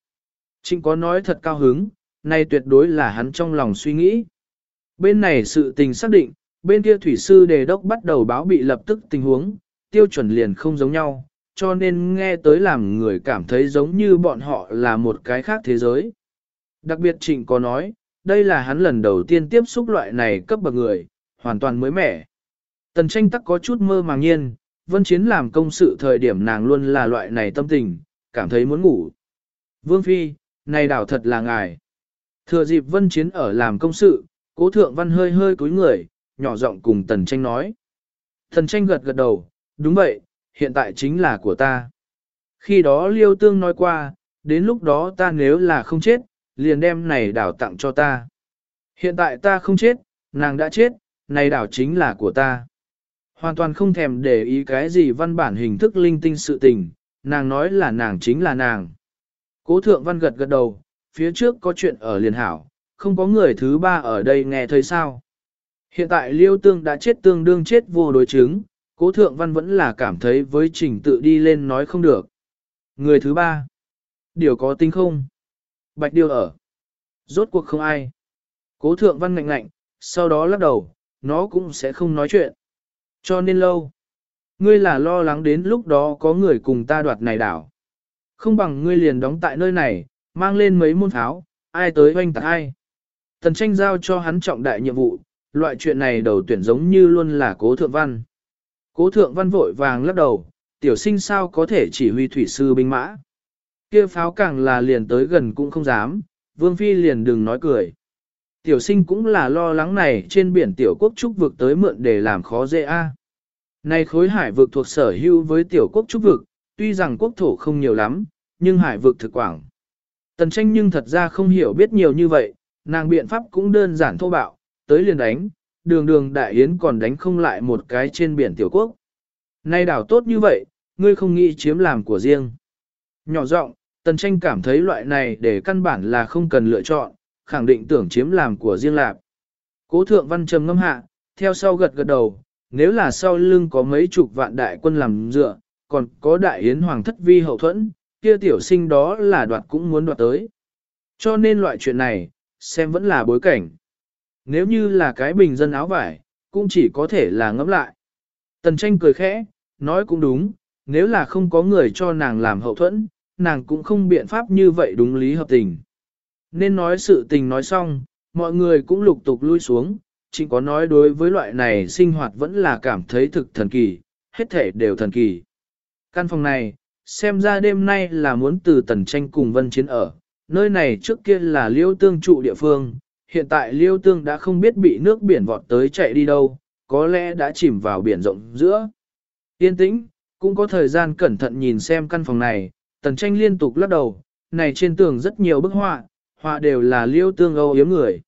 Trịnh có nói thật cao hứng, nay tuyệt đối là hắn trong lòng suy nghĩ. Bên này sự tình xác định, bên kia thủy sư đề đốc bắt đầu báo bị lập tức tình huống, tiêu chuẩn liền không giống nhau, cho nên nghe tới làm người cảm thấy giống như bọn họ là một cái khác thế giới. Đặc biệt trịnh có nói, đây là hắn lần đầu tiên tiếp xúc loại này cấp bậc người, hoàn toàn mới mẻ. Tần tranh tắc có chút mơ màng nhiên, Vân Chiến làm công sự thời điểm nàng luôn là loại này tâm tình, cảm thấy muốn ngủ. Vương Phi, này đảo thật là ngài. Thừa dịp Vân Chiến ở làm công sự, cố thượng văn hơi hơi cúi người, nhỏ giọng cùng Tần Tranh nói. Tần Tranh gật gật đầu, đúng vậy, hiện tại chính là của ta. Khi đó Liêu Tương nói qua, đến lúc đó ta nếu là không chết, liền đem này đảo tặng cho ta. Hiện tại ta không chết, nàng đã chết, này đảo chính là của ta. Hoàn toàn không thèm để ý cái gì văn bản hình thức linh tinh sự tình, nàng nói là nàng chính là nàng. Cố thượng văn gật gật đầu, phía trước có chuyện ở liền hảo, không có người thứ ba ở đây nghe thấy sao. Hiện tại liêu tương đã chết tương đương chết vô đối chứng, cố thượng văn vẫn là cảm thấy với trình tự đi lên nói không được. Người thứ ba, điều có tính không? Bạch điều ở. Rốt cuộc không ai. Cố thượng văn ngạnh ngạnh, sau đó lắc đầu, nó cũng sẽ không nói chuyện. Cho nên lâu. Ngươi là lo lắng đến lúc đó có người cùng ta đoạt này đảo. Không bằng ngươi liền đóng tại nơi này, mang lên mấy môn pháo, ai tới hoanh tạc ai. Tần tranh giao cho hắn trọng đại nhiệm vụ, loại chuyện này đầu tuyển giống như luôn là cố thượng văn. Cố thượng văn vội vàng lắc đầu, tiểu sinh sao có thể chỉ huy thủy sư binh mã. kia pháo càng là liền tới gần cũng không dám, vương phi liền đừng nói cười. Tiểu sinh cũng là lo lắng này trên biển tiểu quốc trúc vực tới mượn để làm khó dễ a. Này khối hải vực thuộc sở hữu với tiểu quốc trúc vực, tuy rằng quốc thổ không nhiều lắm, nhưng hải vực thực quảng. Tần tranh nhưng thật ra không hiểu biết nhiều như vậy, nàng biện pháp cũng đơn giản thô bạo, tới liền đánh, đường đường đại yến còn đánh không lại một cái trên biển tiểu quốc. Nay đảo tốt như vậy, ngươi không nghĩ chiếm làm của riêng. Nhỏ giọng, tần tranh cảm thấy loại này để căn bản là không cần lựa chọn, khẳng định tưởng chiếm làm của riêng lạc. Cố thượng văn trầm ngâm hạ, theo sau gật gật đầu, nếu là sau lưng có mấy chục vạn đại quân làm dựa, còn có đại yến hoàng thất vi hậu thuẫn, kia tiểu sinh đó là đoạt cũng muốn đoạt tới. Cho nên loại chuyện này, xem vẫn là bối cảnh. Nếu như là cái bình dân áo vải, cũng chỉ có thể là ngẫm lại. Tần tranh cười khẽ, nói cũng đúng, nếu là không có người cho nàng làm hậu thuẫn, nàng cũng không biện pháp như vậy đúng lý hợp tình. Nên nói sự tình nói xong, mọi người cũng lục tục lui xuống, chỉ có nói đối với loại này sinh hoạt vẫn là cảm thấy thực thần kỳ, hết thể đều thần kỳ. Căn phòng này, xem ra đêm nay là muốn từ tần tranh cùng vân chiến ở, nơi này trước kia là liêu tương trụ địa phương, hiện tại liêu tương đã không biết bị nước biển vọt tới chạy đi đâu, có lẽ đã chìm vào biển rộng giữa. Yên tĩnh, cũng có thời gian cẩn thận nhìn xem căn phòng này, tần tranh liên tục lắc đầu, này trên tường rất nhiều bức họa, họa đều là liêu tương âu yếm người.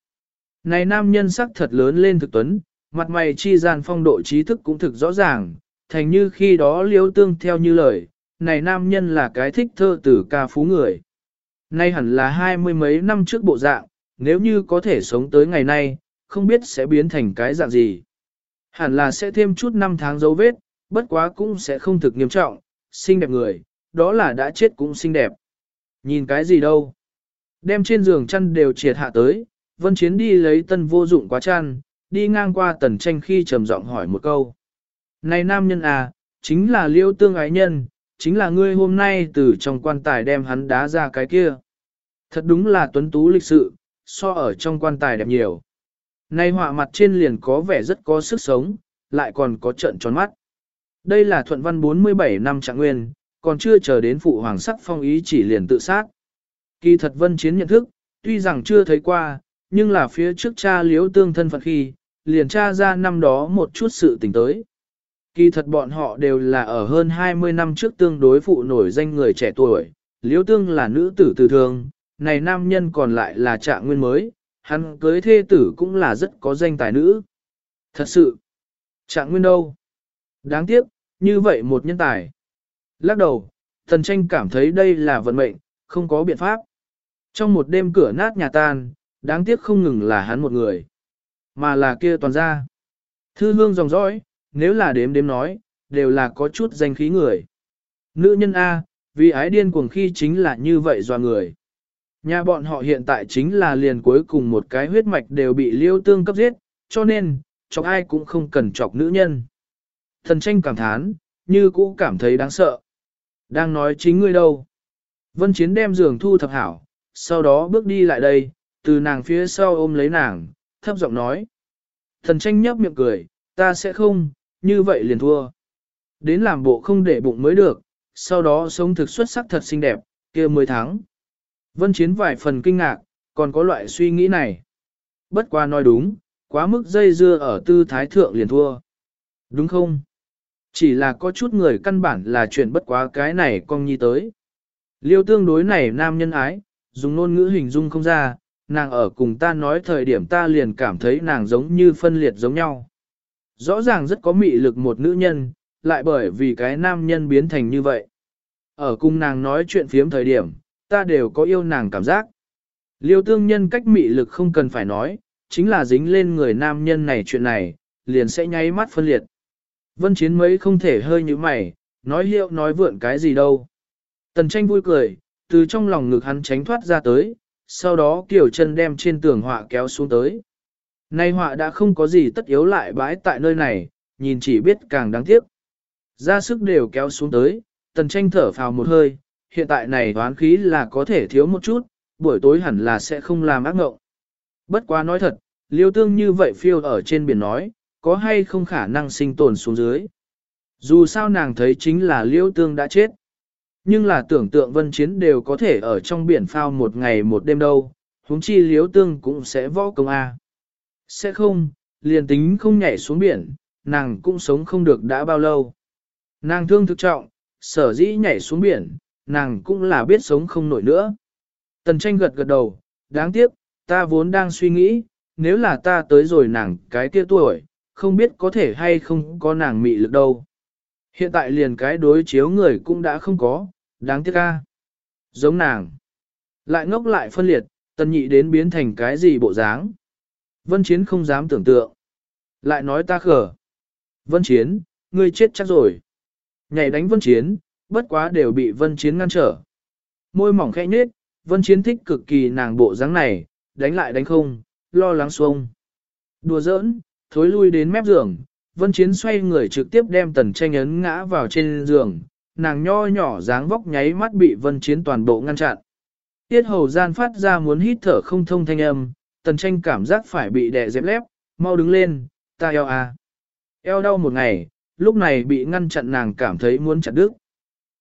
Này nam nhân sắc thật lớn lên thực tuấn, mặt mày chi gian phong độ trí thức cũng thực rõ ràng, thành như khi đó liễu tương theo như lời, này nam nhân là cái thích thơ tử ca phú người. Nay hẳn là hai mươi mấy năm trước bộ dạng, nếu như có thể sống tới ngày nay, không biết sẽ biến thành cái dạng gì. Hẳn là sẽ thêm chút năm tháng dấu vết, bất quá cũng sẽ không thực nghiêm trọng, xinh đẹp người, đó là đã chết cũng xinh đẹp. Nhìn cái gì đâu. Đem trên giường chăn đều triệt hạ tới, Vân Chiến đi lấy tân vô dụng quá chăn, đi ngang qua tần tranh khi trầm giọng hỏi một câu. Này nam nhân à, chính là liêu tương ái nhân, chính là ngươi hôm nay từ trong quan tài đem hắn đá ra cái kia. Thật đúng là tuấn tú lịch sự, so ở trong quan tài đẹp nhiều. Nay họa mặt trên liền có vẻ rất có sức sống, lại còn có trận tròn mắt. Đây là thuận văn 47 năm trạng nguyên, còn chưa chờ đến phụ hoàng sắc phong ý chỉ liền tự sát. Kỳ thật vân chiến nhận thức, tuy rằng chưa thấy qua, nhưng là phía trước cha liếu tương thân phận khi, liền cha ra năm đó một chút sự tình tới. Kỳ thật bọn họ đều là ở hơn 20 năm trước tương đối phụ nổi danh người trẻ tuổi, liễu tương là nữ tử từ thường, này nam nhân còn lại là trạng nguyên mới, hắn cưới thê tử cũng là rất có danh tài nữ. Thật sự, trạng nguyên đâu? Đáng tiếc, như vậy một nhân tài. Lắc đầu, thần tranh cảm thấy đây là vận mệnh, không có biện pháp. Trong một đêm cửa nát nhà tan, đáng tiếc không ngừng là hắn một người, mà là kia toàn ra. Thư hương dòng dõi, nếu là đếm đếm nói, đều là có chút danh khí người. Nữ nhân A, vì ái điên cuồng khi chính là như vậy do người. Nhà bọn họ hiện tại chính là liền cuối cùng một cái huyết mạch đều bị liêu tương cấp giết, cho nên, chọc ai cũng không cần chọc nữ nhân. Thần tranh cảm thán, như cũ cảm thấy đáng sợ. Đang nói chính ngươi đâu. Vân Chiến đem giường thu thập hảo, sau đó bước đi lại đây, từ nàng phía sau ôm lấy nàng, thấp giọng nói. Thần tranh nhấp miệng cười, ta sẽ không, như vậy liền thua. Đến làm bộ không để bụng mới được, sau đó sống thực xuất sắc thật xinh đẹp, kia mới thắng. Vân Chiến vài phần kinh ngạc, còn có loại suy nghĩ này. Bất qua nói đúng, quá mức dây dưa ở tư thái thượng liền thua. Đúng không? Chỉ là có chút người căn bản là chuyện bất quá cái này con nhi tới. Liêu tương đối này nam nhân ái, dùng ngôn ngữ hình dung không ra, nàng ở cùng ta nói thời điểm ta liền cảm thấy nàng giống như phân liệt giống nhau. Rõ ràng rất có mị lực một nữ nhân, lại bởi vì cái nam nhân biến thành như vậy. Ở cùng nàng nói chuyện phiếm thời điểm, ta đều có yêu nàng cảm giác. Liêu tương nhân cách mị lực không cần phải nói, chính là dính lên người nam nhân này chuyện này, liền sẽ nháy mắt phân liệt. Vân chiến mấy không thể hơi như mày, nói hiệu nói vượn cái gì đâu. Tần tranh vui cười, từ trong lòng ngực hắn tránh thoát ra tới, sau đó kiểu chân đem trên tường họa kéo xuống tới. Nay họa đã không có gì tất yếu lại bãi tại nơi này, nhìn chỉ biết càng đáng tiếc. Ra sức đều kéo xuống tới, tần tranh thở phào một hơi, hiện tại này đoán khí là có thể thiếu một chút, buổi tối hẳn là sẽ không làm ác ngộng. Bất quá nói thật, liêu tương như vậy phiêu ở trên biển nói, có hay không khả năng sinh tồn xuống dưới. Dù sao nàng thấy chính là liêu tương đã chết. Nhưng là tưởng tượng vân chiến đều có thể ở trong biển phao một ngày một đêm đâu, huống chi liêu tương cũng sẽ võ công A. Sẽ không, liền tính không nhảy xuống biển, nàng cũng sống không được đã bao lâu. Nàng thương thực trọng, sở dĩ nhảy xuống biển, nàng cũng là biết sống không nổi nữa. Tần tranh gật gật đầu, đáng tiếc, ta vốn đang suy nghĩ, nếu là ta tới rồi nàng cái kia tuổi, không biết có thể hay không có nàng mị lực đâu. Hiện tại liền cái đối chiếu người cũng đã không có, đáng tiếc ca. Giống nàng. Lại ngốc lại phân liệt, tần nhị đến biến thành cái gì bộ dáng. Vân Chiến không dám tưởng tượng. Lại nói ta khở. Vân Chiến, ngươi chết chắc rồi. Nhảy đánh Vân Chiến, bất quá đều bị Vân Chiến ngăn trở. Môi mỏng khẽ nhếch, Vân Chiến thích cực kỳ nàng bộ dáng này, đánh lại đánh không, lo lắng xuông. Đùa giỡn, thối lui đến mép giường, Vân Chiến xoay người trực tiếp đem tần tranh ấn ngã vào trên giường, nàng nho nhỏ dáng vóc nháy mắt bị Vân Chiến toàn bộ ngăn chặn. Tiết hầu gian phát ra muốn hít thở không thông thanh âm, tần tranh cảm giác phải bị đè dẹp lép, mau đứng lên, ta eo à. Eo đau một ngày, lúc này bị ngăn chặn nàng cảm thấy muốn chặt đứt.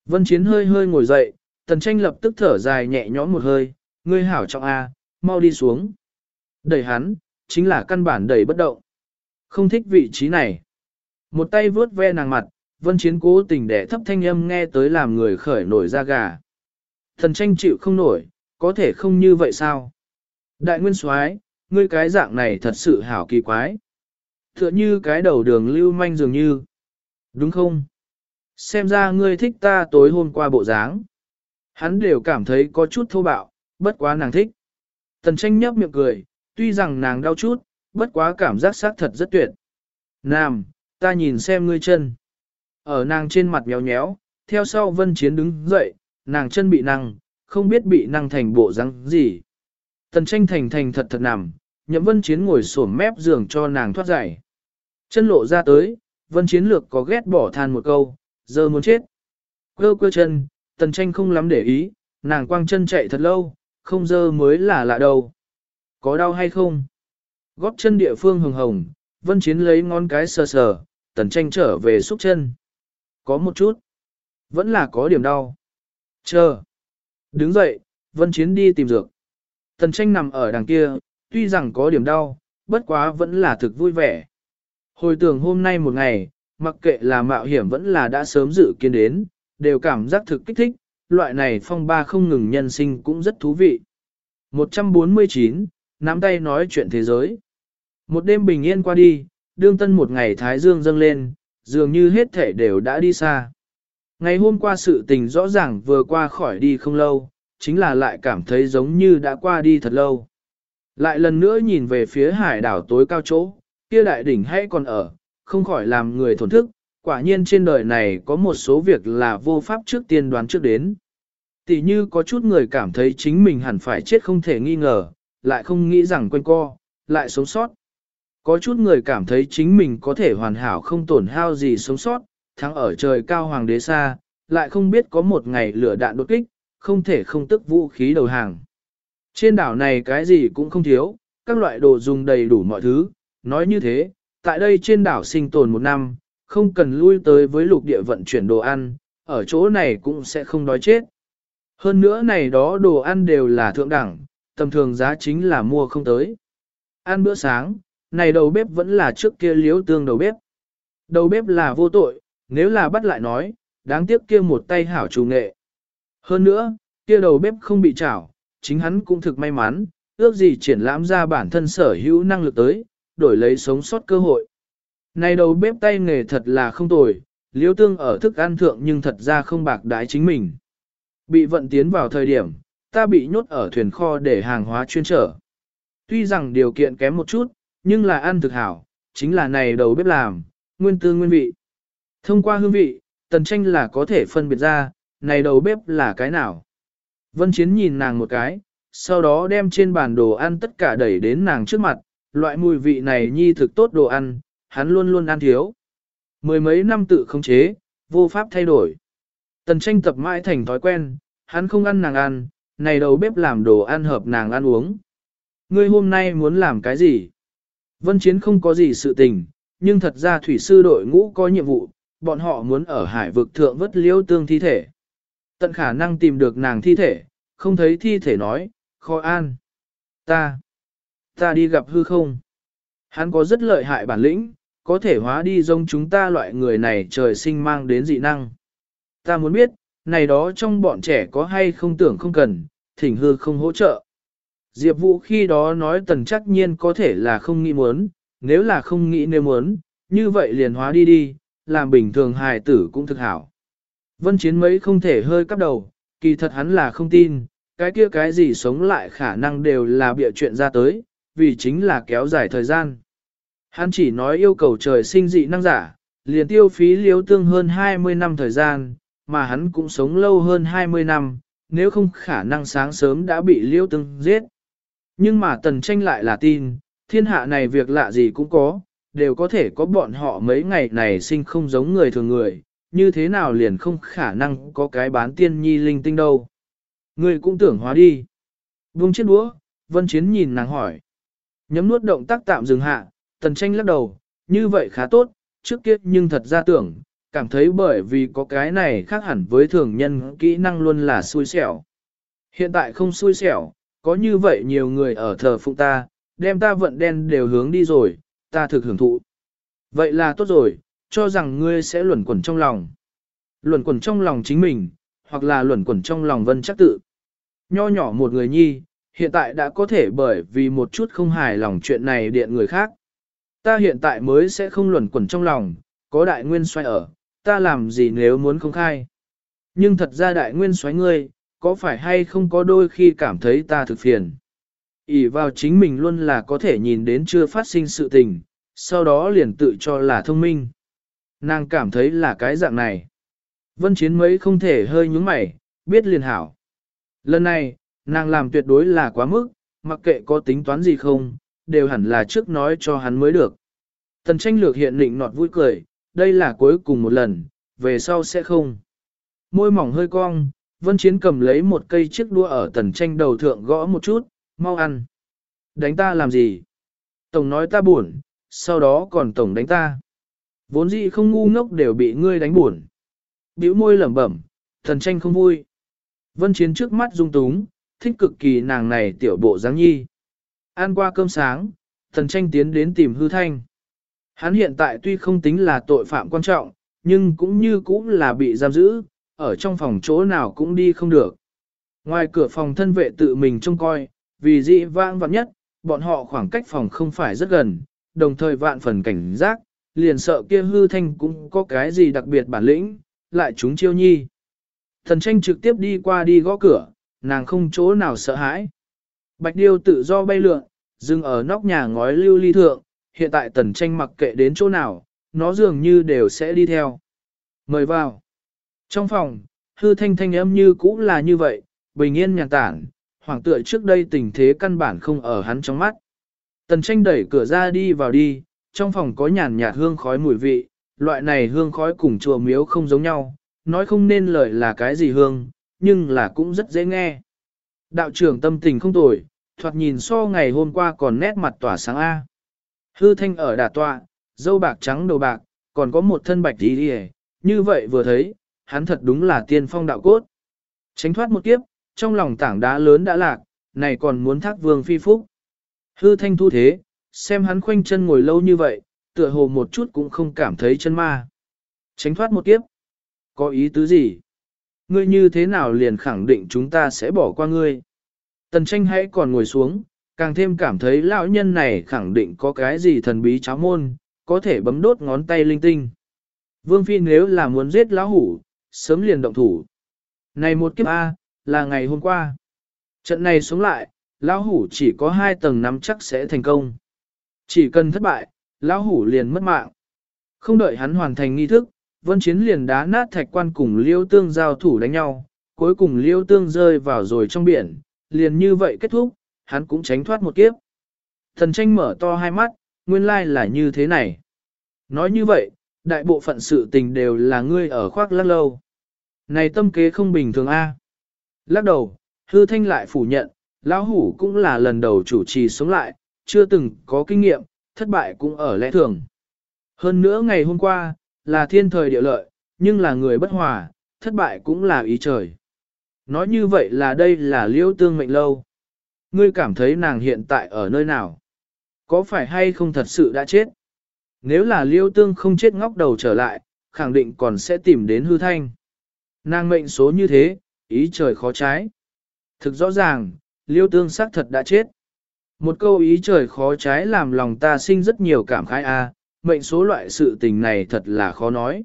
Vân Chiến hơi hơi ngồi dậy, tần tranh lập tức thở dài nhẹ nhõm một hơi, ngươi hảo trọng a, à, mau đi xuống. Đẩy hắn, chính là căn bản đẩy bất động. Không thích vị trí này. Một tay vướt ve nàng mặt, vân chiến cố tình để thấp thanh âm nghe tới làm người khởi nổi da gà. Thần tranh chịu không nổi, có thể không như vậy sao? Đại nguyên soái, ngươi cái dạng này thật sự hảo kỳ quái. Tựa như cái đầu đường lưu manh dường như. Đúng không? Xem ra ngươi thích ta tối hôm qua bộ dáng. Hắn đều cảm thấy có chút thô bạo, bất quá nàng thích. Tần tranh nhấp miệng cười, tuy rằng nàng đau chút, bất quá cảm giác xác thật rất tuyệt. Nam, ta nhìn xem ngươi chân. Ở nàng trên mặt méo nhéo, theo sau vân chiến đứng dậy, nàng chân bị năng, không biết bị năng thành bộ răng gì. Tần tranh thành thành thật thật nằm, nhậm vân chiến ngồi xổm mép giường cho nàng thoát giải. Chân lộ ra tới, vân chiến lược có ghét bỏ than một câu, giờ muốn chết. Quơ quơ chân, tần tranh không lắm để ý, nàng quang chân chạy thật lâu, không dơ mới là lạ đâu. Có đau hay không? Góp chân địa phương hồng hồng, vân chiến lấy ngón cái sờ sờ, tần tranh trở về xúc chân. Có một chút. Vẫn là có điểm đau. Chờ. Đứng dậy, vân chiến đi tìm dược. Tần tranh nằm ở đằng kia, tuy rằng có điểm đau, bất quá vẫn là thực vui vẻ. Hồi tưởng hôm nay một ngày, mặc kệ là mạo hiểm vẫn là đã sớm dự kiến đến, đều cảm giác thực kích thích, loại này phong ba không ngừng nhân sinh cũng rất thú vị. 149, nắm tay nói chuyện thế giới. Một đêm bình yên qua đi, đương tân một ngày thái dương dâng lên, dường như hết thể đều đã đi xa. Ngày hôm qua sự tình rõ ràng vừa qua khỏi đi không lâu, chính là lại cảm thấy giống như đã qua đi thật lâu. Lại lần nữa nhìn về phía hải đảo tối cao chỗ, kia đại đỉnh hay còn ở, không khỏi làm người thổn thức, quả nhiên trên đời này có một số việc là vô pháp trước tiên đoán trước đến. Tỷ như có chút người cảm thấy chính mình hẳn phải chết không thể nghi ngờ, lại không nghĩ rằng quên co, lại sống sót. Có chút người cảm thấy chính mình có thể hoàn hảo không tổn hao gì sống sót, thắng ở trời cao hoàng đế xa, lại không biết có một ngày lửa đạn đột kích, không thể không tức vũ khí đầu hàng. Trên đảo này cái gì cũng không thiếu, các loại đồ dùng đầy đủ mọi thứ, nói như thế, tại đây trên đảo sinh tồn một năm, không cần lui tới với lục địa vận chuyển đồ ăn, ở chỗ này cũng sẽ không đói chết. Hơn nữa này đó đồ ăn đều là thượng đẳng, tầm thường giá chính là mua không tới. Ăn bữa sáng, này đầu bếp vẫn là trước kia liếu tương đầu bếp. Đầu bếp là vô tội, nếu là bắt lại nói, đáng tiếc kia một tay hảo chủ nghệ. Hơn nữa, kia đầu bếp không bị chảo, chính hắn cũng thực may mắn, ước gì triển lãm ra bản thân sở hữu năng lực tới, đổi lấy sống sót cơ hội. Này đầu bếp tay nghề thật là không tồi, liêu tương ở thức ăn thượng nhưng thật ra không bạc đái chính mình. Bị vận tiến vào thời điểm, ta bị nhốt ở thuyền kho để hàng hóa chuyên trở. Tuy rằng điều kiện kém một chút, nhưng là ăn thực hảo, chính là này đầu bếp làm, nguyên tư nguyên vị. Thông qua hương vị, tần tranh là có thể phân biệt ra, này đầu bếp là cái nào. Vân Chiến nhìn nàng một cái, sau đó đem trên bàn đồ ăn tất cả đẩy đến nàng trước mặt, loại mùi vị này nhi thực tốt đồ ăn, hắn luôn luôn ăn thiếu. Mười mấy năm tự không chế, vô pháp thay đổi. Tần tranh tập mãi thành thói quen, hắn không ăn nàng ăn, này đầu bếp làm đồ ăn hợp nàng ăn uống. Ngươi hôm nay muốn làm cái gì? Vân Chiến không có gì sự tình, nhưng thật ra thủy sư đội ngũ có nhiệm vụ, bọn họ muốn ở hải vực thượng vất liêu tương thi thể. Tận khả năng tìm được nàng thi thể, không thấy thi thể nói, khó an. Ta, ta đi gặp hư không? Hắn có rất lợi hại bản lĩnh, có thể hóa đi giống chúng ta loại người này trời sinh mang đến dị năng. Ta muốn biết, này đó trong bọn trẻ có hay không tưởng không cần, thỉnh hư không hỗ trợ. Diệp Vũ khi đó nói tần chắc nhiên có thể là không nghĩ muốn, nếu là không nghĩ nếu muốn, như vậy liền hóa đi đi, làm bình thường hài tử cũng thực hảo. Vân chiến mấy không thể hơi cắp đầu, kỳ thật hắn là không tin, cái kia cái gì sống lại khả năng đều là bịa chuyện ra tới, vì chính là kéo dài thời gian. Hắn chỉ nói yêu cầu trời sinh dị năng giả, liền tiêu phí liếu tương hơn 20 năm thời gian, mà hắn cũng sống lâu hơn 20 năm, nếu không khả năng sáng sớm đã bị liêu tương giết. Nhưng mà tần tranh lại là tin, thiên hạ này việc lạ gì cũng có, đều có thể có bọn họ mấy ngày này sinh không giống người thường người, như thế nào liền không khả năng có cái bán tiên nhi linh tinh đâu. Người cũng tưởng hóa đi. Buông chiếc đũa, vân chiến nhìn nàng hỏi. Nhấm nuốt động tác tạm dừng hạ, tần tranh lắc đầu, như vậy khá tốt, trước kia nhưng thật ra tưởng, cảm thấy bởi vì có cái này khác hẳn với thường nhân kỹ năng luôn là xui xẻo. Hiện tại không xui xẻo, có như vậy nhiều người ở thờ phụng ta, đem ta vận đen đều hướng đi rồi, ta thực hưởng thụ. Vậy là tốt rồi, cho rằng ngươi sẽ luẩn quẩn trong lòng. Luẩn quẩn trong lòng chính mình, hoặc là luẩn quẩn trong lòng vân chắc tự. Nho nhỏ một người nhi, hiện tại đã có thể bởi vì một chút không hài lòng chuyện này điện người khác. Ta hiện tại mới sẽ không luẩn quẩn trong lòng, có đại nguyên xoay ở, ta làm gì nếu muốn không khai. Nhưng thật ra đại nguyên xoáy ngươi, có phải hay không có đôi khi cảm thấy ta thực phiền. ỉ vào chính mình luôn là có thể nhìn đến chưa phát sinh sự tình, sau đó liền tự cho là thông minh. Nàng cảm thấy là cái dạng này. Vân chiến mấy không thể hơi nhúng mày, biết liền hảo. Lần này, nàng làm tuyệt đối là quá mức, mặc kệ có tính toán gì không, đều hẳn là trước nói cho hắn mới được. Tần tranh lược hiện định nọt vui cười, đây là cuối cùng một lần, về sau sẽ không. Môi mỏng hơi cong, Vân Chiến cầm lấy một cây chiếc đua ở tần tranh đầu thượng gõ một chút, mau ăn. Đánh ta làm gì? Tổng nói ta buồn, sau đó còn tổng đánh ta. Vốn dĩ không ngu ngốc đều bị ngươi đánh buồn. Biểu môi lẩm bẩm, thần tranh không vui. Vân Chiến trước mắt rung túng, thích cực kỳ nàng này tiểu bộ dáng nhi. Ăn qua cơm sáng, thần tranh tiến đến tìm hư thanh. Hắn hiện tại tuy không tính là tội phạm quan trọng, nhưng cũng như cũng là bị giam giữ, ở trong phòng chỗ nào cũng đi không được. Ngoài cửa phòng thân vệ tự mình trông coi, vì dị vãng vạn nhất, bọn họ khoảng cách phòng không phải rất gần, đồng thời vạn phần cảnh giác, liền sợ kia hư thanh cũng có cái gì đặc biệt bản lĩnh, lại chúng chiêu nhi. Thần tranh trực tiếp đi qua đi gõ cửa, nàng không chỗ nào sợ hãi. Bạch điêu tự do bay lượn, dừng ở nóc nhà ngói lưu ly thượng, hiện tại tần tranh mặc kệ đến chỗ nào, nó dường như đều sẽ đi theo. Mời vào. Trong phòng, hư thanh thanh âm như cũ là như vậy, bình yên nhàn tản, hoàng tựa trước đây tình thế căn bản không ở hắn trong mắt. Tần tranh đẩy cửa ra đi vào đi, trong phòng có nhàn nhạt hương khói mùi vị, loại này hương khói cùng chùa miếu không giống nhau, nói không nên lời là cái gì hương, nhưng là cũng rất dễ nghe. Đạo trưởng tâm tình không tồi, thoạt nhìn so ngày hôm qua còn nét mặt tỏa sáng A. Hư thanh ở đà tọa, dâu bạc trắng đầu bạc, còn có một thân bạch đi đi như vậy vừa thấy, hắn thật đúng là tiên phong đạo cốt. Tránh thoát một kiếp, trong lòng tảng đá lớn đã lạc, này còn muốn thác vương phi phúc. Hư thanh thu thế, xem hắn khoanh chân ngồi lâu như vậy, tựa hồ một chút cũng không cảm thấy chân ma. Tránh thoát một kiếp. Có ý tứ gì? Ngươi như thế nào liền khẳng định chúng ta sẽ bỏ qua ngươi? Tần tranh hãy còn ngồi xuống, càng thêm cảm thấy lão nhân này khẳng định có cái gì thần bí cháo môn, có thể bấm đốt ngón tay linh tinh. Vương Phi nếu là muốn giết lão hủ, sớm liền động thủ. Này một kiếp A, là ngày hôm qua. Trận này xuống lại, lão hủ chỉ có hai tầng nắm chắc sẽ thành công. Chỉ cần thất bại, lão hủ liền mất mạng. Không đợi hắn hoàn thành nghi thức, vân chiến liền đá nát thạch quan cùng liêu tương giao thủ đánh nhau, cuối cùng liêu tương rơi vào rồi trong biển, liền như vậy kết thúc, hắn cũng tránh thoát một kiếp. Thần tranh mở to hai mắt, nguyên lai là như thế này. Nói như vậy, đại bộ phận sự tình đều là ngươi ở khoác lắc lâu. Này tâm kế không bình thường a. Lắc đầu, hư thanh lại phủ nhận, lão hủ cũng là lần đầu chủ trì sống lại, chưa từng có kinh nghiệm, thất bại cũng ở lẽ thường. Hơn nữa ngày hôm qua, là thiên thời địa lợi, nhưng là người bất hòa, thất bại cũng là ý trời. Nói như vậy là đây là liễu tương mệnh lâu. Ngươi cảm thấy nàng hiện tại ở nơi nào? Có phải hay không thật sự đã chết? Nếu là liễu tương không chết ngóc đầu trở lại, khẳng định còn sẽ tìm đến hư thanh. Nàng mệnh số như thế, ý trời khó trái. Thực rõ ràng, liêu tương xác thật đã chết. Một câu ý trời khó trái làm lòng ta sinh rất nhiều cảm khái a, mệnh số loại sự tình này thật là khó nói.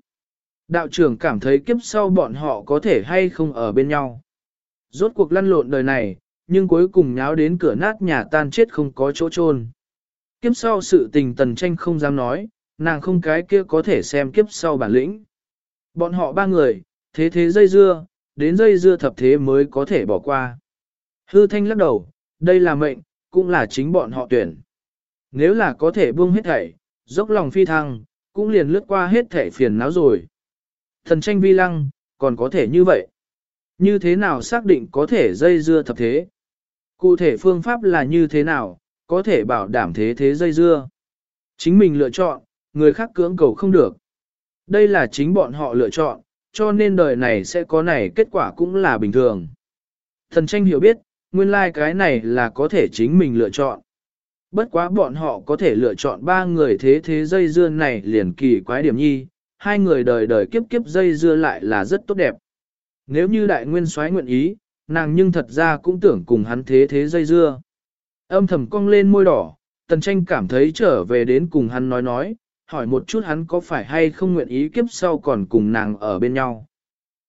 Đạo trưởng cảm thấy kiếp sau bọn họ có thể hay không ở bên nhau. Rốt cuộc lăn lộn đời này, nhưng cuối cùng nháo đến cửa nát nhà tan chết không có chỗ chôn. Kiếp sau sự tình tần tranh không dám nói, nàng không cái kia có thể xem kiếp sau bản lĩnh. Bọn họ ba người, thế thế dây dưa, đến dây dưa thập thế mới có thể bỏ qua. Hư thanh lắc đầu, đây là mệnh, cũng là chính bọn họ tuyển. Nếu là có thể buông hết thảy, dốc lòng phi thăng, cũng liền lướt qua hết thảy phiền não rồi. Thần tranh vi lăng, còn có thể như vậy. Như thế nào xác định có thể dây dưa thập thế? Cụ thể phương pháp là như thế nào, có thể bảo đảm thế thế dây dưa? Chính mình lựa chọn, người khác cưỡng cầu không được. Đây là chính bọn họ lựa chọn, cho nên đời này sẽ có này kết quả cũng là bình thường. Thần tranh hiểu biết, nguyên lai like cái này là có thể chính mình lựa chọn. Bất quá bọn họ có thể lựa chọn ba người thế thế dây dưa này liền kỳ quái điểm nhi, hai người đời đời kiếp kiếp dây dưa lại là rất tốt đẹp. Nếu như đại nguyên soái nguyện ý, nàng nhưng thật ra cũng tưởng cùng hắn thế thế dây dưa. Âm thầm cong lên môi đỏ, tần tranh cảm thấy trở về đến cùng hắn nói nói, hỏi một chút hắn có phải hay không nguyện ý kiếp sau còn cùng nàng ở bên nhau.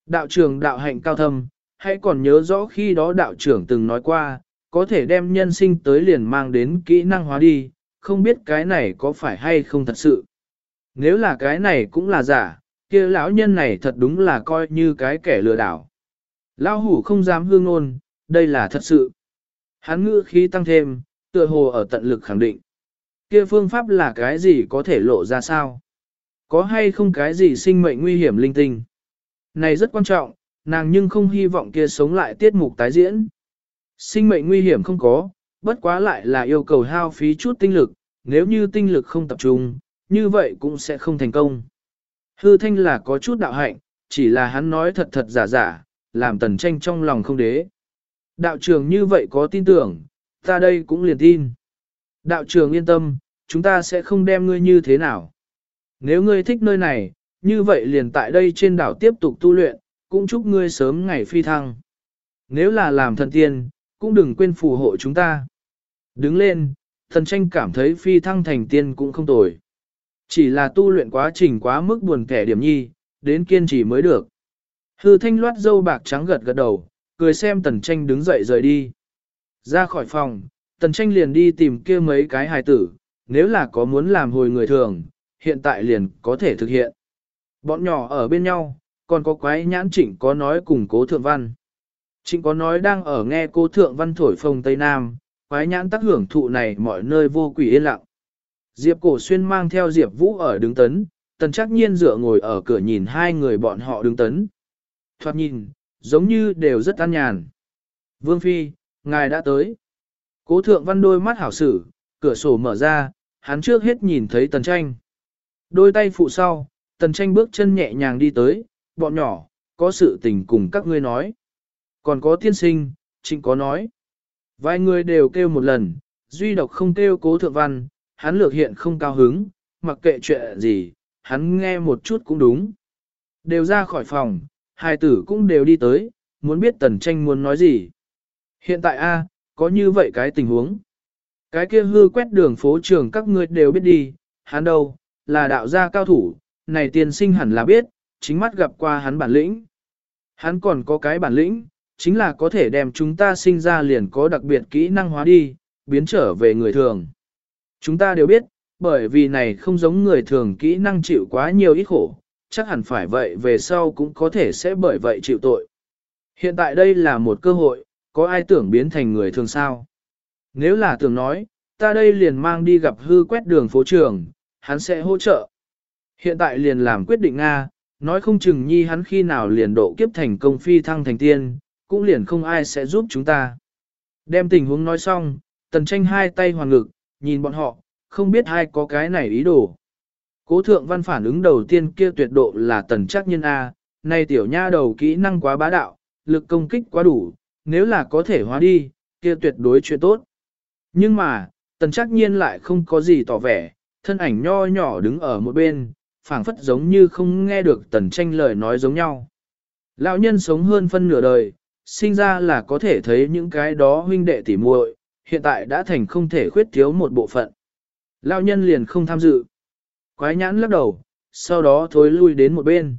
Đạo trường đạo hạnh cao thâm, hãy còn nhớ rõ khi đó đạo trưởng từng nói qua, có thể đem nhân sinh tới liền mang đến kỹ năng hóa đi, không biết cái này có phải hay không thật sự. Nếu là cái này cũng là giả, kia lão nhân này thật đúng là coi như cái kẻ lừa đảo. Lão hủ không dám hương ngôn, đây là thật sự. Hắn ngữ khí tăng thêm, tựa hồ ở tận lực khẳng định. Kia phương pháp là cái gì có thể lộ ra sao? Có hay không cái gì sinh mệnh nguy hiểm linh tinh? Này rất quan trọng, nàng nhưng không hy vọng kia sống lại tiết mục tái diễn. Sinh mệnh nguy hiểm không có, bất quá lại là yêu cầu hao phí chút tinh lực, nếu như tinh lực không tập trung, như vậy cũng sẽ không thành công. Hư thanh là có chút đạo hạnh, chỉ là hắn nói thật thật giả giả, làm tần tranh trong lòng không đế. Đạo trưởng như vậy có tin tưởng, ta đây cũng liền tin. Đạo trưởng yên tâm, chúng ta sẽ không đem ngươi như thế nào. Nếu ngươi thích nơi này, như vậy liền tại đây trên đảo tiếp tục tu luyện, cũng chúc ngươi sớm ngày phi thăng. Nếu là làm thần tiên, cũng đừng quên phù hộ chúng ta. Đứng lên, thần tranh cảm thấy phi thăng thành tiên cũng không tồi. Chỉ là tu luyện quá trình quá mức buồn kẻ điểm nhi, đến kiên trì mới được. Hư thanh loát dâu bạc trắng gật gật đầu, cười xem tần tranh đứng dậy rời đi. Ra khỏi phòng, tần tranh liền đi tìm kia mấy cái hài tử, nếu là có muốn làm hồi người thường, hiện tại liền có thể thực hiện. Bọn nhỏ ở bên nhau, còn có quái nhãn trịnh có nói cùng cố thượng văn. Trịnh có nói đang ở nghe cố thượng văn thổi phồng Tây Nam, quái nhãn tác hưởng thụ này mọi nơi vô quỷ yên lặng. Diệp cổ xuyên mang theo Diệp Vũ ở đứng tấn, tần chắc nhiên dựa ngồi ở cửa nhìn hai người bọn họ đứng tấn. Thoạt nhìn, giống như đều rất an nhàn. Vương Phi, ngài đã tới. Cố thượng văn đôi mắt hảo sử, cửa sổ mở ra, hắn trước hết nhìn thấy tần tranh. Đôi tay phụ sau, tần tranh bước chân nhẹ nhàng đi tới, bọn nhỏ, có sự tình cùng các ngươi nói. Còn có tiên sinh, trịnh có nói. Vài người đều kêu một lần, duy độc không kêu cố thượng văn, hắn lược hiện không cao hứng, mặc kệ chuyện gì, hắn nghe một chút cũng đúng. Đều ra khỏi phòng, hai tử cũng đều đi tới, muốn biết tần tranh muốn nói gì. Hiện tại a có như vậy cái tình huống. Cái kia hư quét đường phố trường các ngươi đều biết đi, hắn đâu, là đạo gia cao thủ, này tiên sinh hẳn là biết, chính mắt gặp qua hắn bản lĩnh. Hắn còn có cái bản lĩnh, chính là có thể đem chúng ta sinh ra liền có đặc biệt kỹ năng hóa đi, biến trở về người thường. Chúng ta đều biết, bởi vì này không giống người thường kỹ năng chịu quá nhiều ít khổ, chắc hẳn phải vậy về sau cũng có thể sẽ bởi vậy chịu tội. Hiện tại đây là một cơ hội, có ai tưởng biến thành người thường sao? Nếu là tưởng nói, ta đây liền mang đi gặp hư quét đường phố trường, hắn sẽ hỗ trợ. Hiện tại liền làm quyết định Nga, nói không chừng nhi hắn khi nào liền độ kiếp thành công phi thăng thành tiên, cũng liền không ai sẽ giúp chúng ta. Đem tình huống nói xong, tần tranh hai tay hoàn ngực, nhìn bọn họ, không biết ai có cái này ý đồ. Cố thượng văn phản ứng đầu tiên kia tuyệt độ là tần chắc nhân A, nay tiểu nha đầu kỹ năng quá bá đạo, lực công kích quá đủ, nếu là có thể hóa đi, kia tuyệt đối chuyện tốt. Nhưng mà, tần chắc nhiên lại không có gì tỏ vẻ, thân ảnh nho nhỏ đứng ở một bên, phảng phất giống như không nghe được tần tranh lời nói giống nhau. Lão nhân sống hơn phân nửa đời, sinh ra là có thể thấy những cái đó huynh đệ tỉ muội, hiện tại đã thành không thể khuyết thiếu một bộ phận. Lão nhân liền không tham dự. Quái nhãn lắc đầu, sau đó thối lui đến một bên.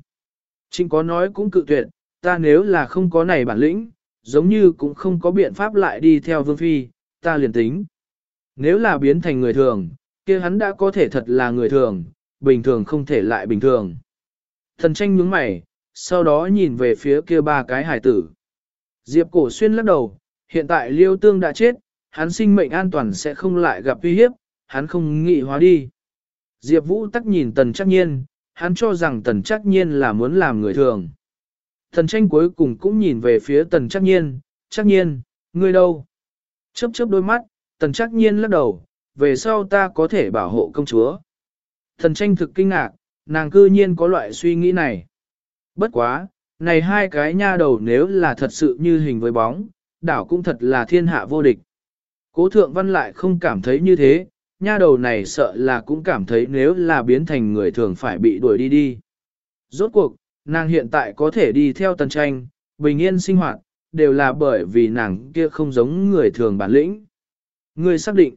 Trinh có nói cũng cự tuyệt, ta nếu là không có này bản lĩnh, giống như cũng không có biện pháp lại đi theo vương phi, ta liền tính. Nếu là biến thành người thường, kia hắn đã có thể thật là người thường, bình thường không thể lại bình thường. Thần tranh nhướng mày, sau đó nhìn về phía kia ba cái hải tử. Diệp cổ xuyên lắc đầu, hiện tại liêu tương đã chết, hắn sinh mệnh an toàn sẽ không lại gặp uy hiếp, hắn không nghị hóa đi. Diệp vũ tắc nhìn tần chắc nhiên, hắn cho rằng tần chắc nhiên là muốn làm người thường. Thần tranh cuối cùng cũng nhìn về phía tần chắc nhiên, chắc nhiên, ngươi đâu? Chớp chớp đôi mắt, tần chắc nhiên lắc đầu, về sau ta có thể bảo hộ công chúa. Thần tranh thực kinh ngạc, nàng cư nhiên có loại suy nghĩ này. Bất quá, này hai cái nha đầu nếu là thật sự như hình với bóng, đảo cũng thật là thiên hạ vô địch. Cố thượng văn lại không cảm thấy như thế, nha đầu này sợ là cũng cảm thấy nếu là biến thành người thường phải bị đuổi đi đi. Rốt cuộc, nàng hiện tại có thể đi theo tần tranh, bình yên sinh hoạt, đều là bởi vì nàng kia không giống người thường bản lĩnh. Ngươi xác định,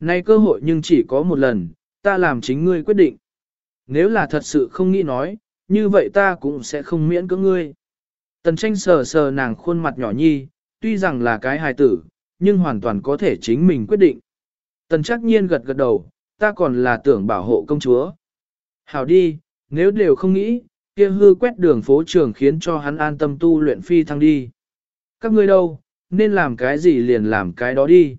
nay cơ hội nhưng chỉ có một lần, ta làm chính ngươi quyết định. Nếu là thật sự không nghĩ nói, như vậy ta cũng sẽ không miễn cưỡng ngươi. Tần tranh sờ sờ nàng khuôn mặt nhỏ nhi, tuy rằng là cái hài tử, nhưng hoàn toàn có thể chính mình quyết định. Tần chắc nhiên gật gật đầu, ta còn là tưởng bảo hộ công chúa. Hảo đi, nếu đều không nghĩ, kia hư quét đường phố trường khiến cho hắn an tâm tu luyện phi thăng đi. Các ngươi đâu, nên làm cái gì liền làm cái đó đi.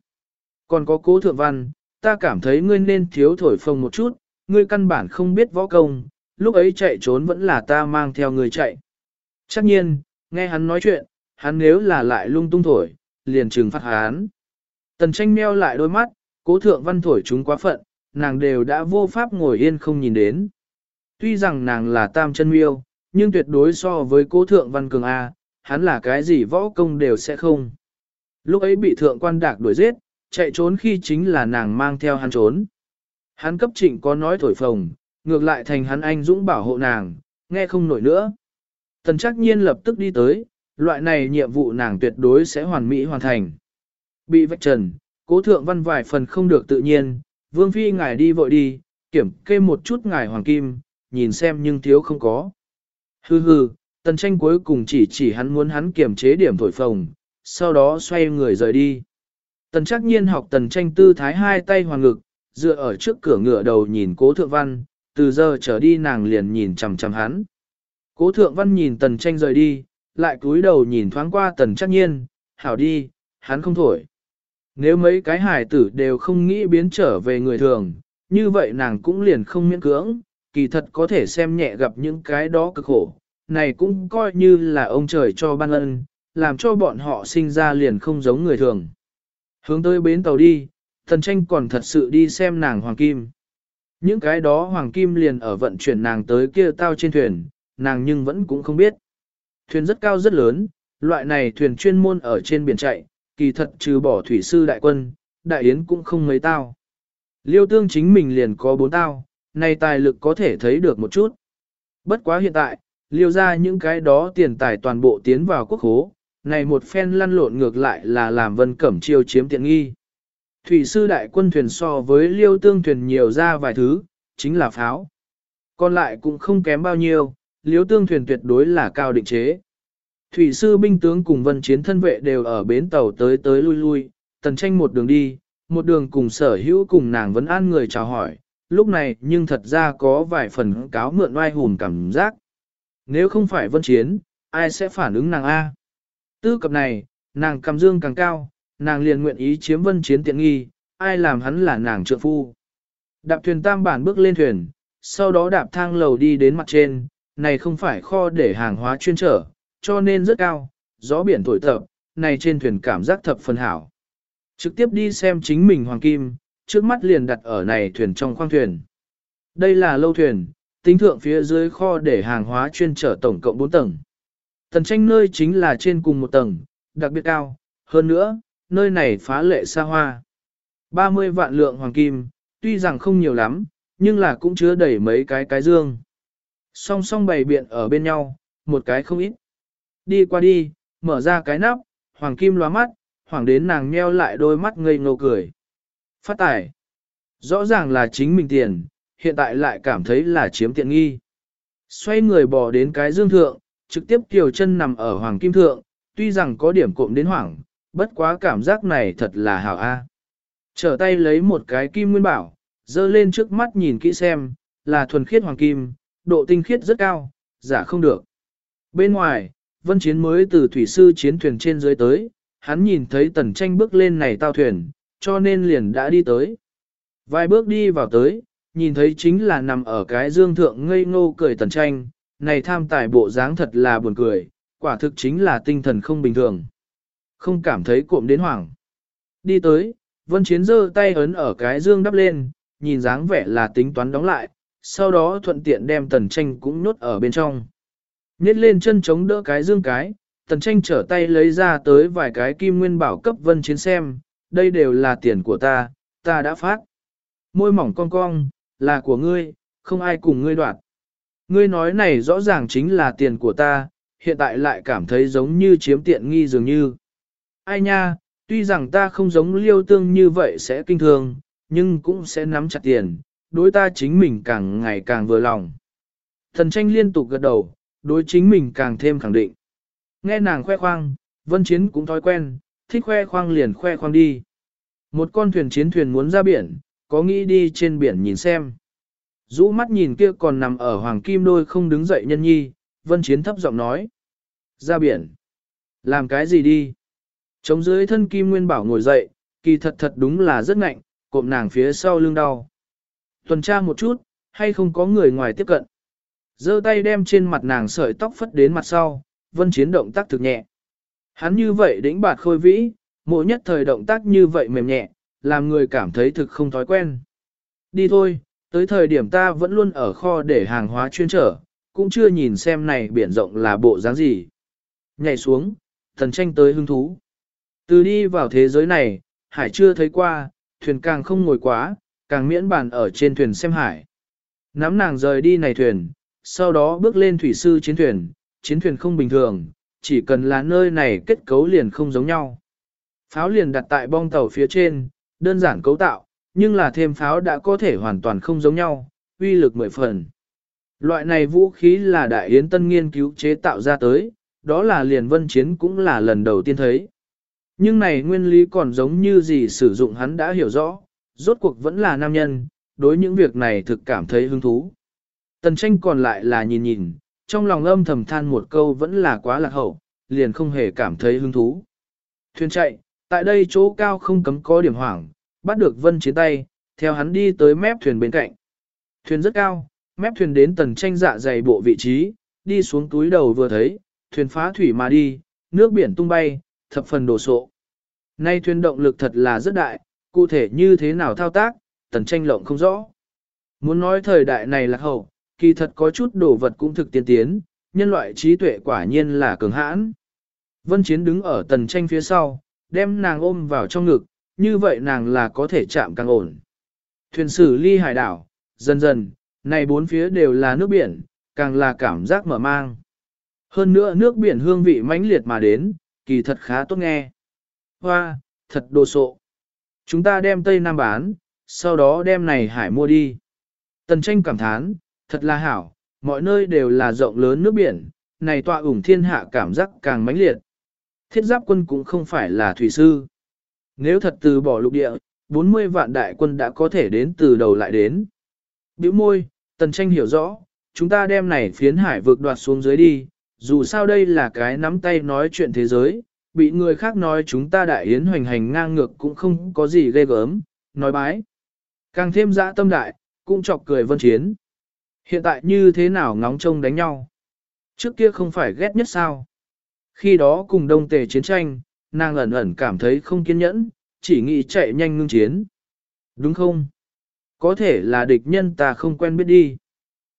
Còn có cố thượng văn, ta cảm thấy ngươi nên thiếu thổi phồng một chút, ngươi căn bản không biết võ công, lúc ấy chạy trốn vẫn là ta mang theo người chạy. Chắc nhiên, nghe hắn nói chuyện, hắn nếu là lại lung tung thổi, liền trừng phạt hắn. Tần tranh meo lại đôi mắt, cố thượng văn thổi chúng quá phận, nàng đều đã vô pháp ngồi yên không nhìn đến. Tuy rằng nàng là tam chân miêu, nhưng tuyệt đối so với cố thượng văn cường A, hắn là cái gì võ công đều sẽ không. Lúc ấy bị thượng quan đạc đuổi giết, chạy trốn khi chính là nàng mang theo hắn trốn. Hắn cấp trịnh có nói thổi phồng, ngược lại thành hắn anh dũng bảo hộ nàng, nghe không nổi nữa. Tần chắc nhiên lập tức đi tới, loại này nhiệm vụ nàng tuyệt đối sẽ hoàn mỹ hoàn thành. Bị vạch trần, cố thượng văn vài phần không được tự nhiên, vương phi ngài đi vội đi, kiểm kê một chút ngài hoàng kim, nhìn xem nhưng thiếu không có. Hừ hừ, tần tranh cuối cùng chỉ chỉ hắn muốn hắn kiểm chế điểm thổi phồng, sau đó xoay người rời đi. Tần chắc nhiên học tần tranh tư thái hai tay hoàn ngực, dựa ở trước cửa ngựa đầu nhìn cố thượng văn, từ giờ trở đi nàng liền nhìn chằm chằm hắn. Cố thượng văn nhìn tần tranh rời đi, lại cúi đầu nhìn thoáng qua tần chắc nhiên, hảo đi, hắn không thổi. Nếu mấy cái hải tử đều không nghĩ biến trở về người thường, như vậy nàng cũng liền không miễn cưỡng, kỳ thật có thể xem nhẹ gặp những cái đó cực khổ, này cũng coi như là ông trời cho ban ân, làm cho bọn họ sinh ra liền không giống người thường. Hướng tới bến tàu đi, thần tranh còn thật sự đi xem nàng hoàng kim. Những cái đó hoàng kim liền ở vận chuyển nàng tới kia tao trên thuyền, nàng nhưng vẫn cũng không biết. Thuyền rất cao rất lớn, loại này thuyền chuyên môn ở trên biển chạy, kỳ thật trừ bỏ thủy sư đại quân, đại yến cũng không mấy tao. Liêu tương chính mình liền có bốn tao, này tài lực có thể thấy được một chút. Bất quá hiện tại, liêu ra những cái đó tiền tài toàn bộ tiến vào quốc hố, này một phen lăn lộn ngược lại là làm vân cẩm chiêu chiếm tiện nghi. Thủy sư đại quân thuyền so với liêu tương thuyền nhiều ra vài thứ, chính là pháo. Còn lại cũng không kém bao nhiêu, liêu tương thuyền tuyệt đối là cao định chế. Thủy sư binh tướng cùng vân chiến thân vệ đều ở bến tàu tới tới lui lui, tần tranh một đường đi, một đường cùng sở hữu cùng nàng vẫn an người chào hỏi, lúc này nhưng thật ra có vài phần cáo mượn oai hùn cảm giác. Nếu không phải vân chiến, ai sẽ phản ứng nàng A? Tư cập này, nàng cầm dương càng cao, nàng liền nguyện ý chiếm vân chiến tiện nghi, ai làm hắn là nàng trượng phu. Đạp thuyền tam bản bước lên thuyền, sau đó đạp thang lầu đi đến mặt trên, này không phải kho để hàng hóa chuyên trở, cho nên rất cao, gió biển thổi tập, này trên thuyền cảm giác thập phần hảo. Trực tiếp đi xem chính mình hoàng kim, trước mắt liền đặt ở này thuyền trong khoang thuyền. Đây là lâu thuyền, tính thượng phía dưới kho để hàng hóa chuyên trở tổng cộng 4 tầng. Tần tranh nơi chính là trên cùng một tầng, đặc biệt cao, hơn nữa, nơi này phá lệ xa hoa. 30 vạn lượng hoàng kim, tuy rằng không nhiều lắm, nhưng là cũng chứa đầy mấy cái cái dương. Song song bày biện ở bên nhau, một cái không ít. Đi qua đi, mở ra cái nắp, hoàng kim lóa mắt, hoàng đến nàng nheo lại đôi mắt ngây ngô cười. Phát tải, Rõ ràng là chính mình tiền, hiện tại lại cảm thấy là chiếm tiện nghi. Xoay người bỏ đến cái dương thượng, trực tiếp kiều chân nằm ở hoàng kim thượng, tuy rằng có điểm cộm đến hoảng, bất quá cảm giác này thật là hảo a. Trở tay lấy một cái kim nguyên bảo, dơ lên trước mắt nhìn kỹ xem, là thuần khiết hoàng kim, độ tinh khiết rất cao, giả không được. Bên ngoài, vân chiến mới từ thủy sư chiến thuyền trên dưới tới, hắn nhìn thấy tần tranh bước lên này tao thuyền, cho nên liền đã đi tới. Vài bước đi vào tới, nhìn thấy chính là nằm ở cái dương thượng ngây ngô cười tần tranh, này tham tài bộ dáng thật là buồn cười, quả thực chính là tinh thần không bình thường. Không cảm thấy cuộm đến hoảng. Đi tới, vân chiến giơ tay ấn ở cái dương đắp lên, nhìn dáng vẻ là tính toán đóng lại, sau đó thuận tiện đem tần tranh cũng nhốt ở bên trong. Nhét lên chân chống đỡ cái dương cái, tần tranh trở tay lấy ra tới vài cái kim nguyên bảo cấp vân chiến xem, đây đều là tiền của ta, ta đã phát. Môi mỏng cong cong, là của ngươi, không ai cùng ngươi đoạt. Ngươi nói này rõ ràng chính là tiền của ta, hiện tại lại cảm thấy giống như chiếm tiện nghi dường như. Ai nha, tuy rằng ta không giống liêu tương như vậy sẽ kinh thường, nhưng cũng sẽ nắm chặt tiền, đối ta chính mình càng ngày càng vừa lòng. Thần tranh liên tục gật đầu, đối chính mình càng thêm khẳng định. Nghe nàng khoe khoang, vân chiến cũng thói quen, thích khoe khoang liền khoe khoang đi. Một con thuyền chiến thuyền muốn ra biển, có nghĩ đi trên biển nhìn xem. Rũ mắt nhìn kia còn nằm ở hoàng kim đôi không đứng dậy nhân nhi, vân chiến thấp giọng nói. Ra biển. Làm cái gì đi? Chống dưới thân kim nguyên bảo ngồi dậy, kỳ thật thật đúng là rất ngạnh, cộm nàng phía sau lưng đau. Tuần tra một chút, hay không có người ngoài tiếp cận. giơ tay đem trên mặt nàng sợi tóc phất đến mặt sau, vân chiến động tác thực nhẹ. Hắn như vậy đĩnh bạt khôi vĩ, mỗi nhất thời động tác như vậy mềm nhẹ, làm người cảm thấy thực không thói quen. Đi thôi, tới thời điểm ta vẫn luôn ở kho để hàng hóa chuyên trở, cũng chưa nhìn xem này biển rộng là bộ dáng gì. Nhảy xuống, thần tranh tới hứng thú. Từ đi vào thế giới này, hải chưa thấy qua, thuyền càng không ngồi quá, càng miễn bàn ở trên thuyền xem hải. Nắm nàng rời đi này thuyền, sau đó bước lên thủy sư chiến thuyền, chiến thuyền không bình thường, chỉ cần là nơi này kết cấu liền không giống nhau. Pháo liền đặt tại bong tàu phía trên, đơn giản cấu tạo, nhưng là thêm pháo đã có thể hoàn toàn không giống nhau, uy lực mười phần. Loại này vũ khí là đại yến tân nghiên cứu chế tạo ra tới, đó là liền vân chiến cũng là lần đầu tiên thấy. Nhưng này nguyên lý còn giống như gì sử dụng hắn đã hiểu rõ, rốt cuộc vẫn là nam nhân, đối những việc này thực cảm thấy hứng thú. Tần tranh còn lại là nhìn nhìn, trong lòng âm thầm than một câu vẫn là quá lạc hậu, liền không hề cảm thấy hứng thú. Thuyền chạy, tại đây chỗ cao không cấm có điểm hoảng, bắt được vân chiến tay, theo hắn đi tới mép thuyền bên cạnh. Thuyền rất cao, mép thuyền đến tần tranh dạ dày bộ vị trí, đi xuống túi đầu vừa thấy, thuyền phá thủy mà đi, nước biển tung bay, thập phần đổ sộ. Nay thuyền động lực thật là rất đại, cụ thể như thế nào thao tác, tần tranh lộng không rõ. Muốn nói thời đại này là hậu, kỳ thật có chút đồ vật cũng thực tiên tiến, nhân loại trí tuệ quả nhiên là cường hãn. Vân Chiến đứng ở tần tranh phía sau, đem nàng ôm vào trong ngực, như vậy nàng là có thể chạm càng ổn. Thuyền sử ly hải đảo, dần dần, này bốn phía đều là nước biển, càng là cảm giác mở mang. Hơn nữa nước biển hương vị mãnh liệt mà đến, kỳ thật khá tốt nghe. Hoa, thật đồ sộ. Chúng ta đem Tây Nam bán, sau đó đem này hải mua đi. Tần tranh cảm thán, thật là hảo, mọi nơi đều là rộng lớn nước biển, này tọa ủng thiên hạ cảm giác càng mãnh liệt. Thiết giáp quân cũng không phải là thủy sư. Nếu thật từ bỏ lục địa, 40 vạn đại quân đã có thể đến từ đầu lại đến. Biểu môi, tần tranh hiểu rõ, chúng ta đem này phiến hải vượt đoạt xuống dưới đi, dù sao đây là cái nắm tay nói chuyện thế giới, bị người khác nói chúng ta đại yến hoành hành ngang ngược cũng không có gì ghê gớm, nói bái. Càng thêm dã tâm đại, cũng chọc cười vân chiến. Hiện tại như thế nào ngóng trông đánh nhau? Trước kia không phải ghét nhất sao? Khi đó cùng đông tề chiến tranh, nàng ẩn ẩn cảm thấy không kiên nhẫn, chỉ nghĩ chạy nhanh ngưng chiến. Đúng không? Có thể là địch nhân ta không quen biết đi.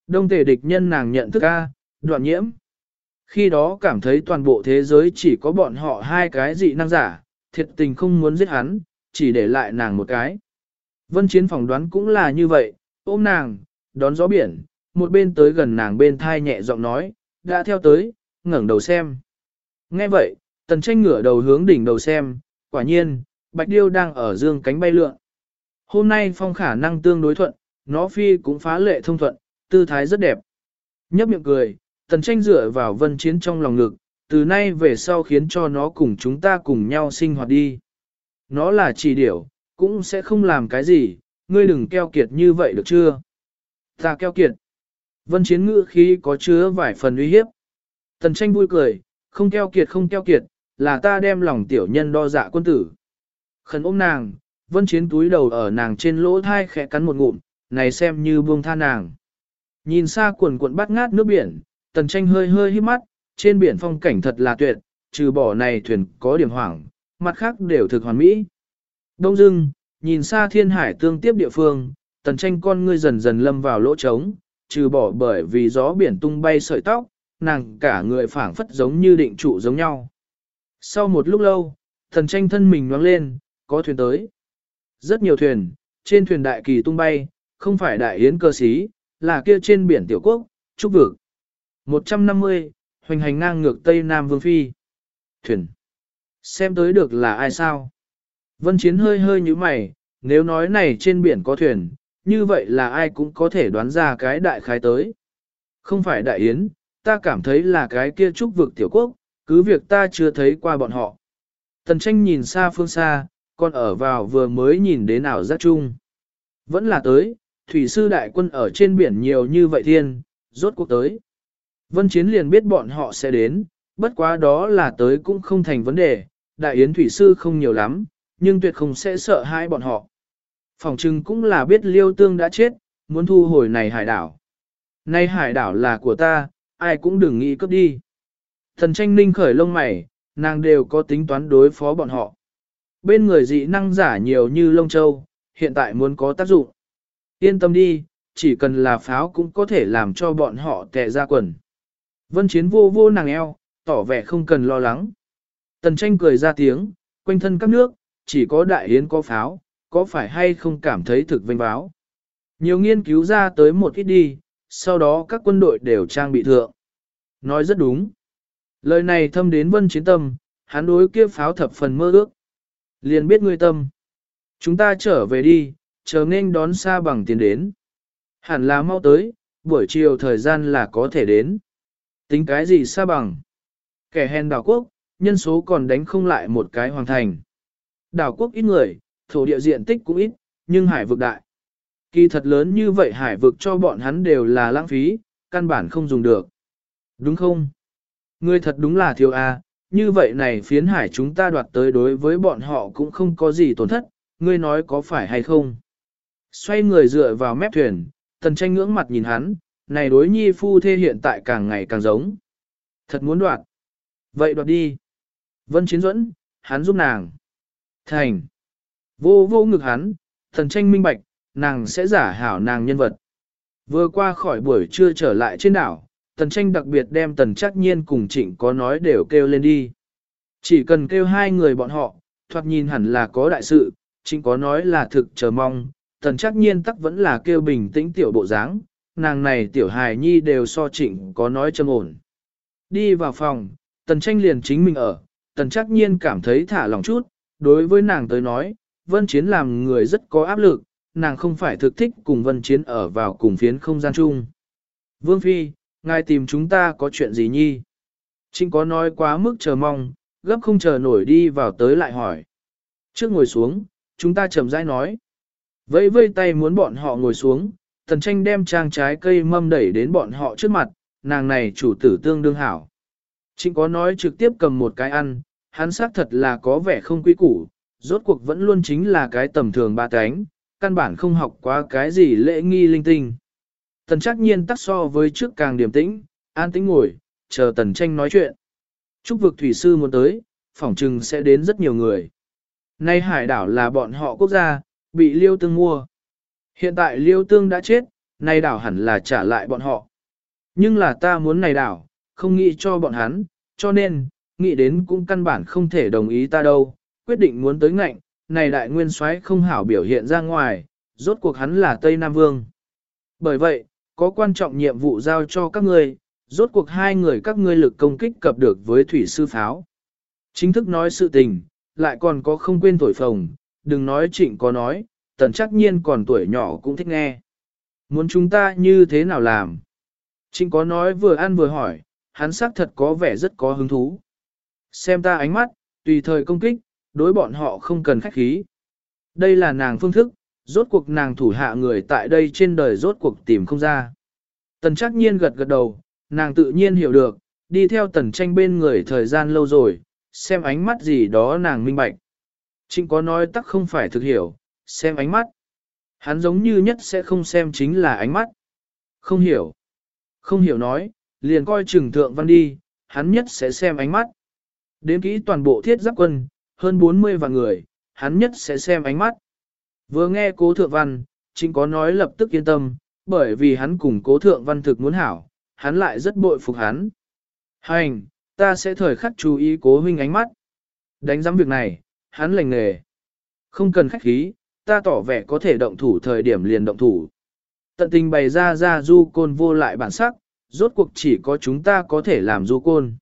Đông thể địch nhân nàng nhận thức A, đoạn nhiễm. Khi đó cảm thấy toàn bộ thế giới chỉ có bọn họ hai cái dị năng giả, thiệt tình không muốn giết hắn, chỉ để lại nàng một cái. Vân Chiến phỏng đoán cũng là như vậy, ôm nàng, đón gió biển, một bên tới gần nàng bên thai nhẹ giọng nói, đã theo tới, ngẩng đầu xem. Nghe vậy, tần tranh ngửa đầu hướng đỉnh đầu xem, quả nhiên, bạch điêu đang ở dương cánh bay lượn. Hôm nay phong khả năng tương đối thuận, nó phi cũng phá lệ thông thuận, tư thái rất đẹp. Nhấp miệng cười, tần tranh dựa vào vân chiến trong lòng ngực, từ nay về sau khiến cho nó cùng chúng ta cùng nhau sinh hoạt đi. Nó là chỉ điểu, cũng sẽ không làm cái gì, ngươi đừng keo kiệt như vậy được chưa? Ta keo kiệt. Vân chiến ngữ khí có chứa vài phần uy hiếp. Tần tranh vui cười, không keo kiệt không keo kiệt, là ta đem lòng tiểu nhân đo dạ quân tử. Khẩn ôm nàng, vân chiến túi đầu ở nàng trên lỗ thai khẽ cắn một ngụm, này xem như buông tha nàng. Nhìn xa cuồn cuộn bắt ngát nước biển, tần tranh hơi hơi hít mắt, trên biển phong cảnh thật là tuyệt, trừ bỏ này thuyền có điểm hoảng, mặt khác đều thực hoàn mỹ. Đông dưng, nhìn xa thiên hải tương tiếp địa phương, tần tranh con ngươi dần dần lâm vào lỗ trống, trừ bỏ bởi vì gió biển tung bay sợi tóc, nàng cả người phảng phất giống như định trụ giống nhau. Sau một lúc lâu, thần tranh thân mình nhoáng lên, có thuyền tới. Rất nhiều thuyền, trên thuyền đại kỳ tung bay, không phải đại yến cơ sĩ, là kia trên biển tiểu quốc, trúc vực. 150, hoành hành ngang ngược Tây Nam Vương Phi. Thuyền. Xem tới được là ai sao? Vân Chiến hơi hơi như mày, nếu nói này trên biển có thuyền, như vậy là ai cũng có thể đoán ra cái đại khái tới. Không phải đại yến, ta cảm thấy là cái kia trúc vực tiểu quốc, cứ việc ta chưa thấy qua bọn họ. Tần tranh nhìn xa phương xa, còn ở vào vừa mới nhìn đến ảo giác chung. Vẫn là tới, thủy sư đại quân ở trên biển nhiều như vậy thiên, rốt cuộc tới. Vân Chiến liền biết bọn họ sẽ đến, bất quá đó là tới cũng không thành vấn đề, đại yến thủy sư không nhiều lắm, nhưng tuyệt không sẽ sợ hai bọn họ. Phòng trưng cũng là biết liêu tương đã chết, muốn thu hồi này hải đảo. nay hải đảo là của ta, ai cũng đừng nghĩ cướp đi. Thần tranh ninh khởi lông mày, nàng đều có tính toán đối phó bọn họ. Bên người dị năng giả nhiều như lông châu, hiện tại muốn có tác dụng. Yên tâm đi, chỉ cần là pháo cũng có thể làm cho bọn họ tệ ra quần. Vân chiến vô vô nàng eo, tỏ vẻ không cần lo lắng. Tần tranh cười ra tiếng, quanh thân các nước, chỉ có đại hiến có pháo, có phải hay không cảm thấy thực vinh báo. Nhiều nghiên cứu ra tới một ít đi, sau đó các quân đội đều trang bị thượng. Nói rất đúng. Lời này thâm đến vân chiến tâm, hắn đối kia pháo thập phần mơ ước. Liền biết ngươi tâm. Chúng ta trở về đi, chờ nên đón xa bằng tiền đến. Hẳn là mau tới, buổi chiều thời gian là có thể đến. Tính cái gì xa bằng? Kẻ hèn đảo quốc, nhân số còn đánh không lại một cái hoàng thành. Đảo quốc ít người, thổ địa diện tích cũng ít, nhưng hải vực đại. Kỳ thật lớn như vậy hải vực cho bọn hắn đều là lãng phí, căn bản không dùng được. Đúng không? Ngươi thật đúng là thiếu a, như vậy này phiến hải chúng ta đoạt tới đối với bọn họ cũng không có gì tổn thất, ngươi nói có phải hay không? Xoay người dựa vào mép thuyền, tần tranh ngưỡng mặt nhìn hắn, này đối nhi phu thê hiện tại càng ngày càng giống. Thật muốn đoạt. Vậy đoạt đi. Vân Chiến Duẫn, hắn giúp nàng. Thành. Vô vô ngực hắn, thần tranh minh bạch, nàng sẽ giả hảo nàng nhân vật. Vừa qua khỏi buổi trưa trở lại trên đảo, tần tranh đặc biệt đem tần chắc nhiên cùng trịnh có nói đều kêu lên đi. Chỉ cần kêu hai người bọn họ, thoạt nhìn hẳn là có đại sự, trịnh có nói là thực chờ mong, tần chắc nhiên tắc vẫn là kêu bình tĩnh tiểu bộ dáng, nàng này tiểu hài nhi đều so trịnh có nói châm ổn. Đi vào phòng, tần tranh liền chính mình ở, tần chắc nhiên cảm thấy thả lòng chút, đối với nàng tới nói, vân chiến làm người rất có áp lực, nàng không phải thực thích cùng vân chiến ở vào cùng phiến không gian chung. Vương Phi, ngài tìm chúng ta có chuyện gì nhi? Trinh có nói quá mức chờ mong, gấp không chờ nổi đi vào tới lại hỏi. Trước ngồi xuống, chúng ta chậm rãi nói. Vẫy vây tay muốn bọn họ ngồi xuống, tần tranh đem trang trái cây mâm đẩy đến bọn họ trước mặt, nàng này chủ tử tương đương hảo. Trịnh có nói trực tiếp cầm một cái ăn, hắn xác thật là có vẻ không quý củ, rốt cuộc vẫn luôn chính là cái tầm thường ba cánh, căn bản không học quá cái gì lễ nghi linh tinh. Tần trác nhiên tắc so với trước càng điềm tĩnh, an tĩnh ngồi, chờ tần tranh nói chuyện. Trúc vực thủy sư muốn tới, phỏng trừng sẽ đến rất nhiều người. Nay hải đảo là bọn họ quốc gia, bị liêu tương mua. Hiện tại liêu tương đã chết, nay đảo hẳn là trả lại bọn họ. Nhưng là ta muốn này đảo, không nghĩ cho bọn hắn, cho nên, nghĩ đến cũng căn bản không thể đồng ý ta đâu, quyết định muốn tới ngạnh, này đại nguyên soái không hảo biểu hiện ra ngoài, rốt cuộc hắn là Tây Nam Vương. Bởi vậy, có quan trọng nhiệm vụ giao cho các ngươi, rốt cuộc hai người các ngươi lực công kích cập được với thủy sư pháo. Chính thức nói sự tình, lại còn có không quên tuổi phồng, đừng nói trịnh có nói, tần chắc nhiên còn tuổi nhỏ cũng thích nghe. Muốn chúng ta như thế nào làm? Trịnh có nói vừa ăn vừa hỏi, hắn xác thật có vẻ rất có hứng thú. Xem ta ánh mắt, tùy thời công kích, đối bọn họ không cần khách khí. Đây là nàng phương thức, rốt cuộc nàng thủ hạ người tại đây trên đời rốt cuộc tìm không ra. Tần chắc nhiên gật gật đầu, nàng tự nhiên hiểu được, đi theo tần tranh bên người thời gian lâu rồi, xem ánh mắt gì đó nàng minh bạch. Trịnh có nói tắc không phải thực hiểu, xem ánh mắt. Hắn giống như nhất sẽ không xem chính là ánh mắt. Không hiểu. Không hiểu nói, liền coi trừng thượng văn đi, hắn nhất sẽ xem ánh mắt. Đến kỹ toàn bộ thiết giáp quân, hơn 40 vạn người, hắn nhất sẽ xem ánh mắt. Vừa nghe cố thượng văn, chính có nói lập tức yên tâm, bởi vì hắn cùng cố thượng văn thực muốn hảo, hắn lại rất bội phục hắn. Hành, ta sẽ thời khắc chú ý cố huynh ánh mắt. Đánh giám việc này, hắn lành nghề. Không cần khách khí, ta tỏ vẻ có thể động thủ thời điểm liền động thủ. Tận tình bày ra ra du côn vô lại bản sắc, rốt cuộc chỉ có chúng ta có thể làm du côn.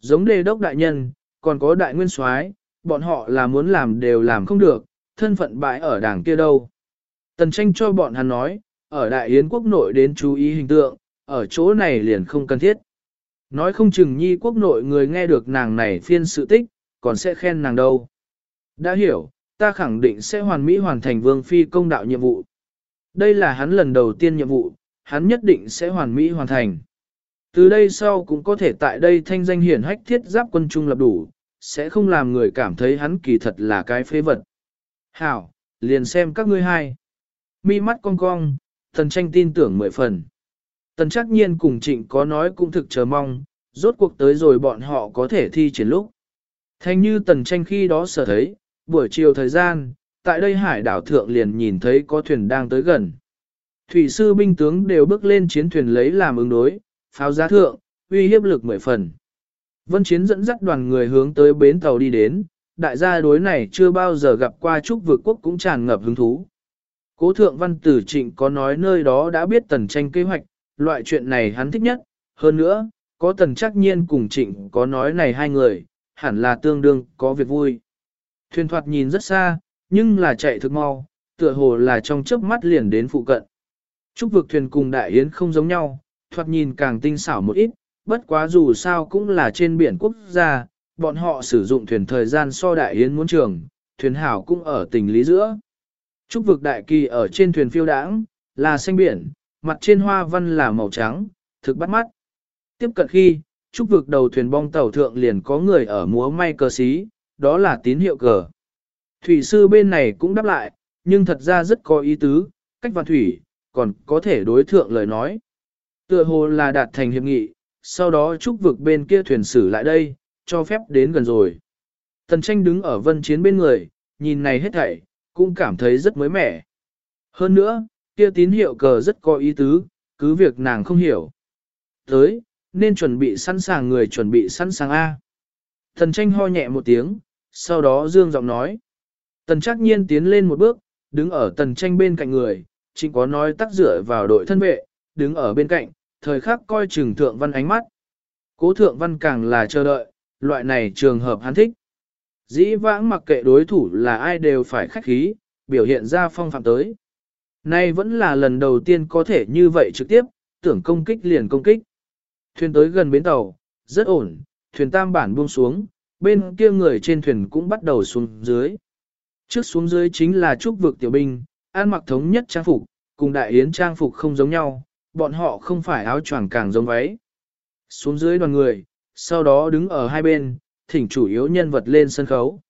Giống đề đốc đại nhân, còn có đại nguyên soái, bọn họ là muốn làm đều làm không được, thân phận bại ở đảng kia đâu. Tần tranh cho bọn hắn nói, ở đại yến quốc nội đến chú ý hình tượng, ở chỗ này liền không cần thiết. Nói không chừng nhi quốc nội người nghe được nàng này phiên sự tích, còn sẽ khen nàng đâu. Đã hiểu, ta khẳng định sẽ hoàn mỹ hoàn thành vương phi công đạo nhiệm vụ. Đây là hắn lần đầu tiên nhiệm vụ, hắn nhất định sẽ hoàn mỹ hoàn thành. Từ đây sau cũng có thể tại đây thanh danh hiển hách thiết giáp quân trung lập đủ, sẽ không làm người cảm thấy hắn kỳ thật là cái phế vật. Hảo, liền xem các ngươi hai. Mi mắt cong cong, thần tranh tin tưởng mười phần. Tần chắc nhiên cùng trịnh có nói cũng thực chờ mong, rốt cuộc tới rồi bọn họ có thể thi triển lúc. Thanh như tần tranh khi đó sở thấy, buổi chiều thời gian, tại đây hải đảo thượng liền nhìn thấy có thuyền đang tới gần. Thủy sư binh tướng đều bước lên chiến thuyền lấy làm ứng đối, pháo giá thượng, uy hiếp lực mười phần. Vân Chiến dẫn dắt đoàn người hướng tới bến tàu đi đến, đại gia đối này chưa bao giờ gặp qua trúc vực quốc cũng tràn ngập hứng thú. Cố thượng văn tử trịnh có nói nơi đó đã biết tần tranh kế hoạch, loại chuyện này hắn thích nhất, hơn nữa, có tần chắc nhiên cùng trịnh có nói này hai người, hẳn là tương đương có việc vui. Thuyền thoạt nhìn rất xa, nhưng là chạy thực mau, tựa hồ là trong chớp mắt liền đến phụ cận. Trúc vực thuyền cùng đại yến không giống nhau, thoạt nhìn càng tinh xảo một ít, bất quá dù sao cũng là trên biển quốc gia, bọn họ sử dụng thuyền thời gian so đại yến muốn trường, thuyền hảo cũng ở tỉnh lý giữa. Trúc vực đại kỳ ở trên thuyền phiêu đãng, là xanh biển, mặt trên hoa văn là màu trắng, thực bắt mắt. Tiếp cận khi, trúc vực đầu thuyền bong tàu thượng liền có người ở múa may cờ xí, đó là tín hiệu cờ. Thủy sư bên này cũng đáp lại, nhưng thật ra rất có ý tứ, cách văn thủy, còn có thể đối thượng lời nói. Tựa hồ là đạt thành hiệp nghị, sau đó trúc vực bên kia thuyền sử lại đây, cho phép đến gần rồi. Tần tranh đứng ở vân chiến bên người, nhìn này hết thảy, cũng cảm thấy rất mới mẻ. Hơn nữa, kia tín hiệu cờ rất có ý tứ, cứ việc nàng không hiểu. Tới, nên chuẩn bị sẵn sàng người chuẩn bị sẵn sàng A. Thần tranh ho nhẹ một tiếng, sau đó dương giọng nói. Tần chắc nhiên tiến lên một bước, đứng ở tần tranh bên cạnh người, chính có nói tắc rửa vào đội thân vệ, đứng ở bên cạnh, thời khắc coi chừng thượng văn ánh mắt. Cố thượng văn càng là chờ đợi, loại này trường hợp hắn thích. Dĩ vãng mặc kệ đối thủ là ai đều phải khách khí, biểu hiện ra phong phạm tới. Nay vẫn là lần đầu tiên có thể như vậy trực tiếp, tưởng công kích liền công kích. Thuyền tới gần bến tàu, rất ổn, thuyền tam bản buông xuống, bên kia người trên thuyền cũng bắt đầu xuống dưới. Trước xuống dưới chính là trúc vực tiểu binh, an mặc thống nhất trang phục, cùng đại yến trang phục không giống nhau, bọn họ không phải áo choàng càng giống váy. Xuống dưới đoàn người, sau đó đứng ở hai bên, thỉnh chủ yếu nhân vật lên sân khấu.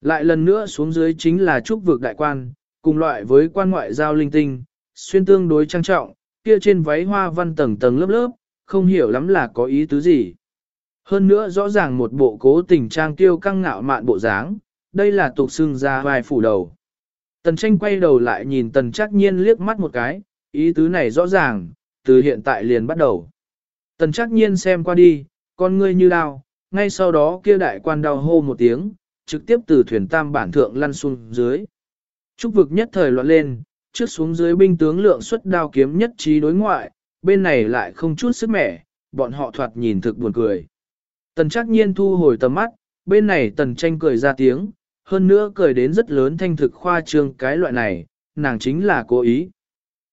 Lại lần nữa xuống dưới chính là trúc vực đại quan, cùng loại với quan ngoại giao linh tinh, xuyên tương đối trang trọng, kia trên váy hoa văn tầng tầng lớp lớp, không hiểu lắm là có ý tứ gì. Hơn nữa rõ ràng một bộ cố tình trang tiêu căng ngạo mạn bộ dáng, đây là tục xương ra vài phủ đầu. Tần tranh quay đầu lại nhìn tần chắc nhiên liếc mắt một cái, ý tứ này rõ ràng, từ hiện tại liền bắt đầu. Tần chắc nhiên xem qua đi, con ngươi như đao, ngay sau đó kia đại quan đau hô một tiếng, trực tiếp từ thuyền tam bản thượng lăn xuống dưới. Trúc vực nhất thời loạn lên, trước xuống dưới binh tướng lượng xuất đao kiếm nhất trí đối ngoại, bên này lại không chút sức mẻ, bọn họ thoạt nhìn thực buồn cười. Tần chắc nhiên thu hồi tầm mắt, bên này tần tranh cười ra tiếng, hơn nữa cười đến rất lớn thanh thực khoa trương cái loại này, nàng chính là cố ý.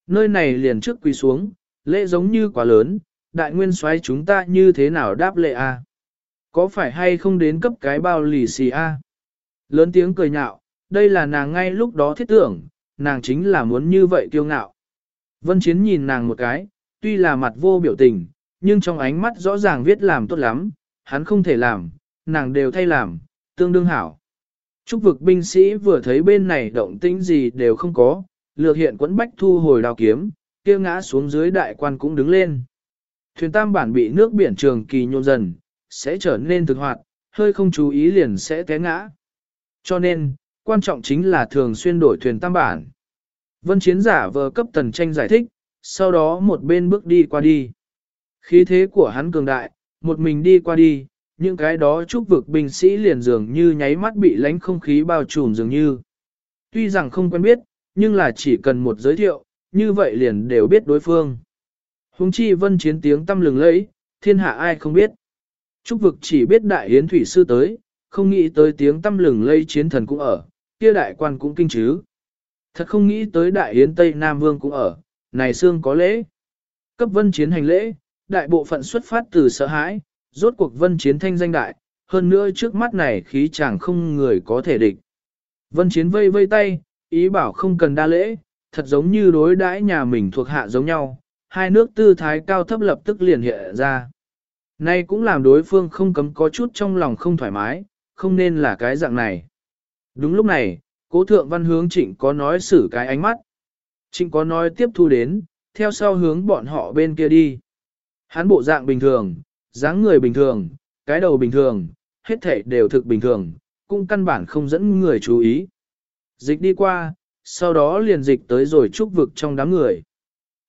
Nơi này liền trước quỳ xuống, lễ giống như quá lớn, đại nguyên soái chúng ta như thế nào đáp lệ a? Có phải hay không đến cấp cái bao lì xì a? Lớn tiếng cười nhạo, đây là nàng ngay lúc đó thiết tưởng, nàng chính là muốn như vậy kiêu ngạo. Vân Chiến nhìn nàng một cái, tuy là mặt vô biểu tình, nhưng trong ánh mắt rõ ràng viết làm tốt lắm, hắn không thể làm, nàng đều thay làm, tương đương hảo. Trúc vực binh sĩ vừa thấy bên này động tĩnh gì đều không có, lược hiện quẫn bách thu hồi đào kiếm, kia ngã xuống dưới đại quan cũng đứng lên. Thuyền tam bản bị nước biển trường kỳ nhộn dần, sẽ trở nên thực hoạt, hơi không chú ý liền sẽ té ngã. Cho nên, quan trọng chính là thường xuyên đổi thuyền tam bản. Vân chiến giả vờ cấp tần tranh giải thích, sau đó một bên bước đi qua đi. Khí thế của hắn cường đại, một mình đi qua đi, những cái đó chúc vực binh sĩ liền dường như nháy mắt bị lánh không khí bao trùm dường như. Tuy rằng không quen biết, nhưng là chỉ cần một giới thiệu, như vậy liền đều biết đối phương. Hùng chi vân chiến tiếng tâm lừng lẫy, thiên hạ ai không biết. Trúc vực chỉ biết đại hiến thủy sư tới, không nghĩ tới tiếng tâm lừng lây chiến thần cũng ở, kia đại quan cũng kinh chứ. Thật không nghĩ tới đại hiến Tây Nam Vương cũng ở, này xương có lễ. Cấp vân chiến hành lễ, đại bộ phận xuất phát từ sợ hãi, rốt cuộc vân chiến thanh danh đại, hơn nữa trước mắt này khí chàng không người có thể địch. Vân chiến vây vây tay, ý bảo không cần đa lễ, thật giống như đối đãi nhà mình thuộc hạ giống nhau, hai nước tư thái cao thấp lập tức liền hiện ra. Nay cũng làm đối phương không cấm có chút trong lòng không thoải mái, không nên là cái dạng này. Đúng lúc này, cố thượng văn hướng trịnh có nói xử cái ánh mắt. Trịnh có nói tiếp thu đến, theo sau hướng bọn họ bên kia đi. Hắn bộ dạng bình thường, dáng người bình thường, cái đầu bình thường, hết thể đều thực bình thường, cũng căn bản không dẫn người chú ý. Dịch đi qua, sau đó liền dịch tới rồi trúc vực trong đám người.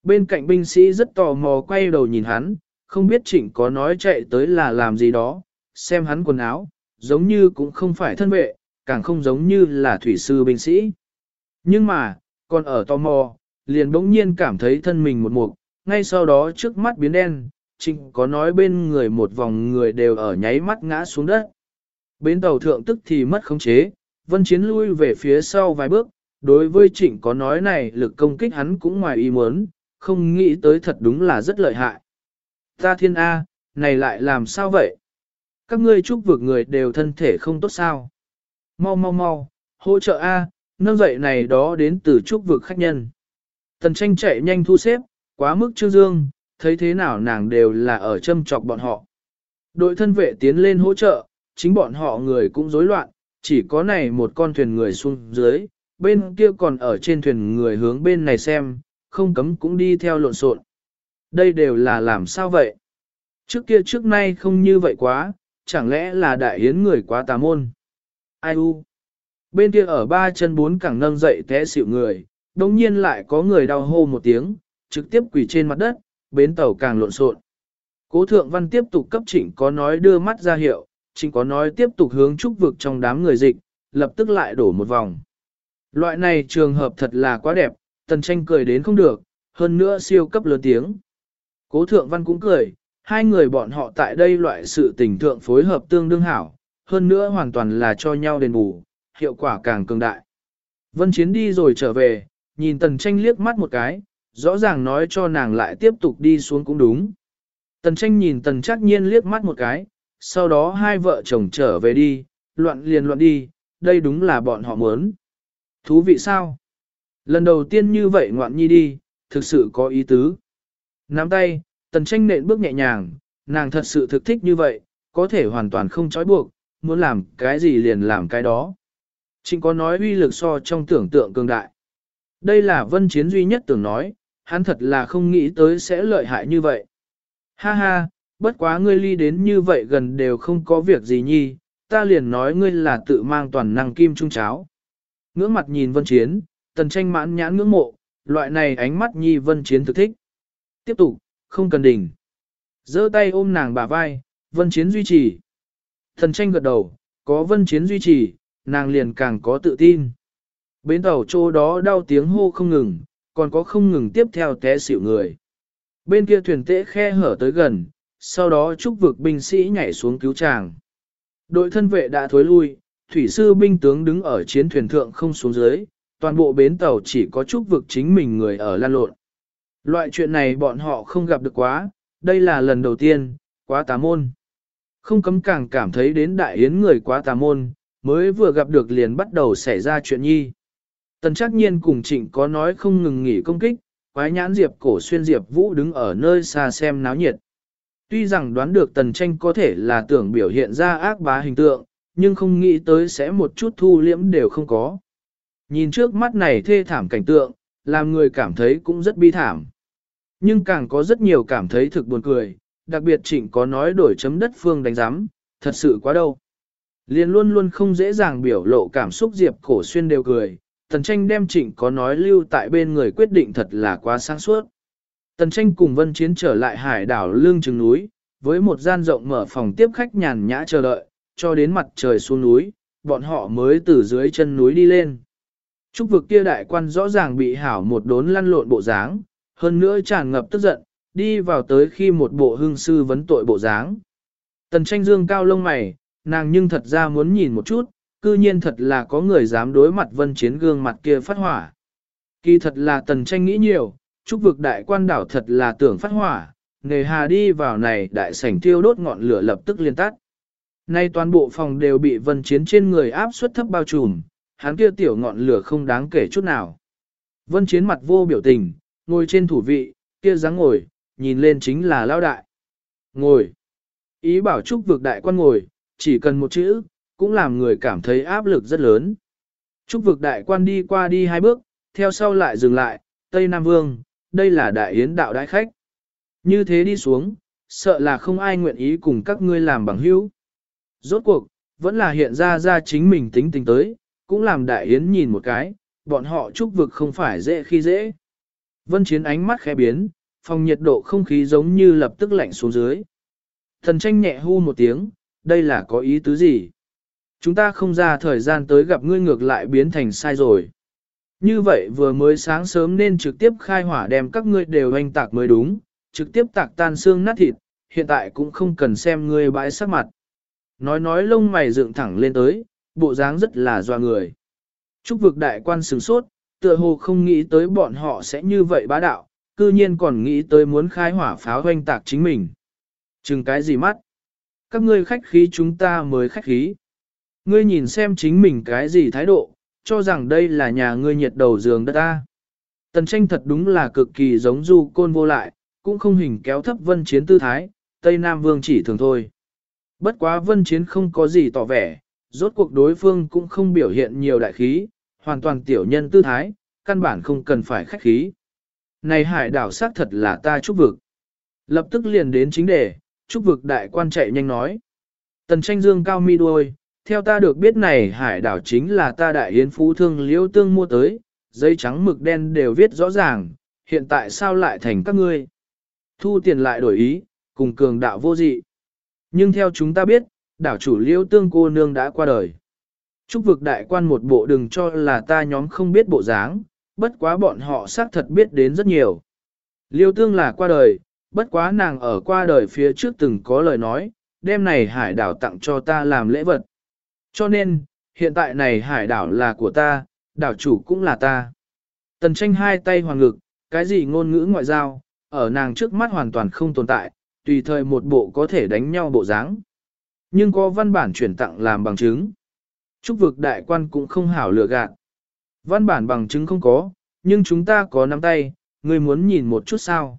Bên cạnh binh sĩ rất tò mò quay đầu nhìn hắn, không biết trịnh có nói chạy tới là làm gì đó, xem hắn quần áo, giống như cũng không phải thân vệ, càng không giống như là thủy sư binh sĩ. Nhưng mà, còn ở tò mò, liền bỗng nhiên cảm thấy thân mình một mục, ngay sau đó trước mắt biến đen, trịnh có nói bên người một vòng người đều ở nháy mắt ngã xuống đất. Bên tàu thượng tức thì mất khống chế, vân chiến lui về phía sau vài bước, đối với trịnh có nói này lực công kích hắn cũng ngoài ý muốn, không nghĩ tới thật đúng là rất lợi hại. Ta thiên A, này lại làm sao vậy? Các ngươi chúc vực người đều thân thể không tốt sao? Mau mau mau, hỗ trợ A, nâng dậy này đó đến từ chúc vực khách nhân. Tần tranh chạy nhanh thu xếp, quá mức trương dương, thấy thế nào nàng đều là ở châm chọc bọn họ. Đội thân vệ tiến lên hỗ trợ, chính bọn họ người cũng rối loạn, chỉ có này một con thuyền người xuống dưới, bên kia còn ở trên thuyền người hướng bên này xem, không cấm cũng đi theo lộn xộn. Đây đều là làm sao vậy? Trước kia trước nay không như vậy quá, chẳng lẽ là đại hiến người quá tà môn? Ai u? Bên kia ở ba chân bốn cẳng nâng dậy té xịu người, đồng nhiên lại có người đau hô một tiếng, trực tiếp quỳ trên mặt đất, bến tàu càng lộn xộn. Cố thượng văn tiếp tục cấp trịnh có nói đưa mắt ra hiệu, trịnh có nói tiếp tục hướng trúc vực trong đám người dịch, lập tức lại đổ một vòng. Loại này trường hợp thật là quá đẹp, tần tranh cười đến không được, hơn nữa siêu cấp lớn tiếng. Cố thượng văn cũng cười, hai người bọn họ tại đây loại sự tình thượng phối hợp tương đương hảo, hơn nữa hoàn toàn là cho nhau đền bù, hiệu quả càng cường đại. Vân Chiến đi rồi trở về, nhìn tần tranh liếc mắt một cái, rõ ràng nói cho nàng lại tiếp tục đi xuống cũng đúng. Tần tranh nhìn tần chắc nhiên liếc mắt một cái, sau đó hai vợ chồng trở về đi, loạn liền loạn đi, đây đúng là bọn họ muốn. Thú vị sao? Lần đầu tiên như vậy ngoạn nhi đi, thực sự có ý tứ. Nắm tay, tần tranh nện bước nhẹ nhàng, nàng thật sự thực thích như vậy, có thể hoàn toàn không trói buộc, muốn làm cái gì liền làm cái đó. chính có nói uy lực so trong tưởng tượng cường đại. Đây là vân chiến duy nhất tưởng nói, hắn thật là không nghĩ tới sẽ lợi hại như vậy. Ha ha, bất quá ngươi ly đến như vậy gần đều không có việc gì nhi, ta liền nói ngươi là tự mang toàn năng kim trung cháo. Ngưỡng mặt nhìn vân chiến, tần tranh mãn nhãn ngưỡng mộ, loại này ánh mắt nhi vân chiến thực thích. Tiếp tục, không cần đỉnh. giơ tay ôm nàng bả vai, vân chiến duy trì. Tần tranh gật đầu, có vân chiến duy trì, nàng liền càng có tự tin. Bến tàu chỗ đó đau tiếng hô không ngừng, còn có không ngừng tiếp theo té xỉu người. Bên kia thuyền tễ khe hở tới gần, sau đó trúc vực binh sĩ nhảy xuống cứu chàng. Đội thân vệ đã thối lui, thủy sư binh tướng đứng ở chiến thuyền thượng không xuống dưới, toàn bộ bến tàu chỉ có chút vực chính mình người ở lan lộn. Loại chuyện này bọn họ không gặp được quá, đây là lần đầu tiên, quá tà môn. Không cấm càng cảm thấy đến đại yến người quá tà môn, mới vừa gặp được liền bắt đầu xảy ra chuyện nhi. Tần chắc nhiên cùng trịnh có nói không ngừng nghỉ công kích, quái nhãn diệp cổ xuyên diệp vũ đứng ở nơi xa xem náo nhiệt. Tuy rằng đoán được tần tranh có thể là tưởng biểu hiện ra ác bá hình tượng, nhưng không nghĩ tới sẽ một chút thu liễm đều không có. Nhìn trước mắt này thê thảm cảnh tượng, làm người cảm thấy cũng rất bi thảm. Nhưng càng có rất nhiều cảm thấy thực buồn cười, đặc biệt trịnh có nói đổi chấm đất phương đánh giám, thật sự quá đâu. Liên luôn luôn không dễ dàng biểu lộ cảm xúc diệp cổ xuyên đều cười, tần tranh đem trịnh có nói lưu tại bên người quyết định thật là quá sáng suốt. Tần tranh cùng vân chiến trở lại hải đảo lương trừng núi, với một gian rộng mở phòng tiếp khách nhàn nhã chờ đợi, cho đến mặt trời xuống núi, bọn họ mới từ dưới chân núi đi lên. Trúc vực kia đại quan rõ ràng bị hảo một đốn lăn lộn bộ dáng, hơn nữa tràn ngập tức giận, đi vào tới khi một bộ hương sư vấn tội bộ dáng. Tần tranh dương cao lông mày, nàng nhưng thật ra muốn nhìn một chút, cư nhiên thật là có người dám đối mặt vân chiến gương mặt kia phát hỏa. Kỳ thật là tần tranh nghĩ nhiều, trúc vực đại quan đảo thật là tưởng phát hỏa, nề hà đi vào này đại sảnh tiêu đốt ngọn lửa lập tức liên tắt. Nay toàn bộ phòng đều bị vân chiến trên người áp suất thấp bao trùm, hắn kia tiểu ngọn lửa không đáng kể chút nào. Vân chiến mặt vô biểu tình, ngồi trên thủ vị, kia dáng ngồi, nhìn lên chính là lao đại. Ngồi. Ý bảo trúc vực đại quan ngồi, chỉ cần một chữ, cũng làm người cảm thấy áp lực rất lớn. Trúc vực đại quan đi qua đi hai bước, theo sau lại dừng lại, Tây Nam Vương, đây là đại yến đạo đại khách. Như thế đi xuống, sợ là không ai nguyện ý cùng các ngươi làm bằng hữu. Rốt cuộc, vẫn là hiện ra ra chính mình tính tình tới, cũng làm đại yến nhìn một cái, bọn họ trúc vực không phải dễ khi dễ. Vân chiến ánh mắt khẽ biến, phòng nhiệt độ không khí giống như lập tức lạnh xuống dưới. Thần tranh nhẹ hu một tiếng, đây là có ý tứ gì? Chúng ta không ra thời gian tới gặp ngươi ngược lại biến thành sai rồi. Như vậy vừa mới sáng sớm nên trực tiếp khai hỏa đem các ngươi đều hành tạc mới đúng, trực tiếp tạc tan xương nát thịt, hiện tại cũng không cần xem ngươi bãi sắc mặt. Nói nói lông mày dựng thẳng lên tới, bộ dáng rất là doa người. Trúc vực đại quan sừng sốt, tựa hồ không nghĩ tới bọn họ sẽ như vậy bá đạo, cư nhiên còn nghĩ tới muốn khai hỏa pháo hoanh tạc chính mình. Chừng cái gì mắt? Các ngươi khách khí chúng ta mới khách khí. Ngươi nhìn xem chính mình cái gì thái độ, cho rằng đây là nhà ngươi nhiệt đầu giường đất ta. Tần tranh thật đúng là cực kỳ giống du côn vô lại, cũng không hình kéo thấp vân chiến tư thái, Tây Nam Vương chỉ thường thôi. Bất quá vân chiến không có gì tỏ vẻ, rốt cuộc đối phương cũng không biểu hiện nhiều đại khí, hoàn toàn tiểu nhân tư thái, căn bản không cần phải khách khí. Này hải đảo xác thật là ta chúc vực. Lập tức liền đến chính đề, chúc vực đại quan chạy nhanh nói. Tần tranh dương cao mi đuôi, theo ta được biết này hải đảo chính là ta đại yến phú thương liễu tương mua tới, giấy trắng mực đen đều viết rõ ràng, hiện tại sao lại thành các ngươi. Thu tiền lại đổi ý, cùng cường đạo vô dị. Nhưng theo chúng ta biết, đảo chủ liêu tương cô nương đã qua đời. Trúc vực đại quan một bộ đừng cho là ta nhóm không biết bộ dáng, bất quá bọn họ xác thật biết đến rất nhiều. Liêu tương là qua đời, bất quá nàng ở qua đời phía trước từng có lời nói, đêm này hải đảo tặng cho ta làm lễ vật. Cho nên, hiện tại này hải đảo là của ta, đảo chủ cũng là ta. Tần tranh hai tay hoàng ngực, cái gì ngôn ngữ ngoại giao, ở nàng trước mắt hoàn toàn không tồn tại, tùy thời một bộ có thể đánh nhau bộ dáng. Nhưng có văn bản chuyển tặng làm bằng chứng. Trúc vực đại quan cũng không hảo lựa gạt. Văn bản bằng chứng không có, nhưng chúng ta có nắm tay, người muốn nhìn một chút sao.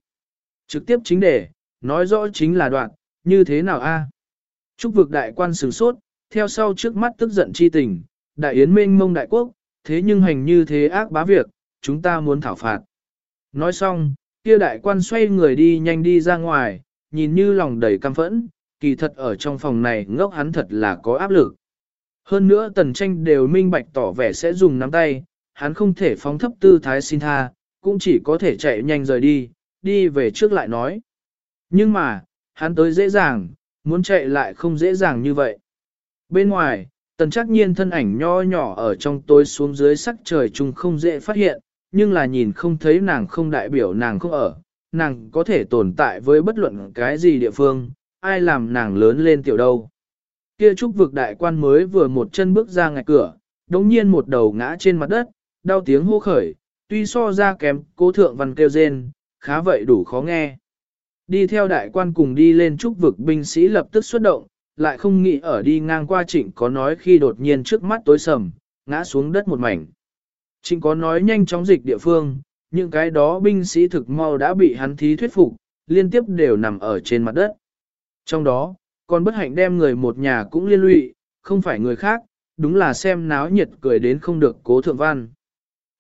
Trực tiếp chính đề, nói rõ chính là đoạn, như thế nào a? Trúc vực đại quan sửng sốt, theo sau trước mắt tức giận chi tình, đại yến minh mông đại quốc, thế nhưng hành như thế ác bá việc, chúng ta muốn thảo phạt. Nói xong, kia đại quan xoay người đi nhanh đi ra ngoài, nhìn như lòng đầy căm phẫn, kỳ thật ở trong phòng này ngốc hắn thật là có áp lực. Hơn nữa tần tranh đều minh bạch tỏ vẻ sẽ dùng nắm tay, hắn không thể phóng thấp tư thái xin tha, cũng chỉ có thể chạy nhanh rời đi, đi về trước lại nói. Nhưng mà, hắn tới dễ dàng, muốn chạy lại không dễ dàng như vậy. Bên ngoài, tần chắc nhiên thân ảnh nho nhỏ ở trong tối xuống dưới sắc trời chung không dễ phát hiện, nhưng là nhìn không thấy nàng không đại biểu nàng không ở, nàng có thể tồn tại với bất luận cái gì địa phương, ai làm nàng lớn lên tiểu đâu. Kia trúc vực đại quan mới vừa một chân bước ra ngạch cửa, đống nhiên một đầu ngã trên mặt đất, đau tiếng hô khởi, tuy so ra kém cố thượng văn kêu rên, khá vậy đủ khó nghe. Đi theo đại quan cùng đi lên trúc vực binh sĩ lập tức xuất động, lại không nghĩ ở đi ngang qua trịnh có nói khi đột nhiên trước mắt tối sầm, ngã xuống đất một mảnh. Trịnh có nói nhanh chóng dịch địa phương, những cái đó binh sĩ thực mau đã bị hắn thí thuyết phục, liên tiếp đều nằm ở trên mặt đất. Trong đó, còn bất hạnh đem người một nhà cũng liên lụy, không phải người khác, đúng là xem náo nhiệt cười đến không được cố thượng văn.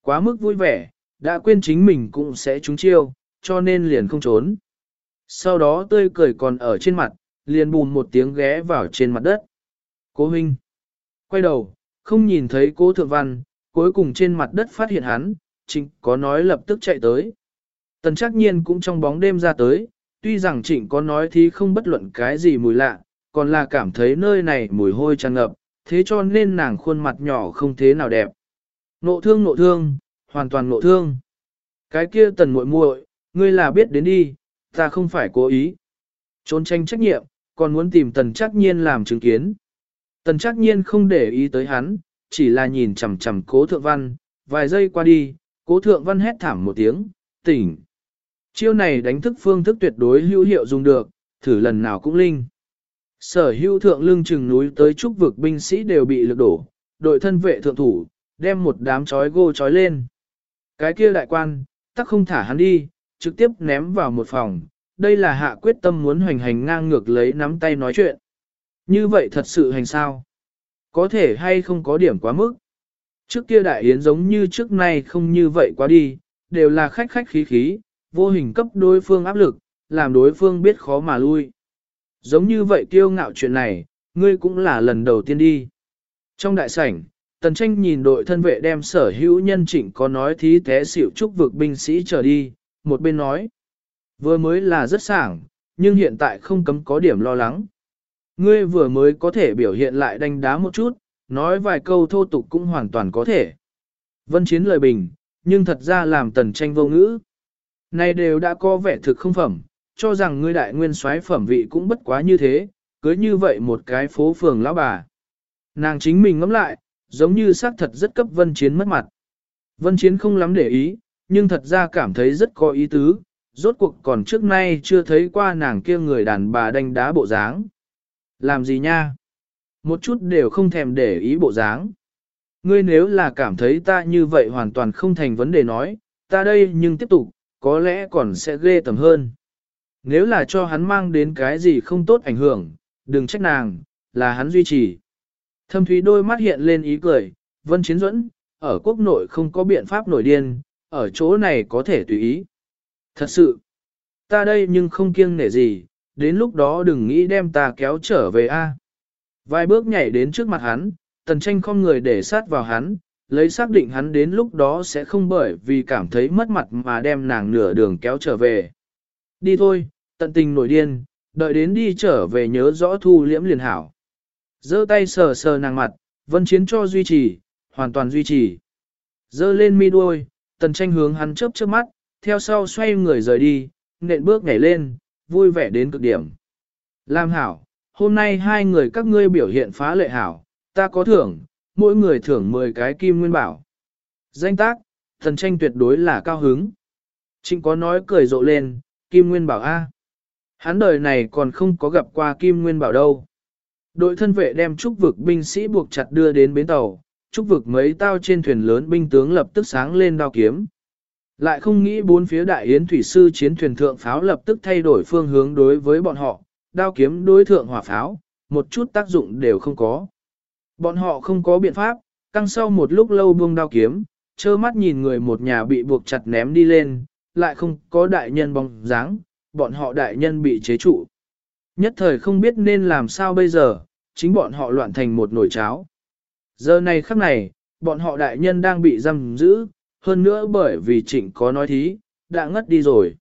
Quá mức vui vẻ, đã quên chính mình cũng sẽ trúng chiêu, cho nên liền không trốn. Sau đó tươi cười còn ở trên mặt, liền bùn một tiếng ghé vào trên mặt đất. Cố huynh. Quay đầu, không nhìn thấy cố thượng văn, cuối cùng trên mặt đất phát hiện hắn, chính có nói lập tức chạy tới. Tần chắc nhiên cũng trong bóng đêm ra tới, tuy rằng trịnh có nói thì không bất luận cái gì mùi lạ, còn là cảm thấy nơi này mùi hôi tràn ngập, thế cho nên nàng khuôn mặt nhỏ không thế nào đẹp. Nộ thương nộ thương, hoàn toàn nộ thương. Cái kia tần muội muội, ngươi là biết đến đi, ta không phải cố ý. Trốn tranh trách nhiệm, còn muốn tìm tần chắc nhiên làm chứng kiến. Tần chắc nhiên không để ý tới hắn, chỉ là nhìn chằm chằm cố thượng văn, vài giây qua đi, cố thượng văn hét thảm một tiếng, tỉnh. Chiêu này đánh thức phương thức tuyệt đối hữu hiệu dùng được, thử lần nào cũng linh. Sở hữu thượng lưng chừng núi tới trúc vực binh sĩ đều bị lực đổ, đội thân vệ thượng thủ, đem một đám chói gô chói lên. Cái kia đại quan, tắc không thả hắn đi, trực tiếp ném vào một phòng, đây là hạ quyết tâm muốn hoành hành ngang ngược lấy nắm tay nói chuyện. Như vậy thật sự hành sao? Có thể hay không có điểm quá mức? Trước kia đại yến giống như trước nay không như vậy quá đi, đều là khách khách khí khí, vô hình cấp đối phương áp lực, làm đối phương biết khó mà lui. Giống như vậy kiêu ngạo chuyện này, ngươi cũng là lần đầu tiên đi. Trong đại sảnh, tần tranh nhìn đội thân vệ đem sở hữu nhân chỉnh có nói thí té xỉu chúc vực binh sĩ trở đi, một bên nói. Vừa mới là rất sảng, nhưng hiện tại không cấm có điểm lo lắng. Ngươi vừa mới có thể biểu hiện lại đánh đá một chút, nói vài câu thô tục cũng hoàn toàn có thể. Vân chiến lời bình, nhưng thật ra làm tần tranh vô ngữ. Này đều đã có vẻ thực không phẩm, cho rằng ngươi đại nguyên soái phẩm vị cũng bất quá như thế, cưới như vậy một cái phố phường lão bà. Nàng chính mình ngẫm lại, giống như xác thật rất cấp vân chiến mất mặt. Vân chiến không lắm để ý, nhưng thật ra cảm thấy rất có ý tứ, rốt cuộc còn trước nay chưa thấy qua nàng kia người đàn bà đánh đá bộ dáng. Làm gì nha? Một chút đều không thèm để ý bộ dáng. Ngươi nếu là cảm thấy ta như vậy hoàn toàn không thành vấn đề nói, ta đây nhưng tiếp tục, có lẽ còn sẽ ghê tầm hơn. Nếu là cho hắn mang đến cái gì không tốt ảnh hưởng, đừng trách nàng, là hắn duy trì. Thâm thúy đôi mắt hiện lên ý cười, vân chiến dẫn, ở quốc nội không có biện pháp nổi điên, ở chỗ này có thể tùy ý. Thật sự, ta đây nhưng không kiêng nể gì, đến lúc đó đừng nghĩ đem ta kéo trở về a. Vài bước nhảy đến trước mặt hắn, tần tranh không người để sát vào hắn, lấy xác định hắn đến lúc đó sẽ không bởi vì cảm thấy mất mặt mà đem nàng nửa đường kéo trở về. Đi thôi, tận tình nổi điên, đợi đến đi trở về nhớ rõ thu liễm liền hảo. giơ tay sờ sờ nàng mặt, vân chiến cho duy trì, hoàn toàn duy trì. giơ lên mi đuôi, tần tranh hướng hắn chớp chớp mắt, theo sau xoay người rời đi, nện bước nhảy lên, vui vẻ đến cực điểm. Lam hảo, hôm nay hai người các ngươi biểu hiện phá lệ hảo, ta có thưởng, mỗi người thưởng 10 cái kim nguyên bảo. Danh tác, thần tranh tuyệt đối là cao hứng. Trịnh có nói cười rộ lên, kim nguyên bảo A. Hắn đời này còn không có gặp qua kim nguyên bảo đâu. Đội thân vệ đem trúc vực binh sĩ buộc chặt đưa đến bến tàu, trúc vực mấy tao trên thuyền lớn binh tướng lập tức sáng lên đao kiếm. Lại không nghĩ bốn phía đại yến thủy sư chiến thuyền thượng pháo lập tức thay đổi phương hướng đối với bọn họ, đao kiếm đối thượng hỏa pháo, một chút tác dụng đều không có. Bọn họ không có biện pháp, căng sau một lúc lâu buông đao kiếm, trơ mắt nhìn người một nhà bị buộc chặt ném đi lên, lại không có đại nhân bóng dáng, bọn họ đại nhân bị chế trụ. Nhất thời không biết nên làm sao bây giờ, chính bọn họ loạn thành một nồi cháo. Giờ này khắc này, bọn họ đại nhân đang bị giam giữ, hơn nữa bởi vì trịnh có nói thí, đã ngất đi rồi.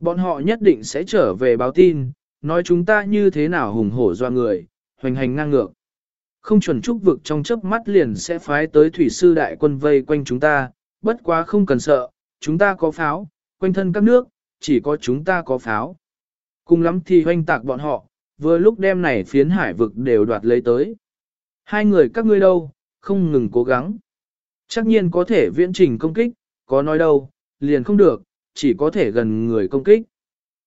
Bọn họ nhất định sẽ trở về báo tin, nói chúng ta như thế nào hùng hổ doa người, hoành hành ngang ngược. Không chuẩn trúc vực trong chớp mắt liền sẽ phái tới thủy sư đại quân vây quanh chúng ta, bất quá không cần sợ, chúng ta có pháo, quanh thân các nước, chỉ có chúng ta có pháo. Cùng lắm thì hoanh tạc bọn họ, vừa lúc đêm này phiến hải vực đều đoạt lấy tới. Hai người các ngươi đâu, không ngừng cố gắng. Chắc nhiên có thể viễn trình công kích, có nói đâu, liền không được, chỉ có thể gần người công kích.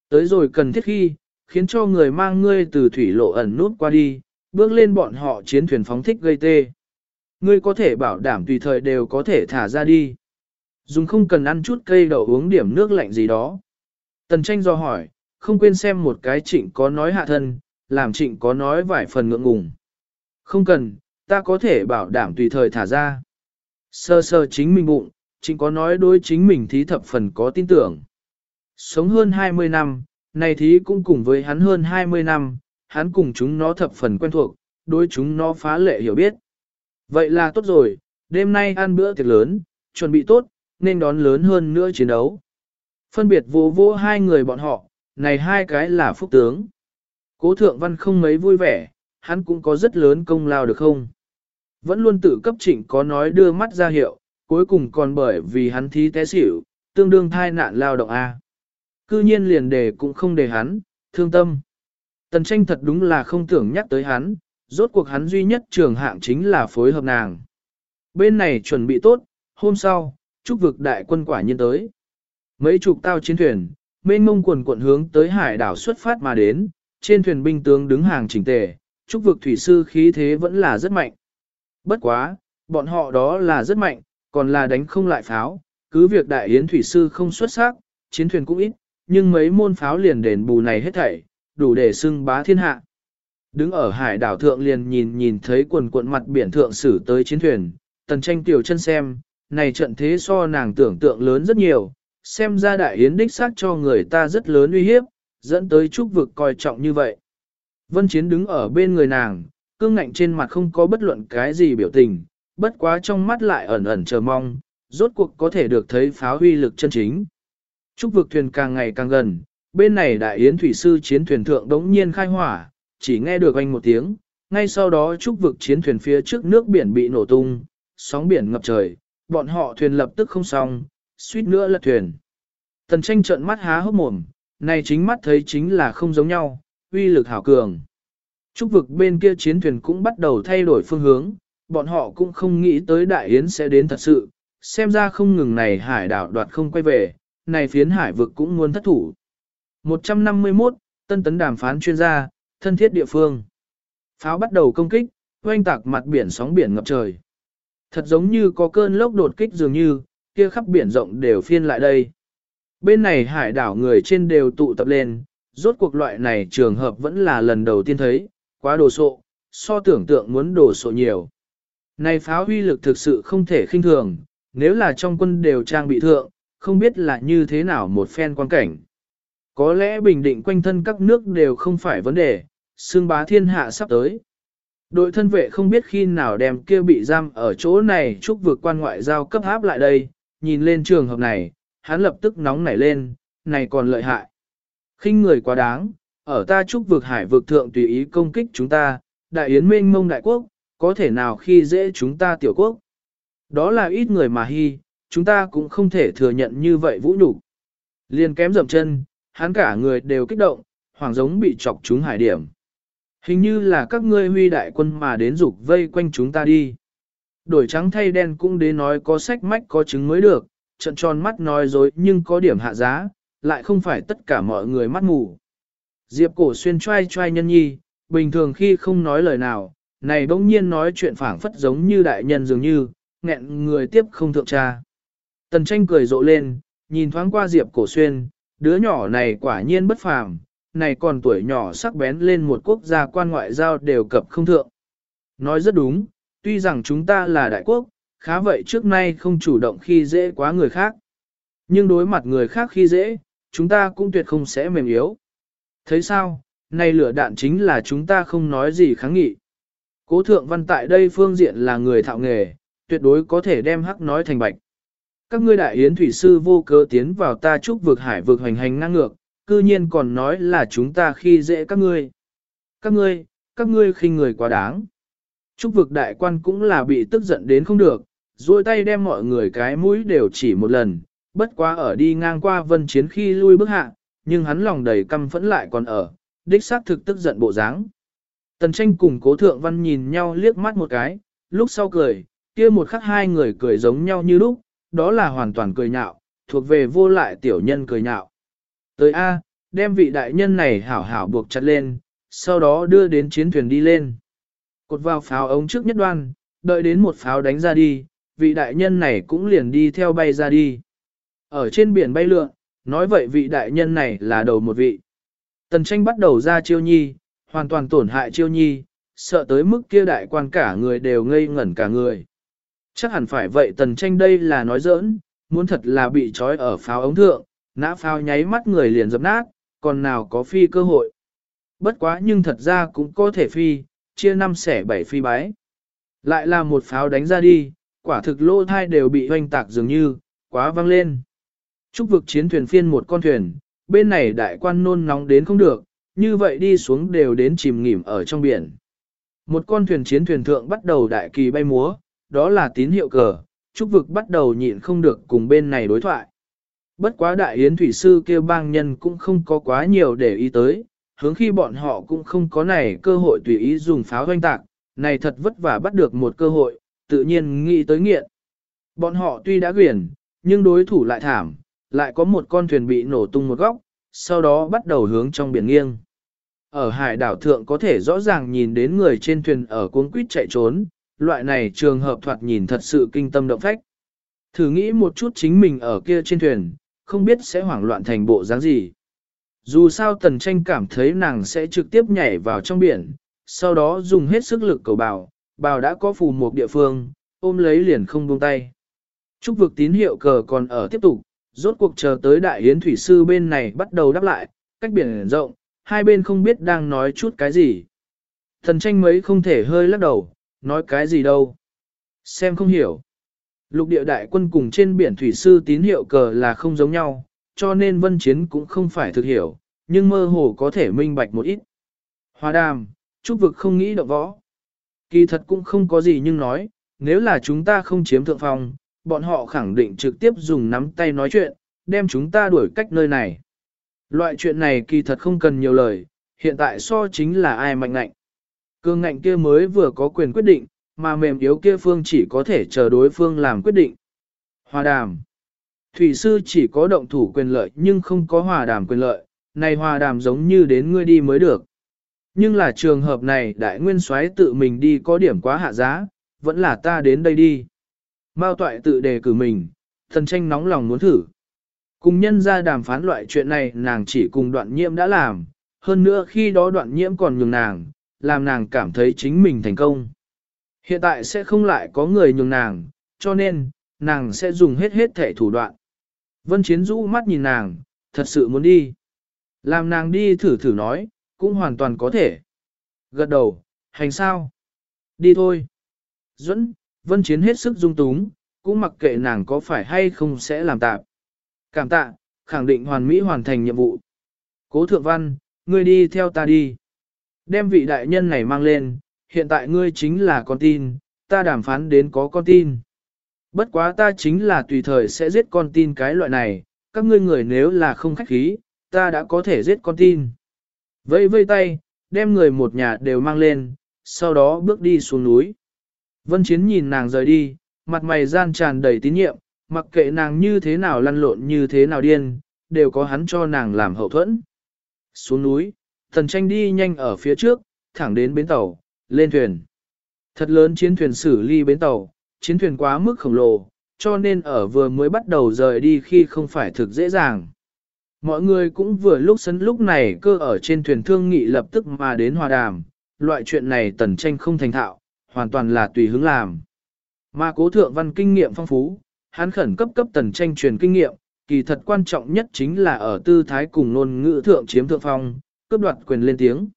Tới rồi cần thiết khi, khiến cho người mang ngươi từ thủy lộ ẩn nút qua đi, bước lên bọn họ chiến thuyền phóng thích gây tê. Ngươi có thể bảo đảm tùy thời đều có thể thả ra đi. Dùng không cần ăn chút cây đậu uống điểm nước lạnh gì đó. Tần tranh do hỏi, không quên xem một cái trịnh có nói hạ thân, làm trịnh có nói vài phần ngượng ngùng. Không cần, ta có thể bảo đảm tùy thời thả ra. Sơ sơ chính mình bụng, trịnh có nói đối chính mình thí thập phần có tin tưởng. Sống hơn 20 năm, này thí cũng cùng với hắn hơn 20 năm, hắn cùng chúng nó thập phần quen thuộc, đối chúng nó phá lệ hiểu biết. Vậy là tốt rồi, đêm nay ăn bữa tiệc lớn, chuẩn bị tốt, nên đón lớn hơn nữa chiến đấu. Phân biệt vô vô hai người bọn họ, này hai cái là phúc tướng. Cố thượng văn không mấy vui vẻ, hắn cũng có rất lớn công lao được không? Vẫn luôn tự cấp trịnh có nói đưa mắt ra hiệu, cuối cùng còn bởi vì hắn thí té xỉu, tương đương thai nạn lao động A. Cư nhiên liền đề cũng không để hắn, thương tâm. Tần tranh thật đúng là không tưởng nhắc tới hắn, rốt cuộc hắn duy nhất trường hạng chính là phối hợp nàng. Bên này chuẩn bị tốt, hôm sau, trúc vực đại quân quả nhiên tới. Mấy chục tao chiến thuyền, mênh mông quần quận hướng tới hải đảo xuất phát mà đến, trên thuyền binh tướng đứng hàng chỉnh tề, trúc vực thủy sư khí thế vẫn là rất mạnh. Bất quá, bọn họ đó là rất mạnh, còn là đánh không lại pháo, cứ việc đại yến thủy sư không xuất sắc, chiến thuyền cũng ít, nhưng mấy môn pháo liền đền bù này hết thảy, đủ để xưng bá thiên hạ. Đứng ở hải đảo thượng liền nhìn nhìn thấy quần cuộn mặt biển thượng xử tới chiến thuyền, tần tranh tiểu chân xem, này trận thế so nàng tưởng tượng lớn rất nhiều, xem ra đại yến đích xác cho người ta rất lớn uy hiếp, dẫn tới trúc vực coi trọng như vậy. Vân Chiến đứng ở bên người nàng, cương ngạnh trên mặt không có bất luận cái gì biểu tình, bất quá trong mắt lại ẩn ẩn chờ mong, rốt cuộc có thể được thấy pháo huy lực chân chính. Trúc vực thuyền càng ngày càng gần, bên này đại yến thủy sư chiến thuyền thượng đống nhiên khai hỏa, chỉ nghe được anh một tiếng, ngay sau đó trúc vực chiến thuyền phía trước nước biển bị nổ tung, sóng biển ngập trời, bọn họ thuyền lập tức không xong, suýt nữa lật thuyền. Tần tranh trợn mắt há hốc mồm, này chính mắt thấy chính là không giống nhau, uy lực hảo cường. Trúc vực bên kia chiến thuyền cũng bắt đầu thay đổi phương hướng, bọn họ cũng không nghĩ tới đại yến sẽ đến thật sự, xem ra không ngừng này hải đảo đoạt không quay về, này phiến hải vực cũng muốn thất thủ. 151, tân tấn đàm phán chuyên gia, thân thiết địa phương. Pháo bắt đầu công kích, oanh tạc mặt biển sóng biển ngập trời. Thật giống như có cơn lốc đột kích dường như, kia khắp biển rộng đều phiên lại đây. Bên này hải đảo người trên đều tụ tập lên, rốt cuộc loại này trường hợp vẫn là lần đầu tiên thấy, quá đồ sộ, so tưởng tượng muốn đồ sộ nhiều. Này pháo huy lực thực sự không thể khinh thường, nếu là trong quân đều trang bị thượng, không biết là như thế nào một phen quan cảnh. Có lẽ bình định quanh thân các nước đều không phải vấn đề, xương bá thiên hạ sắp tới. Đội thân vệ không biết khi nào đem kia bị giam ở chỗ này chúc vượt quan ngoại giao cấp áp lại đây, nhìn lên trường hợp này, hắn lập tức nóng nảy lên, này còn lợi hại. khinh người quá đáng, ở ta chúc vượt hải vực thượng tùy ý công kích chúng ta, đại yến minh mông đại quốc, có thể nào khi dễ chúng ta tiểu quốc. Đó là ít người mà hy, chúng ta cũng không thể thừa nhận như vậy vũ nhục Liền kém dậm chân, hắn cả người đều kích động, hoàng giống bị chọc chúng hải điểm. Hình như là các ngươi huy đại quân mà đến dục vây quanh chúng ta đi. Đổi trắng thay đen cũng đến nói có sách mách có chứng mới được, trận tròn mắt nói dối nhưng có điểm hạ giá, lại không phải tất cả mọi người mắt mù. Diệp cổ xuyên trai trai nhân nhi, bình thường khi không nói lời nào, này bỗng nhiên nói chuyện phảng phất giống như đại nhân dường như, nghẹn người tiếp không thượng tra. Tần tranh cười rộ lên, nhìn thoáng qua Diệp cổ xuyên, đứa nhỏ này quả nhiên bất phàm, này còn tuổi nhỏ sắc bén lên một quốc gia quan ngoại giao đều cập không thượng. Nói rất đúng, tuy rằng chúng ta là đại quốc, khá vậy trước nay không chủ động khi dễ quá người khác. Nhưng đối mặt người khác khi dễ, chúng ta cũng tuyệt không sẽ mềm yếu. Thấy sao, này lửa đạn chính là chúng ta không nói gì kháng nghị. Cố thượng văn tại đây phương diện là người thạo nghề, tuyệt đối có thể đem hắc nói thành bạch. Các ngươi đại yến thủy sư vô cớ tiến vào ta chúc vực hải vực hành hành ngang ngược, cư nhiên còn nói là chúng ta khi dễ các ngươi. Các ngươi, các ngươi khinh người quá đáng. Trúc vực đại quan cũng là bị tức giận đến không được, duỗi tay đem mọi người cái mũi đều chỉ một lần, bất quá ở đi ngang qua vân chiến khi lui bước hạ, nhưng hắn lòng đầy căm phẫn lại còn ở, đích xác thực tức giận bộ dáng. Tần tranh cùng cố thượng văn nhìn nhau liếc mắt một cái, lúc sau cười, kia một khắc hai người cười giống nhau như lúc, đó là hoàn toàn cười nhạo, thuộc về vô lại tiểu nhân cười nhạo. Tới A, đem vị đại nhân này hảo hảo buộc chặt lên, sau đó đưa đến chiến thuyền đi lên. Cột vào pháo ống trước nhất đoan, đợi đến một pháo đánh ra đi, vị đại nhân này cũng liền đi theo bay ra đi. Ở trên biển bay lượn, nói vậy vị đại nhân này là đầu một vị. Tần tranh bắt đầu ra chiêu nhi, hoàn toàn tổn hại chiêu nhi, sợ tới mức kia đại quan cả người đều ngây ngẩn cả người. Chắc hẳn phải vậy tần tranh đây là nói giỡn, muốn thật là bị trói ở pháo ống thượng, nã pháo nháy mắt người liền dập nát, còn nào có phi cơ hội. Bất quá nhưng thật ra cũng có thể phi, chia năm xẻ bảy phi bái. Lại là một pháo đánh ra đi, quả thực lô thai đều bị hoanh tạc dường như, quá vang lên. Trúc vực chiến thuyền phiên một con thuyền, bên này đại quan nôn nóng đến không được, như vậy đi xuống đều đến chìm nghỉm ở trong biển. Một con thuyền chiến thuyền thượng bắt đầu đại kỳ bay múa, đó là tín hiệu cờ, Trúc vực bắt đầu nhịn không được cùng bên này đối thoại. Bất quá đại yến thủy sư kêu bang nhân cũng không có quá nhiều để ý tới, hướng khi bọn họ cũng không có này cơ hội tùy ý dùng pháo doanh tạc, này thật vất vả bắt được một cơ hội, tự nhiên nghĩ tới nghiện. Bọn họ tuy đã quyển, nhưng đối thủ lại thảm, lại có một con thuyền bị nổ tung một góc, sau đó bắt đầu hướng trong biển nghiêng. Ở hải đảo thượng có thể rõ ràng nhìn đến người trên thuyền ở cuống quýt chạy trốn, loại này trường hợp thoạt nhìn thật sự kinh tâm động phách. Thử nghĩ một chút chính mình ở kia trên thuyền, không biết sẽ hoảng loạn thành bộ dáng gì. Dù sao tần tranh cảm thấy nàng sẽ trực tiếp nhảy vào trong biển, sau đó dùng hết sức lực cầu bào, bào đã có phù một địa phương, ôm lấy liền không buông tay. Trúc vực tín hiệu cờ còn ở tiếp tục, rốt cuộc chờ tới đại yến thủy sư bên này bắt đầu đáp lại, cách biển rộng, hai bên không biết đang nói chút cái gì. Thần tranh mấy không thể hơi lắc đầu, nói cái gì đâu. Xem không hiểu. Lục địa đại quân cùng trên biển thủy sư tín hiệu cờ là không giống nhau, cho nên vân chiến cũng không phải thực hiểu, nhưng mơ hồ có thể minh bạch một ít. Hòa đàm, trúc vực không nghĩ động võ. Kỳ thật cũng không có gì nhưng nói, nếu là chúng ta không chiếm thượng phong, bọn họ khẳng định trực tiếp dùng nắm tay nói chuyện, đem chúng ta đuổi cách nơi này. Loại chuyện này kỳ thật không cần nhiều lời, hiện tại so chính là ai mạnh ngạnh. Cương ngạnh kia mới vừa có quyền quyết định, mà mềm yếu kia phương chỉ có thể chờ đối phương làm quyết định. Hòa đàm. Thủy sư chỉ có động thủ quyền lợi nhưng không có hòa đàm quyền lợi, này hòa đàm giống như đến ngươi đi mới được. Nhưng là trường hợp này đại nguyên soái tự mình đi có điểm quá hạ giá, vẫn là ta đến đây đi. Mao toại tự đề cử mình, thần tranh nóng lòng muốn thử. Cùng nhân ra đàm phán loại chuyện này nàng chỉ cùng đoạn nhiễm đã làm, hơn nữa khi đó đoạn nhiễm còn nhường nàng, làm nàng cảm thấy chính mình thành công. Hiện tại sẽ không lại có người nhường nàng, cho nên, nàng sẽ dùng hết hết thể thủ đoạn. Vân Chiến rũ mắt nhìn nàng, thật sự muốn đi. Làm nàng đi thử thử nói, cũng hoàn toàn có thể. Gật đầu, hành sao? Đi thôi. Duẫn, vân chiến hết sức dung túng, cũng mặc kệ nàng có phải hay không sẽ làm tạm. Cảm tạ, khẳng định hoàn mỹ hoàn thành nhiệm vụ. Cố thượng văn, ngươi đi theo ta đi. Đem vị đại nhân này mang lên, hiện tại ngươi chính là con tin, ta đàm phán đến có con tin. Bất quá ta chính là tùy thời sẽ giết con tin cái loại này, các ngươi người nếu là không khách khí, ta đã có thể giết con tin. Vây vây tay, đem người một nhà đều mang lên, sau đó bước đi xuống núi. Vân Chiến nhìn nàng rời đi, mặt mày gian tràn đầy tín nhiệm, mặc kệ nàng như thế nào lăn lộn như thế nào điên, đều có hắn cho nàng làm hậu thuẫn. Xuống núi, thần tranh đi nhanh ở phía trước, thẳng đến bến tàu, lên thuyền. Thật lớn chiến thuyền xử ly bến tàu, chiến thuyền quá mức khổng lồ, cho nên ở vừa mới bắt đầu rời đi khi không phải thực dễ dàng. Mọi người cũng vừa lúc sấn lúc này cơ ở trên thuyền thương nghị lập tức mà đến hòa đàm, loại chuyện này tần tranh không thành thạo, hoàn toàn là tùy hứng làm. Mà cố thượng văn kinh nghiệm phong phú, hắn khẩn cấp cấp tần tranh truyền kinh nghiệm, kỳ thật quan trọng nhất chính là ở tư thái cùng ngôn ngữ thượng chiếm thượng phong, cướp đoạt quyền lên tiếng.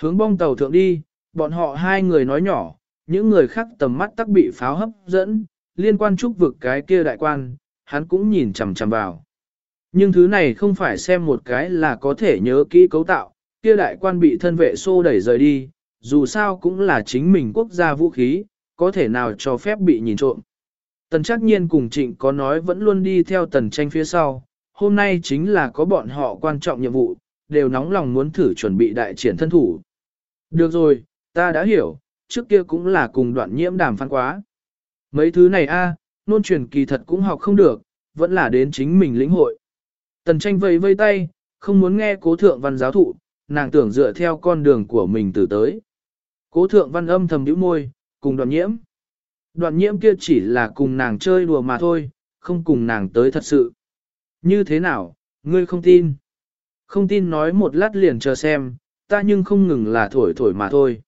Hướng bong tàu thượng đi, bọn họ hai người nói nhỏ, những người khác tầm mắt tắc bị pháo hấp dẫn, liên quan trúc vực cái kia đại quan, hắn cũng nhìn chằm chằm vào. Nhưng thứ này không phải xem một cái là có thể nhớ kỹ cấu tạo, kia đại quan bị thân vệ xô đẩy rời đi, dù sao cũng là chính mình quốc gia vũ khí, có thể nào cho phép bị nhìn trộm. Tần chắc nhiên cùng trịnh có nói vẫn luôn đi theo tần tranh phía sau, hôm nay chính là có bọn họ quan trọng nhiệm vụ, đều nóng lòng muốn thử chuẩn bị đại triển thân thủ. Được rồi, ta đã hiểu, trước kia cũng là cùng đoạn nhiễm đàm phán quá. Mấy thứ này a, nôn truyền kỳ thật cũng học không được, vẫn là đến chính mình lĩnh hội. Tần tranh vây vây tay, không muốn nghe cố thượng văn giáo thụ, nàng tưởng dựa theo con đường của mình từ tới. Cố thượng văn âm thầm nhíu môi, cùng đoạn nhiễm. Đoạn nhiễm kia chỉ là cùng nàng chơi đùa mà thôi, không cùng nàng tới thật sự. Như thế nào, ngươi không tin? Không tin nói một lát liền chờ xem, ta nhưng không ngừng là thổi thổi mà thôi.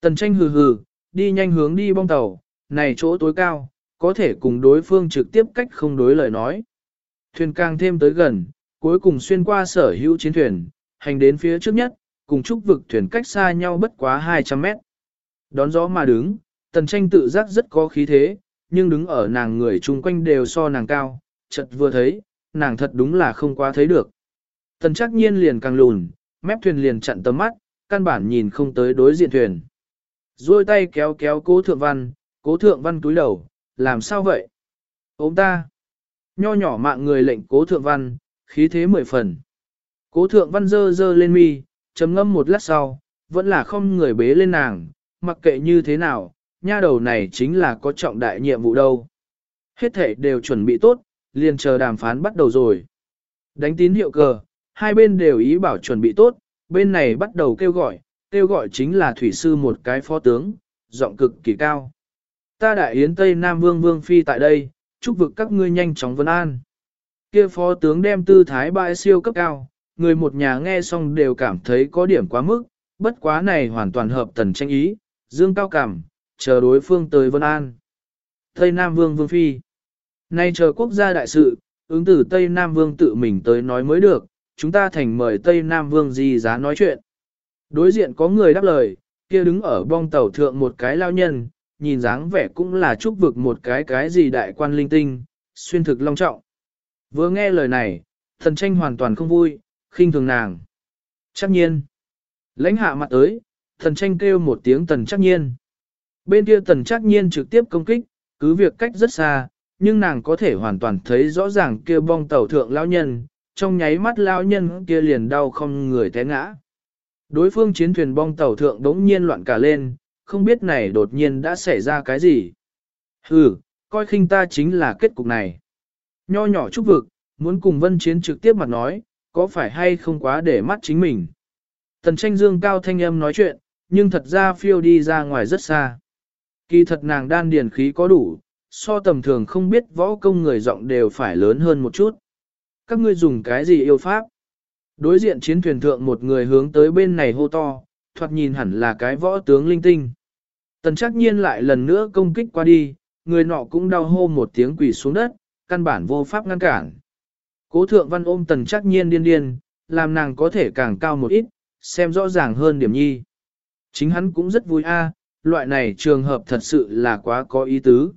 Tần tranh hừ hừ, đi nhanh hướng đi bong tàu, này chỗ tối cao, có thể cùng đối phương trực tiếp cách không đối lời nói. Thuyền càng thêm tới gần, cuối cùng xuyên qua sở hữu chiến thuyền, hành đến phía trước nhất, cùng trúc vực thuyền cách xa nhau bất quá 200 mét. Đón gió mà đứng, tần tranh tự giác rất có khí thế, nhưng đứng ở nàng người chung quanh đều so nàng cao, chợt vừa thấy, nàng thật đúng là không quá thấy được. Tần chắc nhiên liền càng lùn, mép thuyền liền chặn tầm mắt, căn bản nhìn không tới đối diện thuyền. Rồi tay kéo kéo cố thượng văn, cố thượng văn túi đầu, làm sao vậy? Ông ta. Nho nhỏ mạng người lệnh cố thượng văn, khí thế mười phần. Cố thượng văn dơ dơ lên mi, trầm ngâm một lát sau, vẫn là không người bế lên nàng, mặc kệ như thế nào, nha đầu này chính là có trọng đại nhiệm vụ đâu. Hết thể đều chuẩn bị tốt, liền chờ đàm phán bắt đầu rồi. Đánh tín hiệu cờ, hai bên đều ý bảo chuẩn bị tốt, bên này bắt đầu kêu gọi, kêu gọi chính là thủy sư một cái phó tướng, giọng cực kỳ cao. Ta đại yến Tây Nam Vương Vương Phi tại đây, chúc vực các ngươi nhanh chóng vân an. Kia phó tướng đem tư thái bại siêu cấp cao, người một nhà nghe xong đều cảm thấy có điểm quá mức, bất quá này hoàn toàn hợp tần tranh ý, dương cao cảm, chờ đối phương tới vân an. Tây Nam Vương Vương Phi Nay chờ quốc gia đại sự, ứng tử Tây Nam Vương tự mình tới nói mới được, chúng ta thành mời Tây Nam Vương gì giá nói chuyện. Đối diện có người đáp lời, kia đứng ở bong tàu thượng một cái lao nhân, nhìn dáng vẻ cũng là chúc vực một cái cái gì đại quan linh tinh, xuyên thực long trọng. Vừa nghe lời này, thần tranh hoàn toàn không vui, khinh thường nàng. Chắc nhiên. Lãnh hạ mặt tới, thần tranh kêu một tiếng tần chắc nhiên. Bên kia tần chắc nhiên trực tiếp công kích, cứ việc cách rất xa, nhưng nàng có thể hoàn toàn thấy rõ ràng kia bong tàu thượng lão nhân, trong nháy mắt lao nhân kia liền đau không người té ngã. Đối phương chiến thuyền bong tàu thượng đống nhiên loạn cả lên, không biết này đột nhiên đã xảy ra cái gì. Hừ, coi khinh ta chính là kết cục này. Nho nhỏ chúc vực, muốn cùng vân chiến trực tiếp mặt nói, có phải hay không quá để mắt chính mình. Tần tranh dương cao thanh âm nói chuyện, nhưng thật ra phiêu đi ra ngoài rất xa. Kỳ thật nàng đan điền khí có đủ, so tầm thường không biết võ công người giọng đều phải lớn hơn một chút. Các ngươi dùng cái gì yêu pháp? Đối diện chiến thuyền thượng một người hướng tới bên này hô to, thoạt nhìn hẳn là cái võ tướng linh tinh. Tần chắc nhiên lại lần nữa công kích qua đi, người nọ cũng đau hô một tiếng quỷ xuống đất, căn bản vô pháp ngăn cản. Cố thượng văn ôm tần chắc nhiên điên điên, làm nàng có thể càng cao một ít, xem rõ ràng hơn điểm nhi. Chính hắn cũng rất vui a, loại này trường hợp thật sự là quá có ý tứ.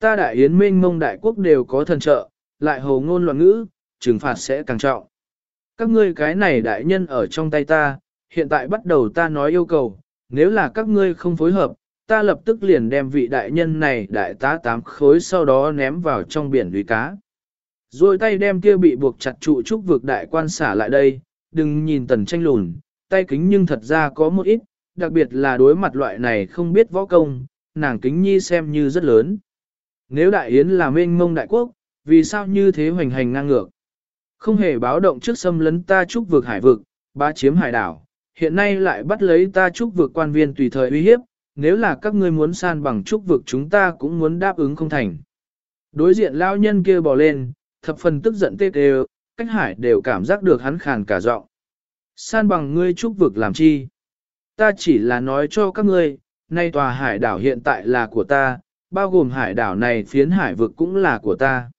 Ta đại yến minh mông đại quốc đều có thần trợ, lại hồ ngôn loạn ngữ, trừng phạt sẽ càng trọng. Các ngươi cái này đại nhân ở trong tay ta, hiện tại bắt đầu ta nói yêu cầu, nếu là các ngươi không phối hợp, ta lập tức liền đem vị đại nhân này đại tá tám khối sau đó ném vào trong biển lùi cá. Rồi tay đem kia bị buộc chặt trụ trúc vực đại quan xả lại đây, đừng nhìn tần tranh lùn, tay kính nhưng thật ra có một ít, đặc biệt là đối mặt loại này không biết võ công, nàng kính nhi xem như rất lớn. Nếu đại yến là mênh mông đại quốc, vì sao như thế hoành hành ngang ngược? Không hề báo động trước xâm lấn ta trúc vực hải vực, bá chiếm hải đảo, hiện nay lại bắt lấy ta trúc vực quan viên tùy thời uy hiếp, nếu là các ngươi muốn san bằng trúc vực chúng ta cũng muốn đáp ứng không thành. Đối diện lao nhân kia bò lên, thập phần tức giận tê tê, cách hải đều cảm giác được hắn khàn cả giọng. San bằng ngươi trúc vực làm chi? Ta chỉ là nói cho các ngươi, nay tòa hải đảo hiện tại là của ta, bao gồm hải đảo này phiến hải vực cũng là của ta.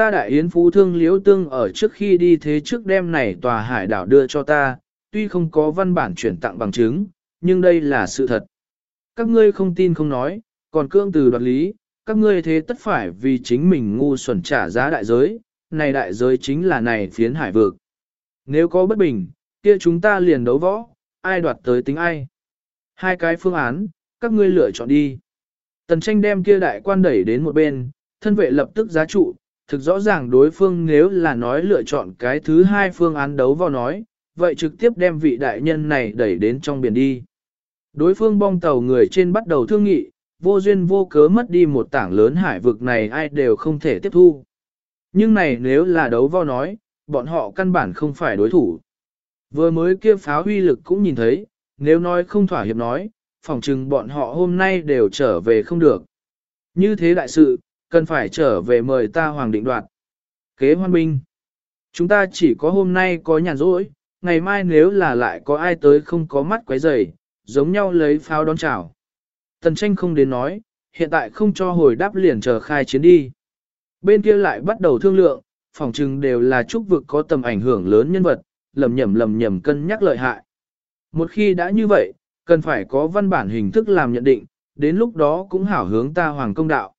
Ta đại yến phú thương liễu tương ở trước khi đi thế trước đêm này tòa hải đảo đưa cho ta, tuy không có văn bản chuyển tặng bằng chứng, nhưng đây là sự thật. Các ngươi không tin không nói, còn cương từ đoạt lý, các ngươi thế tất phải vì chính mình ngu xuẩn trả giá đại giới, này đại giới chính là này phiến hải vực. Nếu có bất bình, kia chúng ta liền đấu võ, ai đoạt tới tính ai. Hai cái phương án, các ngươi lựa chọn đi. Tần tranh đem kia đại quan đẩy đến một bên, thân vệ lập tức giá trụ, thực rõ ràng đối phương nếu là nói lựa chọn cái thứ hai phương án đấu vào nói, vậy trực tiếp đem vị đại nhân này đẩy đến trong biển đi. Đối phương bong tàu người trên bắt đầu thương nghị, vô duyên vô cớ mất đi một tảng lớn hải vực này ai đều không thể tiếp thu. Nhưng này nếu là đấu vào nói, bọn họ căn bản không phải đối thủ. Vừa mới kia pháo huy lực cũng nhìn thấy, nếu nói không thỏa hiệp nói, phỏng chừng bọn họ hôm nay đều trở về không được. Như thế đại sự, cần phải trở về mời ta hoàng định đoạt. Kế hoan binh. Chúng ta chỉ có hôm nay có nhàn rỗi, ngày mai nếu là lại có ai tới không có mắt quấy rầy, giống nhau lấy pháo đón chào. Tần tranh không đến nói, hiện tại không cho hồi đáp liền chờ khai chiến đi. Bên kia lại bắt đầu thương lượng, phòng trừng đều là trúc vực có tầm ảnh hưởng lớn nhân vật, lầm nhầm lầm nhầm cân nhắc lợi hại. Một khi đã như vậy, cần phải có văn bản hình thức làm nhận định, đến lúc đó cũng hảo hướng ta hoàng công đạo.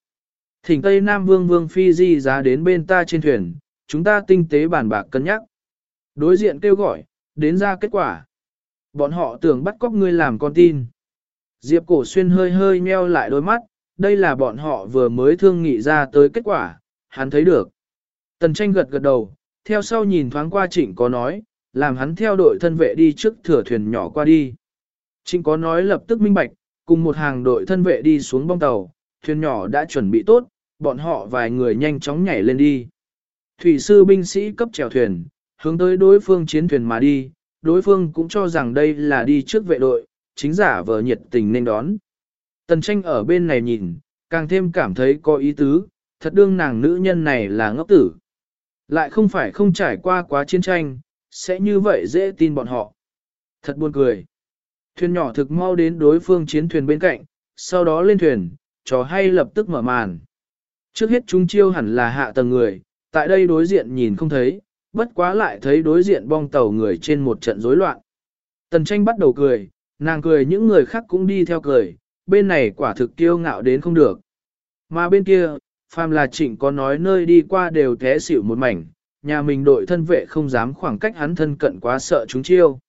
Thỉnh Tây Nam Vương Vương Phi di giá đến bên ta trên thuyền, chúng ta tinh tế bản bạc cân nhắc. Đối diện kêu gọi, đến ra kết quả. Bọn họ tưởng bắt cóc ngươi làm con tin. Diệp cổ xuyên hơi hơi nheo lại đôi mắt, đây là bọn họ vừa mới thương nghị ra tới kết quả, hắn thấy được. Tần tranh gật gật đầu, theo sau nhìn thoáng qua trịnh có nói, làm hắn theo đội thân vệ đi trước thửa thuyền nhỏ qua đi. Trịnh có nói lập tức minh bạch, cùng một hàng đội thân vệ đi xuống bong tàu, thuyền nhỏ đã chuẩn bị tốt, bọn họ vài người nhanh chóng nhảy lên đi. Thủy sư binh sĩ cấp chèo thuyền, hướng tới đối phương chiến thuyền mà đi, đối phương cũng cho rằng đây là đi trước vệ đội, chính giả vờ nhiệt tình nên đón. Tần tranh ở bên này nhìn, càng thêm cảm thấy có ý tứ, thật đương nàng nữ nhân này là ngốc tử. Lại không phải không trải qua quá chiến tranh, sẽ như vậy dễ tin bọn họ. Thật buồn cười. Thuyền nhỏ thực mau đến đối phương chiến thuyền bên cạnh, sau đó lên thuyền, trò hay lập tức mở màn. Trước hết chúng chiêu hẳn là hạ tầng người, tại đây đối diện nhìn không thấy, bất quá lại thấy đối diện bong tàu người trên một trận rối loạn. Tần tranh bắt đầu cười, nàng cười những người khác cũng đi theo cười, bên này quả thực kiêu ngạo đến không được. Mà bên kia, phàm là trịnh có nói nơi đi qua đều té xỉu một mảnh, nhà mình đội thân vệ không dám khoảng cách hắn thân cận quá sợ chúng chiêu.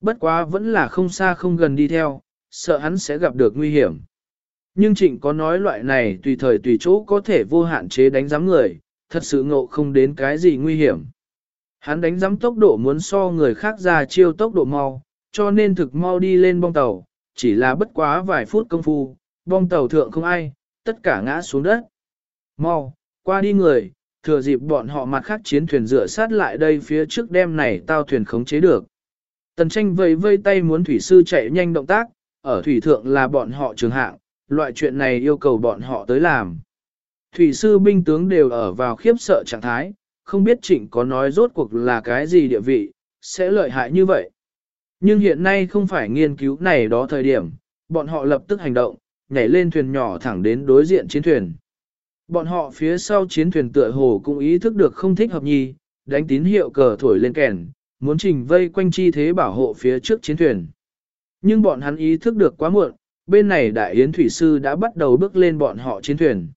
Bất quá vẫn là không xa không gần đi theo, sợ hắn sẽ gặp được nguy hiểm. Nhưng trịnh có nói loại này tùy thời tùy chỗ có thể vô hạn chế đánh giám người, thật sự ngộ không đến cái gì nguy hiểm. Hắn đánh giám tốc độ muốn so người khác ra chiêu tốc độ mau, cho nên thực mau đi lên bong tàu, chỉ là bất quá vài phút công phu, bong tàu thượng không ai, tất cả ngã xuống đất. Mau, qua đi người, thừa dịp bọn họ mặt khác chiến thuyền dựa sát lại đây phía trước đêm này tao thuyền khống chế được. Tần tranh vây vây tay muốn thủy sư chạy nhanh động tác, ở thủy thượng là bọn họ trường hạng, loại chuyện này yêu cầu bọn họ tới làm. Thủy sư binh tướng đều ở vào khiếp sợ trạng thái, không biết trịnh có nói rốt cuộc là cái gì địa vị, sẽ lợi hại như vậy. Nhưng hiện nay không phải nghiên cứu này đó thời điểm, bọn họ lập tức hành động, nhảy lên thuyền nhỏ thẳng đến đối diện chiến thuyền. Bọn họ phía sau chiến thuyền tựa hồ cũng ý thức được không thích hợp nhi, đánh tín hiệu cờ thổi lên kèn, muốn trình vây quanh chi thế bảo hộ phía trước chiến thuyền. Nhưng bọn hắn ý thức được quá muộn, bên này đại yến thủy sư đã bắt đầu bước lên bọn họ chiến thuyền.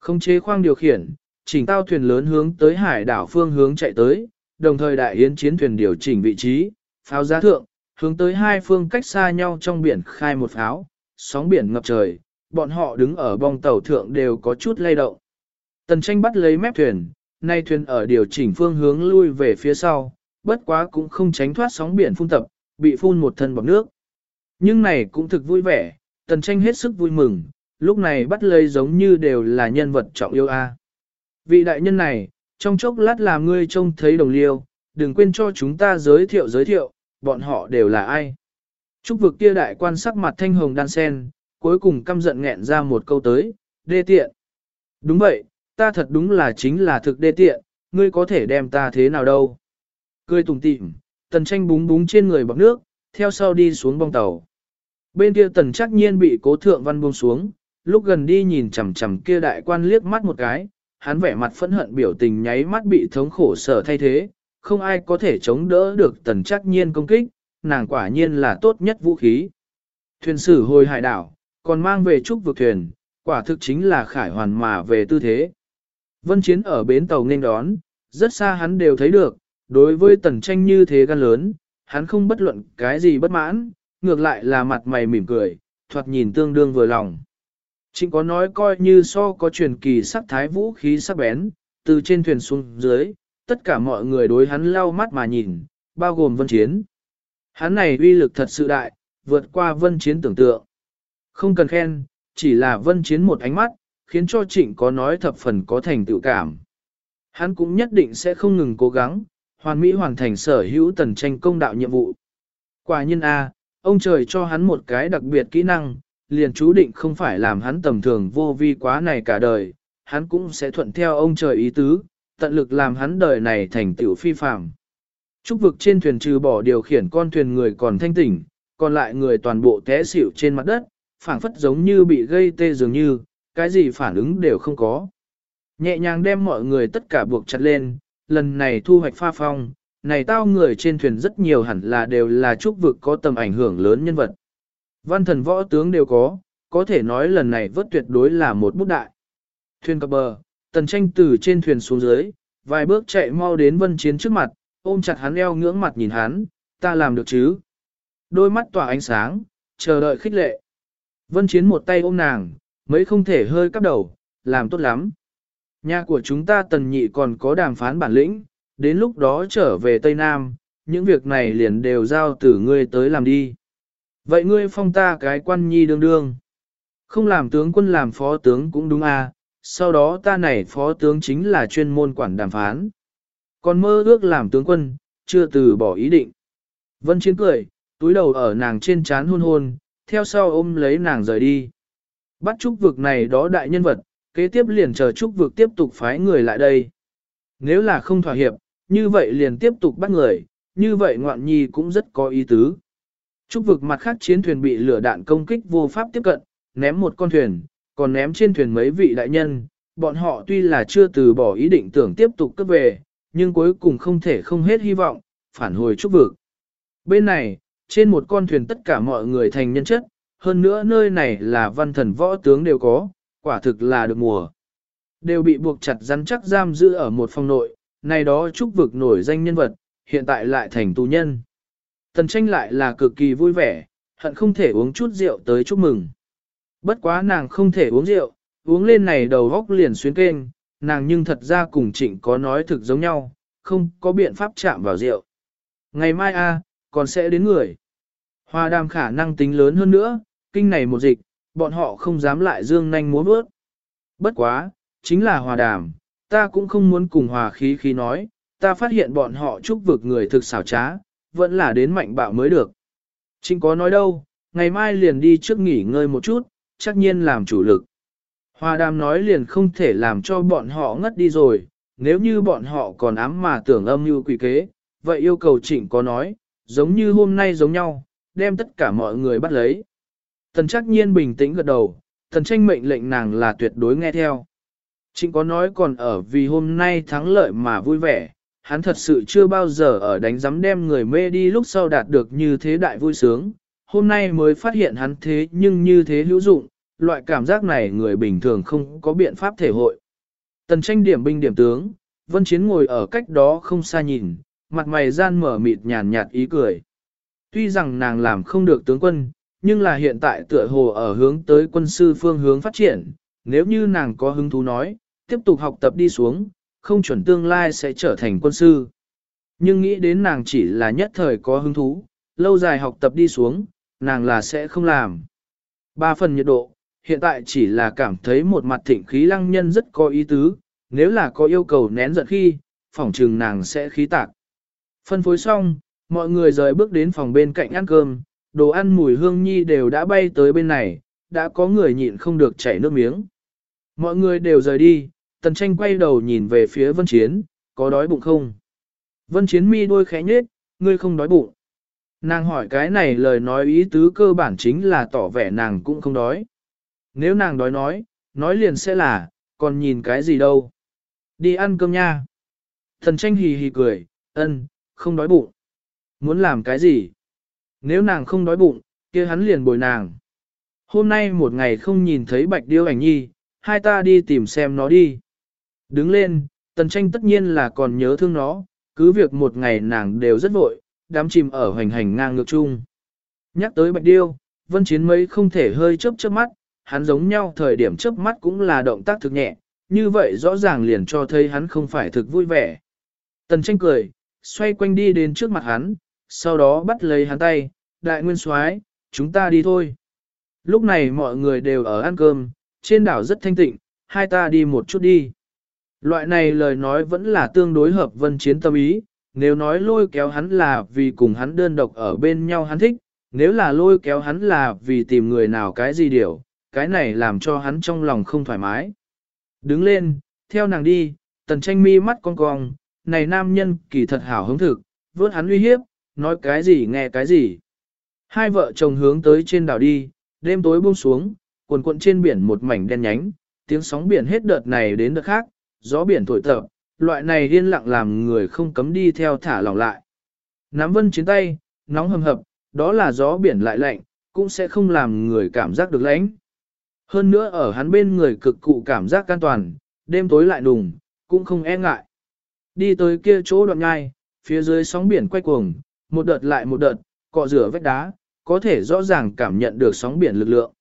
Không chế khoang điều khiển, chỉnh tao thuyền lớn hướng tới hải đảo phương hướng chạy tới, đồng thời đại yến chiến thuyền điều chỉnh vị trí, pháo giá thượng, hướng tới hai phương cách xa nhau trong biển khai một pháo, sóng biển ngập trời, bọn họ đứng ở bong tàu thượng đều có chút lay động. Tần tranh bắt lấy mép thuyền, nay thuyền ở điều chỉnh phương hướng lui về phía sau, bất quá cũng không tránh thoát sóng biển phun tập, bị phun một thân bọc nước. Nhưng này cũng thực vui vẻ, tần tranh hết sức vui mừng, lúc này bắt lấy giống như đều là nhân vật trọng yêu a. Vị đại nhân này, trong chốc lát là ngươi trông thấy đồng liêu, đừng quên cho chúng ta giới thiệu giới thiệu, bọn họ đều là ai. Trúc vực kia đại quan sắc mặt thanh hồng đan sen, cuối cùng căm giận nghẹn ra một câu tới, đê tiện. Đúng vậy, ta thật đúng là chính là thực đê tiện, ngươi có thể đem ta thế nào đâu. Cười tùng tịm, tần tranh búng búng trên người bọc nước, theo sau đi xuống bong tàu. Bên kia tần chắc nhiên bị cố thượng văn buông xuống, lúc gần đi nhìn chằm chằm kia đại quan liếc mắt một cái, hắn vẻ mặt phẫn hận biểu tình nháy mắt bị thống khổ sở thay thế, không ai có thể chống đỡ được tần chắc nhiên công kích, nàng quả nhiên là tốt nhất vũ khí. Thuyền sử hồi hải đảo, còn mang về trúc vực thuyền, quả thực chính là khải hoàn mà về tư thế. Vân Chiến ở bến tàu nên đón, rất xa hắn đều thấy được, đối với tần tranh như thế gan lớn, hắn không bất luận cái gì bất mãn, ngược lại là mặt mày mỉm cười, thoạt nhìn tương đương vừa lòng. Trịnh có nói coi như so có truyền kỳ sắc thái vũ khí sắc bén, từ trên thuyền xuống dưới, tất cả mọi người đối hắn lau mắt mà nhìn, bao gồm vân chiến. Hắn này uy lực thật sự đại, vượt qua vân chiến tưởng tượng. Không cần khen, chỉ là vân chiến một ánh mắt, khiến cho trịnh có nói thập phần có thành tựu cảm. Hắn cũng nhất định sẽ không ngừng cố gắng, hoàn mỹ hoàn thành sở hữu tần tranh công đạo nhiệm vụ. Quả nhân A, ông trời cho hắn một cái đặc biệt kỹ năng, liền chú định không phải làm hắn tầm thường vô vi quá này cả đời, hắn cũng sẽ thuận theo ông trời ý tứ, tận lực làm hắn đời này thành tựu phi phàm. Trúc vực trên thuyền trừ bỏ điều khiển con thuyền người còn thanh tỉnh, còn lại người toàn bộ té xỉu trên mặt đất, phảng phất giống như bị gây tê dường như, cái gì phản ứng đều không có. Nhẹ nhàng đem mọi người tất cả buộc chặt lên, lần này thu hoạch pha phong, này tao người trên thuyền rất nhiều hẳn là đều là trúc vực có tầm ảnh hưởng lớn nhân vật. Văn thần võ tướng đều có, có thể nói lần này vớt tuyệt đối là một bút đại. Thuyền cập bờ, tần tranh từ trên thuyền xuống dưới, vài bước chạy mau đến vân chiến trước mặt, ôm chặt hắn eo ngưỡng mặt nhìn hắn, ta làm được chứ. Đôi mắt tỏa ánh sáng, chờ đợi khích lệ. Vân chiến một tay ôm nàng, mấy không thể hơi cắp đầu, làm tốt lắm. Nhà của chúng ta tần nhị còn có đàm phán bản lĩnh, đến lúc đó trở về Tây Nam, những việc này liền đều giao từ ngươi tới làm đi. Vậy ngươi phong ta cái quan nhi đương đương. Không làm tướng quân làm phó tướng cũng đúng à, sau đó ta này phó tướng chính là chuyên môn quản đàm phán. Còn mơ ước làm tướng quân, chưa từ bỏ ý định. Vân Chiến cười, túi đầu ở nàng trên chán hôn hôn, theo sau ôm lấy nàng rời đi. Bắt trúc vực này đó đại nhân vật, kế tiếp liền chờ trúc vực tiếp tục phái người lại đây. Nếu là không thỏa hiệp, như vậy liền tiếp tục bắt người, như vậy ngoạn nhi cũng rất có ý tứ. Trúc vực mặt khác chiến thuyền bị lửa đạn công kích vô pháp tiếp cận, ném một con thuyền, còn ném trên thuyền mấy vị đại nhân, bọn họ tuy là chưa từ bỏ ý định tưởng tiếp tục cấp về, nhưng cuối cùng không thể không hết hy vọng, phản hồi trúc vực. Bên này, trên một con thuyền tất cả mọi người thành nhân chất, hơn nữa nơi này là văn thần võ tướng đều có, quả thực là được mùa. Đều bị buộc chặt rắn chắc giam giữ ở một phòng nội, này đó trúc vực nổi danh nhân vật, hiện tại lại thành tù nhân. Tần tranh lại là cực kỳ vui vẻ, hận không thể uống chút rượu tới chúc mừng. Bất quá nàng không thể uống rượu, uống lên này đầu góc liền xuyến kênh, nàng nhưng thật ra cùng trịnh có nói thực giống nhau, không có biện pháp chạm vào rượu. Ngày mai a còn sẽ đến người. Hoa đàm khả năng tính lớn hơn nữa, kinh này một dịch, bọn họ không dám lại dương nhanh múa bước. Bất quá, chính là hòa đàm, ta cũng không muốn cùng hòa khí khí nói, ta phát hiện bọn họ chúc vực người thực xảo trá, vẫn là đến mạnh bạo mới được. Chính có nói đâu, ngày mai liền đi trước nghỉ ngơi một chút, chắc nhiên làm chủ lực. Hòa đàm nói liền không thể làm cho bọn họ ngất đi rồi, nếu như bọn họ còn ám mà tưởng âm như quỷ kế, vậy yêu cầu trịnh có nói, giống như hôm nay giống nhau, đem tất cả mọi người bắt lấy. Tần chắc nhiên bình tĩnh gật đầu, thần tranh mệnh lệnh nàng là tuyệt đối nghe theo. Trịnh có nói còn ở vì hôm nay thắng lợi mà vui vẻ, hắn thật sự chưa bao giờ ở đánh giám đem người mê đi lúc sau đạt được như thế đại vui sướng. hôm nay mới phát hiện hắn thế nhưng như thế hữu dụng, loại cảm giác này người bình thường không có biện pháp thể hội. Tần tranh điểm binh điểm tướng, Vân Chiến ngồi ở cách đó không xa nhìn, mặt mày gian mở mịt nhàn nhạt ý cười. Tuy rằng nàng làm không được tướng quân, nhưng là hiện tại tựa hồ ở hướng tới quân sư phương hướng phát triển, nếu như nàng có hứng thú nói, tiếp tục học tập đi xuống, không chuẩn tương lai sẽ trở thành quân sư. Nhưng nghĩ đến nàng chỉ là nhất thời có hứng thú, lâu dài học tập đi xuống, nàng là sẽ không làm. Ba phần nhiệt độ, hiện tại chỉ là cảm thấy một mặt thịnh khí lăng nhân rất có ý tứ, nếu là có yêu cầu nén giận khi, phỏng trừng nàng sẽ khí tạc. Phân phối xong, mọi người rời bước đến phòng bên cạnh ăn cơm, đồ ăn mùi hương nhi đều đã bay tới bên này, đã có người nhịn không được chảy nước miếng. Mọi người đều rời đi, tần tranh quay đầu nhìn về phía vân chiến, có đói bụng không? Vân chiến mi đôi khẽ nhết, ngươi không đói bụng. Nàng hỏi cái này lời nói ý tứ cơ bản chính là tỏ vẻ nàng cũng không đói. Nếu nàng đói nói, nói liền sẽ là, còn nhìn cái gì đâu. Đi ăn cơm nha. Thần tranh hì hì cười, ân, không đói bụng. Muốn làm cái gì? Nếu nàng không đói bụng, kia hắn liền bồi nàng. Hôm nay một ngày không nhìn thấy bạch điêu ảnh nhi, hai ta đi tìm xem nó đi. Đứng lên, tần tranh tất nhiên là còn nhớ thương nó, cứ việc một ngày nàng đều rất vội, đám chìm ở hoành hành ngang ngược chung. Nhắc tới bạch điêu, vân chiến mấy không thể hơi chớp chớp mắt, hắn giống nhau thời điểm chớp mắt cũng là động tác thực nhẹ, như vậy rõ ràng liền cho thấy hắn không phải thực vui vẻ. Tần tranh cười, xoay quanh đi đến trước mặt hắn, sau đó bắt lấy hắn tay, đại nguyên soái, chúng ta đi thôi. Lúc này mọi người đều ở ăn cơm, trên đảo rất thanh tịnh, hai ta đi một chút đi. Loại này lời nói vẫn là tương đối hợp vân chiến tâm ý, nếu nói lôi kéo hắn là vì cùng hắn đơn độc ở bên nhau hắn thích, nếu là lôi kéo hắn là vì tìm người nào cái gì điều, cái này làm cho hắn trong lòng không thoải mái. Đứng lên, theo nàng đi, tần tranh mi mắt con cong, này nam nhân kỳ thật hảo hứng thực, vớt hắn uy hiếp, nói cái gì nghe cái gì. Hai vợ chồng hướng tới trên đảo đi, đêm tối buông xuống, cuộn cuộn trên biển một mảnh đen nhánh, tiếng sóng biển hết đợt này đến đợt khác, gió biển thổi tập, loại này điên lặng làm người không cấm đi theo thả lỏng lại. Nắm vân chiến tay, nóng hầm hập, đó là gió biển lại lạnh, cũng sẽ không làm người cảm giác được lạnh. Hơn nữa ở hắn bên người cực cụ cảm giác an toàn, đêm tối lại đùng, cũng không e ngại. Đi tới kia chỗ đoạn ngai, phía dưới sóng biển quay cuồng, một đợt lại một đợt, cọ rửa vách đá, có thể rõ ràng cảm nhận được sóng biển lực lượng.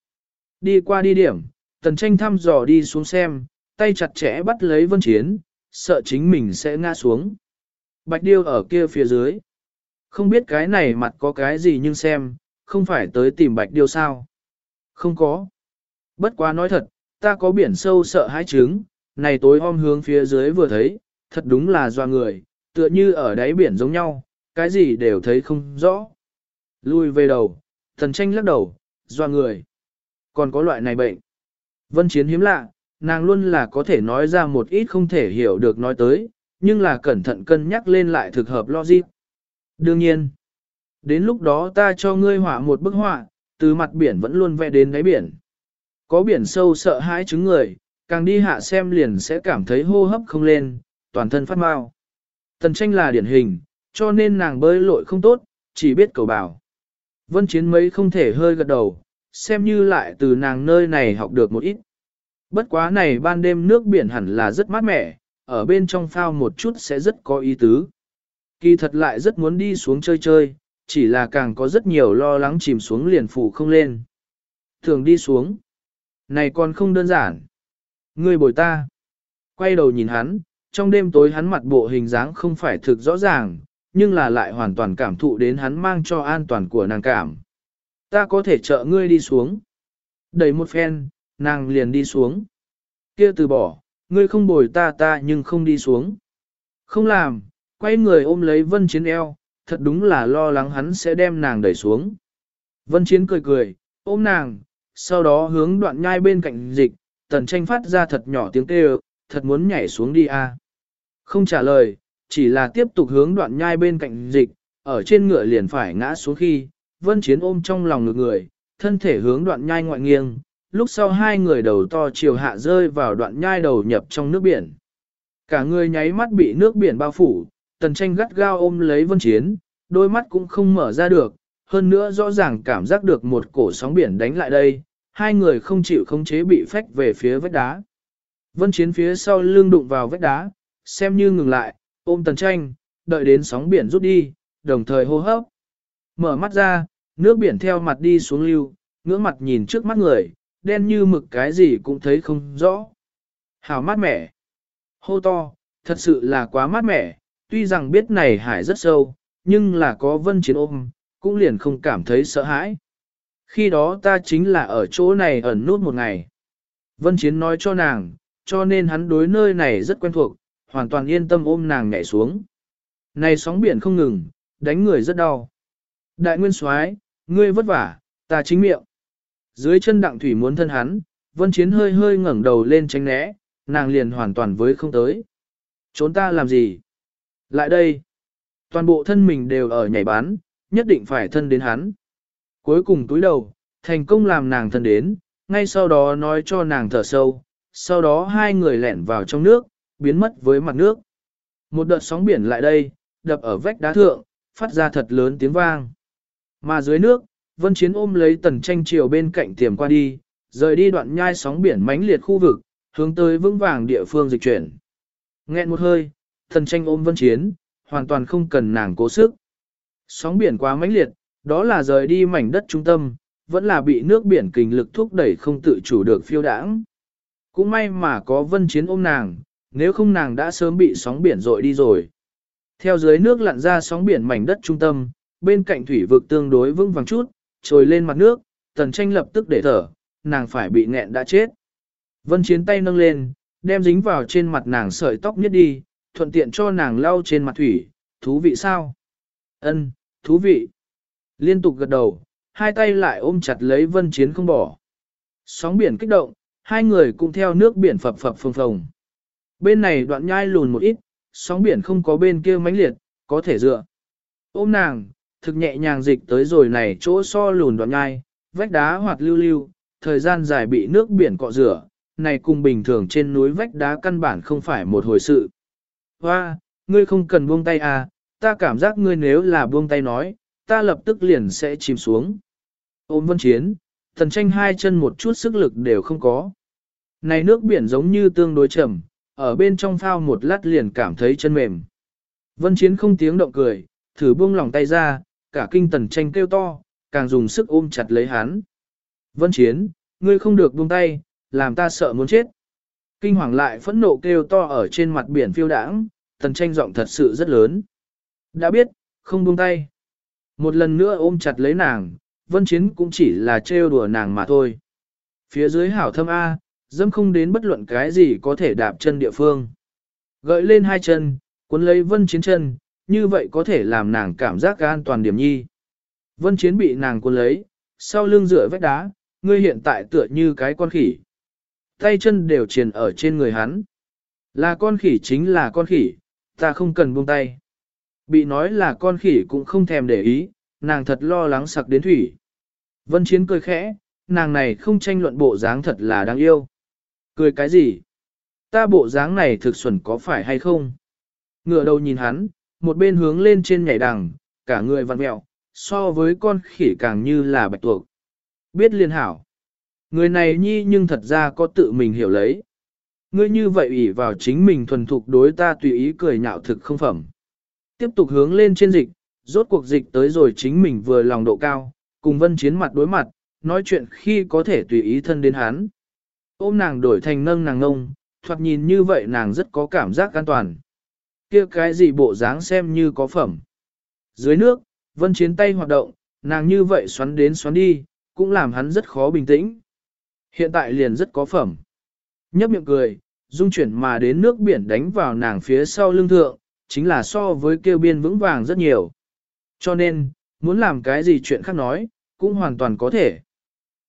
Đi qua đi điểm, tần tranh thăm dò đi xuống xem, tay chặt chẽ bắt lấy vân chiến, sợ chính mình sẽ ngã xuống. Bạch điêu ở kia phía dưới. Không biết cái này mặt có cái gì nhưng xem, không phải tới tìm bạch điêu sao. Không có. Bất quá nói thật, ta có biển sâu sợ hãi trứng, này tối om hướng phía dưới vừa thấy, thật đúng là doa người, tựa như ở đáy biển giống nhau, cái gì đều thấy không rõ. Lui về đầu, thần tranh lắc đầu, doa người. Còn có loại này bệnh. Vân Chiến hiếm lạ, nàng luôn là có thể nói ra một ít không thể hiểu được nói tới, nhưng là cẩn thận cân nhắc lên lại thực hợp logic. Đương nhiên, đến lúc đó ta cho ngươi họa một bức họa, từ mặt biển vẫn luôn vẽ đến đáy biển. Có biển sâu sợ hãi chứng người, càng đi hạ xem liền sẽ cảm thấy hô hấp không lên, toàn thân phát mau. Tần tranh là điển hình, cho nên nàng bơi lội không tốt, chỉ biết cầu bảo. Vân chiến mấy không thể hơi gật đầu, xem như lại từ nàng nơi này học được một ít. Bất quá này ban đêm nước biển hẳn là rất mát mẻ, ở bên trong phao một chút sẽ rất có ý tứ. Kỳ thật lại rất muốn đi xuống chơi chơi, chỉ là càng có rất nhiều lo lắng chìm xuống liền phủ không lên. Thường đi xuống. Này còn không đơn giản. Ngươi bồi ta. Quay đầu nhìn hắn, trong đêm tối hắn mặt bộ hình dáng không phải thực rõ ràng, nhưng là lại hoàn toàn cảm thụ đến hắn mang cho an toàn của nàng cảm. Ta có thể trợ ngươi đi xuống. Đẩy một phen, nàng liền đi xuống. Kia từ bỏ, ngươi không bồi ta ta nhưng không đi xuống. Không làm, quay người ôm lấy vân chiến eo, thật đúng là lo lắng hắn sẽ đem nàng đẩy xuống. Vân chiến cười cười, ôm nàng, sau đó hướng đoạn nhai bên cạnh dịch, tần tranh phát ra thật nhỏ tiếng kêu, thật muốn nhảy xuống đi a. Không trả lời, chỉ là tiếp tục hướng đoạn nhai bên cạnh dịch, ở trên ngựa liền phải ngã xuống khi, vân chiến ôm trong lòng ngược người, thân thể hướng đoạn nhai ngoại nghiêng, lúc sau hai người đầu to chiều hạ rơi vào đoạn nhai đầu nhập trong nước biển. Cả người nháy mắt bị nước biển bao phủ, tần tranh gắt gao ôm lấy vân chiến, đôi mắt cũng không mở ra được, hơn nữa rõ ràng cảm giác được một cổ sóng biển đánh lại đây, hai người không chịu khống chế bị phách về phía vách đá. Vân Chiến phía sau lưng đụng vào vách đá, xem như ngừng lại, ôm tần tranh, đợi đến sóng biển rút đi, đồng thời hô hấp. Mở mắt ra, nước biển theo mặt đi xuống lưu, ngưỡng mặt nhìn trước mắt người, đen như mực cái gì cũng thấy không rõ. Hào mát mẻ. Hô to, thật sự là quá mát mẻ, tuy rằng biết này hải rất sâu, nhưng là có vân chiến ôm, cũng liền không cảm thấy sợ hãi. Khi đó ta chính là ở chỗ này ẩn nút một ngày. Vân chiến nói cho nàng, cho nên hắn đối nơi này rất quen thuộc, hoàn toàn yên tâm ôm nàng nhảy xuống. Này sóng biển không ngừng, đánh người rất đau. Đại nguyên soái, ngươi vất vả, ta chính miệng. Dưới chân đặng thủy muốn thân hắn, vân chiến hơi hơi ngẩng đầu lên tránh né, nàng liền hoàn toàn với không tới. Trốn ta làm gì? Lại đây. Toàn bộ thân mình đều ở nhảy bán, nhất định phải thân đến hắn. Cuối cùng túi đầu, thành công làm nàng thân đến, ngay sau đó nói cho nàng thở sâu, sau đó hai người lẻn vào trong nước, biến mất với mặt nước. Một đợt sóng biển lại đây, đập ở vách đá thượng, phát ra thật lớn tiếng vang. Mà dưới nước, Vân Chiến ôm lấy tần tranh chiều bên cạnh tiềm qua đi, rời đi đoạn nhai sóng biển mãnh liệt khu vực, hướng tới vững vàng địa phương dịch chuyển. Nghẹn một hơi, tần tranh ôm Vân Chiến, hoàn toàn không cần nàng cố sức. Sóng biển quá mãnh liệt, đó là rời đi mảnh đất trung tâm, vẫn là bị nước biển kình lực thúc đẩy không tự chủ được phiêu đãng. Cũng may mà có Vân Chiến ôm nàng, nếu không nàng đã sớm bị sóng biển dội đi rồi. Theo dưới nước lặn ra sóng biển mảnh đất trung tâm, bên cạnh thủy vực tương đối vững vàng chút, trồi lên mặt nước, tần tranh lập tức để thở, nàng phải bị nghẹn đã chết. Vân chiến tay nâng lên, đem dính vào trên mặt nàng sợi tóc nhất đi, thuận tiện cho nàng lau trên mặt thủy, thú vị sao? Ân, thú vị. Liên tục gật đầu, hai tay lại ôm chặt lấy vân chiến không bỏ. Sóng biển kích động, hai người cũng theo nước biển phập phập phồng phồng. Bên này đoạn nhai lùn một ít, sóng biển không có bên kia mãnh liệt, có thể dựa. Ôm nàng, thực nhẹ nhàng dịch tới rồi này chỗ so lùn đoạn nhai, vách đá hoặc lưu lưu, thời gian dài bị nước biển cọ rửa, này cùng bình thường trên núi vách đá căn bản không phải một hồi sự. Hoa, ngươi không cần buông tay à, ta cảm giác ngươi nếu là buông tay nói, ta lập tức liền sẽ chìm xuống. Ôm vân chiến, thần tranh hai chân một chút sức lực đều không có. Này nước biển giống như tương đối chậm, ở bên trong phao một lát liền cảm thấy chân mềm. Vân chiến không tiếng động cười, thử buông lòng tay ra, cả kinh tần tranh kêu to, càng dùng sức ôm chặt lấy hắn. Vân chiến, ngươi không được buông tay, làm ta sợ muốn chết. Kinh hoàng lại phẫn nộ kêu to ở trên mặt biển phiêu đãng, tần tranh giọng thật sự rất lớn. Đã biết, không buông tay. Một lần nữa ôm chặt lấy nàng, vân chiến cũng chỉ là trêu đùa nàng mà thôi. Phía dưới hảo thâm A, dâm không đến bất luận cái gì có thể đạp chân địa phương. Gợi lên hai chân, cuốn lấy vân chiến chân, như vậy có thể làm nàng cảm giác an toàn điểm nhi. Vân chiến bị nàng cuốn lấy, sau lưng dựa vách đá, ngươi hiện tại tựa như cái con khỉ. Tay chân đều triền ở trên người hắn. Là con khỉ chính là con khỉ, ta không cần buông tay. Bị nói là con khỉ cũng không thèm để ý, nàng thật lo lắng sặc đến thủy. Vân Chiến cười khẽ, nàng này không tranh luận bộ dáng thật là đáng yêu. Cười cái gì? Ta bộ dáng này thực xuẩn có phải hay không? Ngựa đầu nhìn hắn, một bên hướng lên trên nhảy đằng, cả người vặn mẹo, so với con khỉ càng như là bạch tuộc. Biết liên hảo. Người này nhi nhưng thật ra có tự mình hiểu lấy. Ngươi như vậy ủy vào chính mình thuần thục đối ta tùy ý cười nhạo thực không phẩm. Tiếp tục hướng lên trên dịch, rốt cuộc dịch tới rồi chính mình vừa lòng độ cao, cùng vân chiến mặt đối mặt, nói chuyện khi có thể tùy ý thân đến hắn. Ôm nàng đổi thành nâng nàng ngông, thoạt nhìn như vậy nàng rất có cảm giác an toàn kia cái gì bộ dáng xem như có phẩm. Dưới nước, vân chiến tay hoạt động, nàng như vậy xoắn đến xoắn đi, cũng làm hắn rất khó bình tĩnh. Hiện tại liền rất có phẩm. Nhấp miệng cười, dung chuyển mà đến nước biển đánh vào nàng phía sau lưng thượng, chính là so với kêu biên vững vàng rất nhiều. Cho nên, muốn làm cái gì chuyện khác nói, cũng hoàn toàn có thể.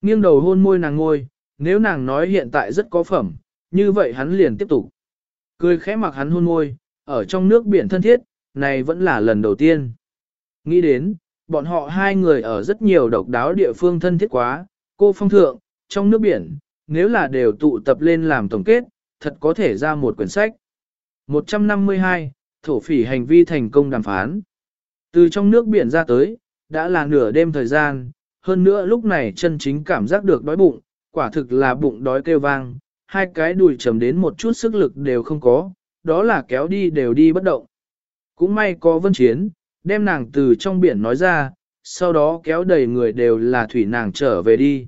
Nghiêng đầu hôn môi nàng ngôi, nếu nàng nói hiện tại rất có phẩm, như vậy hắn liền tiếp tục. Cười khẽ mặc hắn hôn môi, ở trong nước biển thân thiết, này vẫn là lần đầu tiên. Nghĩ đến, bọn họ hai người ở rất nhiều độc đáo địa phương thân thiết quá, cô phong thượng, trong nước biển, nếu là đều tụ tập lên làm tổng kết, thật có thể ra một quyển sách. 152, thổ phỉ hành vi thành công đàm phán. Từ trong nước biển ra tới, đã là nửa đêm thời gian, hơn nữa lúc này chân chính cảm giác được đói bụng, quả thực là bụng đói kêu vang, hai cái đùi trầm đến một chút sức lực đều không có, đó là kéo đi đều đi bất động. Cũng may có vân chiến, đem nàng từ trong biển nói ra, sau đó kéo đầy người đều là thủy nàng trở về đi.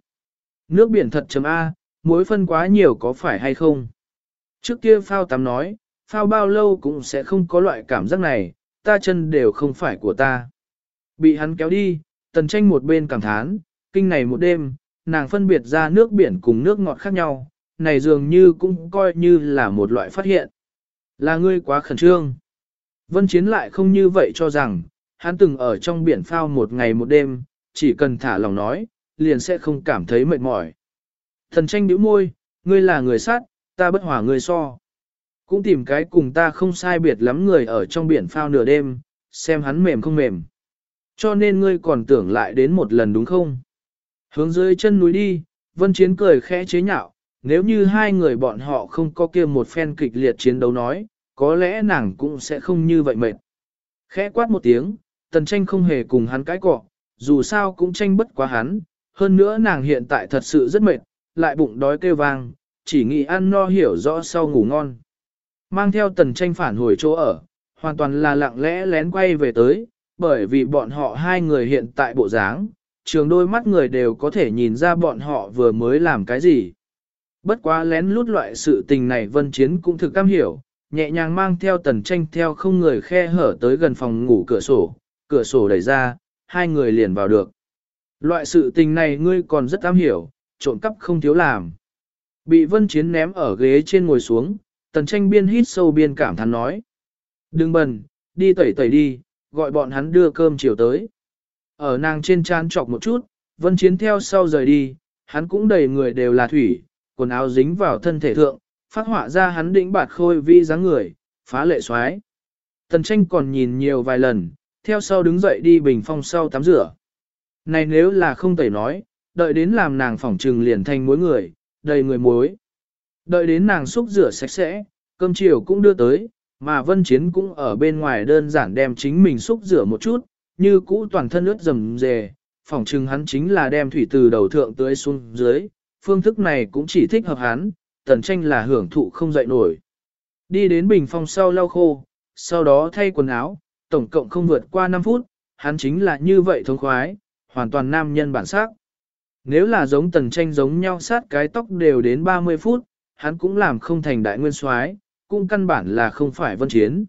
Nước biển thật chấm A, muối phân quá nhiều có phải hay không? Trước kia phao tắm nói, phao bao lâu cũng sẽ không có loại cảm giác này, ta chân đều không phải của ta. Bị hắn kéo đi, tần tranh một bên cảm thán, kinh này một đêm, nàng phân biệt ra nước biển cùng nước ngọt khác nhau, này dường như cũng coi như là một loại phát hiện. Là ngươi quá khẩn trương. Vân Chiến lại không như vậy cho rằng, hắn từng ở trong biển phao một ngày một đêm, chỉ cần thả lòng nói, liền sẽ không cảm thấy mệt mỏi. Thần tranh nhíu môi, ngươi là người sát, ta bất hòa ngươi so. Cũng tìm cái cùng ta không sai biệt lắm người ở trong biển phao nửa đêm, xem hắn mềm không mềm. Cho nên ngươi còn tưởng lại đến một lần đúng không? Hướng dưới chân núi đi, Vân Chiến cười khẽ chế nhạo, nếu như hai người bọn họ không có kia một phen kịch liệt chiến đấu nói, có lẽ nàng cũng sẽ không như vậy mệt. Khẽ quát một tiếng, tần tranh không hề cùng hắn cãi cọ, dù sao cũng tranh bất quá hắn, hơn nữa nàng hiện tại thật sự rất mệt, lại bụng đói kêu vang, chỉ nghĩ ăn no hiểu rõ sau ngủ ngon. Mang theo tần tranh phản hồi chỗ ở, hoàn toàn là lặng lẽ lén quay về tới, bởi vì bọn họ hai người hiện tại bộ dáng, trường đôi mắt người đều có thể nhìn ra bọn họ vừa mới làm cái gì. Bất quá lén lút loại sự tình này vân chiến cũng thực cam hiểu, nhẹ nhàng mang theo tần tranh theo không người khe hở tới gần phòng ngủ cửa sổ, cửa sổ đẩy ra, hai người liền vào được. Loại sự tình này ngươi còn rất am hiểu, trộn cắp không thiếu làm. Bị vân chiến ném ở ghế trên ngồi xuống, tần tranh biên hít sâu biên cảm thán nói. Đừng bần, đi tẩy tẩy đi, gọi bọn hắn đưa cơm chiều tới. Ở nàng trên chán chọc một chút, vân chiến theo sau rời đi, hắn cũng đầy người đều là thủy, quần áo dính vào thân thể thượng, phát họa ra hắn đĩnh bạt khôi vi dáng người, phá lệ xoái. Tần tranh còn nhìn nhiều vài lần, theo sau đứng dậy đi bình phong sau tắm rửa. Này nếu là không tẩy nói, đợi đến làm nàng phỏng trừng liền thành muối người, đầy người muối. Đợi đến nàng xúc rửa sạch sẽ, cơm chiều cũng đưa tới, mà Vân Chiến cũng ở bên ngoài đơn giản đem chính mình xúc rửa một chút, như cũ toàn thân ướt rầm rề, phỏng trừng hắn chính là đem thủy từ đầu thượng tới xuống dưới, phương thức này cũng chỉ thích hợp hắn, tần tranh là hưởng thụ không dậy nổi. Đi đến bình phong sau lau khô, sau đó thay quần áo, tổng cộng không vượt qua 5 phút, hắn chính là như vậy thông khoái, hoàn toàn nam nhân bản sắc. Nếu là giống tần tranh giống nhau sát cái tóc đều đến 30 phút, hắn cũng làm không thành đại nguyên soái, cũng căn bản là không phải vân chiến.